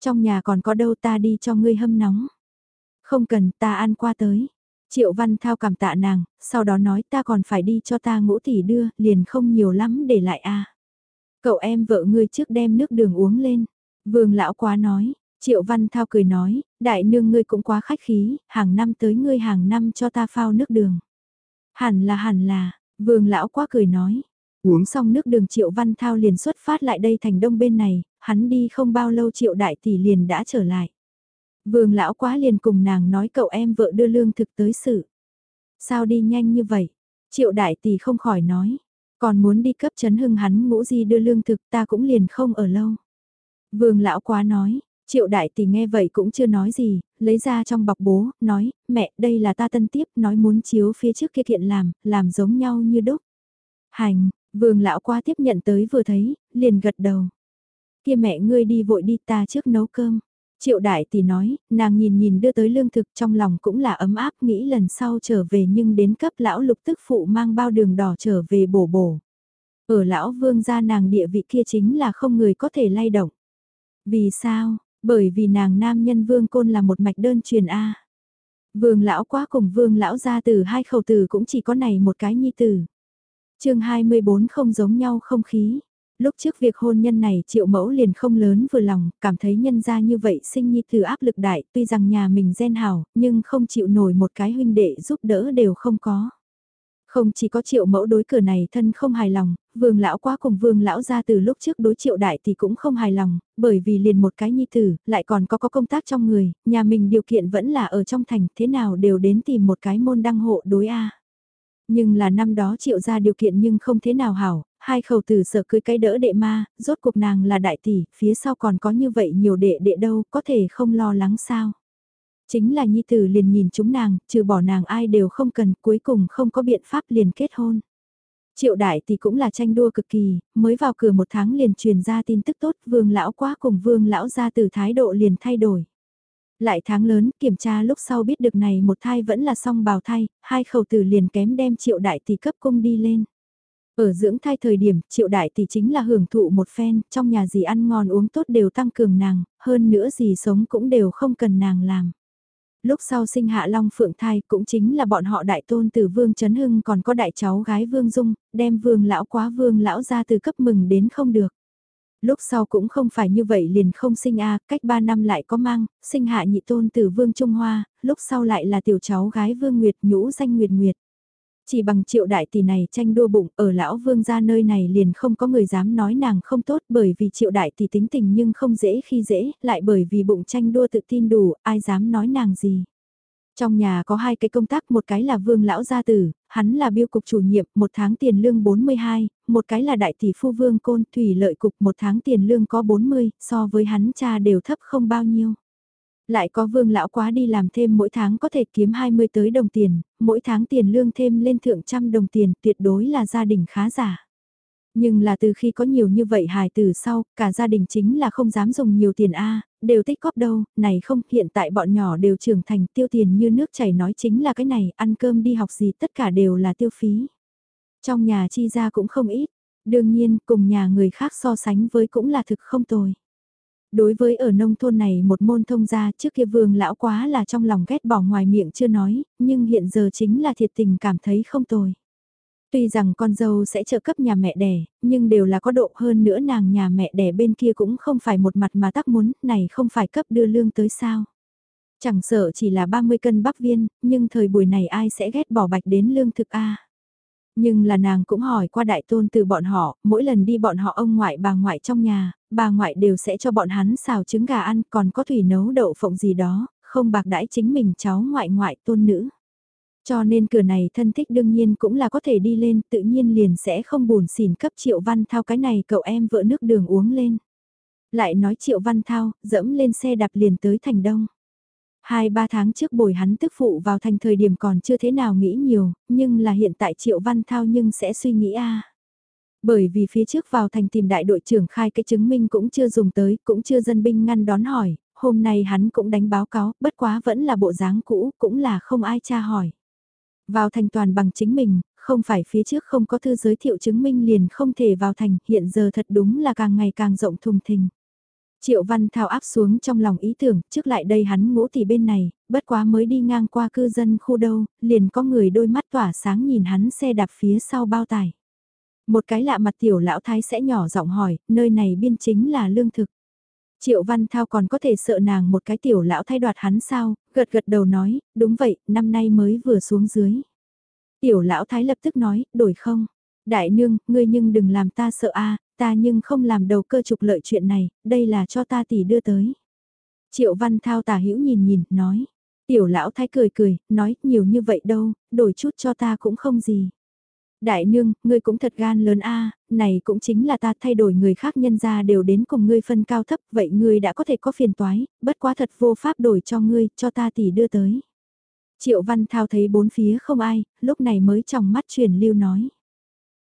Trong nhà còn có đâu ta đi cho ngươi hâm nóng. Không cần ta ăn qua tới. Triệu Văn Thao cảm tạ nàng, sau đó nói ta còn phải đi cho ta ngũ tỷ đưa, liền không nhiều lắm để lại a. Cậu em vợ ngươi trước đem nước đường uống lên. Vương lão quá nói, Triệu Văn Thao cười nói, đại nương ngươi cũng quá khách khí, hàng năm tới ngươi hàng năm cho ta phao nước đường. Hẳn là hẳn là, vương lão quá cười nói. Uống xong nước đường Triệu Văn Thao liền xuất phát lại đây thành đông bên này, hắn đi không bao lâu Triệu Đại Tỷ liền đã trở lại. Vương lão quá liền cùng nàng nói cậu em vợ đưa lương thực tới sự. Sao đi nhanh như vậy? Triệu Đại Tỷ không khỏi nói. Còn muốn đi cấp chấn hưng hắn ngũ di đưa lương thực ta cũng liền không ở lâu. Vương lão quá nói, Triệu đại tỷ nghe vậy cũng chưa nói gì, lấy ra trong bọc bố, nói, mẹ, đây là ta tân tiếp, nói muốn chiếu phía trước kia kiện làm, làm giống nhau như đúc. Hành, vương lão qua tiếp nhận tới vừa thấy, liền gật đầu. Kia mẹ ngươi đi vội đi ta trước nấu cơm. Triệu đại tỷ nói, nàng nhìn nhìn đưa tới lương thực trong lòng cũng là ấm áp nghĩ lần sau trở về nhưng đến cấp lão lục tức phụ mang bao đường đỏ trở về bổ bổ. Ở lão vương gia nàng địa vị kia chính là không người có thể lay động. Vì sao, bởi vì nàng nam nhân vương côn là một mạch đơn truyền A. Vương lão quá cùng vương lão gia từ hai khẩu từ cũng chỉ có này một cái nhi tử. chương 24 không giống nhau không khí. Lúc trước việc hôn nhân này triệu mẫu liền không lớn vừa lòng, cảm thấy nhân ra như vậy sinh nhi từ áp lực đại, tuy rằng nhà mình gen hào, nhưng không chịu nổi một cái huynh đệ giúp đỡ đều không có. Không chỉ có triệu mẫu đối cửa này thân không hài lòng, vương lão quá cùng vương lão ra từ lúc trước đối triệu đại thì cũng không hài lòng, bởi vì liền một cái nhi tử, lại còn có có công tác trong người, nhà mình điều kiện vẫn là ở trong thành, thế nào đều đến tìm một cái môn đăng hộ đối A. Nhưng là năm đó triệu ra điều kiện nhưng không thế nào hảo, hai khẩu tử sợ cưới cái đỡ đệ ma, rốt cuộc nàng là đại tỷ, phía sau còn có như vậy nhiều đệ đệ đâu, có thể không lo lắng sao. Chính là nhi tử liền nhìn chúng nàng, trừ bỏ nàng ai đều không cần, cuối cùng không có biện pháp liền kết hôn. Triệu đại tỷ cũng là tranh đua cực kỳ, mới vào cửa một tháng liền truyền ra tin tức tốt, vương lão quá cùng vương lão ra từ thái độ liền thay đổi. Lại tháng lớn, kiểm tra lúc sau biết được này một thai vẫn là song bào thai, hai khẩu tử liền kém đem triệu đại tỷ cấp cung đi lên. Ở dưỡng thai thời điểm, triệu đại tỷ chính là hưởng thụ một phen, trong nhà gì ăn ngon uống tốt đều tăng cường nàng, hơn nữa gì sống cũng đều không cần nàng làm lúc sau sinh hạ Long Phượng thai cũng chính là bọn họ đại tôn từ Vương Trấn Hưng còn có đại cháu gái Vương Dung, đem Vương lão quá Vương lão ra từ cấp mừng đến không được. Lúc sau cũng không phải như vậy liền không sinh a cách 3 năm lại có mang, sinh hạ nhị tôn từ Vương Trung Hoa, lúc sau lại là tiểu cháu gái Vương Nguyệt nhũ danh Nguyệt Nguyệt. Chỉ bằng triệu đại tỷ này tranh đua bụng ở lão vương gia nơi này liền không có người dám nói nàng không tốt bởi vì triệu đại tỷ tính tình nhưng không dễ khi dễ, lại bởi vì bụng tranh đua tự tin đủ, ai dám nói nàng gì. Trong nhà có hai cái công tác, một cái là vương lão gia tử, hắn là biêu cục chủ nhiệm, một tháng tiền lương 42, một cái là đại tỷ phu vương côn thủy lợi cục một tháng tiền lương có 40, so với hắn cha đều thấp không bao nhiêu. Lại có vương lão quá đi làm thêm mỗi tháng có thể kiếm 20 tới đồng tiền, mỗi tháng tiền lương thêm lên thượng trăm đồng tiền tuyệt đối là gia đình khá giả. Nhưng là từ khi có nhiều như vậy hài từ sau, cả gia đình chính là không dám dùng nhiều tiền A, đều tích góp đâu, này không, hiện tại bọn nhỏ đều trưởng thành tiêu tiền như nước chảy nói chính là cái này, ăn cơm đi học gì tất cả đều là tiêu phí. Trong nhà chi ra cũng không ít, Đương nhiên, cùng nhà người khác so sánh với cũng là thực không tồi. Đối với ở nông thôn này một môn thông gia trước kia vương lão quá là trong lòng ghét bỏ ngoài miệng chưa nói, nhưng hiện giờ chính là thiệt tình cảm thấy không tồi. Tuy rằng con dâu sẽ trợ cấp nhà mẹ đẻ, nhưng đều là có độ hơn nữa nàng nhà mẹ đẻ bên kia cũng không phải một mặt mà tắc muốn, này không phải cấp đưa lương tới sao. Chẳng sợ chỉ là 30 cân bắp viên, nhưng thời buổi này ai sẽ ghét bỏ bạch đến lương thực a nhưng là nàng cũng hỏi qua đại tôn từ bọn họ, mỗi lần đi bọn họ ông ngoại bà ngoại trong nhà, bà ngoại đều sẽ cho bọn hắn xào trứng gà ăn còn có thủy nấu đậu phộng gì đó, không bạc đãi chính mình cháu ngoại ngoại tôn nữ. Cho nên cửa này thân thích đương nhiên cũng là có thể đi lên, tự nhiên liền sẽ không buồn xỉn cấp Triệu Văn Thao cái này cậu em vợ nước đường uống lên. Lại nói Triệu Văn Thao, dẫm lên xe đạp liền tới thành đông. Hai ba tháng trước bồi hắn tức phụ vào thành thời điểm còn chưa thế nào nghĩ nhiều, nhưng là hiện tại Triệu Văn Thao nhưng sẽ suy nghĩ a Bởi vì phía trước vào thành tìm đại đội trưởng khai cái chứng minh cũng chưa dùng tới, cũng chưa dân binh ngăn đón hỏi, hôm nay hắn cũng đánh báo cáo, bất quá vẫn là bộ dáng cũ, cũng là không ai tra hỏi. Vào thành toàn bằng chính mình, không phải phía trước không có thư giới thiệu chứng minh liền không thể vào thành, hiện giờ thật đúng là càng ngày càng rộng thùng thình. Triệu Văn Thao áp xuống trong lòng ý tưởng, trước lại đây hắn ngũ thì bên này, bất quá mới đi ngang qua cư dân khu đâu, liền có người đôi mắt tỏa sáng nhìn hắn xe đạp phía sau bao tải. Một cái lạ mặt tiểu lão thái sẽ nhỏ giọng hỏi, nơi này biên chính là lương thực. Triệu Văn Thao còn có thể sợ nàng một cái tiểu lão thay đoạt hắn sao, gật gật đầu nói, đúng vậy, năm nay mới vừa xuống dưới. Tiểu lão thái lập tức nói, đổi không? Đại nương, ngươi nhưng đừng làm ta sợ a, ta nhưng không làm đầu cơ trục lợi chuyện này, đây là cho ta tỷ đưa tới. Triệu Văn Thao tả hữu nhìn nhìn, nói. Tiểu lão thái cười cười, nói, nhiều như vậy đâu, đổi chút cho ta cũng không gì. Đại nương, ngươi cũng thật gan lớn a, này cũng chính là ta thay đổi người khác nhân ra đều đến cùng ngươi phân cao thấp, vậy ngươi đã có thể có phiền toái, bất quá thật vô pháp đổi cho ngươi, cho ta tỷ đưa tới. Triệu Văn Thao thấy bốn phía không ai, lúc này mới trong mắt truyền lưu nói.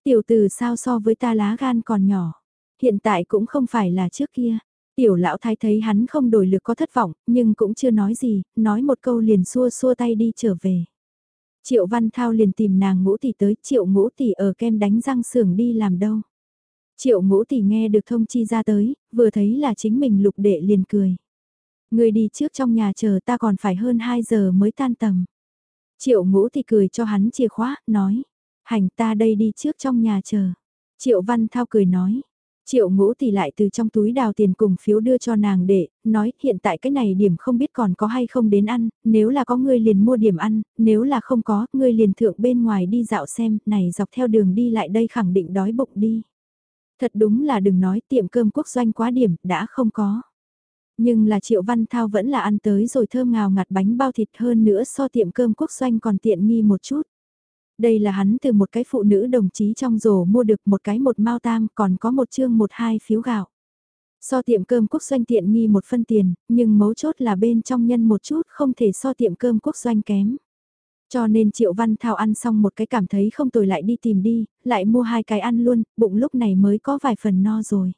Tiểu từ sao so với ta lá gan còn nhỏ, hiện tại cũng không phải là trước kia. Tiểu lão thái thấy hắn không đổi lực có thất vọng, nhưng cũng chưa nói gì, nói một câu liền xua xua tay đi trở về. Triệu Văn Thao liền tìm nàng ngũ tỷ tới, triệu ngũ tỷ ở kem đánh răng xưởng đi làm đâu. Triệu ngũ tỷ nghe được thông chi ra tới, vừa thấy là chính mình lục đệ liền cười. Người đi trước trong nhà chờ ta còn phải hơn 2 giờ mới tan tầm. Triệu ngũ tỷ cười cho hắn chìa khóa, nói. Hành ta đây đi trước trong nhà chờ. Triệu Văn Thao cười nói. Triệu ngũ thì lại từ trong túi đào tiền cùng phiếu đưa cho nàng để, nói hiện tại cái này điểm không biết còn có hay không đến ăn, nếu là có ngươi liền mua điểm ăn, nếu là không có, ngươi liền thượng bên ngoài đi dạo xem, này dọc theo đường đi lại đây khẳng định đói bụng đi. Thật đúng là đừng nói tiệm cơm quốc doanh quá điểm, đã không có. Nhưng là Triệu Văn Thao vẫn là ăn tới rồi thơm ngào ngạt bánh bao thịt hơn nữa so tiệm cơm quốc doanh còn tiện nghi một chút. Đây là hắn từ một cái phụ nữ đồng chí trong rổ mua được một cái một mao tam còn có một chương một hai phiếu gạo. So tiệm cơm quốc doanh tiện nghi một phân tiền, nhưng mấu chốt là bên trong nhân một chút không thể so tiệm cơm quốc doanh kém. Cho nên Triệu Văn Thao ăn xong một cái cảm thấy không tồi lại đi tìm đi, lại mua hai cái ăn luôn, bụng lúc này mới có vài phần no rồi.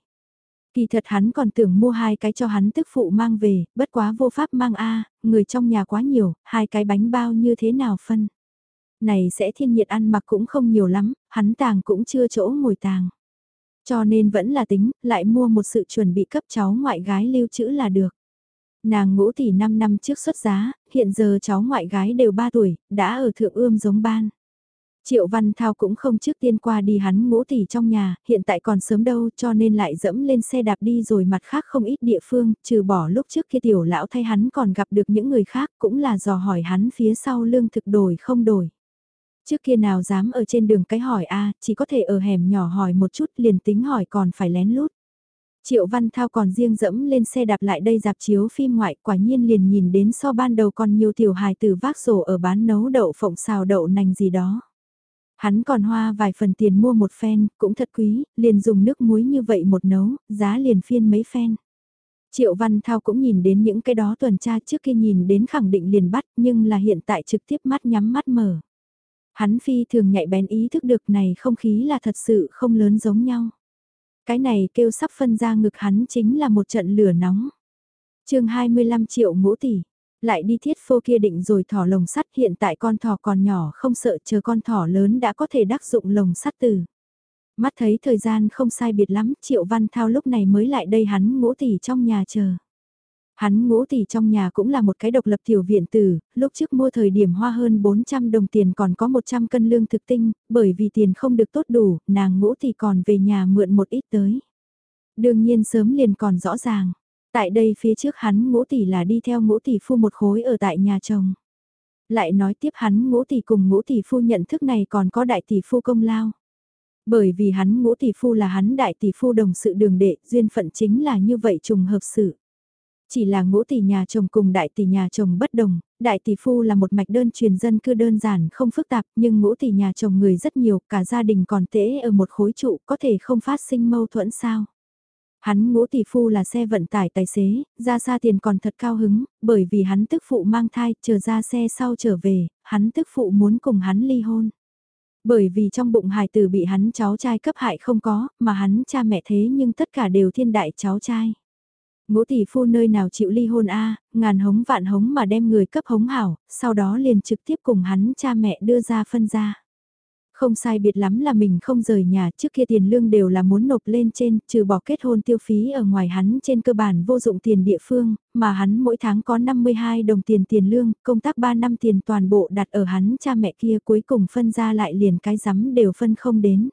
Kỳ thật hắn còn tưởng mua hai cái cho hắn tức phụ mang về, bất quá vô pháp mang a người trong nhà quá nhiều, hai cái bánh bao như thế nào phân này sẽ thiên nhiệt ăn mặc cũng không nhiều lắm, hắn tàng cũng chưa chỗ ngồi tàng. Cho nên vẫn là tính, lại mua một sự chuẩn bị cấp cháu ngoại gái lưu trữ là được. Nàng ngũ tỷ 5 năm trước xuất giá, hiện giờ cháu ngoại gái đều 3 tuổi, đã ở thượng ươm giống ban. Triệu Văn Thao cũng không trước tiên qua đi hắn ngũ tỷ trong nhà, hiện tại còn sớm đâu cho nên lại dẫm lên xe đạp đi rồi mặt khác không ít địa phương, trừ bỏ lúc trước kia tiểu lão thay hắn còn gặp được những người khác cũng là dò hỏi hắn phía sau lương thực đổi không đổi. Trước kia nào dám ở trên đường cái hỏi a chỉ có thể ở hẻm nhỏ hỏi một chút liền tính hỏi còn phải lén lút. Triệu Văn Thao còn riêng dẫm lên xe đạp lại đây dạp chiếu phim ngoại quả nhiên liền nhìn đến so ban đầu còn nhiều tiểu hài từ vác sổ ở bán nấu đậu phộng xào đậu nành gì đó. Hắn còn hoa vài phần tiền mua một phen, cũng thật quý, liền dùng nước muối như vậy một nấu, giá liền phiên mấy phen. Triệu Văn Thao cũng nhìn đến những cái đó tuần tra trước khi nhìn đến khẳng định liền bắt nhưng là hiện tại trực tiếp mắt nhắm mắt mở. Hắn phi thường nhạy bén ý thức được này không khí là thật sự không lớn giống nhau. Cái này kêu sắp phân ra ngực hắn chính là một trận lửa nóng. chương 25 triệu ngũ tỷ, lại đi thiết phô kia định rồi thỏ lồng sắt hiện tại con thỏ còn nhỏ không sợ chờ con thỏ lớn đã có thể đắc dụng lồng sắt từ. Mắt thấy thời gian không sai biệt lắm, Triệu Văn Thao lúc này mới lại đây hắn ngũ tỷ trong nhà chờ. Hắn ngũ tỷ trong nhà cũng là một cái độc lập tiểu viện tử, lúc trước mua thời điểm hoa hơn 400 đồng tiền còn có 100 cân lương thực tinh, bởi vì tiền không được tốt đủ, nàng ngũ tỷ còn về nhà mượn một ít tới. Đương nhiên sớm liền còn rõ ràng, tại đây phía trước hắn ngũ tỷ là đi theo ngũ tỷ phu một khối ở tại nhà chồng. Lại nói tiếp hắn ngũ tỷ cùng ngũ tỷ phu nhận thức này còn có đại tỷ phu công lao. Bởi vì hắn ngũ tỷ phu là hắn đại tỷ phu đồng sự đường đệ, duyên phận chính là như vậy trùng hợp sự. Chỉ là ngũ tỷ nhà chồng cùng đại tỷ nhà chồng bất đồng, đại tỷ phu là một mạch đơn truyền dân cư đơn giản không phức tạp nhưng ngũ tỷ nhà chồng người rất nhiều, cả gia đình còn tễ ở một khối trụ có thể không phát sinh mâu thuẫn sao. Hắn ngũ tỷ phu là xe vận tải tài xế, ra xa tiền còn thật cao hứng, bởi vì hắn tức phụ mang thai, chờ ra xe sau trở về, hắn tức phụ muốn cùng hắn ly hôn. Bởi vì trong bụng hài tử bị hắn cháu trai cấp hại không có, mà hắn cha mẹ thế nhưng tất cả đều thiên đại cháu trai. Ngũ tỷ phu nơi nào chịu ly hôn a ngàn hống vạn hống mà đem người cấp hống hảo, sau đó liền trực tiếp cùng hắn cha mẹ đưa ra phân ra. Không sai biệt lắm là mình không rời nhà trước kia tiền lương đều là muốn nộp lên trên, trừ bỏ kết hôn tiêu phí ở ngoài hắn trên cơ bản vô dụng tiền địa phương, mà hắn mỗi tháng có 52 đồng tiền tiền lương, công tác 3 năm tiền toàn bộ đặt ở hắn cha mẹ kia cuối cùng phân ra lại liền cái rắm đều phân không đến.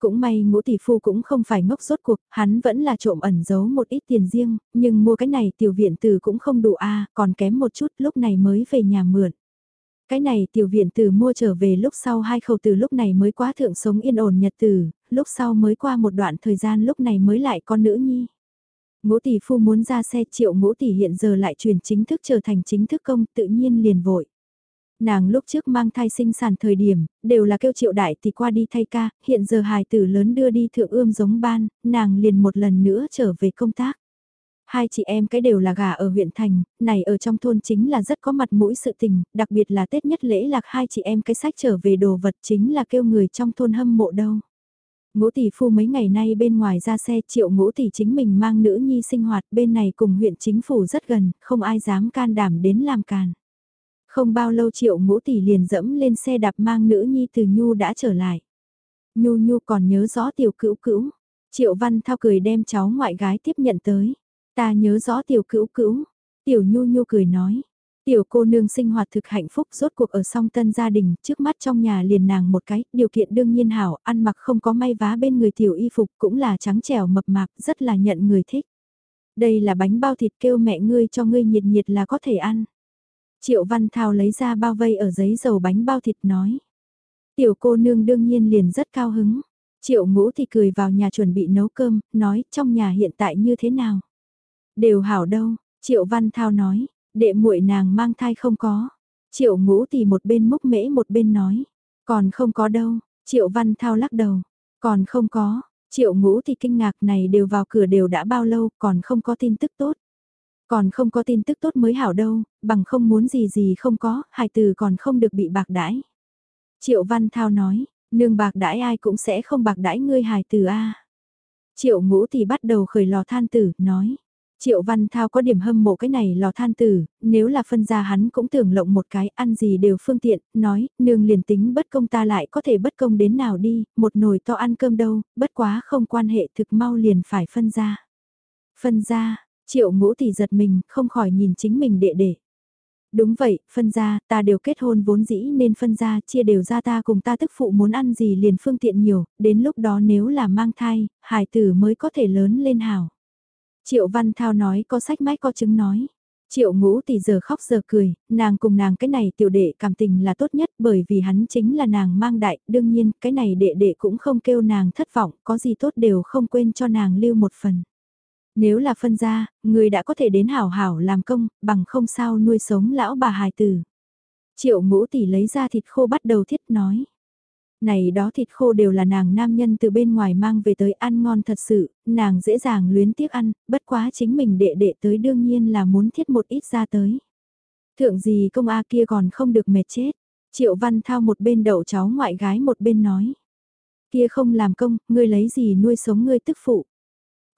Cũng may ngũ tỷ phu cũng không phải ngốc rốt cuộc, hắn vẫn là trộm ẩn giấu một ít tiền riêng, nhưng mua cái này tiểu viện từ cũng không đủ a còn kém một chút lúc này mới về nhà mượn. Cái này tiểu viện từ mua trở về lúc sau hai khẩu từ lúc này mới quá thượng sống yên ổn nhật từ, lúc sau mới qua một đoạn thời gian lúc này mới lại con nữ nhi. Ngũ tỷ phu muốn ra xe triệu ngũ tỷ hiện giờ lại chuyển chính thức trở thành chính thức công tự nhiên liền vội. Nàng lúc trước mang thai sinh sản thời điểm, đều là kêu triệu đại thì qua đi thay ca, hiện giờ hài tử lớn đưa đi thượng ươm giống ban, nàng liền một lần nữa trở về công tác. Hai chị em cái đều là gà ở huyện thành, này ở trong thôn chính là rất có mặt mũi sự tình, đặc biệt là Tết nhất lễ lạc hai chị em cái sách trở về đồ vật chính là kêu người trong thôn hâm mộ đâu. Ngũ tỷ phu mấy ngày nay bên ngoài ra xe triệu ngũ tỷ chính mình mang nữ nhi sinh hoạt bên này cùng huyện chính phủ rất gần, không ai dám can đảm đến làm càn. Không bao lâu triệu ngũ tỷ liền dẫm lên xe đạp mang nữ nhi từ Nhu đã trở lại. Nhu Nhu còn nhớ rõ tiểu cữu cữu. Triệu văn thao cười đem cháu ngoại gái tiếp nhận tới. Ta nhớ rõ tiểu cữu cữu. Tiểu Nhu Nhu cười nói. Tiểu cô nương sinh hoạt thực hạnh phúc rốt cuộc ở song tân gia đình, trước mắt trong nhà liền nàng một cái, điều kiện đương nhiên hảo, ăn mặc không có may vá bên người tiểu y phục cũng là trắng trẻo mập mạp, rất là nhận người thích. Đây là bánh bao thịt kêu mẹ ngươi cho ngươi nhiệt nhiệt là có thể ăn. Triệu Văn Thao lấy ra bao vây ở giấy dầu bánh bao thịt nói. Tiểu cô nương đương nhiên liền rất cao hứng. Triệu ngũ thì cười vào nhà chuẩn bị nấu cơm, nói trong nhà hiện tại như thế nào. Đều hảo đâu, Triệu Văn Thao nói, đệ muội nàng mang thai không có. Triệu ngũ thì một bên múc mễ một bên nói, còn không có đâu, Triệu Văn Thao lắc đầu, còn không có, Triệu ngũ thì kinh ngạc này đều vào cửa đều đã bao lâu còn không có tin tức tốt. Còn không có tin tức tốt mới hảo đâu, bằng không muốn gì gì không có, hài từ còn không được bị bạc đãi. Triệu Văn Thao nói, nương bạc đãi ai cũng sẽ không bạc đãi ngươi hài từ a. Triệu ngũ thì bắt đầu khởi lò than tử, nói. Triệu Văn Thao có điểm hâm mộ cái này lò than tử, nếu là phân ra hắn cũng tưởng lộng một cái ăn gì đều phương tiện, nói, nương liền tính bất công ta lại có thể bất công đến nào đi, một nồi to ăn cơm đâu, bất quá không quan hệ thực mau liền phải phân ra. Phân ra, Triệu ngũ tỷ giật mình, không khỏi nhìn chính mình đệ đệ. Đúng vậy, phân ra, ta đều kết hôn vốn dĩ nên phân ra, chia đều ra ta cùng ta tức phụ muốn ăn gì liền phương tiện nhiều, đến lúc đó nếu là mang thai, hải tử mới có thể lớn lên hảo. Triệu Văn Thao nói có sách mách có chứng nói. Triệu ngũ tỷ giờ khóc giờ cười, nàng cùng nàng cái này tiểu đệ cảm tình là tốt nhất bởi vì hắn chính là nàng mang đại, đương nhiên cái này đệ đệ cũng không kêu nàng thất vọng, có gì tốt đều không quên cho nàng lưu một phần. Nếu là phân gia người đã có thể đến hảo hảo làm công, bằng không sao nuôi sống lão bà hài tử. Triệu ngũ tỷ lấy ra thịt khô bắt đầu thiết nói. Này đó thịt khô đều là nàng nam nhân từ bên ngoài mang về tới ăn ngon thật sự, nàng dễ dàng luyến tiếc ăn, bất quá chính mình đệ đệ tới đương nhiên là muốn thiết một ít ra tới. Thượng gì công A kia còn không được mệt chết. Triệu Văn Thao một bên đậu cháu ngoại gái một bên nói. Kia không làm công, ngươi lấy gì nuôi sống ngươi tức phụ.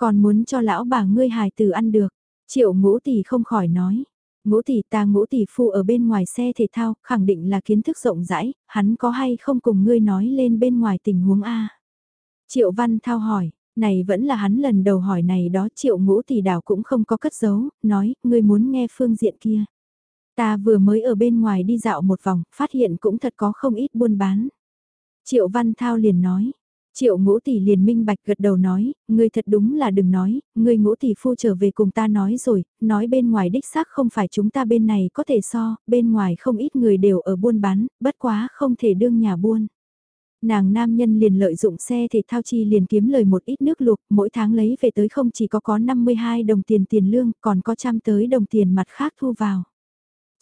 Còn muốn cho lão bà ngươi hài tử ăn được. Triệu ngũ tỷ không khỏi nói. Ngũ tỷ ta ngũ tỷ phu ở bên ngoài xe thể thao, khẳng định là kiến thức rộng rãi, hắn có hay không cùng ngươi nói lên bên ngoài tình huống A. Triệu Văn Thao hỏi, này vẫn là hắn lần đầu hỏi này đó Triệu Ngũ Tỷ Đảo cũng không có cất giấu, nói, ngươi muốn nghe phương diện kia. Ta vừa mới ở bên ngoài đi dạo một vòng, phát hiện cũng thật có không ít buôn bán. Triệu Văn Thao liền nói, Triệu ngũ tỷ liền minh bạch gật đầu nói, ngươi thật đúng là đừng nói, ngươi ngũ tỷ phu trở về cùng ta nói rồi, nói bên ngoài đích xác không phải chúng ta bên này có thể so, bên ngoài không ít người đều ở buôn bán, bất quá không thể đương nhà buôn. Nàng nam nhân liền lợi dụng xe thể thao chi liền kiếm lời một ít nước luộc, mỗi tháng lấy về tới không chỉ có có 52 đồng tiền tiền lương, còn có trăm tới đồng tiền mặt khác thu vào.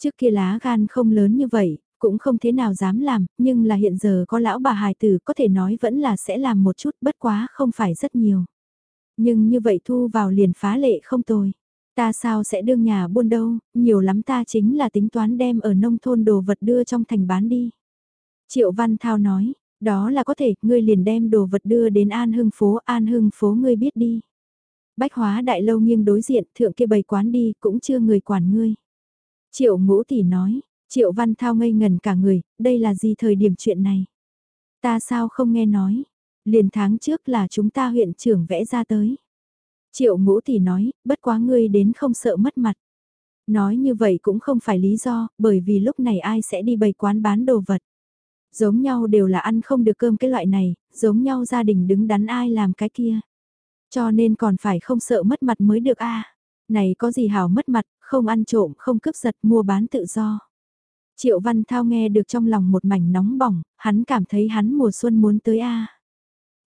Trước kia lá gan không lớn như vậy, cũng không thế nào dám làm, nhưng là hiện giờ có lão bà hài tử có thể nói vẫn là sẽ làm một chút bất quá không phải rất nhiều. Nhưng như vậy thu vào liền phá lệ không tồi. Ta sao sẽ đương nhà buôn đâu, nhiều lắm ta chính là tính toán đem ở nông thôn đồ vật đưa trong thành bán đi. Triệu Văn Thao nói, đó là có thể, ngươi liền đem đồ vật đưa đến An Hưng phố, An Hưng phố ngươi biết đi. Bách hóa đại lâu nghiêng đối diện, thượng kia bày quán đi, cũng chưa người quản ngươi. Triệu ngũ tỷ nói, Triệu Văn Thao ngây ngần cả người, đây là gì thời điểm chuyện này? Ta sao không nghe nói? Liền tháng trước là chúng ta huyện trưởng vẽ ra tới. Triệu ngũ thì nói, bất quá ngươi đến không sợ mất mặt. Nói như vậy cũng không phải lý do, bởi vì lúc này ai sẽ đi bày quán bán đồ vật. Giống nhau đều là ăn không được cơm cái loại này, giống nhau gia đình đứng đắn ai làm cái kia. Cho nên còn phải không sợ mất mặt mới được a Này có gì hảo mất mặt, không ăn trộm, không cướp giật, mua bán tự do. Triệu Văn Thao nghe được trong lòng một mảnh nóng bỏng, hắn cảm thấy hắn mùa xuân muốn tới a.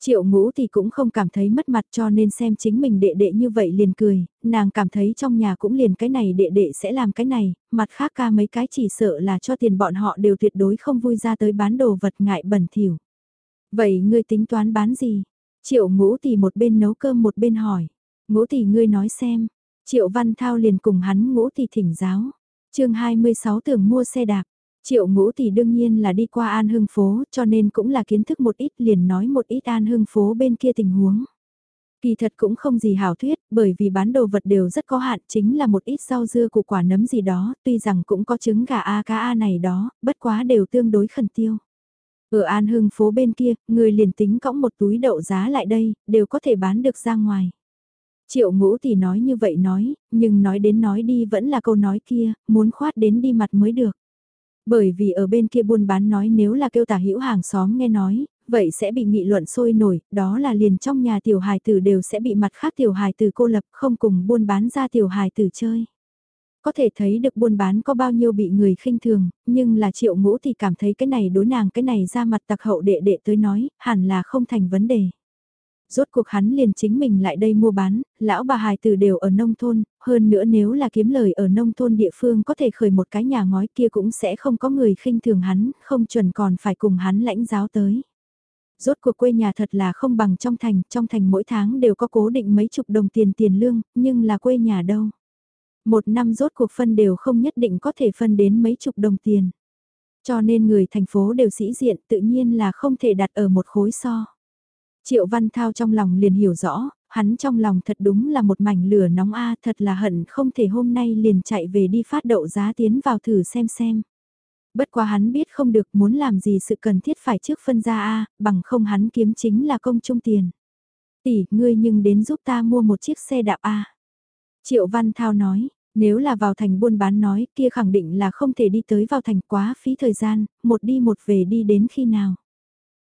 Triệu ngũ thì cũng không cảm thấy mất mặt cho nên xem chính mình đệ đệ như vậy liền cười, nàng cảm thấy trong nhà cũng liền cái này đệ đệ sẽ làm cái này, mặt khác ca mấy cái chỉ sợ là cho tiền bọn họ đều tuyệt đối không vui ra tới bán đồ vật ngại bẩn thỉu. Vậy ngươi tính toán bán gì? Triệu ngũ thì một bên nấu cơm một bên hỏi. Ngũ thì ngươi nói xem. Triệu văn thao liền cùng hắn ngũ thì thỉnh giáo chương 26 tưởng mua xe đạp. Triệu ngũ thì đương nhiên là đi qua An Hưng phố cho nên cũng là kiến thức một ít liền nói một ít An Hưng phố bên kia tình huống. Kỳ thật cũng không gì hảo thuyết, bởi vì bán đồ vật đều rất có hạn chính là một ít rau dưa củ quả nấm gì đó, tuy rằng cũng có trứng gà A cá A này đó, bất quá đều tương đối khẩn tiêu. Ở An Hưng phố bên kia, người liền tính cõng một túi đậu giá lại đây, đều có thể bán được ra ngoài. Triệu ngũ thì nói như vậy nói, nhưng nói đến nói đi vẫn là câu nói kia, muốn khoát đến đi mặt mới được. Bởi vì ở bên kia buôn bán nói nếu là kêu tả hữu hàng xóm nghe nói, vậy sẽ bị nghị luận sôi nổi, đó là liền trong nhà tiểu hài tử đều sẽ bị mặt khác tiểu hài tử cô lập không cùng buôn bán ra tiểu hài tử chơi. Có thể thấy được buôn bán có bao nhiêu bị người khinh thường, nhưng là triệu ngũ thì cảm thấy cái này đối nàng cái này ra mặt tặc hậu đệ đệ tới nói, hẳn là không thành vấn đề rốt cuộc hắn liền chính mình lại đây mua bán, lão bà hài tử đều ở nông thôn, hơn nữa nếu là kiếm lời ở nông thôn địa phương có thể khởi một cái nhà ngói kia cũng sẽ không có người khinh thường hắn, không chuẩn còn phải cùng hắn lãnh giáo tới. Rốt cuộc quê nhà thật là không bằng trong thành, trong thành mỗi tháng đều có cố định mấy chục đồng tiền tiền lương, nhưng là quê nhà đâu. Một năm rốt cuộc phân đều không nhất định có thể phân đến mấy chục đồng tiền. Cho nên người thành phố đều sĩ diện tự nhiên là không thể đặt ở một khối so. Triệu Văn Thao trong lòng liền hiểu rõ, hắn trong lòng thật đúng là một mảnh lửa nóng a thật là hận không thể hôm nay liền chạy về đi phát đậu giá tiến vào thử xem xem. Bất quá hắn biết không được muốn làm gì sự cần thiết phải trước phân ra a bằng không hắn kiếm chính là công trung tiền. Tỷ, ngươi nhưng đến giúp ta mua một chiếc xe đạp a Triệu Văn Thao nói, nếu là vào thành buôn bán nói kia khẳng định là không thể đi tới vào thành quá phí thời gian, một đi một về đi đến khi nào.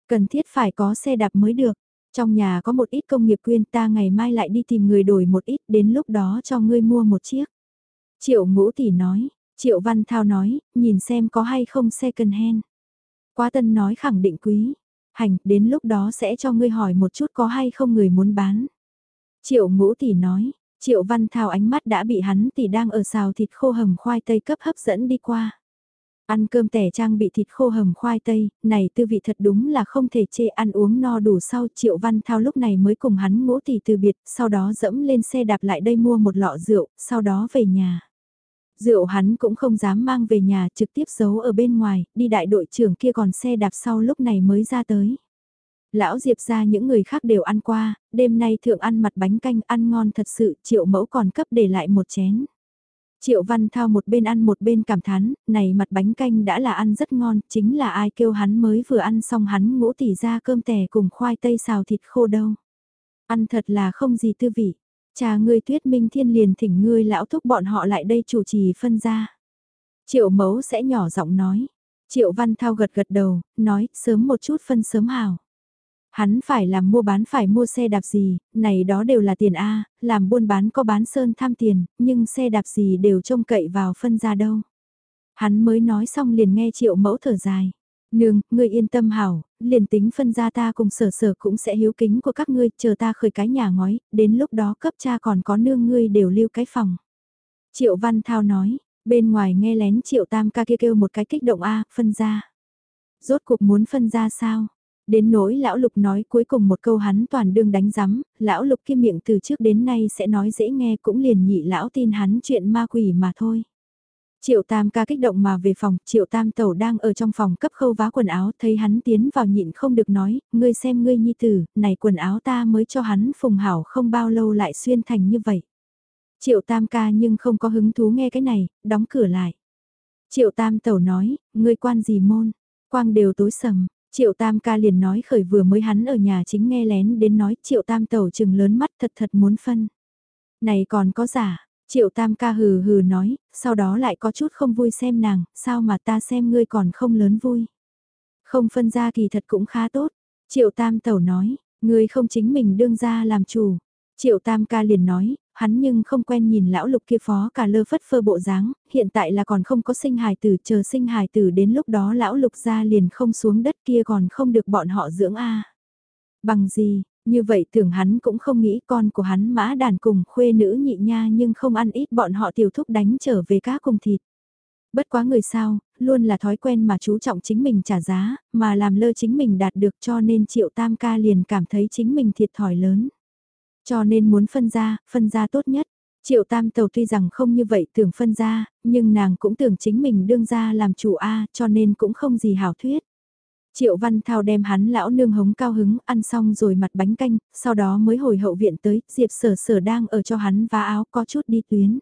Cần thiết phải có xe đạp mới được. Trong nhà có một ít công nghiệp quyên ta ngày mai lại đi tìm người đổi một ít đến lúc đó cho ngươi mua một chiếc. Triệu ngũ tỷ nói, Triệu Văn Thao nói, nhìn xem có hay không second hand. Quá tân nói khẳng định quý. Hành, đến lúc đó sẽ cho ngươi hỏi một chút có hay không người muốn bán. Triệu ngũ tỷ nói, Triệu Văn Thao ánh mắt đã bị hắn tỷ đang ở xào thịt khô hầm khoai tây cấp hấp dẫn đi qua. Ăn cơm tẻ trang bị thịt khô hầm khoai tây, này tư vị thật đúng là không thể chê ăn uống no đủ sau Triệu Văn Thao lúc này mới cùng hắn ngũ tỷ từ biệt, sau đó dẫm lên xe đạp lại đây mua một lọ rượu, sau đó về nhà. Rượu hắn cũng không dám mang về nhà trực tiếp giấu ở bên ngoài, đi đại đội trưởng kia còn xe đạp sau lúc này mới ra tới. Lão Diệp ra những người khác đều ăn qua, đêm nay thượng ăn mặt bánh canh ăn ngon thật sự triệu mẫu còn cấp để lại một chén. Triệu Văn Thao một bên ăn một bên cảm thán, này mặt bánh canh đã là ăn rất ngon, chính là ai kêu hắn mới vừa ăn xong hắn ngũ tỉ ra cơm tẻ cùng khoai tây xào thịt khô đâu. Ăn thật là không gì tư vị. Cha ngươi tuyết minh thiên liền thỉnh ngươi lão thúc bọn họ lại đây chủ trì phân ra. Triệu mẫu sẽ nhỏ giọng nói. Triệu Văn Thao gật gật đầu, nói sớm một chút phân sớm hào. Hắn phải làm mua bán phải mua xe đạp gì, này đó đều là tiền A, làm buôn bán có bán sơn tham tiền, nhưng xe đạp gì đều trông cậy vào phân ra đâu. Hắn mới nói xong liền nghe triệu mẫu thở dài. Nương, ngươi yên tâm hảo, liền tính phân ra ta cùng sở sở cũng sẽ hiếu kính của các ngươi, chờ ta khởi cái nhà ngói, đến lúc đó cấp cha còn có nương ngươi đều lưu cái phòng. Triệu Văn Thao nói, bên ngoài nghe lén Triệu Tam ca kia kêu một cái kích động A, phân ra. Rốt cuộc muốn phân ra sao? Đến nỗi lão lục nói cuối cùng một câu hắn toàn đương đánh rắm, lão lục kia miệng từ trước đến nay sẽ nói dễ nghe cũng liền nhị lão tin hắn chuyện ma quỷ mà thôi. Triệu Tam ca kích động mà về phòng, Triệu Tam tẩu đang ở trong phòng cấp khâu vá quần áo, thấy hắn tiến vào nhịn không được nói, ngươi xem ngươi nhi tử, này quần áo ta mới cho hắn phùng hảo không bao lâu lại xuyên thành như vậy. Triệu Tam ca nhưng không có hứng thú nghe cái này, đóng cửa lại. Triệu Tam tẩu nói, ngươi quan gì môn, quang đều tối sầm, Triệu Tam ca liền nói khởi vừa mới hắn ở nhà chính nghe lén đến nói Triệu Tam tẩu trừng lớn mắt thật thật muốn phân. Này còn có giả, Triệu Tam ca hừ hừ nói, sau đó lại có chút không vui xem nàng, sao mà ta xem ngươi còn không lớn vui. Không phân ra kỳ thật cũng khá tốt. Triệu Tam tẩu nói, ngươi không chính mình đương ra làm chủ. Triệu Tam ca liền nói, hắn nhưng không quen nhìn lão lục kia phó cả lơ phất phơ bộ dáng, hiện tại là còn không có sinh hài tử, chờ sinh hài tử đến lúc đó lão lục ra liền không xuống đất kia còn không được bọn họ dưỡng a. Bằng gì, như vậy tưởng hắn cũng không nghĩ con của hắn mã đàn cùng khuê nữ nhị nha nhưng không ăn ít bọn họ tiểu thúc đánh trở về cá cùng thịt. Bất quá người sao, luôn là thói quen mà chú trọng chính mình trả giá, mà làm lơ chính mình đạt được cho nên triệu tam ca liền cảm thấy chính mình thiệt thòi lớn. Cho nên muốn phân ra, phân ra tốt nhất. Triệu tam tàu tuy rằng không như vậy tưởng phân ra, nhưng nàng cũng tưởng chính mình đương ra làm chủ A cho nên cũng không gì hảo thuyết. Triệu Văn Thao đem hắn lão nương hống cao hứng ăn xong rồi mặt bánh canh, sau đó mới hồi hậu viện tới, Diệp sở sở đang ở cho hắn vá áo có chút đi tuyến.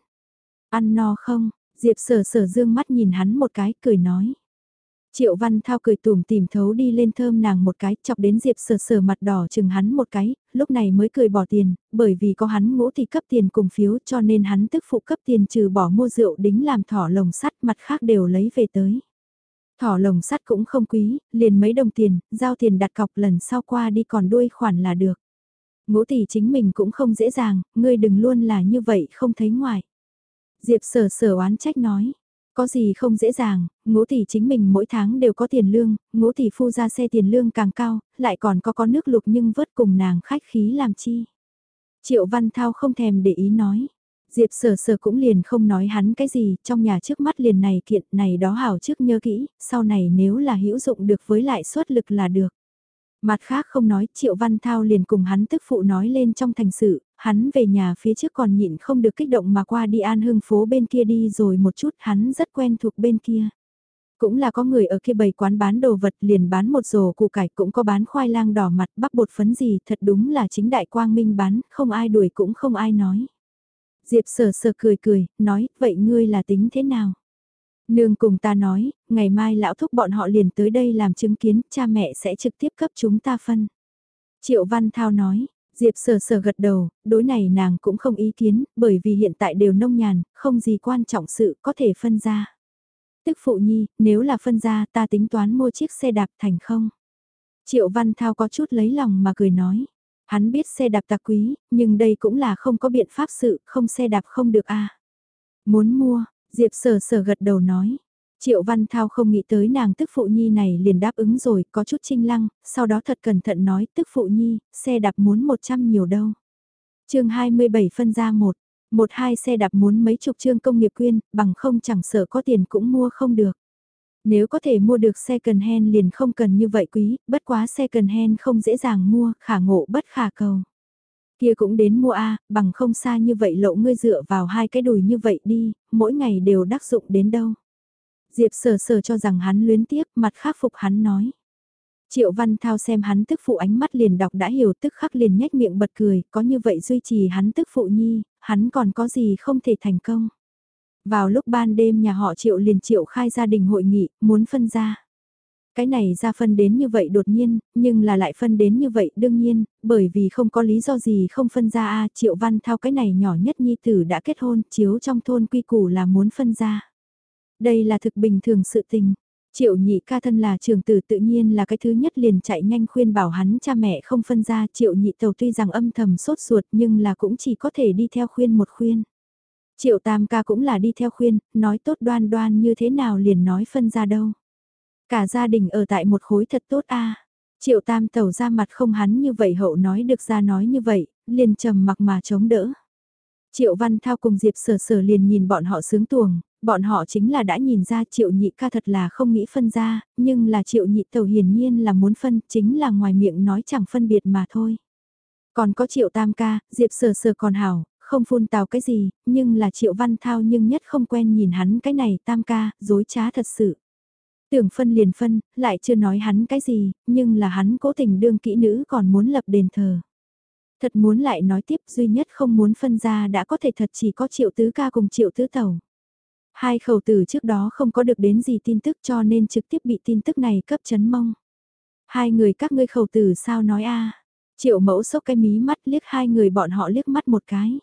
Ăn no không? Diệp sở sở dương mắt nhìn hắn một cái, cười nói. Triệu Văn Thao cười tủm tìm thấu đi lên thơm nàng một cái, chọc đến Diệp sờ sờ mặt đỏ chừng hắn một cái, lúc này mới cười bỏ tiền, bởi vì có hắn ngũ thì cấp tiền cùng phiếu cho nên hắn tức phụ cấp tiền trừ bỏ mua rượu đính làm thỏ lồng sắt mặt khác đều lấy về tới. Thỏ lồng sắt cũng không quý, liền mấy đồng tiền, giao tiền đặt cọc lần sau qua đi còn đuôi khoản là được. Ngũ tỷ chính mình cũng không dễ dàng, ngươi đừng luôn là như vậy không thấy ngoài. Diệp sở sở oán trách nói, có gì không dễ dàng, ngũ tỷ chính mình mỗi tháng đều có tiền lương, ngũ tỷ phu ra xe tiền lương càng cao, lại còn có có nước lục nhưng vớt cùng nàng khách khí làm chi. Triệu Văn Thao không thèm để ý nói. Diệp sở sở cũng liền không nói hắn cái gì, trong nhà trước mắt liền này kiện này đó hảo trước nhớ kỹ, sau này nếu là hữu dụng được với lại suất lực là được. Mặt khác không nói, Triệu Văn Thao liền cùng hắn tức phụ nói lên trong thành sự, hắn về nhà phía trước còn nhịn không được kích động mà qua đi an hương phố bên kia đi rồi một chút, hắn rất quen thuộc bên kia. Cũng là có người ở kia bày quán bán đồ vật liền bán một rổ củ cải cũng có bán khoai lang đỏ mặt bắp bột phấn gì thật đúng là chính đại quang minh bán, không ai đuổi cũng không ai nói. Diệp sờ sờ cười cười, nói, vậy ngươi là tính thế nào? Nương cùng ta nói, ngày mai lão thúc bọn họ liền tới đây làm chứng kiến, cha mẹ sẽ trực tiếp cấp chúng ta phân. Triệu Văn Thao nói, Diệp sờ sờ gật đầu, đối này nàng cũng không ý kiến, bởi vì hiện tại đều nông nhàn, không gì quan trọng sự có thể phân ra. Tức phụ nhi, nếu là phân ra ta tính toán mua chiếc xe đạp thành không? Triệu Văn Thao có chút lấy lòng mà cười nói. Hắn biết xe đạp tạc quý, nhưng đây cũng là không có biện pháp sự, không xe đạp không được a à. Muốn mua, Diệp sờ sờ gật đầu nói. Triệu Văn Thao không nghĩ tới nàng tức phụ nhi này liền đáp ứng rồi, có chút trinh lăng, sau đó thật cẩn thận nói tức phụ nhi, xe đạp muốn 100 nhiều đâu. chương 27 phân ra một, một hai xe đạp muốn mấy chục chương công nghiệp quyên, bằng không chẳng sợ có tiền cũng mua không được. Nếu có thể mua được xe cần hen liền không cần như vậy quý, bất quá xe cần hen không dễ dàng mua, khả ngộ bất khả cầu. Kia cũng đến mua A, bằng không xa như vậy lộ ngươi dựa vào hai cái đùi như vậy đi, mỗi ngày đều đắc dụng đến đâu. Diệp sờ sờ cho rằng hắn luyến tiếc, mặt khắc phục hắn nói. Triệu Văn Thao xem hắn tức phụ ánh mắt liền đọc đã hiểu tức khắc liền nhếch miệng bật cười, có như vậy duy trì hắn tức phụ nhi, hắn còn có gì không thể thành công. Vào lúc ban đêm nhà họ triệu liền triệu khai gia đình hội nghị, muốn phân ra. Cái này ra phân đến như vậy đột nhiên, nhưng là lại phân đến như vậy đương nhiên, bởi vì không có lý do gì không phân ra a triệu văn thao cái này nhỏ nhất nhi tử đã kết hôn, chiếu trong thôn quy củ là muốn phân ra. Đây là thực bình thường sự tình. Triệu nhị ca thân là trường tử tự nhiên là cái thứ nhất liền chạy nhanh khuyên bảo hắn cha mẹ không phân ra triệu nhị tàu tuy rằng âm thầm sốt ruột nhưng là cũng chỉ có thể đi theo khuyên một khuyên. Triệu tam ca cũng là đi theo khuyên, nói tốt đoan đoan như thế nào liền nói phân ra đâu. Cả gia đình ở tại một khối thật tốt a Triệu tam tàu ra mặt không hắn như vậy hậu nói được ra nói như vậy, liền trầm mặc mà chống đỡ. Triệu văn thao cùng Diệp sở sở liền nhìn bọn họ sướng tuồng, bọn họ chính là đã nhìn ra triệu nhị ca thật là không nghĩ phân ra, nhưng là triệu nhị tàu hiển nhiên là muốn phân, chính là ngoài miệng nói chẳng phân biệt mà thôi. Còn có triệu tam ca, Diệp sờ sờ còn hảo, không phun tào cái gì, nhưng là triệu văn thao nhưng nhất không quen nhìn hắn cái này tam ca, dối trá thật sự. Tưởng phân liền phân, lại chưa nói hắn cái gì, nhưng là hắn cố tình đương kỹ nữ còn muốn lập đền thờ. Thật muốn lại nói tiếp duy nhất không muốn phân ra đã có thể thật chỉ có triệu tứ ca cùng triệu tứ tàu. Hai khẩu tử trước đó không có được đến gì tin tức cho nên trực tiếp bị tin tức này cấp chấn mong. Hai người các ngươi khẩu tử sao nói a Triệu mẫu sốc cái mí mắt liếc hai người bọn họ liếc mắt một cái.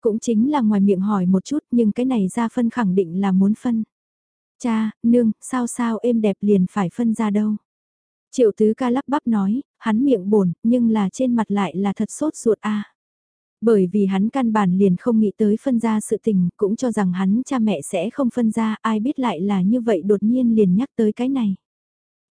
Cũng chính là ngoài miệng hỏi một chút nhưng cái này ra phân khẳng định là muốn phân. Cha, nương, sao sao êm đẹp liền phải phân ra đâu. Triệu tứ ca lắp bắp nói, hắn miệng bổn, nhưng là trên mặt lại là thật sốt ruột a. Bởi vì hắn căn bản liền không nghĩ tới phân ra sự tình, cũng cho rằng hắn cha mẹ sẽ không phân ra, ai biết lại là như vậy đột nhiên liền nhắc tới cái này.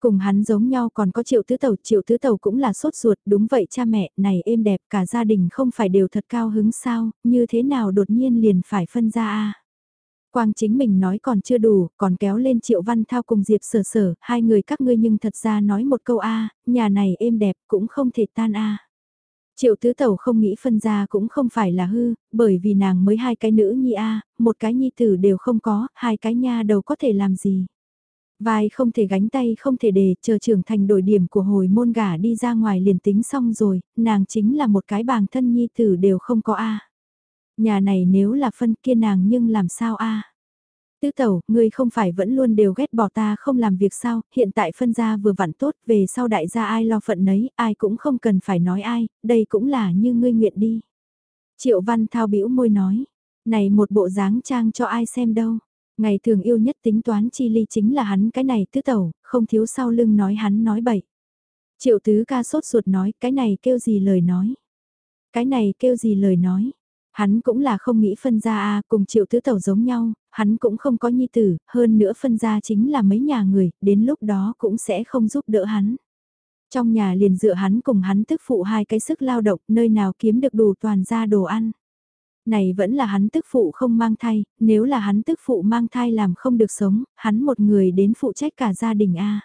Cùng hắn giống nhau còn có triệu tứ tàu, triệu tứ tàu cũng là sốt ruột, đúng vậy cha mẹ, này êm đẹp cả gia đình không phải đều thật cao hứng sao, như thế nào đột nhiên liền phải phân ra a Quang chính mình nói còn chưa đủ, còn kéo lên Triệu Văn Thao cùng Diệp Sở Sở, hai người các ngươi nhưng thật ra nói một câu A, nhà này êm đẹp cũng không thể tan A. Triệu tứ tẩu không nghĩ phân ra cũng không phải là hư, bởi vì nàng mới hai cái nữ nhi A, một cái nhi tử đều không có, hai cái nha đầu có thể làm gì. Vai không thể gánh tay không thể để chờ trưởng thành đổi điểm của hồi môn gả đi ra ngoài liền tính xong rồi, nàng chính là một cái bàng thân nhi tử đều không có A. Nhà này nếu là phân kia nàng nhưng làm sao a? Tứ tẩu, ngươi không phải vẫn luôn đều ghét bỏ ta không làm việc sao, hiện tại phân gia vừa vặn tốt, về sau đại gia ai lo phận nấy, ai cũng không cần phải nói ai, đây cũng là như ngươi nguyện đi. Triệu văn thao bĩu môi nói, này một bộ dáng trang cho ai xem đâu. Ngày thường yêu nhất tính toán chi ly chính là hắn cái này tứ tẩu, không thiếu sau lưng nói hắn nói bậy. Triệu tứ ca sốt ruột nói, cái này kêu gì lời nói. Cái này kêu gì lời nói. Hắn cũng là không nghĩ phân ra a cùng triệu tứ tẩu giống nhau, hắn cũng không có nhi tử, hơn nữa phân ra chính là mấy nhà người, đến lúc đó cũng sẽ không giúp đỡ hắn. Trong nhà liền dựa hắn cùng hắn tức phụ hai cái sức lao động, nơi nào kiếm được đủ toàn ra đồ ăn. Này vẫn là hắn tức phụ không mang thai, nếu là hắn tức phụ mang thai làm không được sống, hắn một người đến phụ trách cả gia đình a.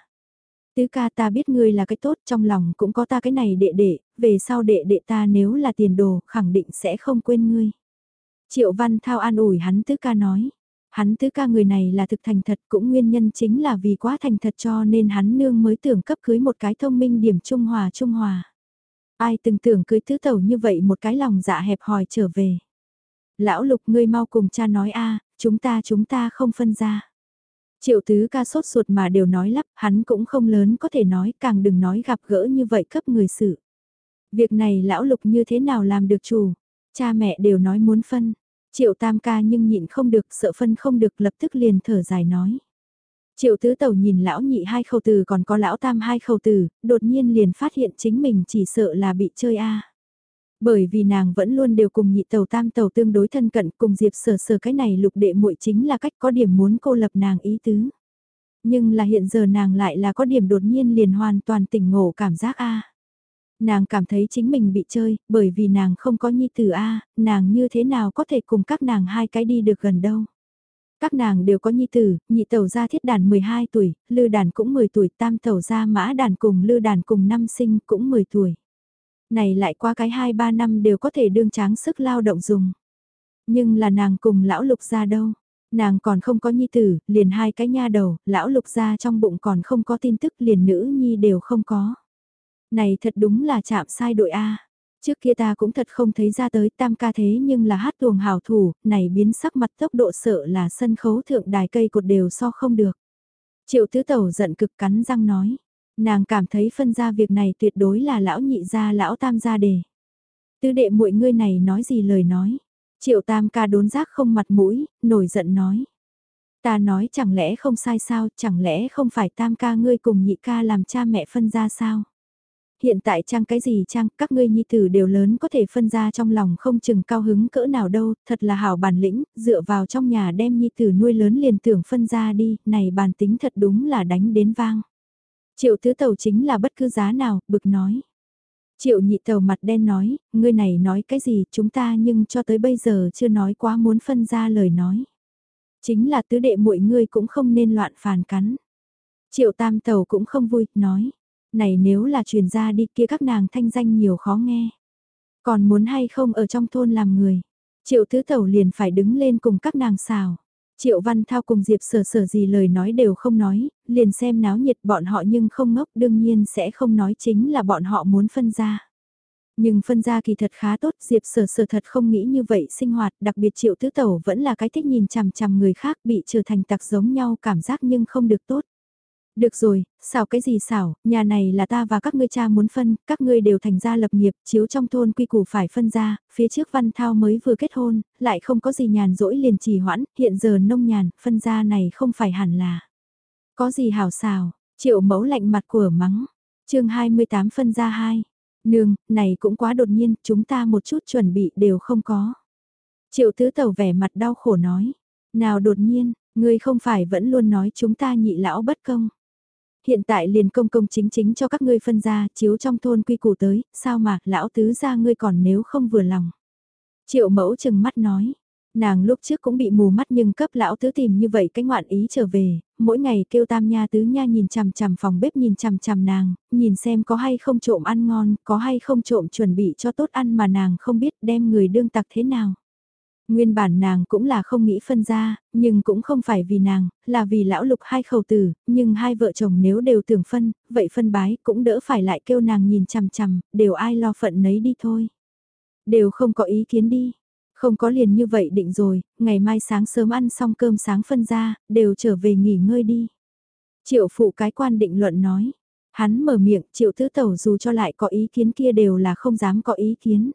Tứ ca ta biết ngươi là cái tốt trong lòng cũng có ta cái này đệ đệ, về sau đệ đệ ta nếu là tiền đồ khẳng định sẽ không quên ngươi. Triệu Văn Thao an ủi hắn tứ ca nói. Hắn tứ ca người này là thực thành thật cũng nguyên nhân chính là vì quá thành thật cho nên hắn nương mới tưởng cấp cưới một cái thông minh điểm trung hòa trung hòa. Ai từng tưởng cưới tứ tẩu như vậy một cái lòng dạ hẹp hòi trở về. Lão lục ngươi mau cùng cha nói a chúng ta chúng ta không phân ra. Triệu tứ ca sốt ruột mà đều nói lắp, hắn cũng không lớn có thể nói, càng đừng nói gặp gỡ như vậy cấp người sự. Việc này lão lục như thế nào làm được chủ, cha mẹ đều nói muốn phân. Triệu tam ca nhưng nhịn không được, sợ phân không được lập tức liền thở dài nói. Triệu tứ tẩu nhìn lão nhị hai khẩu từ còn có lão tam hai khẩu từ, đột nhiên liền phát hiện chính mình chỉ sợ là bị chơi a. Bởi vì nàng vẫn luôn đều cùng nhị tàu tam tàu tương đối thân cận cùng Diệp sở sở cái này lục đệ muội chính là cách có điểm muốn cô lập nàng ý tứ. Nhưng là hiện giờ nàng lại là có điểm đột nhiên liền hoàn toàn tỉnh ngộ cảm giác A. Nàng cảm thấy chính mình bị chơi, bởi vì nàng không có nhi tử A, nàng như thế nào có thể cùng các nàng hai cái đi được gần đâu. Các nàng đều có nhi tử, nhị tàu gia thiết đàn 12 tuổi, lư đàn cũng 10 tuổi, tam tàu gia mã đàn cùng lư đàn cùng năm sinh cũng 10 tuổi. Này lại qua cái 2-3 năm đều có thể đương tráng sức lao động dùng. Nhưng là nàng cùng lão lục ra đâu. Nàng còn không có nhi tử, liền hai cái nha đầu, lão lục ra trong bụng còn không có tin tức liền nữ nhi đều không có. Này thật đúng là chạm sai đội A. Trước kia ta cũng thật không thấy ra tới tam ca thế nhưng là hát tuồng hào thủ, này biến sắc mặt tốc độ sợ là sân khấu thượng đài cây cột đều so không được. Triệu tứ tẩu giận cực cắn răng nói. Nàng cảm thấy phân ra việc này tuyệt đối là lão nhị gia lão tam gia đề. Tứ đệ muội ngươi này nói gì lời nói. Triệu tam ca đốn giác không mặt mũi, nổi giận nói. Ta nói chẳng lẽ không sai sao, chẳng lẽ không phải tam ca ngươi cùng nhị ca làm cha mẹ phân ra sao? Hiện tại trang cái gì trang, các ngươi nhi tử đều lớn có thể phân ra trong lòng không chừng cao hứng cỡ nào đâu, thật là hảo bản lĩnh, dựa vào trong nhà đem nhi tử nuôi lớn liền tưởng phân ra đi, này bản tính thật đúng là đánh đến vang. Triệu tứ tàu chính là bất cứ giá nào, bực nói. Triệu nhị tàu mặt đen nói, ngươi này nói cái gì chúng ta nhưng cho tới bây giờ chưa nói quá muốn phân ra lời nói. Chính là tứ đệ muội ngươi cũng không nên loạn phàn cắn. Triệu tam tàu cũng không vui, nói. Này nếu là truyền ra đi kia các nàng thanh danh nhiều khó nghe. Còn muốn hay không ở trong thôn làm người. Triệu tứ tàu liền phải đứng lên cùng các nàng xào. Triệu Văn Thao cùng Diệp Sở Sở gì lời nói đều không nói, liền xem náo nhiệt bọn họ nhưng không ngốc đương nhiên sẽ không nói chính là bọn họ muốn phân ra. Nhưng phân ra kỳ thật khá tốt, Diệp Sở Sở thật không nghĩ như vậy sinh hoạt, đặc biệt Triệu Tứ Tẩu vẫn là cái thích nhìn chằm chằm người khác bị trở thành tặc giống nhau cảm giác nhưng không được tốt. Được rồi, xảo cái gì xảo, nhà này là ta và các ngươi cha muốn phân, các ngươi đều thành gia lập nghiệp, chiếu trong thôn quy củ phải phân ra, phía trước Văn Thao mới vừa kết hôn, lại không có gì nhàn rỗi liền trì hoãn, hiện giờ nông nhàn, phân ra này không phải hẳn là. Có gì hảo xảo, triệu mẫu lạnh mặt của mắng, chương 28 phân ra hai Nương, này cũng quá đột nhiên, chúng ta một chút chuẩn bị đều không có. Triệu tứ tẩu vẻ mặt đau khổ nói, nào đột nhiên, ngươi không phải vẫn luôn nói chúng ta nhị lão bất công. Hiện tại liền công công chính chính cho các ngươi phân ra, chiếu trong thôn quy củ tới, sao mà, lão tứ ra ngươi còn nếu không vừa lòng. Triệu mẫu chừng mắt nói, nàng lúc trước cũng bị mù mắt nhưng cấp lão tứ tìm như vậy cái ngoạn ý trở về, mỗi ngày kêu tam nha tứ nha nhìn chằm chằm phòng bếp nhìn chằm chằm nàng, nhìn xem có hay không trộm ăn ngon, có hay không trộm chuẩn bị cho tốt ăn mà nàng không biết đem người đương tặc thế nào. Nguyên bản nàng cũng là không nghĩ phân ra, nhưng cũng không phải vì nàng, là vì lão lục hai khẩu tử, nhưng hai vợ chồng nếu đều tưởng phân, vậy phân bái cũng đỡ phải lại kêu nàng nhìn chằm chằm, đều ai lo phận nấy đi thôi. Đều không có ý kiến đi, không có liền như vậy định rồi, ngày mai sáng sớm ăn xong cơm sáng phân ra, đều trở về nghỉ ngơi đi. Triệu phụ cái quan định luận nói, hắn mở miệng triệu tứ tẩu dù cho lại có ý kiến kia đều là không dám có ý kiến.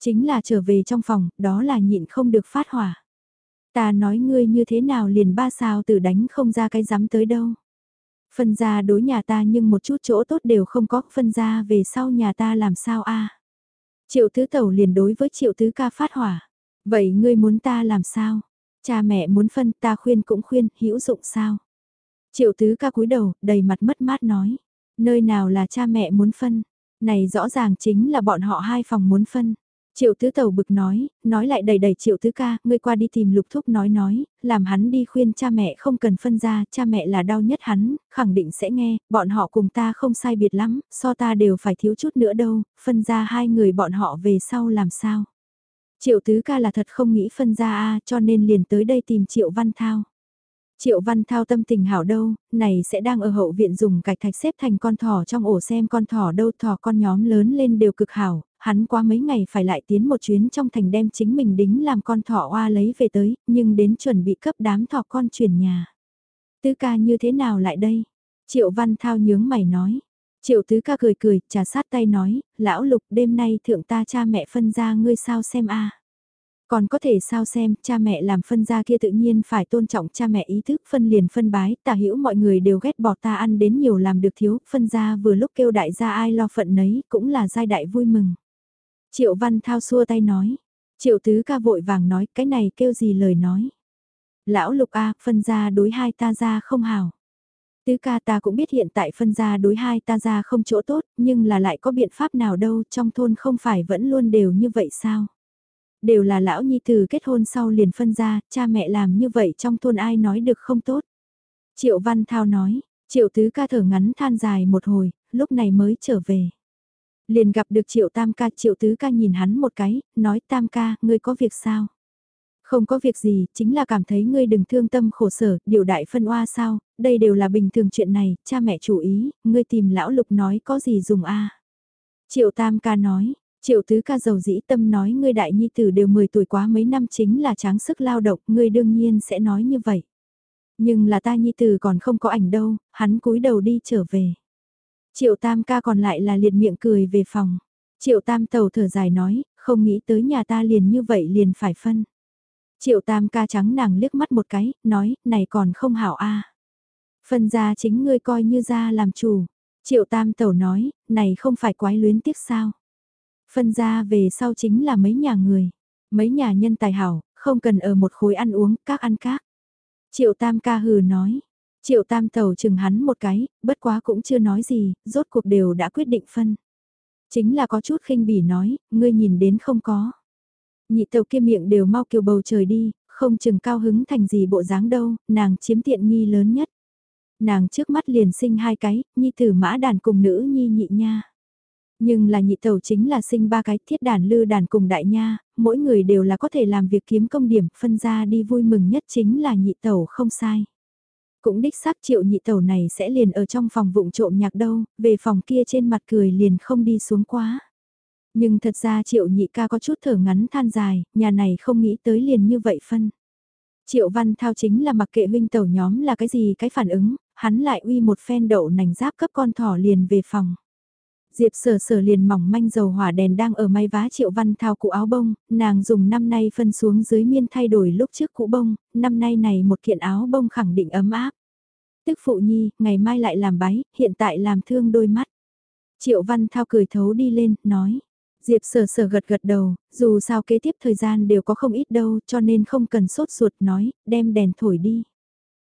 Chính là trở về trong phòng, đó là nhịn không được phát hỏa. Ta nói ngươi như thế nào liền ba sao tử đánh không ra cái dám tới đâu. Phân ra đối nhà ta nhưng một chút chỗ tốt đều không có, phân ra về sau nhà ta làm sao a Triệu tứ tẩu liền đối với triệu tứ ca phát hỏa. Vậy ngươi muốn ta làm sao? Cha mẹ muốn phân ta khuyên cũng khuyên, hữu dụng sao? Triệu tứ ca cúi đầu, đầy mặt mất mát nói. Nơi nào là cha mẹ muốn phân? Này rõ ràng chính là bọn họ hai phòng muốn phân. Triệu tứ tàu bực nói, nói lại đầy đầy triệu tứ ca, ngươi qua đi tìm lục thúc nói nói, làm hắn đi khuyên cha mẹ không cần phân ra, cha mẹ là đau nhất hắn, khẳng định sẽ nghe, bọn họ cùng ta không sai biệt lắm, so ta đều phải thiếu chút nữa đâu, phân ra hai người bọn họ về sau làm sao. Triệu tứ ca là thật không nghĩ phân ra a cho nên liền tới đây tìm triệu văn thao. Triệu Văn Thao tâm tình hảo đâu, này sẽ đang ở hậu viện dùng cạch thạch xếp thành con thỏ trong ổ xem con thỏ đâu thỏ con nhóm lớn lên đều cực hảo, hắn qua mấy ngày phải lại tiến một chuyến trong thành đem chính mình đính làm con thỏ oa lấy về tới, nhưng đến chuẩn bị cấp đám thỏ con chuyển nhà. Tứ ca như thế nào lại đây? Triệu Văn Thao nhướng mày nói. Triệu Tứ ca cười cười, trà sát tay nói, lão lục đêm nay thượng ta cha mẹ phân ra ngươi sao xem a còn có thể sao xem, cha mẹ làm phân ra kia tự nhiên phải tôn trọng cha mẹ ý thức phân liền phân bái, tà hiểu mọi người đều ghét bỏ ta ăn đến nhiều làm được thiếu, phân ra vừa lúc kêu đại gia ai lo phận nấy, cũng là giai đại vui mừng. Triệu Văn Thao xua tay nói. Triệu Tứ ca vội vàng nói cái này kêu gì lời nói. Lão Lục A, phân ra đối hai ta ra không hào. Tứ ca ta cũng biết hiện tại phân ra đối hai ta ra không chỗ tốt, nhưng là lại có biện pháp nào đâu, trong thôn không phải vẫn luôn đều như vậy sao? Đều là lão nhi từ kết hôn sau liền phân ra, cha mẹ làm như vậy trong thôn ai nói được không tốt? Triệu Văn Thao nói, Triệu Tứ ca thở ngắn than dài một hồi, lúc này mới trở về. Liền gặp được triệu tam ca triệu tứ ca nhìn hắn một cái, nói tam ca, ngươi có việc sao? Không có việc gì, chính là cảm thấy ngươi đừng thương tâm khổ sở, điều đại phân oa sao, đây đều là bình thường chuyện này, cha mẹ chủ ý, ngươi tìm lão lục nói có gì dùng a Triệu tam ca nói, Triệu tứ ca giàu dĩ tâm nói ngươi đại nhi tử đều 10 tuổi quá mấy năm chính là tráng sức lao động, ngươi đương nhiên sẽ nói như vậy. Nhưng là ta nhi tử còn không có ảnh đâu, hắn cúi đầu đi trở về. Triệu tam ca còn lại là liệt miệng cười về phòng. Triệu tam tàu thở dài nói, không nghĩ tới nhà ta liền như vậy liền phải phân. Triệu tam ca trắng nàng liếc mắt một cái, nói, này còn không hảo a Phân ra chính ngươi coi như ra làm chủ. Triệu tam tẩu nói, này không phải quái luyến tiếc sao. Phân ra về sau chính là mấy nhà người. Mấy nhà nhân tài hảo, không cần ở một khối ăn uống, các ăn các. Triệu tam ca hừ nói. Triệu tam tàu chừng hắn một cái, bất quá cũng chưa nói gì, rốt cuộc đều đã quyết định phân. Chính là có chút khinh bỉ nói, ngươi nhìn đến không có. Nhị tàu kia miệng đều mau kiều bầu trời đi, không chừng cao hứng thành gì bộ dáng đâu, nàng chiếm tiện nghi lớn nhất. Nàng trước mắt liền sinh hai cái, nhi tử mã đàn cùng nữ nhi nhị nha. Nhưng là nhị tàu chính là sinh ba cái thiết đàn lư đàn cùng đại nha, mỗi người đều là có thể làm việc kiếm công điểm, phân ra đi vui mừng nhất chính là nhị tàu không sai. Cũng đích xác triệu nhị tẩu này sẽ liền ở trong phòng vụng trộm nhạc đâu, về phòng kia trên mặt cười liền không đi xuống quá. Nhưng thật ra triệu nhị ca có chút thở ngắn than dài, nhà này không nghĩ tới liền như vậy phân. Triệu văn thao chính là mặc kệ huynh tẩu nhóm là cái gì cái phản ứng, hắn lại uy một phen đậu nành giáp cấp con thỏ liền về phòng. Diệp sở sở liền mỏng manh dầu hỏa đèn đang ở may vá triệu văn thao cụ áo bông, nàng dùng năm nay phân xuống dưới miên thay đổi lúc trước cũ bông, năm nay này một kiện áo bông khẳng định ấm áp. Tức phụ nhi, ngày mai lại làm bái, hiện tại làm thương đôi mắt. Triệu văn thao cười thấu đi lên, nói. Diệp sở sở gật gật đầu, dù sao kế tiếp thời gian đều có không ít đâu cho nên không cần sốt ruột nói, đem đèn thổi đi.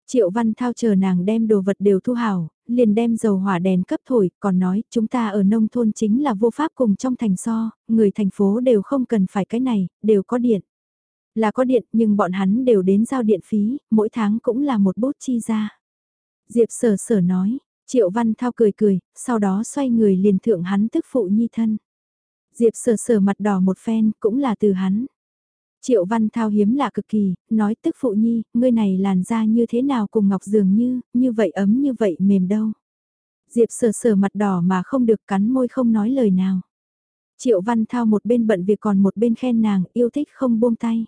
Triệu Văn Thao chờ nàng đem đồ vật đều thu hào, liền đem dầu hỏa đèn cấp thổi, còn nói chúng ta ở nông thôn chính là vô pháp cùng trong thành so, người thành phố đều không cần phải cái này, đều có điện. Là có điện nhưng bọn hắn đều đến giao điện phí, mỗi tháng cũng là một bút chi ra. Diệp sở sở nói, Triệu Văn Thao cười cười, sau đó xoay người liền thượng hắn tức phụ nhi thân. Diệp sở sở mặt đỏ một phen cũng là từ hắn. Triệu Văn Thao hiếm lạ cực kỳ, nói tức phụ nhi, ngươi này làn da như thế nào cùng ngọc dường như, như vậy ấm như vậy mềm đâu. Diệp sờ sờ mặt đỏ mà không được cắn môi không nói lời nào. Triệu Văn Thao một bên bận việc còn một bên khen nàng yêu thích không buông tay.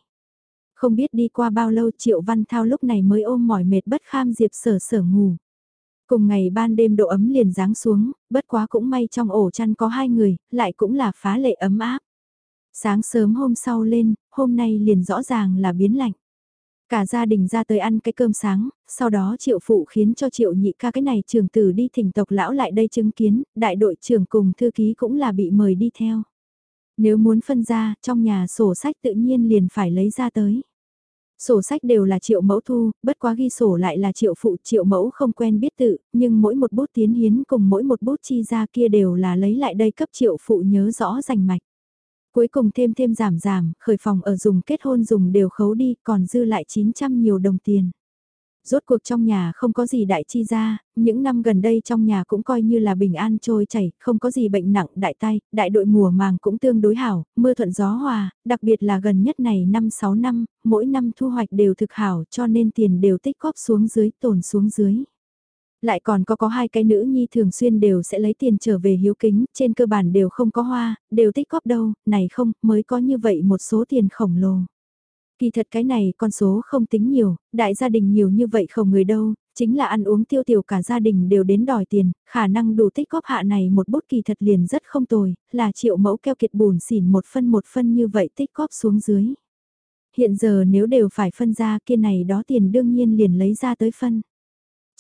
Không biết đi qua bao lâu Triệu Văn Thao lúc này mới ôm mỏi mệt bất kham Diệp sở sở ngủ. Cùng ngày ban đêm độ ấm liền giáng xuống, bất quá cũng may trong ổ chăn có hai người, lại cũng là phá lệ ấm áp. Sáng sớm hôm sau lên, hôm nay liền rõ ràng là biến lạnh. Cả gia đình ra tới ăn cái cơm sáng, sau đó triệu phụ khiến cho triệu nhị ca cái này trường tử đi thỉnh tộc lão lại đây chứng kiến, đại đội trưởng cùng thư ký cũng là bị mời đi theo. Nếu muốn phân ra, trong nhà sổ sách tự nhiên liền phải lấy ra tới. Sổ sách đều là triệu mẫu thu, bất quá ghi sổ lại là triệu phụ triệu mẫu không quen biết tự, nhưng mỗi một bút tiến hiến cùng mỗi một bút chi ra kia đều là lấy lại đây cấp triệu phụ nhớ rõ rành mạch. Cuối cùng thêm thêm giảm giảm, khởi phòng ở dùng kết hôn dùng đều khấu đi, còn dư lại 900 nhiều đồng tiền. Rốt cuộc trong nhà không có gì đại chi ra, những năm gần đây trong nhà cũng coi như là bình an trôi chảy, không có gì bệnh nặng đại tai đại đội mùa màng cũng tương đối hảo, mưa thuận gió hòa, đặc biệt là gần nhất này 5-6 năm, mỗi năm thu hoạch đều thực hảo cho nên tiền đều tích góp xuống dưới tồn xuống dưới. Lại còn có có hai cái nữ nhi thường xuyên đều sẽ lấy tiền trở về hiếu kính, trên cơ bản đều không có hoa, đều tích góp đâu, này không, mới có như vậy một số tiền khổng lồ. Kỳ thật cái này con số không tính nhiều, đại gia đình nhiều như vậy không người đâu, chính là ăn uống tiêu tiểu cả gia đình đều đến đòi tiền, khả năng đủ tích góp hạ này một bút kỳ thật liền rất không tồi, là triệu mẫu keo kiệt bùn xỉn một phân một phân như vậy tích góp xuống dưới. Hiện giờ nếu đều phải phân ra kia này đó tiền đương nhiên liền lấy ra tới phân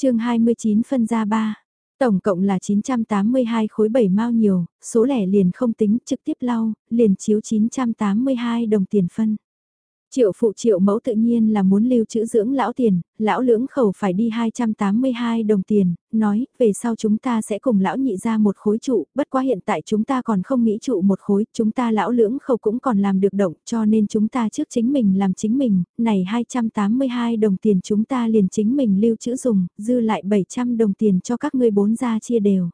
chương 29 phân ra 3. Tổng cộng là 982 khối 7 mao nhiều, số lẻ liền không tính trực tiếp lau, liền chiếu 982 đồng tiền phân. Triệu phụ triệu mẫu tự nhiên là muốn lưu trữ dưỡng lão tiền, lão lưỡng khẩu phải đi 282 đồng tiền, nói, về sau chúng ta sẽ cùng lão nhị ra một khối trụ, bất quá hiện tại chúng ta còn không nghĩ trụ một khối, chúng ta lão lưỡng khẩu cũng còn làm được động, cho nên chúng ta trước chính mình làm chính mình, này 282 đồng tiền chúng ta liền chính mình lưu trữ dùng, dư lại 700 đồng tiền cho các ngươi bốn gia chia đều.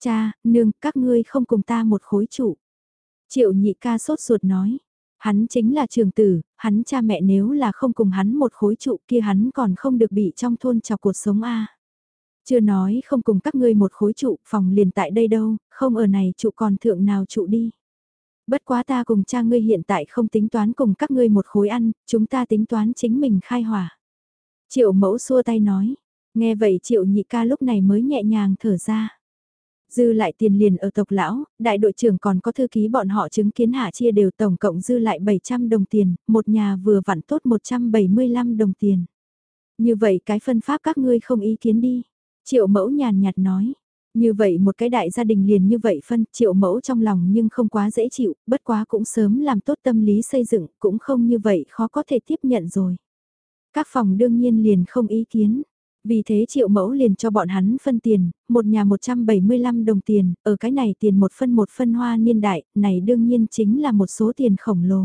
Cha, nương, các ngươi không cùng ta một khối trụ. Triệu nhị ca sốt ruột nói. Hắn chính là trường tử, hắn cha mẹ nếu là không cùng hắn một khối trụ kia hắn còn không được bị trong thôn chọc cuộc sống a. Chưa nói không cùng các ngươi một khối trụ, phòng liền tại đây đâu, không ở này trụ còn thượng nào trụ đi. Bất quá ta cùng cha ngươi hiện tại không tính toán cùng các ngươi một khối ăn, chúng ta tính toán chính mình khai hỏa. Triệu mẫu xua tay nói, nghe vậy triệu nhị ca lúc này mới nhẹ nhàng thở ra. Dư lại tiền liền ở tộc lão, đại đội trưởng còn có thư ký bọn họ chứng kiến hạ chia đều tổng cộng dư lại 700 đồng tiền, một nhà vừa vặn tốt 175 đồng tiền. Như vậy cái phân pháp các ngươi không ý kiến đi. Triệu mẫu nhàn nhạt nói. Như vậy một cái đại gia đình liền như vậy phân triệu mẫu trong lòng nhưng không quá dễ chịu, bất quá cũng sớm làm tốt tâm lý xây dựng, cũng không như vậy khó có thể tiếp nhận rồi. Các phòng đương nhiên liền không ý kiến. Vì thế triệu mẫu liền cho bọn hắn phân tiền, một nhà 175 đồng tiền, ở cái này tiền một phân một phân hoa niên đại, này đương nhiên chính là một số tiền khổng lồ.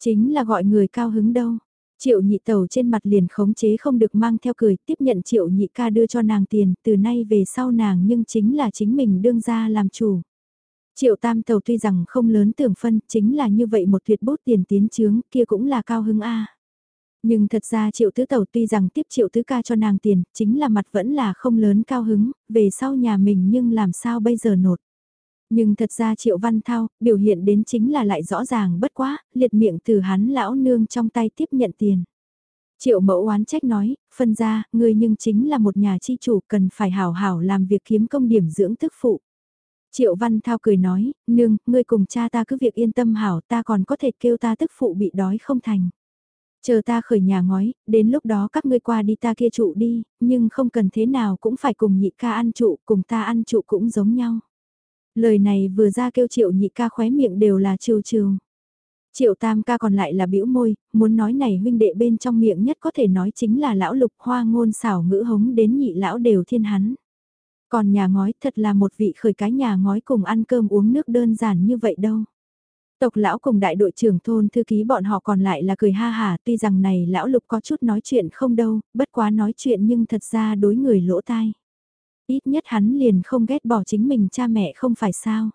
Chính là gọi người cao hứng đâu. Triệu nhị tàu trên mặt liền khống chế không được mang theo cười, tiếp nhận triệu nhị ca đưa cho nàng tiền, từ nay về sau nàng nhưng chính là chính mình đương ra làm chủ. Triệu tam tàu tuy rằng không lớn tưởng phân, chính là như vậy một tuyệt bút tiền tiến chướng, kia cũng là cao hứng A. Nhưng thật ra triệu tứ tàu tuy rằng tiếp triệu tứ ca cho nàng tiền, chính là mặt vẫn là không lớn cao hứng, về sau nhà mình nhưng làm sao bây giờ nột. Nhưng thật ra triệu văn thao, biểu hiện đến chính là lại rõ ràng bất quá, liệt miệng từ hắn lão nương trong tay tiếp nhận tiền. Triệu mẫu oán trách nói, phân ra, ngươi nhưng chính là một nhà chi chủ cần phải hảo hảo làm việc kiếm công điểm dưỡng thức phụ. Triệu văn thao cười nói, nương, ngươi cùng cha ta cứ việc yên tâm hảo ta còn có thể kêu ta tức phụ bị đói không thành. Chờ ta khởi nhà ngói, đến lúc đó các ngươi qua đi ta kia trụ đi, nhưng không cần thế nào cũng phải cùng nhị ca ăn trụ, cùng ta ăn trụ cũng giống nhau. Lời này vừa ra kêu triệu nhị ca khóe miệng đều là trừ trừ. Triệu tam ca còn lại là bĩu môi, muốn nói này huynh đệ bên trong miệng nhất có thể nói chính là lão lục hoa ngôn xảo ngữ hống đến nhị lão đều thiên hắn. Còn nhà ngói thật là một vị khởi cái nhà ngói cùng ăn cơm uống nước đơn giản như vậy đâu. Tộc lão cùng đại đội trưởng thôn thư ký bọn họ còn lại là cười ha hà tuy rằng này lão lục có chút nói chuyện không đâu, bất quá nói chuyện nhưng thật ra đối người lỗ tai. Ít nhất hắn liền không ghét bỏ chính mình cha mẹ không phải sao.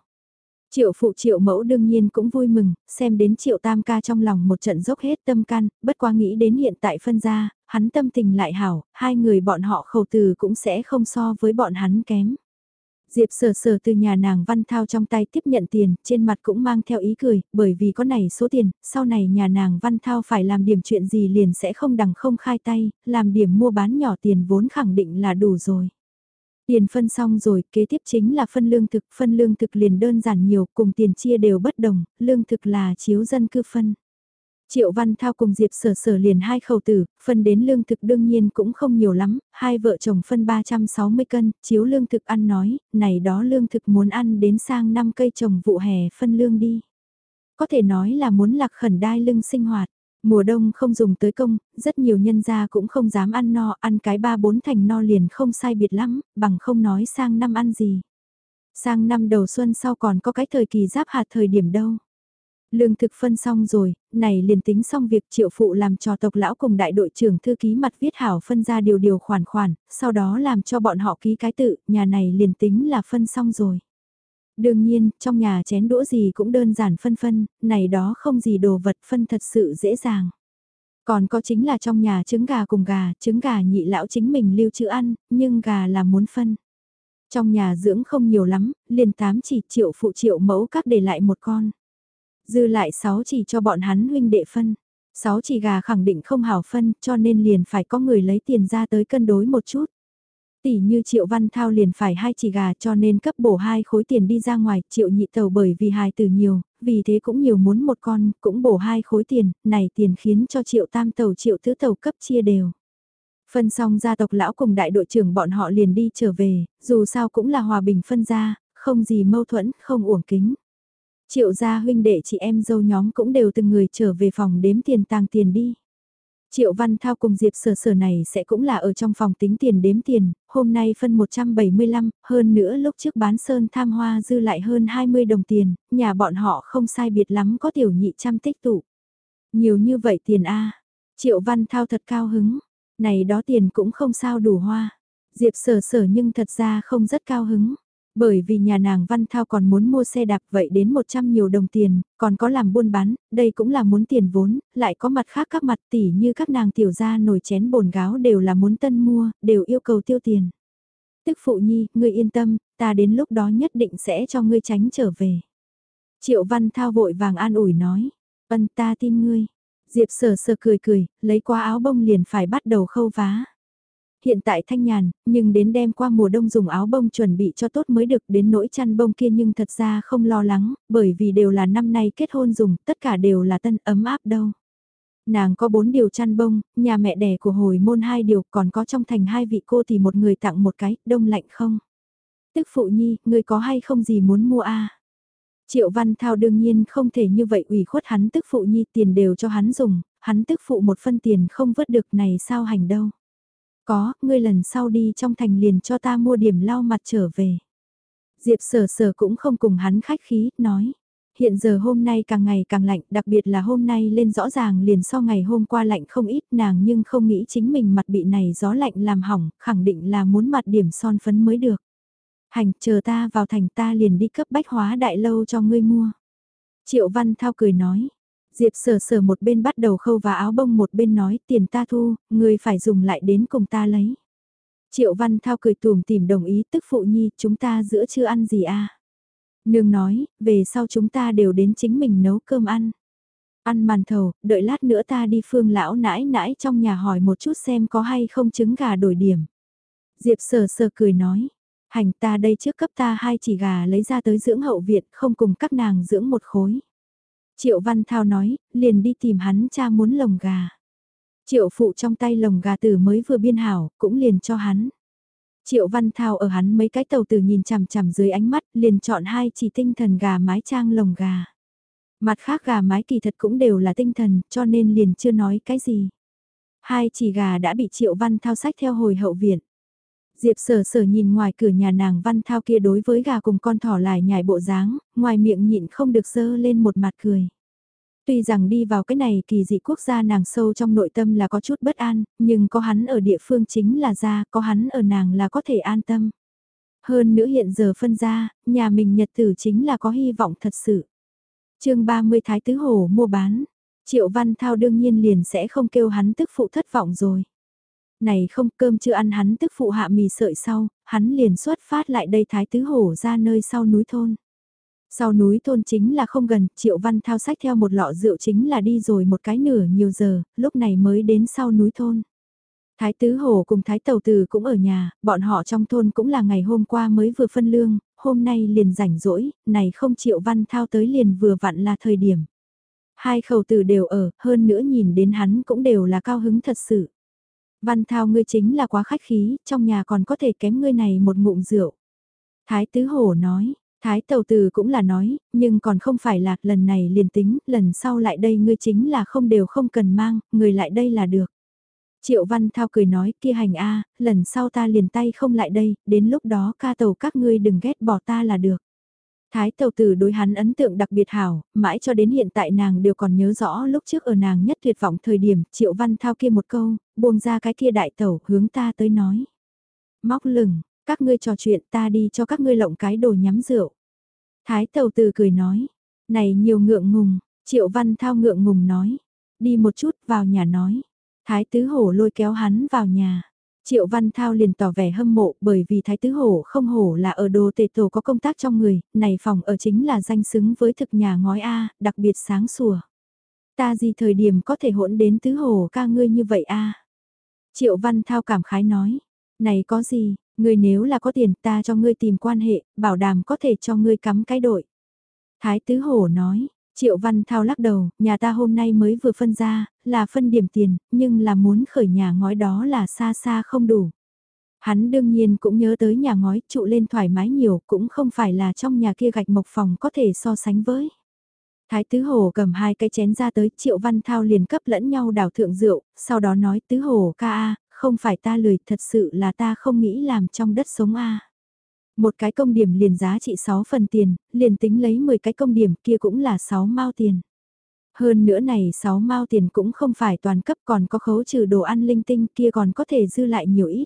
Triệu phụ triệu mẫu đương nhiên cũng vui mừng, xem đến triệu tam ca trong lòng một trận dốc hết tâm can, bất quá nghĩ đến hiện tại phân ra, hắn tâm tình lại hảo, hai người bọn họ khẩu từ cũng sẽ không so với bọn hắn kém. Diệp sờ sờ từ nhà nàng Văn Thao trong tay tiếp nhận tiền, trên mặt cũng mang theo ý cười, bởi vì có này số tiền, sau này nhà nàng Văn Thao phải làm điểm chuyện gì liền sẽ không đằng không khai tay, làm điểm mua bán nhỏ tiền vốn khẳng định là đủ rồi. Tiền phân xong rồi, kế tiếp chính là phân lương thực, phân lương thực liền đơn giản nhiều, cùng tiền chia đều bất đồng, lương thực là chiếu dân cư phân. Triệu Văn Thao cùng Diệp Sở Sở liền hai khẩu tử, phân đến lương thực đương nhiên cũng không nhiều lắm, hai vợ chồng phân 360 cân, chiếu lương thực ăn nói, này đó lương thực muốn ăn đến sang năm cây trồng vụ hè phân lương đi. Có thể nói là muốn lạc khẩn đai lưng sinh hoạt. Mùa đông không dùng tới công, rất nhiều nhân gia cũng không dám ăn no, ăn cái ba bốn thành no liền không sai biệt lắm, bằng không nói sang năm ăn gì. Sang năm đầu xuân sau còn có cái thời kỳ giáp hạt thời điểm đâu. Lương thực phân xong rồi, này liền tính xong việc triệu phụ làm cho tộc lão cùng đại đội trưởng thư ký mặt viết hảo phân ra điều điều khoản khoản, sau đó làm cho bọn họ ký cái tự, nhà này liền tính là phân xong rồi. Đương nhiên, trong nhà chén đũa gì cũng đơn giản phân phân, này đó không gì đồ vật phân thật sự dễ dàng. Còn có chính là trong nhà trứng gà cùng gà, trứng gà nhị lão chính mình lưu trữ ăn, nhưng gà là muốn phân. Trong nhà dưỡng không nhiều lắm, liền tám chỉ triệu phụ triệu mẫu các để lại một con. Dư lại 6 chỉ cho bọn hắn huynh đệ phân. 6 chỉ gà khẳng định không hảo phân cho nên liền phải có người lấy tiền ra tới cân đối một chút. Tỷ như Triệu Văn Thao liền phải hai chỉ gà cho nên cấp bổ hai khối tiền đi ra ngoài, Triệu nhị tàu bởi vì hài từ nhiều, vì thế cũng nhiều muốn một con, cũng bổ hai khối tiền, này tiền khiến cho Triệu Tam tàu Triệu Tứ tàu cấp chia đều. Phân xong gia tộc lão cùng đại đội trưởng bọn họ liền đi trở về, dù sao cũng là hòa bình phân ra, không gì mâu thuẫn, không uổng kính. Triệu gia huynh đệ chị em dâu nhóm cũng đều từng người trở về phòng đếm tiền tàng tiền đi. Triệu Văn Thao cùng Diệp Sở Sở này sẽ cũng là ở trong phòng tính tiền đếm tiền, hôm nay phân 175, hơn nữa lúc trước bán sơn tham hoa dư lại hơn 20 đồng tiền, nhà bọn họ không sai biệt lắm có tiểu nhị trăm tích tụ. Nhiều như vậy tiền A, Triệu Văn Thao thật cao hứng, này đó tiền cũng không sao đủ hoa. Diệp Sở Sở nhưng thật ra không rất cao hứng. Bởi vì nhà nàng Văn Thao còn muốn mua xe đạp vậy đến 100 nhiều đồng tiền, còn có làm buôn bán, đây cũng là muốn tiền vốn, lại có mặt khác các mặt tỷ như các nàng tiểu gia nồi chén bồn gáo đều là muốn tân mua, đều yêu cầu tiêu tiền. Tức phụ nhi, ngươi yên tâm, ta đến lúc đó nhất định sẽ cho ngươi tránh trở về. Triệu Văn Thao vội vàng an ủi nói, ân ta tin ngươi. Diệp sờ sờ cười cười, lấy qua áo bông liền phải bắt đầu khâu vá. Hiện tại thanh nhàn, nhưng đến đêm qua mùa đông dùng áo bông chuẩn bị cho tốt mới được đến nỗi chăn bông kia nhưng thật ra không lo lắng, bởi vì đều là năm nay kết hôn dùng, tất cả đều là tân ấm áp đâu. Nàng có bốn điều chăn bông, nhà mẹ đẻ của hồi môn hai điều, còn có trong thành hai vị cô thì một người tặng một cái, đông lạnh không? Tức phụ nhi, người có hay không gì muốn mua a Triệu Văn Thao đương nhiên không thể như vậy ủy khuất hắn tức phụ nhi tiền đều cho hắn dùng, hắn tức phụ một phân tiền không vớt được này sao hành đâu. Có, ngươi lần sau đi trong thành liền cho ta mua điểm lau mặt trở về. Diệp sở sở cũng không cùng hắn khách khí, nói. Hiện giờ hôm nay càng ngày càng lạnh, đặc biệt là hôm nay lên rõ ràng liền so ngày hôm qua lạnh không ít nàng nhưng không nghĩ chính mình mặt bị này gió lạnh làm hỏng, khẳng định là muốn mặt điểm son phấn mới được. Hành, chờ ta vào thành ta liền đi cấp bách hóa đại lâu cho ngươi mua. Triệu Văn Thao cười nói. Diệp sờ sờ một bên bắt đầu khâu và áo bông một bên nói tiền ta thu, người phải dùng lại đến cùng ta lấy. Triệu Văn Thao cười tùm tìm đồng ý tức phụ nhi chúng ta giữa chưa ăn gì à. Nương nói, về sau chúng ta đều đến chính mình nấu cơm ăn. Ăn màn thầu, đợi lát nữa ta đi phương lão nãi nãi trong nhà hỏi một chút xem có hay không trứng gà đổi điểm. Diệp sờ sờ cười nói, hành ta đây trước cấp ta hai chỉ gà lấy ra tới dưỡng hậu viện không cùng các nàng dưỡng một khối. Triệu Văn Thao nói, liền đi tìm hắn cha muốn lồng gà. Triệu phụ trong tay lồng gà tử mới vừa biên hảo, cũng liền cho hắn. Triệu Văn Thao ở hắn mấy cái tàu tử nhìn chằm chằm dưới ánh mắt, liền chọn hai chỉ tinh thần gà mái trang lồng gà. Mặt khác gà mái kỳ thật cũng đều là tinh thần, cho nên liền chưa nói cái gì. Hai chỉ gà đã bị Triệu Văn Thao sách theo hồi hậu viện. Diệp sở sở nhìn ngoài cửa nhà nàng Văn Thao kia đối với gà cùng con thỏ lại nhảy bộ dáng, ngoài miệng nhịn không được dơ lên một mặt cười. Tuy rằng đi vào cái này kỳ dị quốc gia nàng sâu trong nội tâm là có chút bất an, nhưng có hắn ở địa phương chính là ra, có hắn ở nàng là có thể an tâm. Hơn nữa hiện giờ phân ra, nhà mình nhật tử chính là có hy vọng thật sự. chương 30 Thái Tứ Hồ mua bán, Triệu Văn Thao đương nhiên liền sẽ không kêu hắn tức phụ thất vọng rồi. Này không cơm chưa ăn hắn tức phụ hạ mì sợi sau, hắn liền xuất phát lại đây Thái Tứ Hổ ra nơi sau núi thôn. Sau núi thôn chính là không gần, Triệu Văn thao sách theo một lọ rượu chính là đi rồi một cái nửa nhiều giờ, lúc này mới đến sau núi thôn. Thái Tứ Hổ cùng Thái Tàu Từ cũng ở nhà, bọn họ trong thôn cũng là ngày hôm qua mới vừa phân lương, hôm nay liền rảnh rỗi, này không Triệu Văn thao tới liền vừa vặn là thời điểm. Hai khẩu tử đều ở, hơn nữa nhìn đến hắn cũng đều là cao hứng thật sự. Văn thao ngươi chính là quá khách khí, trong nhà còn có thể kém ngươi này một ngụm rượu. Thái Tứ Hổ nói, Thái Tầu Từ cũng là nói, nhưng còn không phải là lần này liền tính, lần sau lại đây ngươi chính là không đều không cần mang, người lại đây là được. Triệu Văn Thao cười nói kia hành a lần sau ta liền tay không lại đây, đến lúc đó ca tàu các ngươi đừng ghét bỏ ta là được. Thái tàu tử đối hắn ấn tượng đặc biệt hảo, mãi cho đến hiện tại nàng đều còn nhớ rõ lúc trước ở nàng nhất tuyệt vọng thời điểm Triệu Văn Thao kia một câu, buông ra cái kia đại tàu hướng ta tới nói. Móc lừng, các ngươi trò chuyện ta đi cho các ngươi lộng cái đồ nhắm rượu. Thái tàu tử cười nói, này nhiều ngượng ngùng, Triệu Văn Thao ngượng ngùng nói, đi một chút vào nhà nói. Thái tứ hổ lôi kéo hắn vào nhà. Triệu Văn Thao liền tỏ vẻ hâm mộ bởi vì Thái Tứ Hổ không hổ là ở đồ tề tổ có công tác trong người, này phòng ở chính là danh xứng với thực nhà ngói A, đặc biệt sáng sủa. Ta gì thời điểm có thể hỗn đến Tứ Hổ ca ngươi như vậy A. Triệu Văn Thao cảm khái nói, này có gì, ngươi nếu là có tiền ta cho ngươi tìm quan hệ, bảo đảm có thể cho ngươi cắm cái đội. Thái Tứ Hổ nói, Triệu Văn Thao lắc đầu, nhà ta hôm nay mới vừa phân ra, là phân điểm tiền, nhưng là muốn khởi nhà ngói đó là xa xa không đủ. Hắn đương nhiên cũng nhớ tới nhà ngói trụ lên thoải mái nhiều, cũng không phải là trong nhà kia gạch mộc phòng có thể so sánh với. Thái Tứ Hồ cầm hai cái chén ra tới, Triệu Văn Thao liền cấp lẫn nhau đảo thượng rượu, sau đó nói Tứ Hồ ca a, không phải ta lười, thật sự là ta không nghĩ làm trong đất sống a. Một cái công điểm liền giá trị 6 phần tiền, liền tính lấy 10 cái công điểm kia cũng là 6 mao tiền. Hơn nữa này 6 mao tiền cũng không phải toàn cấp còn có khấu trừ đồ ăn linh tinh kia còn có thể dư lại nhiều ít.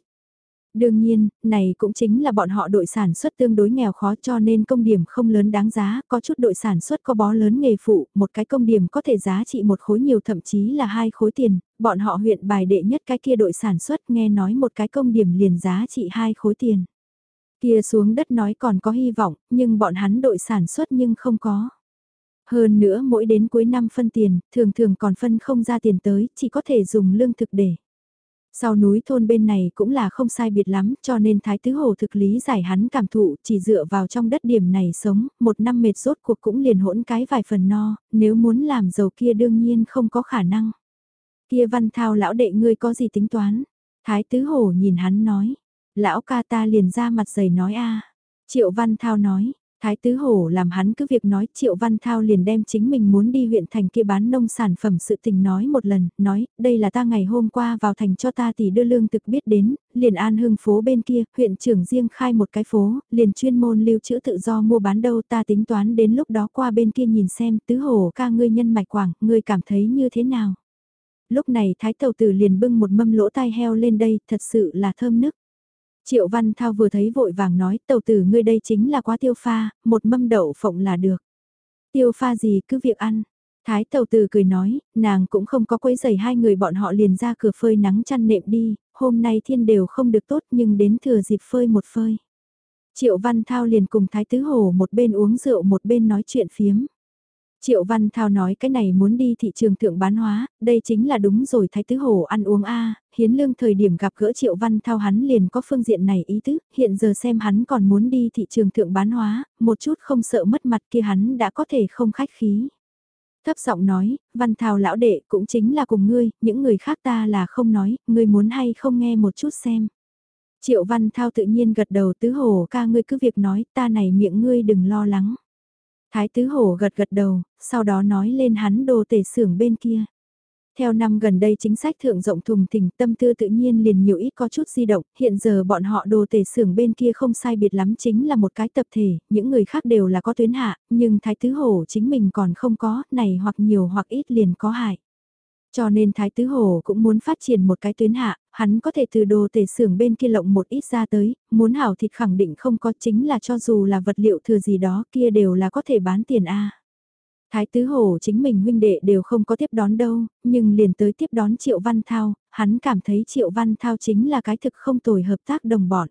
Đương nhiên, này cũng chính là bọn họ đội sản xuất tương đối nghèo khó cho nên công điểm không lớn đáng giá, có chút đội sản xuất có bó lớn nghề phụ, một cái công điểm có thể giá trị một khối nhiều thậm chí là hai khối tiền, bọn họ huyện bài đệ nhất cái kia đội sản xuất nghe nói một cái công điểm liền giá trị hai khối tiền. Kia xuống đất nói còn có hy vọng, nhưng bọn hắn đội sản xuất nhưng không có. Hơn nữa mỗi đến cuối năm phân tiền, thường thường còn phân không ra tiền tới, chỉ có thể dùng lương thực để. Sau núi thôn bên này cũng là không sai biệt lắm, cho nên Thái Tứ Hồ thực lý giải hắn cảm thụ chỉ dựa vào trong đất điểm này sống, một năm mệt rốt cuộc cũng liền hỗn cái vài phần no, nếu muốn làm giàu kia đương nhiên không có khả năng. Kia văn thao lão đệ ngươi có gì tính toán? Thái Tứ Hồ nhìn hắn nói, lão ca ta liền ra mặt giày nói a Triệu Văn Thao nói, Thái Tứ Hổ làm hắn cứ việc nói Triệu Văn Thao liền đem chính mình muốn đi huyện thành kia bán nông sản phẩm sự tình nói một lần, nói, đây là ta ngày hôm qua vào thành cho ta thì đưa lương thực biết đến, liền an hưng phố bên kia, huyện trưởng riêng khai một cái phố, liền chuyên môn lưu trữ tự do mua bán đâu ta tính toán đến lúc đó qua bên kia nhìn xem Tứ Hổ ca ngươi nhân mạch quảng, ngươi cảm thấy như thế nào. Lúc này Thái Tàu Tử liền bưng một mâm lỗ tai heo lên đây, thật sự là thơm nức. Triệu Văn Thao vừa thấy vội vàng nói, tàu tử ngươi đây chính là quá tiêu pha, một mâm đậu phộng là được. Tiêu pha gì cứ việc ăn. Thái tàu tử cười nói, nàng cũng không có quấy giày hai người bọn họ liền ra cửa phơi nắng chăn nệm đi, hôm nay thiên đều không được tốt nhưng đến thừa dịp phơi một phơi. Triệu Văn Thao liền cùng Thái Tứ Hồ một bên uống rượu một bên nói chuyện phiếm. Triệu Văn Thao nói cái này muốn đi thị trường thượng bán hóa, đây chính là đúng rồi Thái Tứ Hồ ăn uống a hiến lương thời điểm gặp gỡ Triệu Văn Thao hắn liền có phương diện này ý tứ, hiện giờ xem hắn còn muốn đi thị trường thượng bán hóa, một chút không sợ mất mặt kia hắn đã có thể không khách khí. Thấp giọng nói, Văn Thao lão đệ cũng chính là cùng ngươi, những người khác ta là không nói, ngươi muốn hay không nghe một chút xem. Triệu Văn Thao tự nhiên gật đầu tứ hồ ca ngươi cứ việc nói ta này miệng ngươi đừng lo lắng. Thái tứ hổ gật gật đầu, sau đó nói lên hắn đồ tể xưởng bên kia. Theo năm gần đây chính sách thượng rộng thùng thình tâm tư tự nhiên liền nhiều ít có chút di động, hiện giờ bọn họ đồ tể xưởng bên kia không sai biệt lắm chính là một cái tập thể, những người khác đều là có tuyến hạ, nhưng thái tứ hổ chính mình còn không có, này hoặc nhiều hoặc ít liền có hại. Cho nên Thái Tứ Hồ cũng muốn phát triển một cái tuyến hạ, hắn có thể từ đồ tể xưởng bên kia lộng một ít ra tới, muốn hảo thịt khẳng định không có chính là cho dù là vật liệu thừa gì đó kia đều là có thể bán tiền A. Thái Tứ hổ chính mình huynh đệ đều không có tiếp đón đâu, nhưng liền tới tiếp đón Triệu Văn Thao, hắn cảm thấy Triệu Văn Thao chính là cái thực không tồi hợp tác đồng bọn.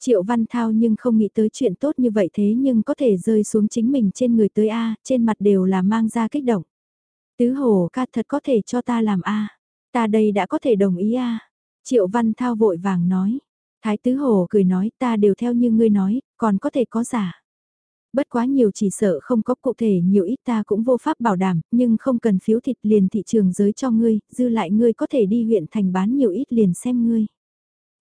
Triệu Văn Thao nhưng không nghĩ tới chuyện tốt như vậy thế nhưng có thể rơi xuống chính mình trên người tới A, trên mặt đều là mang ra kích động. Tứ hổ ca thật có thể cho ta làm a Ta đây đã có thể đồng ý a Triệu Văn Thao vội vàng nói. Thái Tứ Hồ cười nói ta đều theo như ngươi nói, còn có thể có giả. Bất quá nhiều chỉ sợ không có cụ thể nhiều ít ta cũng vô pháp bảo đảm, nhưng không cần phiếu thịt liền thị trường giới cho ngươi, dư lại ngươi có thể đi huyện thành bán nhiều ít liền xem ngươi.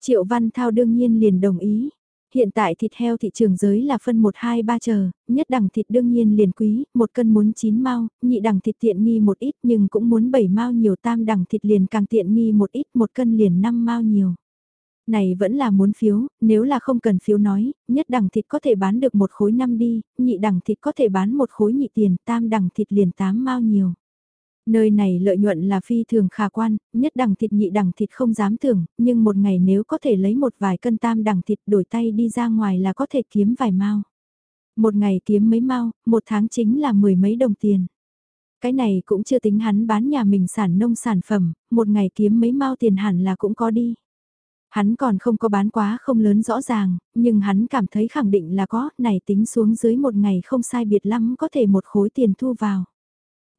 Triệu Văn Thao đương nhiên liền đồng ý hiện tại thịt heo thị trường giới là phân 1 2 3 chờ, nhất đẳng thịt đương nhiên liền quý, một cân muốn 9 mao, nhị đẳng thịt tiện nghi một ít nhưng cũng muốn 7 mao nhiều tam đẳng thịt liền càng tiện nghi một ít, một cân liền 5 mao nhiều. Này vẫn là muốn phiếu, nếu là không cần phiếu nói, nhất đẳng thịt có thể bán được một khối năm đi, nhị đẳng thịt có thể bán một khối nhị tiền, tam đẳng thịt liền 8 mao nhiều. Nơi này lợi nhuận là phi thường khả quan, nhất đẳng thịt nhị đẳng thịt không dám tưởng, nhưng một ngày nếu có thể lấy một vài cân tam đẳng thịt đổi tay đi ra ngoài là có thể kiếm vài mao. Một ngày kiếm mấy mao, một tháng chính là mười mấy đồng tiền. Cái này cũng chưa tính hắn bán nhà mình sản nông sản phẩm, một ngày kiếm mấy mao tiền hẳn là cũng có đi. Hắn còn không có bán quá không lớn rõ ràng, nhưng hắn cảm thấy khẳng định là có, này tính xuống dưới một ngày không sai biệt lắm có thể một khối tiền thu vào.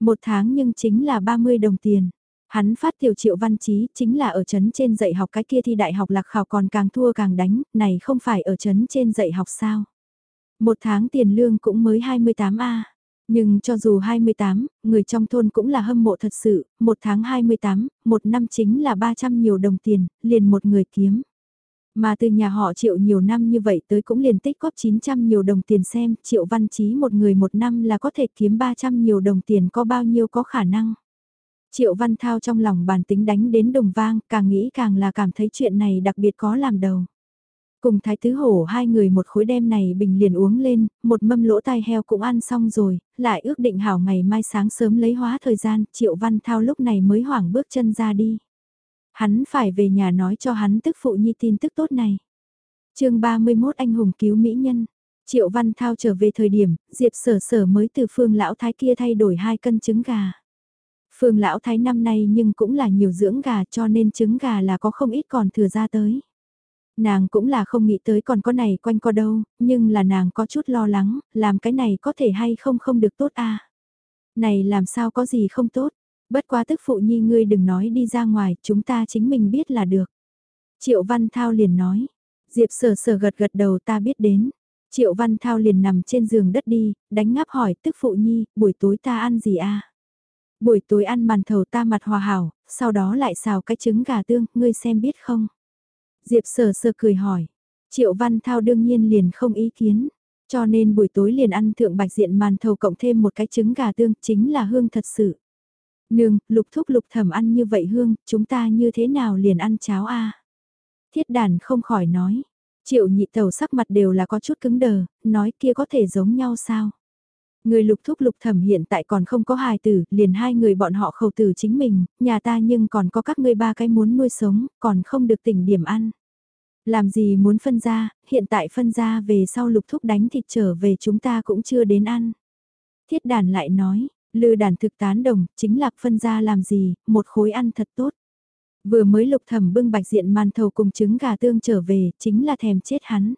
Một tháng nhưng chính là 30 đồng tiền. Hắn phát tiểu triệu văn trí chính là ở chấn trên dạy học cái kia thi đại học lạc khảo còn càng thua càng đánh, này không phải ở chấn trên dạy học sao. Một tháng tiền lương cũng mới 28A. Nhưng cho dù 28, người trong thôn cũng là hâm mộ thật sự, một tháng 28, một năm chính là 300 nhiều đồng tiền, liền một người kiếm. Mà từ nhà họ triệu nhiều năm như vậy tới cũng liền tích góp 900 nhiều đồng tiền xem, triệu văn trí một người một năm là có thể kiếm 300 nhiều đồng tiền có bao nhiêu có khả năng. Triệu văn thao trong lòng bàn tính đánh đến đồng vang, càng nghĩ càng là cảm thấy chuyện này đặc biệt có làm đầu. Cùng thái tứ hổ hai người một khối đem này bình liền uống lên, một mâm lỗ tai heo cũng ăn xong rồi, lại ước định hảo ngày mai sáng sớm lấy hóa thời gian, triệu văn thao lúc này mới hoảng bước chân ra đi. Hắn phải về nhà nói cho hắn tức phụ nhi tin tức tốt này. chương 31 anh hùng cứu mỹ nhân. Triệu Văn Thao trở về thời điểm, Diệp Sở Sở mới từ phương lão thái kia thay đổi hai cân trứng gà. Phương lão thái năm nay nhưng cũng là nhiều dưỡng gà cho nên trứng gà là có không ít còn thừa ra tới. Nàng cũng là không nghĩ tới còn có này quanh co đâu, nhưng là nàng có chút lo lắng, làm cái này có thể hay không không được tốt a Này làm sao có gì không tốt, bất quá tức phụ nhi ngươi đừng nói đi ra ngoài, chúng ta chính mình biết là được. Triệu Văn Thao liền nói, Diệp sở sở gật gật đầu ta biết đến. Triệu Văn Thao liền nằm trên giường đất đi, đánh ngáp hỏi tức phụ nhi, buổi tối ta ăn gì a? Buổi tối ăn màn thầu ta mặt hòa hảo, sau đó lại xào cái trứng gà tương, ngươi xem biết không? Diệp sở sở cười hỏi. Triệu Văn Thao đương nhiên liền không ý kiến. Cho nên buổi tối liền ăn thượng bạch diện màn thầu cộng thêm một cái trứng gà tương chính là hương thật sự. Nương, lục thúc lục thẩm ăn như vậy hương, chúng ta như thế nào liền ăn cháo a? Thiết đàn không khỏi nói. Triệu nhị tàu sắc mặt đều là có chút cứng đờ, nói kia có thể giống nhau sao? Người lục thúc lục thẩm hiện tại còn không có hài tử, liền hai người bọn họ khẩu tử chính mình, nhà ta nhưng còn có các ngươi ba cái muốn nuôi sống, còn không được tỉnh điểm ăn. Làm gì muốn phân ra, hiện tại phân ra về sau lục thúc đánh thịt trở về chúng ta cũng chưa đến ăn. Thiết đàn lại nói, lư đàn thực tán đồng, chính là phân ra làm gì, một khối ăn thật tốt. Vừa mới lục thẩm bưng bạch diện màn thầu cùng trứng gà tương trở về, chính là thèm chết hắn.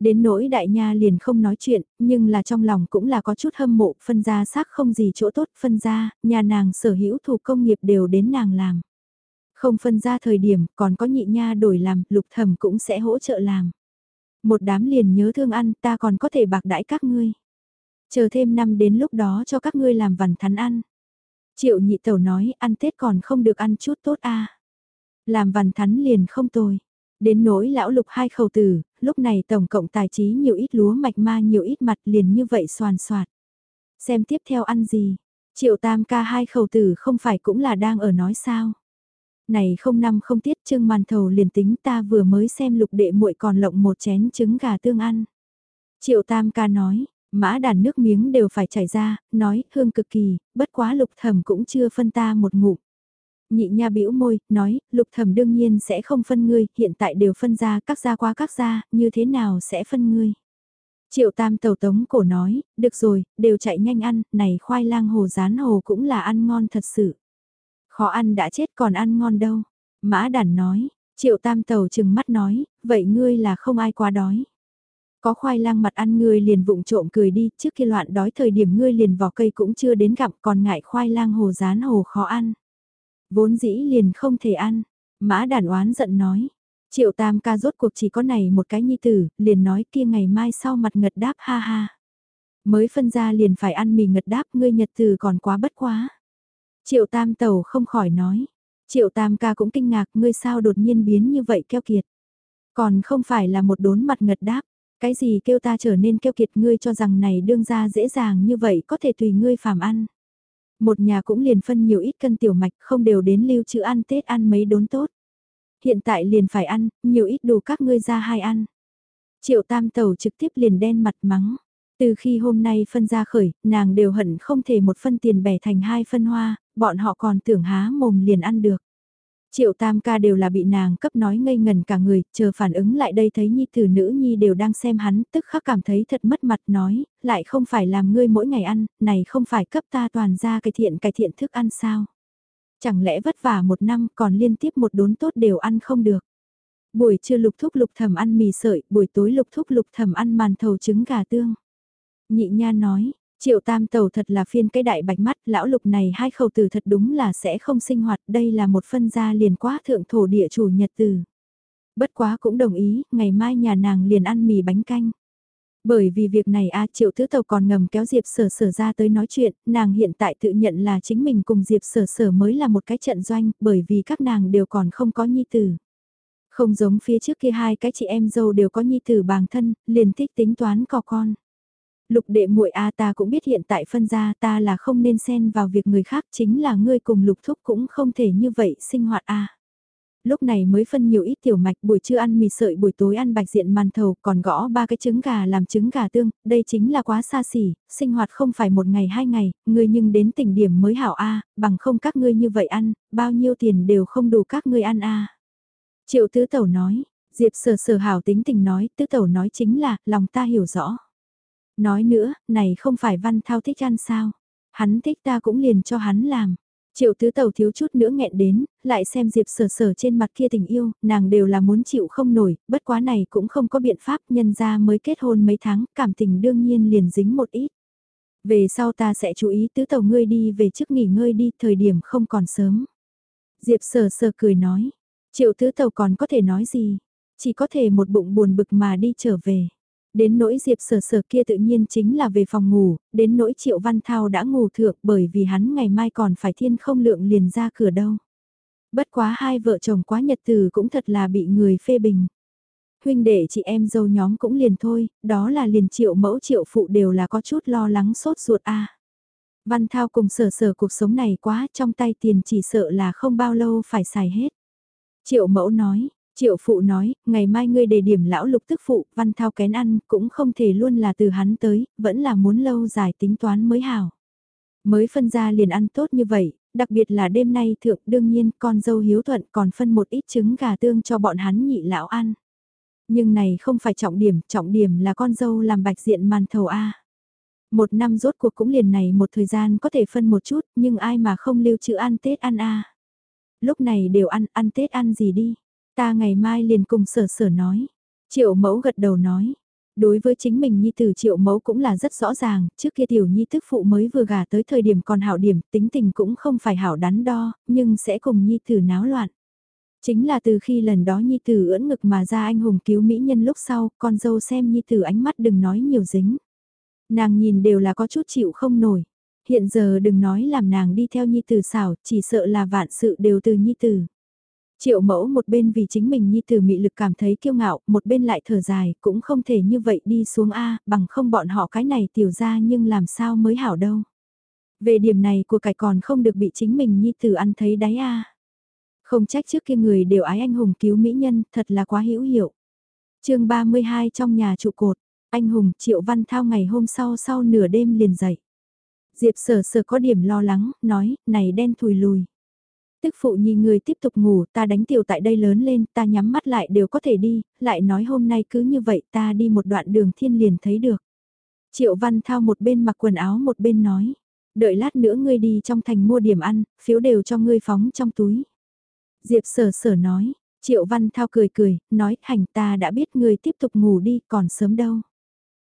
Đến nỗi đại nha liền không nói chuyện, nhưng là trong lòng cũng là có chút hâm mộ, phân ra xác không gì chỗ tốt, phân ra, nhà nàng sở hữu thủ công nghiệp đều đến nàng làm. Không phân ra thời điểm, còn có nhị nha đổi làm, lục thẩm cũng sẽ hỗ trợ làm. Một đám liền nhớ thương ăn, ta còn có thể bạc đãi các ngươi. Chờ thêm năm đến lúc đó cho các ngươi làm vằn thắn ăn. Triệu nhị tẩu nói, ăn Tết còn không được ăn chút tốt a Làm vằn thắn liền không tồi. Đến nỗi lão lục hai khẩu tử, lúc này tổng cộng tài trí nhiều ít lúa mạch ma nhiều ít mặt liền như vậy soàn soạt. Xem tiếp theo ăn gì, triệu tam ca hai khẩu tử không phải cũng là đang ở nói sao. Này không năm không tiết trương màn thầu liền tính ta vừa mới xem lục đệ muội còn lộng một chén trứng gà tương ăn. Triệu tam ca nói, mã đàn nước miếng đều phải chảy ra, nói hương cực kỳ, bất quá lục thẩm cũng chưa phân ta một ngụm. Nhị nha bĩu môi, nói, lục thẩm đương nhiên sẽ không phân ngươi, hiện tại đều phân ra các gia qua các gia, như thế nào sẽ phân ngươi. Triệu tam tàu tống cổ nói, được rồi, đều chạy nhanh ăn, này khoai lang hồ rán hồ cũng là ăn ngon thật sự. Khó ăn đã chết còn ăn ngon đâu. Mã đàn nói, triệu tam tàu chừng mắt nói, vậy ngươi là không ai quá đói. Có khoai lang mặt ăn ngươi liền vụng trộm cười đi, trước khi loạn đói thời điểm ngươi liền vỏ cây cũng chưa đến gặm còn ngại khoai lang hồ rán hồ khó ăn. Vốn dĩ liền không thể ăn. Mã đàn oán giận nói. Triệu tam ca rốt cuộc chỉ có này một cái nhi tử, liền nói kia ngày mai sau mặt ngật đáp ha ha. Mới phân ra liền phải ăn mì ngật đáp ngươi nhật từ còn quá bất quá. Triệu tam tàu không khỏi nói. Triệu tam ca cũng kinh ngạc ngươi sao đột nhiên biến như vậy keo kiệt. Còn không phải là một đốn mặt ngật đáp. Cái gì kêu ta trở nên keo kiệt ngươi cho rằng này đương ra dễ dàng như vậy có thể tùy ngươi phàm ăn. Một nhà cũng liền phân nhiều ít cân tiểu mạch không đều đến lưu trữ ăn Tết ăn mấy đốn tốt. Hiện tại liền phải ăn, nhiều ít đủ các ngươi ra hai ăn. Triệu tam tàu trực tiếp liền đen mặt mắng. Từ khi hôm nay phân ra khởi, nàng đều hận không thể một phân tiền bẻ thành hai phân hoa, bọn họ còn tưởng há mồm liền ăn được. Triệu tam ca đều là bị nàng cấp nói ngây ngần cả người, chờ phản ứng lại đây thấy nhi tử nữ nhi đều đang xem hắn, tức khắc cảm thấy thật mất mặt nói, lại không phải làm ngươi mỗi ngày ăn, này không phải cấp ta toàn ra cải thiện cải thiện thức ăn sao. Chẳng lẽ vất vả một năm còn liên tiếp một đốn tốt đều ăn không được. Buổi trưa lục thúc lục thầm ăn mì sợi, buổi tối lục thúc lục thầm ăn màn thầu trứng gà tương. Nhị nha nói, Triệu tam tàu thật là phiên cái đại bạch mắt, lão lục này hai khẩu từ thật đúng là sẽ không sinh hoạt, đây là một phân gia liền quá thượng thổ địa chủ nhật từ. Bất quá cũng đồng ý, ngày mai nhà nàng liền ăn mì bánh canh. Bởi vì việc này a triệu thứ tàu còn ngầm kéo Diệp sở sở ra tới nói chuyện, nàng hiện tại tự nhận là chính mình cùng Diệp sở sở mới là một cái trận doanh, bởi vì các nàng đều còn không có nhi tử. Không giống phía trước kia hai cái chị em dâu đều có nhi tử bàng thân, liền thích tính toán cò con. Lục đệ muội a ta cũng biết hiện tại phân gia ta là không nên xen vào việc người khác chính là ngươi cùng lục thúc cũng không thể như vậy sinh hoạt a. Lúc này mới phân nhiều ít tiểu mạch buổi trưa ăn mì sợi buổi tối ăn bạch diện màn thầu còn gõ ba cái trứng gà làm trứng gà tương, đây chính là quá xa xỉ, sinh hoạt không phải một ngày hai ngày, ngươi nhưng đến tỉnh điểm mới hảo a, bằng không các ngươi như vậy ăn, bao nhiêu tiền đều không đủ các ngươi ăn a. Triệu tứ tẩu nói, Diệp sở sở hảo tính tình nói, tứ tẩu nói chính là, lòng ta hiểu rõ. Nói nữa, này không phải văn thao thích ăn sao. Hắn thích ta cũng liền cho hắn làm. Triệu tứ tàu thiếu chút nữa nghẹn đến, lại xem Diệp sở sở trên mặt kia tình yêu, nàng đều là muốn chịu không nổi, bất quá này cũng không có biện pháp nhân ra mới kết hôn mấy tháng, cảm tình đương nhiên liền dính một ít. Về sau ta sẽ chú ý tứ tàu ngươi đi về trước nghỉ ngơi đi, thời điểm không còn sớm. Diệp sờ sờ cười nói, triệu tứ tàu còn có thể nói gì, chỉ có thể một bụng buồn bực mà đi trở về. Đến nỗi Diệp sở sở kia tự nhiên chính là về phòng ngủ, đến nỗi Triệu Văn Thao đã ngủ thượng bởi vì hắn ngày mai còn phải thiên không lượng liền ra cửa đâu. Bất quá hai vợ chồng quá nhật từ cũng thật là bị người phê bình. Huynh đệ chị em dâu nhóm cũng liền thôi, đó là liền triệu mẫu triệu phụ đều là có chút lo lắng sốt ruột a. Văn Thao cùng sở sở cuộc sống này quá trong tay tiền chỉ sợ là không bao lâu phải xài hết. Triệu mẫu nói, Triệu phụ nói, ngày mai ngươi đề điểm lão lục tức phụ, văn thao kén ăn, cũng không thể luôn là từ hắn tới, vẫn là muốn lâu dài tính toán mới hảo. Mới phân ra liền ăn tốt như vậy, đặc biệt là đêm nay thượng đương nhiên con dâu hiếu thuận còn phân một ít trứng gà tương cho bọn hắn nhị lão ăn. Nhưng này không phải trọng điểm, trọng điểm là con dâu làm bạch diện màn thầu A. Một năm rốt cuộc cũng liền này một thời gian có thể phân một chút, nhưng ai mà không lưu trữ ăn Tết ăn A. Lúc này đều ăn, ăn Tết ăn gì đi. Ta ngày mai liền cùng sở sở nói. Triệu mẫu gật đầu nói. Đối với chính mình Nhi Tử Triệu Mẫu cũng là rất rõ ràng, trước kia Tiểu Nhi tức phụ mới vừa gả tới thời điểm còn hảo điểm, tính tình cũng không phải hảo đắn đo, nhưng sẽ cùng Nhi Tử náo loạn. Chính là từ khi lần đó Nhi Tử ưỡn ngực mà ra anh hùng cứu mỹ nhân lúc sau, con dâu xem Nhi Tử ánh mắt đừng nói nhiều dính. Nàng nhìn đều là có chút chịu không nổi. Hiện giờ đừng nói làm nàng đi theo Nhi Tử xảo, chỉ sợ là vạn sự đều từ Nhi Tử. Triệu mẫu một bên vì chính mình nhi tử mị lực cảm thấy kiêu ngạo, một bên lại thở dài, cũng không thể như vậy đi xuống A, bằng không bọn họ cái này tiểu ra nhưng làm sao mới hảo đâu. Về điểm này của cải còn không được bị chính mình nhi tử ăn thấy đáy A. Không trách trước kia người đều ái anh hùng cứu mỹ nhân, thật là quá hữu hiệu. chương 32 trong nhà trụ cột, anh hùng Triệu Văn Thao ngày hôm sau sau nửa đêm liền dậy. Diệp sở sở có điểm lo lắng, nói, này đen thùi lùi. Tức phụ nhi người tiếp tục ngủ, ta đánh tiểu tại đây lớn lên, ta nhắm mắt lại đều có thể đi, lại nói hôm nay cứ như vậy ta đi một đoạn đường thiên liền thấy được. Triệu Văn Thao một bên mặc quần áo một bên nói, đợi lát nữa ngươi đi trong thành mua điểm ăn, phiếu đều cho ngươi phóng trong túi. Diệp sở sở nói, Triệu Văn Thao cười cười, nói hành ta đã biết ngươi tiếp tục ngủ đi còn sớm đâu.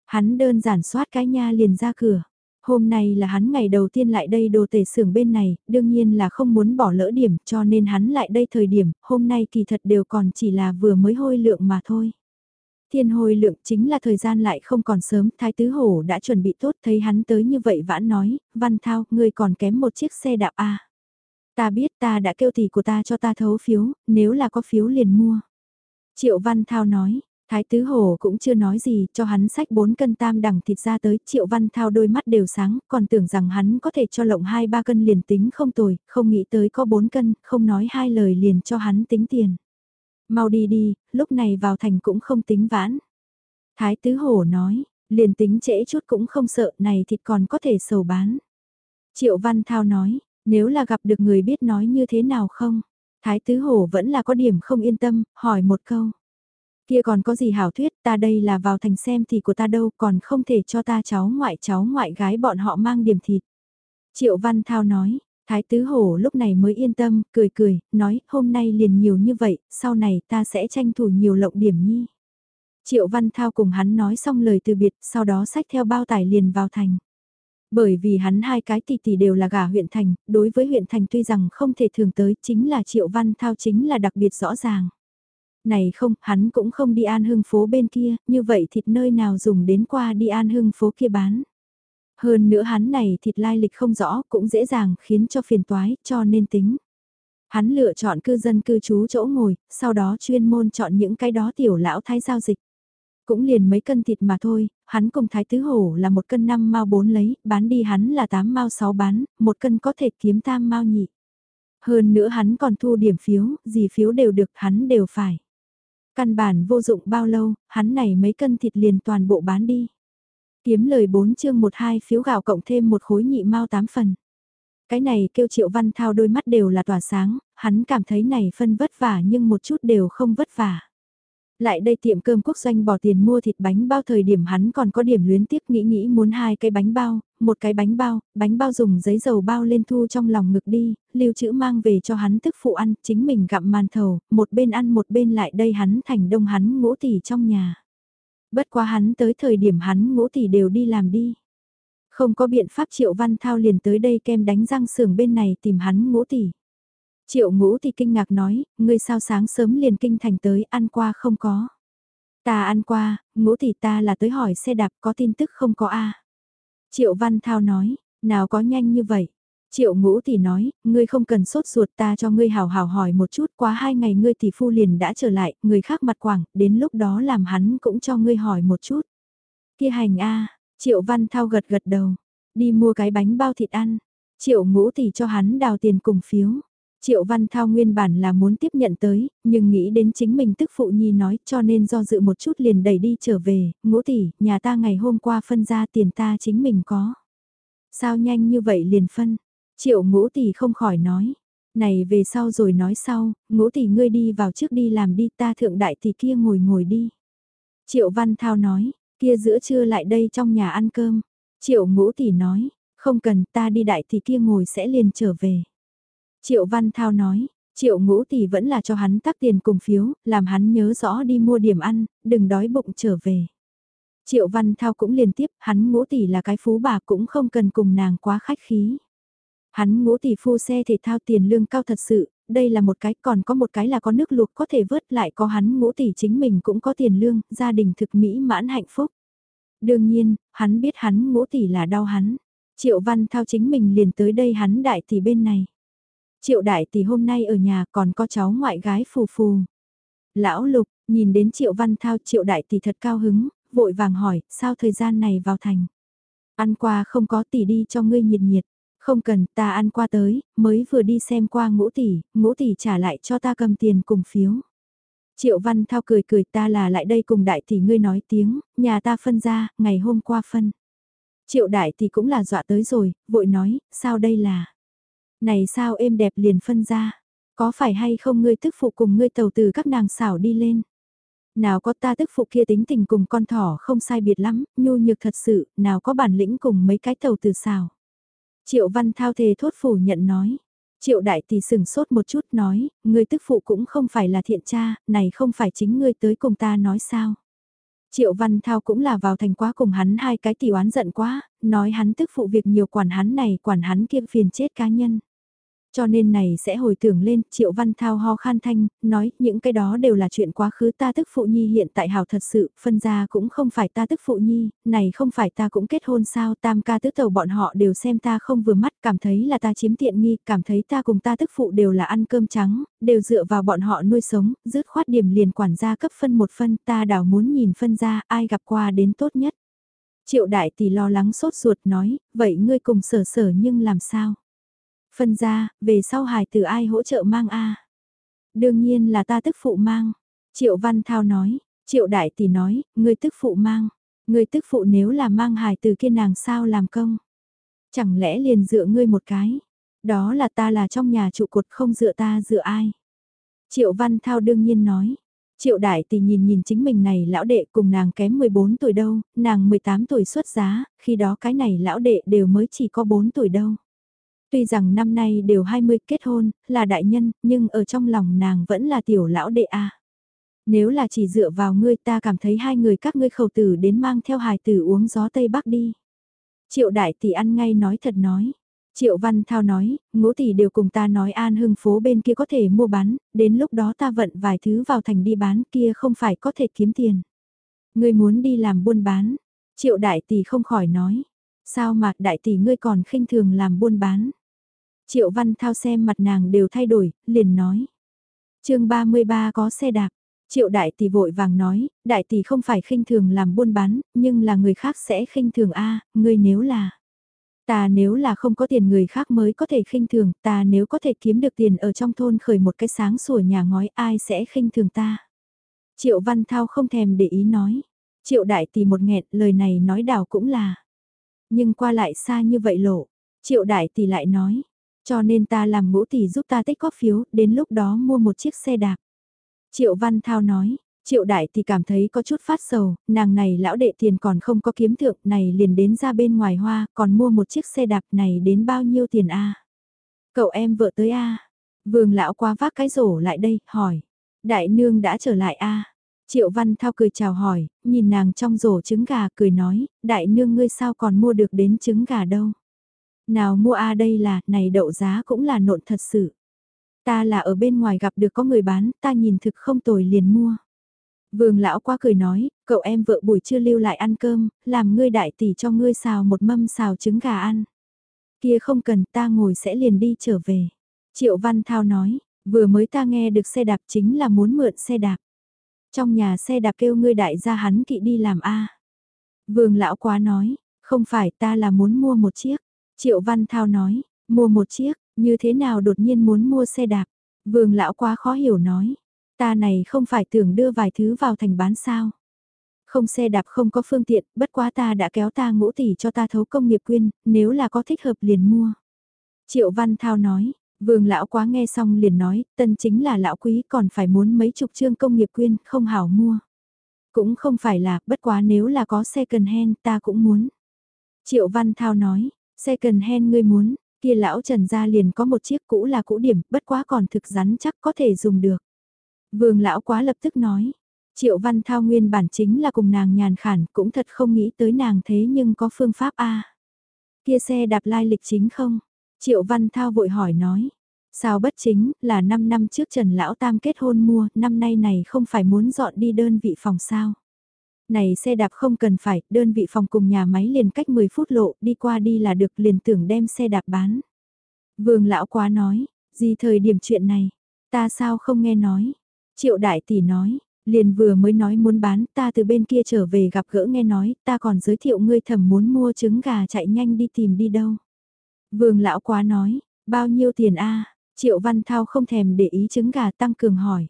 Hắn đơn giản soát cái nha liền ra cửa. Hôm nay là hắn ngày đầu tiên lại đây đồ tể xưởng bên này, đương nhiên là không muốn bỏ lỡ điểm cho nên hắn lại đây thời điểm, hôm nay kỳ thật đều còn chỉ là vừa mới hôi lượng mà thôi. Thiên hồi lượng chính là thời gian lại không còn sớm, Thái Tứ Hổ đã chuẩn bị tốt thấy hắn tới như vậy vãn nói, Văn Thao, ngươi còn kém một chiếc xe đạp à. Ta biết ta đã kêu tỷ của ta cho ta thấu phiếu, nếu là có phiếu liền mua. Triệu Văn Thao nói, Thái tứ hổ cũng chưa nói gì, cho hắn sách 4 cân tam đẳng thịt ra tới, triệu văn thao đôi mắt đều sáng, còn tưởng rằng hắn có thể cho lộng 2-3 cân liền tính không tồi, không nghĩ tới có 4 cân, không nói hai lời liền cho hắn tính tiền. Mau đi đi, lúc này vào thành cũng không tính vãn. Thái tứ hổ nói, liền tính trễ chút cũng không sợ, này thịt còn có thể sầu bán. Triệu văn thao nói, nếu là gặp được người biết nói như thế nào không? Thái tứ hổ vẫn là có điểm không yên tâm, hỏi một câu. Kia còn có gì hảo thuyết, ta đây là vào thành xem thì của ta đâu, còn không thể cho ta cháu ngoại cháu ngoại gái bọn họ mang điểm thịt. Triệu Văn Thao nói, Thái Tứ Hổ lúc này mới yên tâm, cười cười, nói, hôm nay liền nhiều như vậy, sau này ta sẽ tranh thủ nhiều lộng điểm nhi. Triệu Văn Thao cùng hắn nói xong lời từ biệt, sau đó xách theo bao tải liền vào thành. Bởi vì hắn hai cái tỷ tỷ đều là gà huyện thành, đối với huyện thành tuy rằng không thể thường tới, chính là Triệu Văn Thao chính là đặc biệt rõ ràng. Này không, hắn cũng không đi an hưng phố bên kia, như vậy thịt nơi nào dùng đến qua đi an hưng phố kia bán. Hơn nữa hắn này thịt lai lịch không rõ cũng dễ dàng khiến cho phiền toái, cho nên tính. Hắn lựa chọn cư dân cư trú chỗ ngồi, sau đó chuyên môn chọn những cái đó tiểu lão thái giao dịch. Cũng liền mấy cân thịt mà thôi, hắn cùng thái tứ hổ là một cân năm mao bốn lấy, bán đi hắn là tám mao sáu bán, một cân có thể kiếm tam mao nhị. Hơn nữa hắn còn thu điểm phiếu, gì phiếu đều được hắn đều phải. Căn bản vô dụng bao lâu, hắn này mấy cân thịt liền toàn bộ bán đi. Kiếm lời 4 chương 12 phiếu gạo cộng thêm một khối nhị mau 8 phần. Cái này kêu triệu văn thao đôi mắt đều là tỏa sáng, hắn cảm thấy này phân vất vả nhưng một chút đều không vất vả. Lại đây tiệm cơm quốc doanh bỏ tiền mua thịt bánh bao thời điểm hắn còn có điểm luyến tiếc nghĩ nghĩ muốn hai cái bánh bao, một cái bánh bao, bánh bao dùng giấy dầu bao lên thu trong lòng ngực đi, lưu trữ mang về cho hắn tức phụ ăn, chính mình gặm màn thầu, một bên ăn một bên lại đây hắn thành đông hắn ngũ tỷ trong nhà. Bất quá hắn tới thời điểm hắn ngũ tỷ đều đi làm đi. Không có biện pháp Triệu Văn Thao liền tới đây kem đánh răng sườn bên này tìm hắn ngũ tỷ. Triệu ngũ tỷ kinh ngạc nói, ngươi sao sáng sớm liền kinh thành tới ăn qua không có. Ta ăn qua, ngũ tỷ ta là tới hỏi xe đạp có tin tức không có a Triệu Văn Thao nói, nào có nhanh như vậy. Triệu ngũ tỷ nói, ngươi không cần sốt ruột ta cho ngươi hào hào hỏi một chút quá hai ngày ngươi tỷ phu liền đã trở lại, người khác mặt quảng, đến lúc đó làm hắn cũng cho ngươi hỏi một chút. Kia hành a Triệu Văn Thao gật gật đầu, đi mua cái bánh bao thịt ăn. Triệu ngũ tỷ cho hắn đào tiền cùng phiếu. Triệu Văn Thao nguyên bản là muốn tiếp nhận tới, nhưng nghĩ đến chính mình tức phụ nhi nói cho nên do dự một chút liền đẩy đi trở về, ngũ tỷ, nhà ta ngày hôm qua phân ra tiền ta chính mình có. Sao nhanh như vậy liền phân? Triệu ngũ tỷ không khỏi nói. Này về sau rồi nói sau, ngũ tỷ ngươi đi vào trước đi làm đi ta thượng đại tỷ kia ngồi ngồi đi. Triệu Văn Thao nói, kia giữa trưa lại đây trong nhà ăn cơm. Triệu ngũ tỷ nói, không cần ta đi đại tỷ kia ngồi sẽ liền trở về. Triệu Văn Thao nói, Triệu ngũ tỷ vẫn là cho hắn tắc tiền cùng phiếu, làm hắn nhớ rõ đi mua điểm ăn, đừng đói bụng trở về. Triệu Văn Thao cũng liên tiếp, hắn ngũ tỷ là cái phú bà cũng không cần cùng nàng quá khách khí. Hắn ngũ tỷ phu xe thể thao tiền lương cao thật sự, đây là một cái còn có một cái là có nước luộc có thể vớt lại có hắn ngũ tỷ chính mình cũng có tiền lương, gia đình thực mỹ mãn hạnh phúc. Đương nhiên, hắn biết hắn ngũ tỷ là đau hắn. Triệu Văn Thao chính mình liền tới đây hắn đại tỷ bên này. Triệu đại tỷ hôm nay ở nhà còn có cháu ngoại gái phù phù. Lão Lục, nhìn đến Triệu Văn Thao Triệu đại tỷ thật cao hứng, vội vàng hỏi, sao thời gian này vào thành. Ăn qua không có tỷ đi cho ngươi nhiệt nhiệt. Không cần, ta ăn qua tới, mới vừa đi xem qua ngũ tỷ, ngũ tỷ trả lại cho ta cầm tiền cùng phiếu. Triệu Văn Thao cười cười ta là lại đây cùng đại tỷ ngươi nói tiếng, nhà ta phân ra, ngày hôm qua phân. Triệu đại tỷ cũng là dọa tới rồi, vội nói, sao đây là? Này sao êm đẹp liền phân ra? Có phải hay không ngươi tức phụ cùng ngươi tàu từ các nàng xảo đi lên? Nào có ta tức phụ kia tính tình cùng con thỏ không sai biệt lắm, nhu nhược thật sự, nào có bản lĩnh cùng mấy cái tàu từ xảo. Triệu Văn Thao thề thốt phủ nhận nói. Triệu Đại Tỷ sừng sốt một chút nói, ngươi tức phụ cũng không phải là thiện cha, này không phải chính ngươi tới cùng ta nói sao. Triệu Văn Thao cũng là vào thành quá cùng hắn hai cái tỷ oán giận quá, nói hắn tức phụ việc nhiều quản hắn này quản hắn kia phiền chết cá nhân. Cho nên này sẽ hồi tưởng lên, Triệu Văn Thao ho khan thanh, nói, những cái đó đều là chuyện quá khứ ta tức phụ nhi hiện tại hào thật sự, phân ra cũng không phải ta tức phụ nhi, này không phải ta cũng kết hôn sao, tam ca tứ tàu bọn họ đều xem ta không vừa mắt, cảm thấy là ta chiếm tiện nghi, cảm thấy ta cùng ta tức phụ đều là ăn cơm trắng, đều dựa vào bọn họ nuôi sống, dứt khoát điểm liền quản gia cấp phân một phân, ta đảo muốn nhìn phân ra, ai gặp qua đến tốt nhất. Triệu đại tỷ lo lắng sốt ruột nói, vậy ngươi cùng sở sở nhưng làm sao? Phân ra, về sau hài từ ai hỗ trợ mang a Đương nhiên là ta tức phụ mang. Triệu Văn Thao nói, Triệu Đại Tỷ nói, người tức phụ mang. Người tức phụ nếu là mang hài từ kia nàng sao làm công. Chẳng lẽ liền dựa ngươi một cái. Đó là ta là trong nhà trụ cột không dựa ta dựa ai. Triệu Văn Thao đương nhiên nói. Triệu Đại Tỷ nhìn nhìn chính mình này lão đệ cùng nàng kém 14 tuổi đâu, nàng 18 tuổi xuất giá, khi đó cái này lão đệ đều mới chỉ có 4 tuổi đâu. Tuy rằng năm nay đều 20 kết hôn, là đại nhân, nhưng ở trong lòng nàng vẫn là tiểu lão đệ a. Nếu là chỉ dựa vào ngươi ta cảm thấy hai người các ngươi khẩu tử đến mang theo hài tử uống gió Tây Bắc đi. Triệu đại tỷ ăn ngay nói thật nói. Triệu Văn Thao nói, ngũ tỷ đều cùng ta nói an hưng phố bên kia có thể mua bán, đến lúc đó ta vận vài thứ vào thành đi bán kia không phải có thể kiếm tiền. Ngươi muốn đi làm buôn bán, triệu đại tỷ không khỏi nói, sao mà đại tỷ ngươi còn khinh thường làm buôn bán. Triệu Văn Thao xem mặt nàng đều thay đổi, liền nói. chương 33 có xe đạp. Triệu đại tỷ vội vàng nói, đại tỷ không phải khinh thường làm buôn bán, nhưng là người khác sẽ khinh thường a, ngươi nếu là Ta nếu là không có tiền người khác mới có thể khinh thường, ta nếu có thể kiếm được tiền ở trong thôn khởi một cái sáng sủa nhà ngói ai sẽ khinh thường ta. Triệu Văn Thao không thèm để ý nói. Triệu đại tỷ một nghẹn lời này nói đảo cũng là. Nhưng qua lại xa như vậy lộ. Triệu đại tỷ lại nói. Cho nên ta làm ngũ tỷ giúp ta tích góp phiếu, đến lúc đó mua một chiếc xe đạp. Triệu Văn Thao nói, Triệu Đại thì cảm thấy có chút phát sầu, nàng này lão đệ tiền còn không có kiếm thượng, này liền đến ra bên ngoài hoa, còn mua một chiếc xe đạp này đến bao nhiêu tiền a? Cậu em vợ tới a? Vương lão qua vác cái rổ lại đây, hỏi. Đại nương đã trở lại a? Triệu Văn Thao cười chào hỏi, nhìn nàng trong rổ trứng gà cười nói, đại nương ngươi sao còn mua được đến trứng gà đâu. Nào mua a đây là, này đậu giá cũng là nộn thật sự. Ta là ở bên ngoài gặp được có người bán, ta nhìn thực không tồi liền mua. Vương lão qua cười nói, cậu em vợ buổi trưa lưu lại ăn cơm, làm ngươi đại tỷ cho ngươi xào một mâm xào trứng gà ăn. Kia không cần ta ngồi sẽ liền đi trở về. Triệu Văn Thao nói, vừa mới ta nghe được xe đạp chính là muốn mượn xe đạp. Trong nhà xe đạp kêu ngươi đại gia hắn kỵ đi làm A. Vương lão quá nói, không phải ta là muốn mua một chiếc. Triệu Văn Thao nói, mua một chiếc, như thế nào đột nhiên muốn mua xe đạp. Vương lão quá khó hiểu nói, ta này không phải tưởng đưa vài thứ vào thành bán sao. Không xe đạp không có phương tiện, bất quá ta đã kéo ta ngũ tỷ cho ta thấu công nghiệp quyên, nếu là có thích hợp liền mua. Triệu Văn Thao nói, vương lão quá nghe xong liền nói, tân chính là lão quý còn phải muốn mấy chục chương công nghiệp quyên, không hảo mua. Cũng không phải là, bất quá nếu là có xe cần hen ta cũng muốn. Triệu Văn Thao nói, xe cần hen ngươi muốn, kia lão Trần gia liền có một chiếc cũ là cũ điểm, bất quá còn thực rắn chắc có thể dùng được. Vương lão quá lập tức nói, Triệu Văn Thao nguyên bản chính là cùng nàng nhàn khản, cũng thật không nghĩ tới nàng thế nhưng có phương pháp A. Kia xe đạp lai lịch chính không? Triệu Văn Thao vội hỏi nói. Sao bất chính, là 5 năm trước Trần Lão Tam kết hôn mua, năm nay này không phải muốn dọn đi đơn vị phòng sao? Này xe đạp không cần phải, đơn vị phòng cùng nhà máy liền cách 10 phút lộ, đi qua đi là được liền tưởng đem xe đạp bán. Vương Lão quá nói, gì thời điểm chuyện này, ta sao không nghe nói? Triệu Đại Tỷ nói, Liền vừa mới nói muốn bán, ta từ bên kia trở về gặp gỡ nghe nói, ta còn giới thiệu ngươi thầm muốn mua trứng gà chạy nhanh đi tìm đi đâu. Vương lão quá nói, bao nhiêu tiền a Triệu Văn Thao không thèm để ý trứng gà tăng cường hỏi.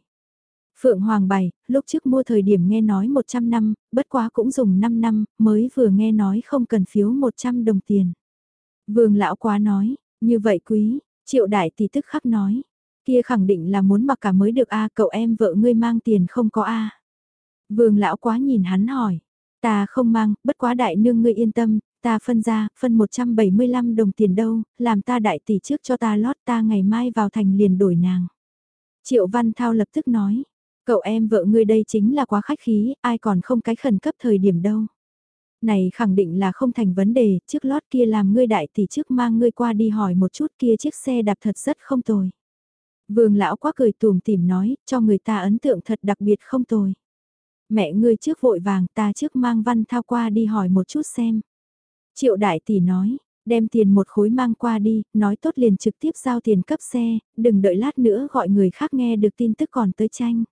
Phượng Hoàng bày, lúc trước mua thời điểm nghe nói 100 năm, bất quá cũng dùng 5 năm, mới vừa nghe nói không cần phiếu 100 đồng tiền. Vương lão quá nói, như vậy quý, triệu đại tỷ tức khắc nói, Kia khẳng định là muốn mặc cả mới được a cậu em vợ ngươi mang tiền không có a Vương lão quá nhìn hắn hỏi. Ta không mang, bất quá đại nương ngươi yên tâm, ta phân ra, phân 175 đồng tiền đâu, làm ta đại tỷ trước cho ta lót ta ngày mai vào thành liền đổi nàng. Triệu Văn Thao lập tức nói, cậu em vợ ngươi đây chính là quá khách khí, ai còn không cái khẩn cấp thời điểm đâu. Này khẳng định là không thành vấn đề, chiếc lót kia làm ngươi đại tỷ trước mang ngươi qua đi hỏi một chút kia chiếc xe đạp thật rất không tồi. Vương lão quá cười tùm tìm nói, cho người ta ấn tượng thật đặc biệt không tồi. Mẹ ngươi trước vội vàng ta trước mang văn thao qua đi hỏi một chút xem. Triệu đại tỷ nói, đem tiền một khối mang qua đi, nói tốt liền trực tiếp giao tiền cấp xe, đừng đợi lát nữa gọi người khác nghe được tin tức còn tới tranh.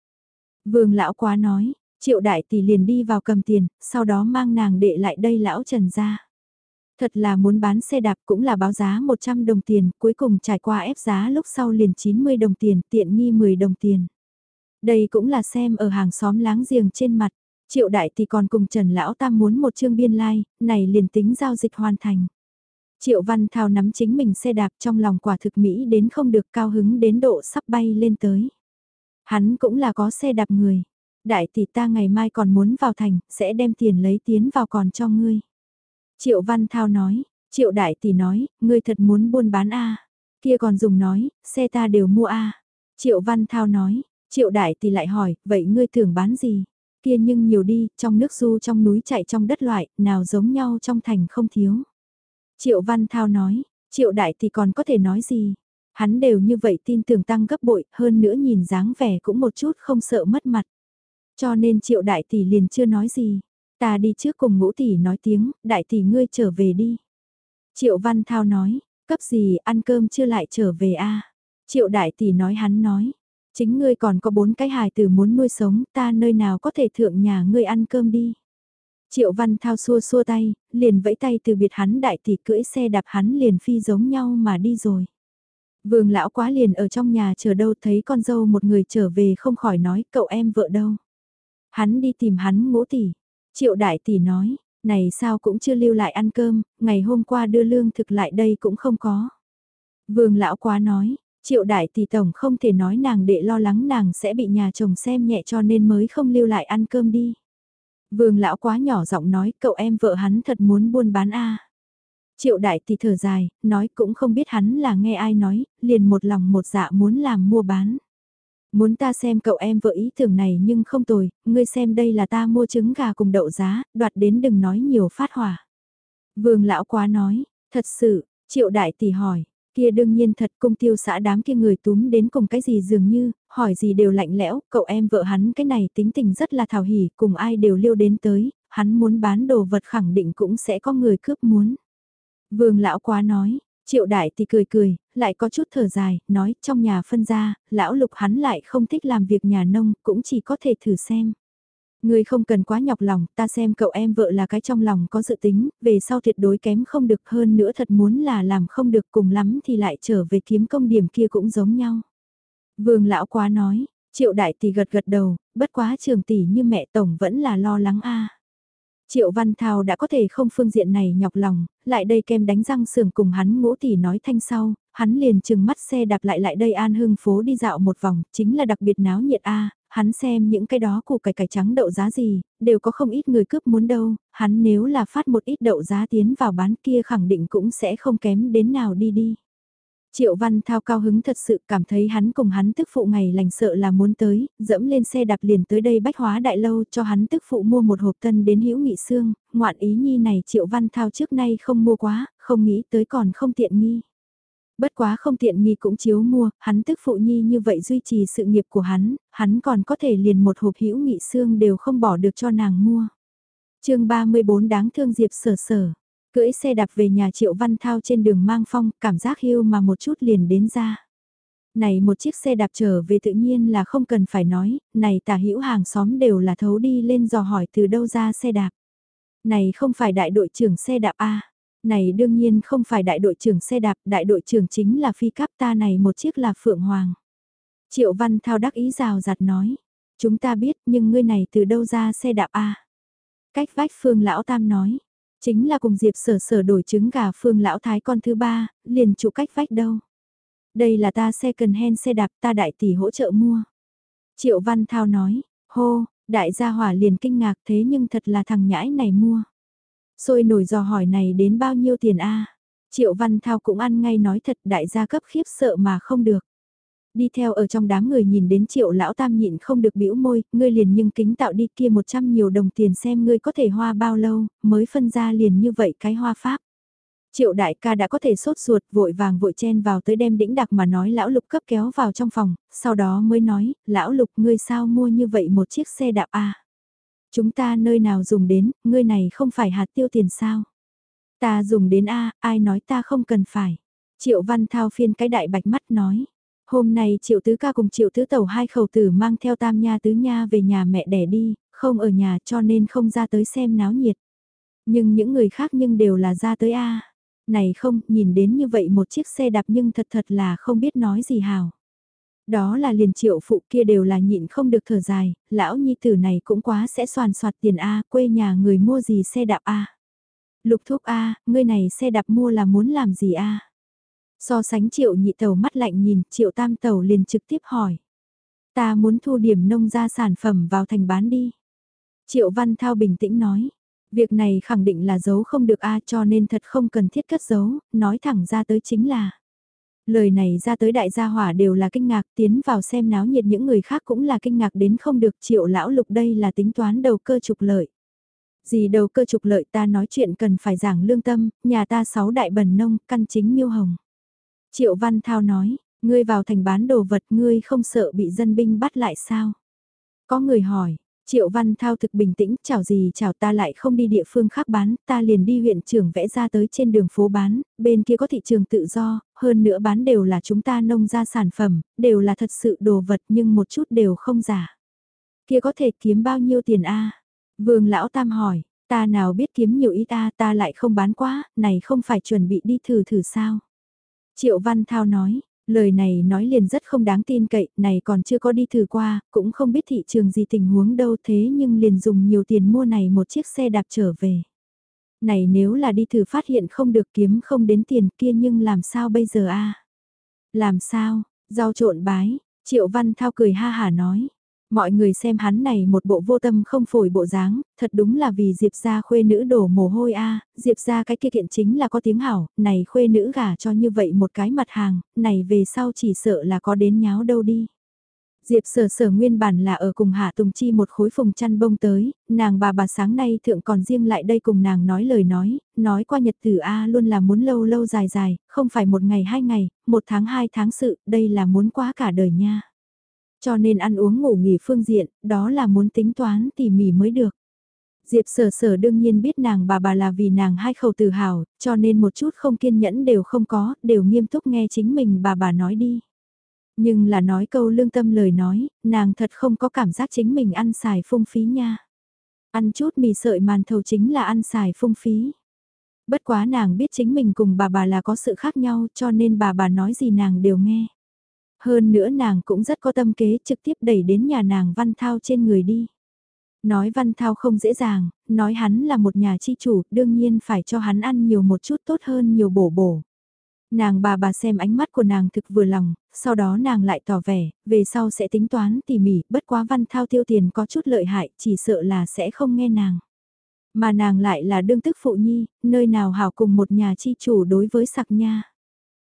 Vương lão quá nói, triệu đại tỷ liền đi vào cầm tiền, sau đó mang nàng đệ lại đây lão trần ra. Thật là muốn bán xe đạp cũng là báo giá 100 đồng tiền, cuối cùng trải qua ép giá lúc sau liền 90 đồng tiền, tiện nghi 10 đồng tiền. Đây cũng là xem ở hàng xóm láng giềng trên mặt. Triệu đại thì còn cùng Trần Lão Tam muốn một chương biên lai, like, này liền tính giao dịch hoàn thành. Triệu Văn Thao nắm chính mình xe đạp trong lòng quả thực Mỹ đến không được cao hứng đến độ sắp bay lên tới. Hắn cũng là có xe đạp người. Đại tỷ ta ngày mai còn muốn vào thành, sẽ đem tiền lấy tiến vào còn cho ngươi. Triệu Văn Thao nói, Triệu Đại Tỷ nói, ngươi thật muốn buôn bán a Kia còn dùng nói, xe ta đều mua a Triệu Văn Thao nói, Triệu Đại Tỷ lại hỏi, vậy ngươi tưởng bán gì? Kia nhưng nhiều đi, trong nước du trong núi chạy trong đất loại, nào giống nhau trong thành không thiếu. Triệu Văn Thao nói, Triệu Đại Tỷ còn có thể nói gì? Hắn đều như vậy tin tưởng tăng gấp bội, hơn nữa nhìn dáng vẻ cũng một chút không sợ mất mặt. Cho nên Triệu Đại Tỷ liền chưa nói gì. Ta đi trước cùng ngũ tỷ nói tiếng, đại tỷ ngươi trở về đi. Triệu Văn Thao nói, cấp gì ăn cơm chưa lại trở về a Triệu đại tỷ nói hắn nói, chính ngươi còn có bốn cái hài tử muốn nuôi sống, ta nơi nào có thể thượng nhà ngươi ăn cơm đi. Triệu Văn Thao xua xua tay, liền vẫy tay từ biệt hắn đại tỷ cưỡi xe đạp hắn liền phi giống nhau mà đi rồi. Vương lão quá liền ở trong nhà chờ đâu thấy con dâu một người trở về không khỏi nói cậu em vợ đâu. Hắn đi tìm hắn ngũ tỷ, Triệu đại tỷ nói, này sao cũng chưa lưu lại ăn cơm, ngày hôm qua đưa lương thực lại đây cũng không có. Vương lão quá nói, triệu đại tỷ tổng không thể nói nàng để lo lắng nàng sẽ bị nhà chồng xem nhẹ cho nên mới không lưu lại ăn cơm đi. Vương lão quá nhỏ giọng nói cậu em vợ hắn thật muốn buôn bán a. Triệu đại tỷ thở dài, nói cũng không biết hắn là nghe ai nói, liền một lòng một dạ muốn làm mua bán. Muốn ta xem cậu em vợ ý tưởng này nhưng không tồi, ngươi xem đây là ta mua trứng gà cùng đậu giá, đoạt đến đừng nói nhiều phát hỏa. Vương lão quá nói, thật sự, triệu đại tỷ hỏi, kia đương nhiên thật cung tiêu xã đám kia người túm đến cùng cái gì dường như, hỏi gì đều lạnh lẽo, cậu em vợ hắn cái này tính tình rất là thảo hỉ, cùng ai đều liêu đến tới, hắn muốn bán đồ vật khẳng định cũng sẽ có người cướp muốn. Vương lão quá nói, triệu đại thì cười cười, lại có chút thở dài, nói trong nhà phân ra, lão lục hắn lại không thích làm việc nhà nông, cũng chỉ có thể thử xem. Người không cần quá nhọc lòng, ta xem cậu em vợ là cái trong lòng có dự tính, về sau tuyệt đối kém không được hơn nữa thật muốn là làm không được cùng lắm thì lại trở về kiếm công điểm kia cũng giống nhau. Vương lão quá nói, triệu đại tỷ gật gật đầu, bất quá trường tỷ như mẹ tổng vẫn là lo lắng a. Triệu Văn Thao đã có thể không phương diện này nhọc lòng, lại đây kem đánh răng sườn cùng hắn ngũ tỷ nói thanh sau, hắn liền chừng mắt xe đạp lại lại đây an hương phố đi dạo một vòng, chính là đặc biệt náo nhiệt a hắn xem những cái đó củ cải cải trắng đậu giá gì, đều có không ít người cướp muốn đâu, hắn nếu là phát một ít đậu giá tiến vào bán kia khẳng định cũng sẽ không kém đến nào đi đi. Triệu Văn Thao cao hứng thật sự cảm thấy hắn cùng hắn tức phụ ngày lành sợ là muốn tới, dẫm lên xe đạp liền tới đây bách hóa đại lâu cho hắn tức phụ mua một hộp tân đến hữu nghị xương, ngoạn ý nhi này Triệu Văn Thao trước nay không mua quá, không nghĩ tới còn không tiện nghi. Bất quá không tiện nghi cũng chiếu mua, hắn tức phụ nhi như vậy duy trì sự nghiệp của hắn, hắn còn có thể liền một hộp hữu nghị xương đều không bỏ được cho nàng mua. chương 34 đáng thương Diệp sở sở, cưỡi xe đạp về nhà Triệu Văn Thao trên đường mang phong, cảm giác hưu mà một chút liền đến ra. Này một chiếc xe đạp trở về tự nhiên là không cần phải nói, này tả hữu hàng xóm đều là thấu đi lên dò hỏi từ đâu ra xe đạp. Này không phải đại đội trưởng xe đạp A, này đương nhiên không phải đại đội trưởng xe đạp, đại đội trưởng chính là phi cáp ta này một chiếc là Phượng Hoàng. Triệu Văn Thao đắc ý rào giặt nói, chúng ta biết nhưng ngươi này từ đâu ra xe đạp A. Cách vách Phương Lão Tam nói, chính là cùng Diệp sở sở đổi trứng gà Phương Lão Thái con thứ ba, liền trụ cách vách đâu. Đây là ta xe cần hen xe đạp ta đại tỷ hỗ trợ mua. Triệu Văn Thao nói, hô, đại gia hỏa liền kinh ngạc thế nhưng thật là thằng nhãi này mua. xôi nổi dò hỏi này đến bao nhiêu tiền a Triệu Văn Thao cũng ăn ngay nói thật đại gia cấp khiếp sợ mà không được. Đi theo ở trong đám người nhìn đến triệu lão tam nhịn không được bĩu môi, ngươi liền nhưng kính tạo đi kia một trăm nhiều đồng tiền xem ngươi có thể hoa bao lâu, mới phân ra liền như vậy cái hoa pháp. Triệu đại ca đã có thể sốt ruột vội vàng vội chen vào tới đem đĩnh đặc mà nói lão lục cấp kéo vào trong phòng, sau đó mới nói, lão lục ngươi sao mua như vậy một chiếc xe đạp a Chúng ta nơi nào dùng đến, ngươi này không phải hạt tiêu tiền sao? Ta dùng đến A, ai nói ta không cần phải. Triệu Văn Thao phiên cái đại bạch mắt nói. Hôm nay Triệu Tứ ca cùng Triệu Tứ Tẩu hai khẩu tử mang theo Tam Nha Tứ Nha về nhà mẹ đẻ đi, không ở nhà cho nên không ra tới xem náo nhiệt. Nhưng những người khác nhưng đều là ra tới A. Này không, nhìn đến như vậy một chiếc xe đạp nhưng thật thật là không biết nói gì hào. Đó là liền triệu phụ kia đều là nhịn không được thở dài, lão nhi tử này cũng quá sẽ soàn soạt tiền A, quê nhà người mua gì xe đạp A. Lục thúc A, ngươi này xe đạp mua là muốn làm gì A. So sánh triệu nhị tàu mắt lạnh nhìn, triệu tam tàu liền trực tiếp hỏi. Ta muốn thu điểm nông gia sản phẩm vào thành bán đi. Triệu Văn Thao bình tĩnh nói. Việc này khẳng định là giấu không được A cho nên thật không cần thiết cất giấu, nói thẳng ra tới chính là. Lời này ra tới đại gia hỏa đều là kinh ngạc tiến vào xem náo nhiệt những người khác cũng là kinh ngạc đến không được triệu lão lục đây là tính toán đầu cơ trục lợi. Gì đầu cơ trục lợi ta nói chuyện cần phải giảng lương tâm, nhà ta sáu đại bần nông, căn chính miêu hồng. Triệu Văn Thao nói, ngươi vào thành bán đồ vật ngươi không sợ bị dân binh bắt lại sao? Có người hỏi, Triệu Văn Thao thực bình tĩnh, chào gì chào ta lại không đi địa phương khác bán, ta liền đi huyện trưởng vẽ ra tới trên đường phố bán, bên kia có thị trường tự do, hơn nữa bán đều là chúng ta nông ra sản phẩm, đều là thật sự đồ vật nhưng một chút đều không giả. Kia có thể kiếm bao nhiêu tiền a Vương Lão Tam hỏi, ta nào biết kiếm nhiều ít ta ta lại không bán quá, này không phải chuẩn bị đi thử thử sao. Triệu Văn Thao nói, Lời này nói liền rất không đáng tin cậy, này còn chưa có đi thử qua, cũng không biết thị trường gì tình huống đâu thế nhưng liền dùng nhiều tiền mua này một chiếc xe đạp trở về. Này nếu là đi thử phát hiện không được kiếm không đến tiền kia nhưng làm sao bây giờ a Làm sao, rau trộn bái, Triệu Văn Thao cười ha hà nói. Mọi người xem hắn này một bộ vô tâm không phổi bộ dáng, thật đúng là vì Diệp gia khuê nữ đổ mồ hôi a, Diệp gia cái kia kiện chính là có tiếng hảo, này khuê nữ gả cho như vậy một cái mặt hàng, này về sau chỉ sợ là có đến nháo đâu đi. Diệp sở sở nguyên bản là ở cùng Hạ Tùng Chi một khối phùng chăn bông tới, nàng bà bà sáng nay thượng còn riêng lại đây cùng nàng nói lời nói, nói qua nhật tử A luôn là muốn lâu lâu dài dài, không phải một ngày hai ngày, một tháng hai tháng sự, đây là muốn quá cả đời nha. Cho nên ăn uống ngủ nghỉ phương diện, đó là muốn tính toán tỉ mỉ mới được. Diệp sở sở đương nhiên biết nàng bà bà là vì nàng hai khẩu tự hào, cho nên một chút không kiên nhẫn đều không có, đều nghiêm túc nghe chính mình bà bà nói đi. Nhưng là nói câu lương tâm lời nói, nàng thật không có cảm giác chính mình ăn xài phung phí nha. Ăn chút mì sợi màn thầu chính là ăn xài phung phí. Bất quá nàng biết chính mình cùng bà bà là có sự khác nhau cho nên bà bà nói gì nàng đều nghe. Hơn nữa nàng cũng rất có tâm kế trực tiếp đẩy đến nhà nàng văn thao trên người đi. Nói văn thao không dễ dàng, nói hắn là một nhà chi chủ, đương nhiên phải cho hắn ăn nhiều một chút tốt hơn nhiều bổ bổ. Nàng bà bà xem ánh mắt của nàng thực vừa lòng, sau đó nàng lại tỏ vẻ, về sau sẽ tính toán tỉ mỉ, bất quá văn thao tiêu tiền có chút lợi hại, chỉ sợ là sẽ không nghe nàng. Mà nàng lại là đương tức phụ nhi, nơi nào hảo cùng một nhà chi chủ đối với sặc nha.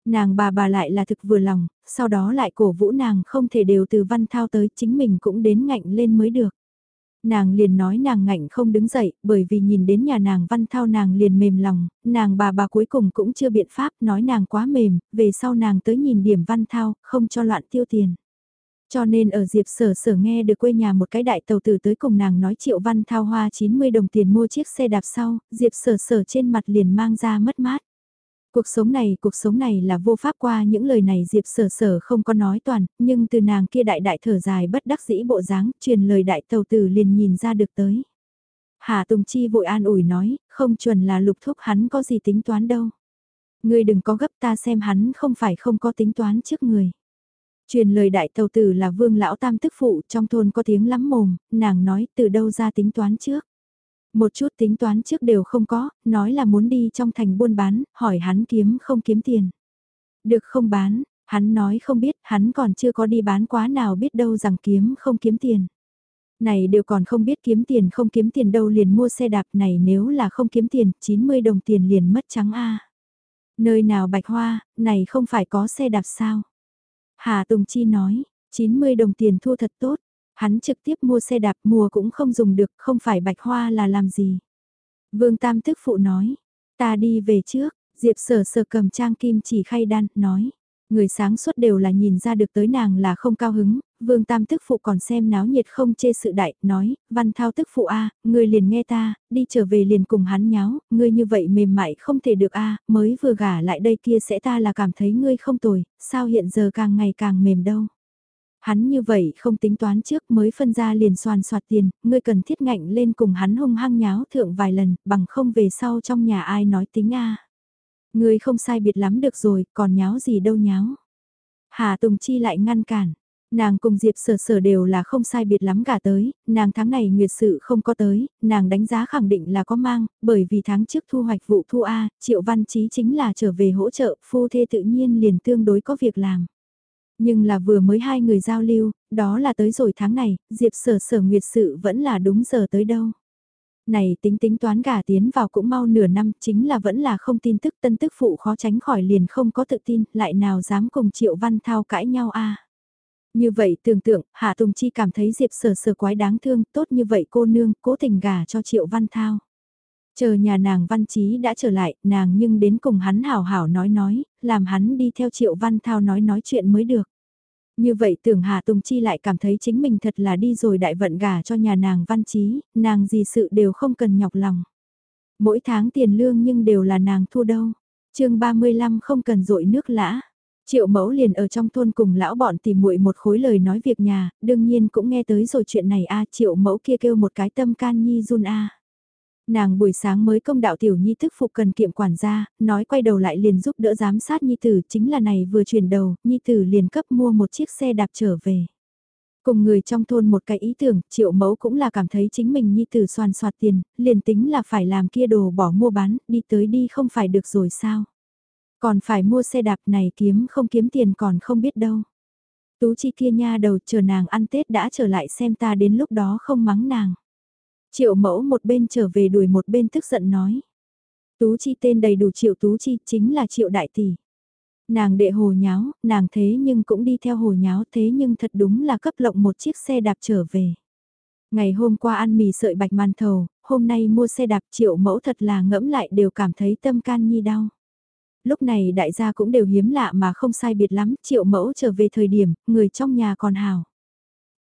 Nàng bà bà lại là thực vừa lòng, sau đó lại cổ vũ nàng không thể đều từ văn thao tới chính mình cũng đến ngạnh lên mới được. Nàng liền nói nàng ngạnh không đứng dậy, bởi vì nhìn đến nhà nàng văn thao nàng liền mềm lòng, nàng bà bà cuối cùng cũng chưa biện pháp nói nàng quá mềm, về sau nàng tới nhìn điểm văn thao, không cho loạn tiêu tiền. Cho nên ở Diệp Sở Sở nghe được quê nhà một cái đại tàu tử tới cùng nàng nói triệu văn thao hoa 90 đồng tiền mua chiếc xe đạp sau, Diệp Sở Sở trên mặt liền mang ra mất mát. Cuộc sống này, cuộc sống này là vô pháp qua những lời này Diệp sở sở không có nói toàn, nhưng từ nàng kia đại đại thở dài bất đắc dĩ bộ dáng, truyền lời đại tàu tử liền nhìn ra được tới. Hà Tùng Chi vội an ủi nói, không chuẩn là lục thúc hắn có gì tính toán đâu. Ngươi đừng có gấp ta xem hắn không phải không có tính toán trước người. Truyền lời đại tàu tử là vương lão tam tức phụ trong thôn có tiếng lắm mồm, nàng nói từ đâu ra tính toán trước. Một chút tính toán trước đều không có, nói là muốn đi trong thành buôn bán, hỏi hắn kiếm không kiếm tiền. Được không bán, hắn nói không biết, hắn còn chưa có đi bán quá nào biết đâu rằng kiếm không kiếm tiền. Này đều còn không biết kiếm tiền không kiếm tiền đâu liền mua xe đạp này nếu là không kiếm tiền, 90 đồng tiền liền mất trắng a Nơi nào bạch hoa, này không phải có xe đạp sao? Hà Tùng Chi nói, 90 đồng tiền thua thật tốt, Hắn trực tiếp mua xe đạp mùa cũng không dùng được, không phải bạch hoa là làm gì. Vương Tam tức phụ nói, ta đi về trước, Diệp sở sở cầm trang kim chỉ khay đan, nói. Người sáng suốt đều là nhìn ra được tới nàng là không cao hứng, vương tam tức phụ còn xem náo nhiệt không chê sự đại, nói, văn thao tức phụ a người liền nghe ta, đi trở về liền cùng hắn nháo, ngươi như vậy mềm mại không thể được a mới vừa gả lại đây kia sẽ ta là cảm thấy ngươi không tồi, sao hiện giờ càng ngày càng mềm đâu. Hắn như vậy không tính toán trước mới phân ra liền soàn soạt tiền, ngươi cần thiết ngạnh lên cùng hắn hung hăng nháo thượng vài lần, bằng không về sau trong nhà ai nói tính a Ngươi không sai biệt lắm được rồi, còn nháo gì đâu nháo. Hà Tùng Chi lại ngăn cản. Nàng cùng Diệp sở sở đều là không sai biệt lắm cả tới, nàng tháng này nguyệt sự không có tới, nàng đánh giá khẳng định là có mang, bởi vì tháng trước thu hoạch vụ thu A, triệu văn chí chính là trở về hỗ trợ, phu thê tự nhiên liền tương đối có việc làm. Nhưng là vừa mới hai người giao lưu, đó là tới rồi tháng này, Diệp sở sở nguyệt sự vẫn là đúng giờ tới đâu. Này tính tính toán gả tiến vào cũng mau nửa năm, chính là vẫn là không tin tức tân tức phụ khó tránh khỏi liền không có tự tin, lại nào dám cùng Triệu Văn Thao cãi nhau a Như vậy tưởng tượng, Hạ Tùng Chi cảm thấy Diệp sở sở quái đáng thương, tốt như vậy cô nương, cố tình gà cho Triệu Văn Thao. Chờ nhà nàng Văn trí đã trở lại, nàng nhưng đến cùng hắn hảo hảo nói nói, làm hắn đi theo Triệu Văn Thao nói nói chuyện mới được. Như vậy tưởng Hà Tùng Chi lại cảm thấy chính mình thật là đi rồi đại vận gả cho nhà nàng Văn trí nàng gì sự đều không cần nhọc lòng. Mỗi tháng tiền lương nhưng đều là nàng thu đâu. chương 35 không cần dội nước lã. Triệu mẫu liền ở trong thôn cùng lão bọn tìm muội một khối lời nói việc nhà, đương nhiên cũng nghe tới rồi chuyện này a triệu mẫu kia kêu một cái tâm can nhi run a Nàng buổi sáng mới công đạo tiểu nhi thức phục cần kiệm quản gia, nói quay đầu lại liền giúp đỡ giám sát nhi tử, chính là này vừa chuyển đầu, nhi tử liền cấp mua một chiếc xe đạp trở về. Cùng người trong thôn một cái ý tưởng, triệu mẫu cũng là cảm thấy chính mình nhi tử soàn soạt tiền, liền tính là phải làm kia đồ bỏ mua bán, đi tới đi không phải được rồi sao. Còn phải mua xe đạp này kiếm không kiếm tiền còn không biết đâu. Tú chi kia nha đầu chờ nàng ăn Tết đã trở lại xem ta đến lúc đó không mắng nàng. Triệu mẫu một bên trở về đuổi một bên tức giận nói. Tú Chi tên đầy đủ Triệu Tú Chi chính là Triệu Đại Tỷ. Nàng đệ hồ nháo, nàng thế nhưng cũng đi theo hồ nháo thế nhưng thật đúng là cấp lộng một chiếc xe đạp trở về. Ngày hôm qua ăn mì sợi bạch màn thầu, hôm nay mua xe đạp triệu mẫu thật là ngẫm lại đều cảm thấy tâm can nhi đau. Lúc này đại gia cũng đều hiếm lạ mà không sai biệt lắm, triệu mẫu trở về thời điểm, người trong nhà còn hào.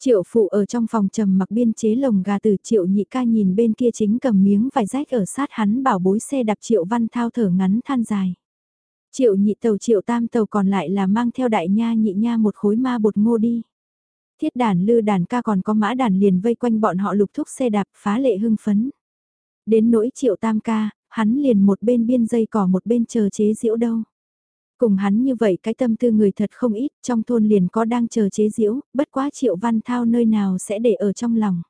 Triệu phụ ở trong phòng trầm mặc biên chế lồng gà từ triệu nhị ca nhìn bên kia chính cầm miếng vải rách ở sát hắn bảo bối xe đạp triệu văn thao thở ngắn than dài. Triệu nhị tàu triệu tam tàu còn lại là mang theo đại nha nhị nha một khối ma bột ngô đi. Thiết đàn lư đàn ca còn có mã đàn liền vây quanh bọn họ lục thúc xe đạp phá lệ hưng phấn. Đến nỗi triệu tam ca, hắn liền một bên biên dây cỏ một bên chờ chế diễu đâu. Cùng hắn như vậy cái tâm tư người thật không ít, trong thôn liền có đang chờ chế diễu, bất quá triệu văn thao nơi nào sẽ để ở trong lòng.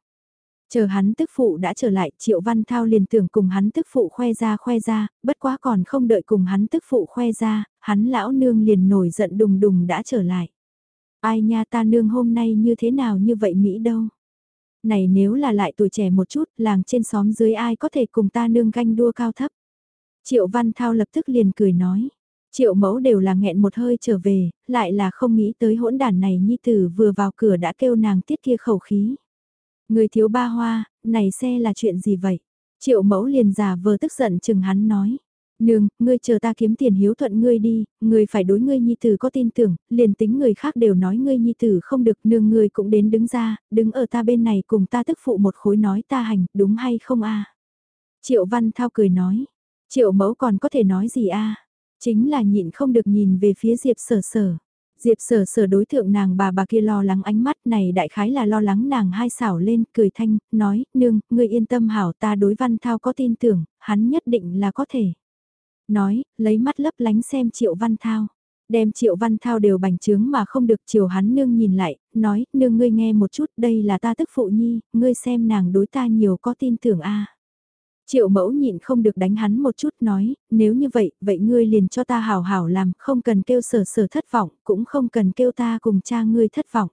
Chờ hắn tức phụ đã trở lại, Triệu Văn Thao liền tưởng cùng hắn tức phụ khoe ra khoe ra, bất quá còn không đợi cùng hắn tức phụ khoe ra, hắn lão nương liền nổi giận đùng đùng đã trở lại. Ai nha ta nương hôm nay như thế nào như vậy Mỹ đâu. Này nếu là lại tuổi trẻ một chút, làng trên xóm dưới ai có thể cùng ta nương ganh đua cao thấp. Triệu Văn Thao lập tức liền cười nói. Triệu mẫu đều là nghẹn một hơi trở về, lại là không nghĩ tới hỗn đàn này nhi tử vừa vào cửa đã kêu nàng tiết kia khẩu khí. Người thiếu ba hoa, này xe là chuyện gì vậy? Triệu mẫu liền giả vờ tức giận chừng hắn nói. Nương, ngươi chờ ta kiếm tiền hiếu thuận ngươi đi, ngươi phải đối ngươi nhi tử có tin tưởng, liền tính người khác đều nói ngươi nhi tử không được, nương ngươi cũng đến đứng ra, đứng ở ta bên này cùng ta tức phụ một khối nói ta hành, đúng hay không a? Triệu Văn Thao cười nói, Triệu mẫu còn có thể nói gì a? Chính là nhịn không được nhìn về phía Diệp sở sở. Diệp sở sở đối thượng nàng bà bà kia lo lắng ánh mắt này đại khái là lo lắng nàng hai xảo lên, cười thanh, nói, nương, ngươi yên tâm hảo ta đối văn thao có tin tưởng, hắn nhất định là có thể. Nói, lấy mắt lấp lánh xem triệu văn thao. Đem triệu văn thao đều bành trướng mà không được chiều hắn nương nhìn lại, nói, nương ngươi nghe một chút, đây là ta tức phụ nhi, ngươi xem nàng đối ta nhiều có tin tưởng a Triệu mẫu nhịn không được đánh hắn một chút nói, nếu như vậy, vậy ngươi liền cho ta hảo hảo làm, không cần kêu sở sở thất vọng, cũng không cần kêu ta cùng cha ngươi thất vọng.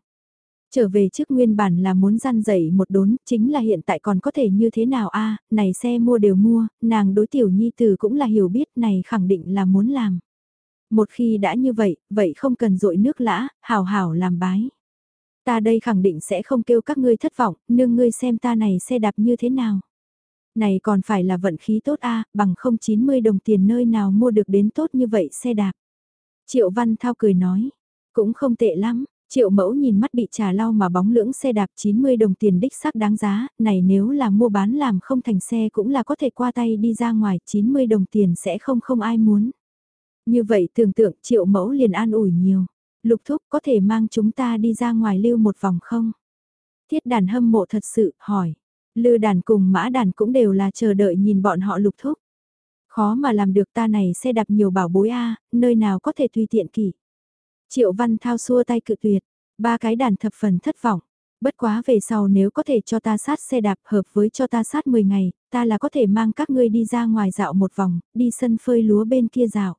Trở về trước nguyên bản là muốn gian dậy một đốn, chính là hiện tại còn có thể như thế nào a này xe mua đều mua, nàng đối tiểu nhi tử cũng là hiểu biết này khẳng định là muốn làm. Một khi đã như vậy, vậy không cần dội nước lã, hảo hảo làm bái. Ta đây khẳng định sẽ không kêu các ngươi thất vọng, nương ngươi xem ta này xe đạp như thế nào. Này còn phải là vận khí tốt a bằng không 90 đồng tiền nơi nào mua được đến tốt như vậy xe đạp. Triệu Văn Thao cười nói, cũng không tệ lắm, Triệu mẫu nhìn mắt bị trà lau mà bóng lưỡng xe đạp 90 đồng tiền đích xác đáng giá, này nếu là mua bán làm không thành xe cũng là có thể qua tay đi ra ngoài 90 đồng tiền sẽ không không ai muốn. Như vậy tưởng tượng triệu mẫu liền an ủi nhiều, lục thúc có thể mang chúng ta đi ra ngoài lưu một vòng không? Thiết đàn hâm mộ thật sự, hỏi, Lư đàn cùng mã đàn cũng đều là chờ đợi nhìn bọn họ lục thúc. Khó mà làm được ta này xe đạp nhiều bảo bối a nơi nào có thể tùy tiện kỷ. Triệu Văn Thao xua tay cự tuyệt, ba cái đàn thập phần thất vọng. Bất quá về sau nếu có thể cho ta sát xe đạp hợp với cho ta sát 10 ngày, ta là có thể mang các ngươi đi ra ngoài dạo một vòng, đi sân phơi lúa bên kia dạo.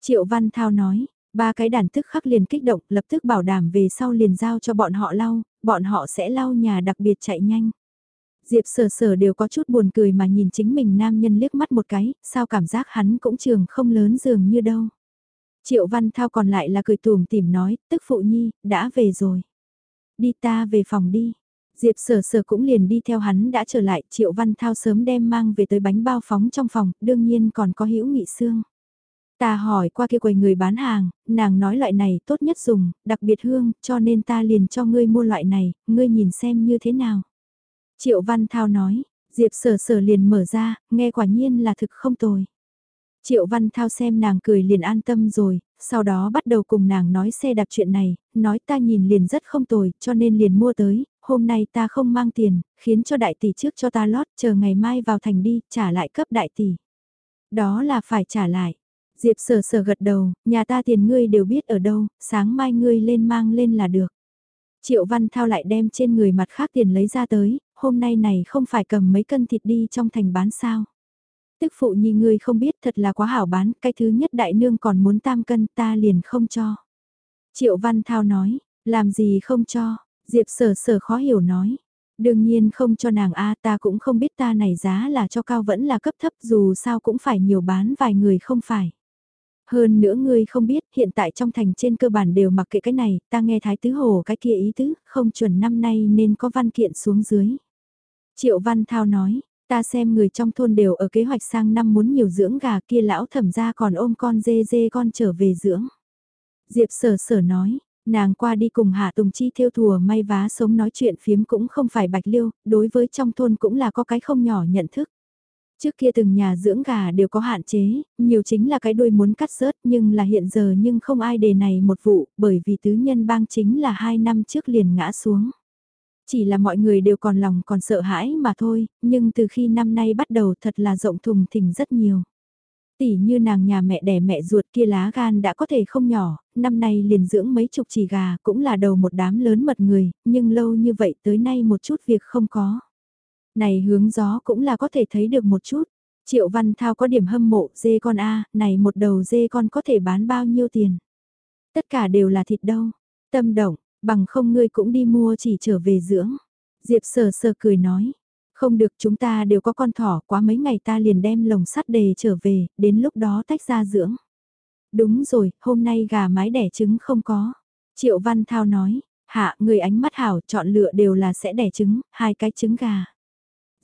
Triệu Văn Thao nói, ba cái đàn tức khắc liền kích động, lập tức bảo đảm về sau liền giao cho bọn họ lau, bọn họ sẽ lau nhà đặc biệt chạy nhanh. Diệp sở sở đều có chút buồn cười mà nhìn chính mình nam nhân liếc mắt một cái, sao cảm giác hắn cũng trường không lớn dường như đâu. Triệu Văn Thao còn lại là cười tùm tìm nói, tức phụ nhi, đã về rồi. Đi ta về phòng đi. Diệp sở sở cũng liền đi theo hắn đã trở lại, Triệu Văn Thao sớm đem mang về tới bánh bao phóng trong phòng, đương nhiên còn có hữu nghị xương. Ta hỏi qua kia quầy người bán hàng, nàng nói loại này tốt nhất dùng, đặc biệt hương, cho nên ta liền cho ngươi mua loại này, ngươi nhìn xem như thế nào. Triệu Văn Thao nói, Diệp sở sở liền mở ra, nghe quả nhiên là thực không tồi. Triệu Văn Thao xem nàng cười liền an tâm rồi, sau đó bắt đầu cùng nàng nói xe đạp chuyện này, nói ta nhìn liền rất không tồi, cho nên liền mua tới, hôm nay ta không mang tiền, khiến cho đại tỷ trước cho ta lót, chờ ngày mai vào thành đi, trả lại cấp đại tỷ. Đó là phải trả lại. Diệp sở sở gật đầu, nhà ta tiền ngươi đều biết ở đâu, sáng mai ngươi lên mang lên là được. Triệu Văn Thao lại đem trên người mặt khác tiền lấy ra tới, hôm nay này không phải cầm mấy cân thịt đi trong thành bán sao. Tức phụ nhi ngươi không biết thật là quá hảo bán, cái thứ nhất đại nương còn muốn tam cân ta liền không cho. Triệu Văn Thao nói, làm gì không cho, Diệp sở sở khó hiểu nói. Đương nhiên không cho nàng A ta cũng không biết ta này giá là cho cao vẫn là cấp thấp dù sao cũng phải nhiều bán vài người không phải. Hơn nữa ngươi không biết, hiện tại trong thành trên cơ bản đều mặc kệ cái này, ta nghe Thái Tứ Hồ cái kia ý tứ, không chuẩn năm nay nên có văn kiện xuống dưới. Triệu Văn Thao nói, ta xem người trong thôn đều ở kế hoạch sang năm muốn nhiều dưỡng gà kia lão thẩm ra còn ôm con dê dê con trở về dưỡng. Diệp sở sở nói, nàng qua đi cùng Hạ Tùng Chi theo thùa may vá sống nói chuyện phiếm cũng không phải bạch liêu, đối với trong thôn cũng là có cái không nhỏ nhận thức. Trước kia từng nhà dưỡng gà đều có hạn chế, nhiều chính là cái đuôi muốn cắt rớt nhưng là hiện giờ nhưng không ai đề này một vụ bởi vì tứ nhân bang chính là hai năm trước liền ngã xuống. Chỉ là mọi người đều còn lòng còn sợ hãi mà thôi, nhưng từ khi năm nay bắt đầu thật là rộng thùng thình rất nhiều. Tỷ như nàng nhà mẹ đẻ mẹ ruột kia lá gan đã có thể không nhỏ, năm nay liền dưỡng mấy chục chỉ gà cũng là đầu một đám lớn mật người, nhưng lâu như vậy tới nay một chút việc không có. Này hướng gió cũng là có thể thấy được một chút. Triệu Văn Thao có điểm hâm mộ dê con A, này một đầu dê con có thể bán bao nhiêu tiền. Tất cả đều là thịt đâu. Tâm động, bằng không ngươi cũng đi mua chỉ trở về dưỡng. Diệp sờ sờ cười nói. Không được chúng ta đều có con thỏ quá mấy ngày ta liền đem lồng sắt đề trở về, đến lúc đó tách ra dưỡng. Đúng rồi, hôm nay gà mái đẻ trứng không có. Triệu Văn Thao nói, hạ người ánh mắt hảo chọn lựa đều là sẽ đẻ trứng, hai cái trứng gà.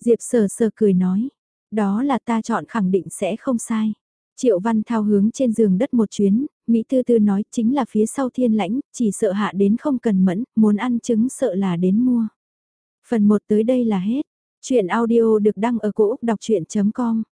Diệp sờ sờ cười nói, đó là ta chọn khẳng định sẽ không sai. Triệu Văn Thao hướng trên giường đất một chuyến, Mỹ Tư Tư nói chính là phía sau thiên lãnh, chỉ sợ hạ đến không cần mẫn, muốn ăn trứng sợ là đến mua. Phần 1 tới đây là hết. Chuyện audio được đăng ở cổ Úc đọc chuyện.com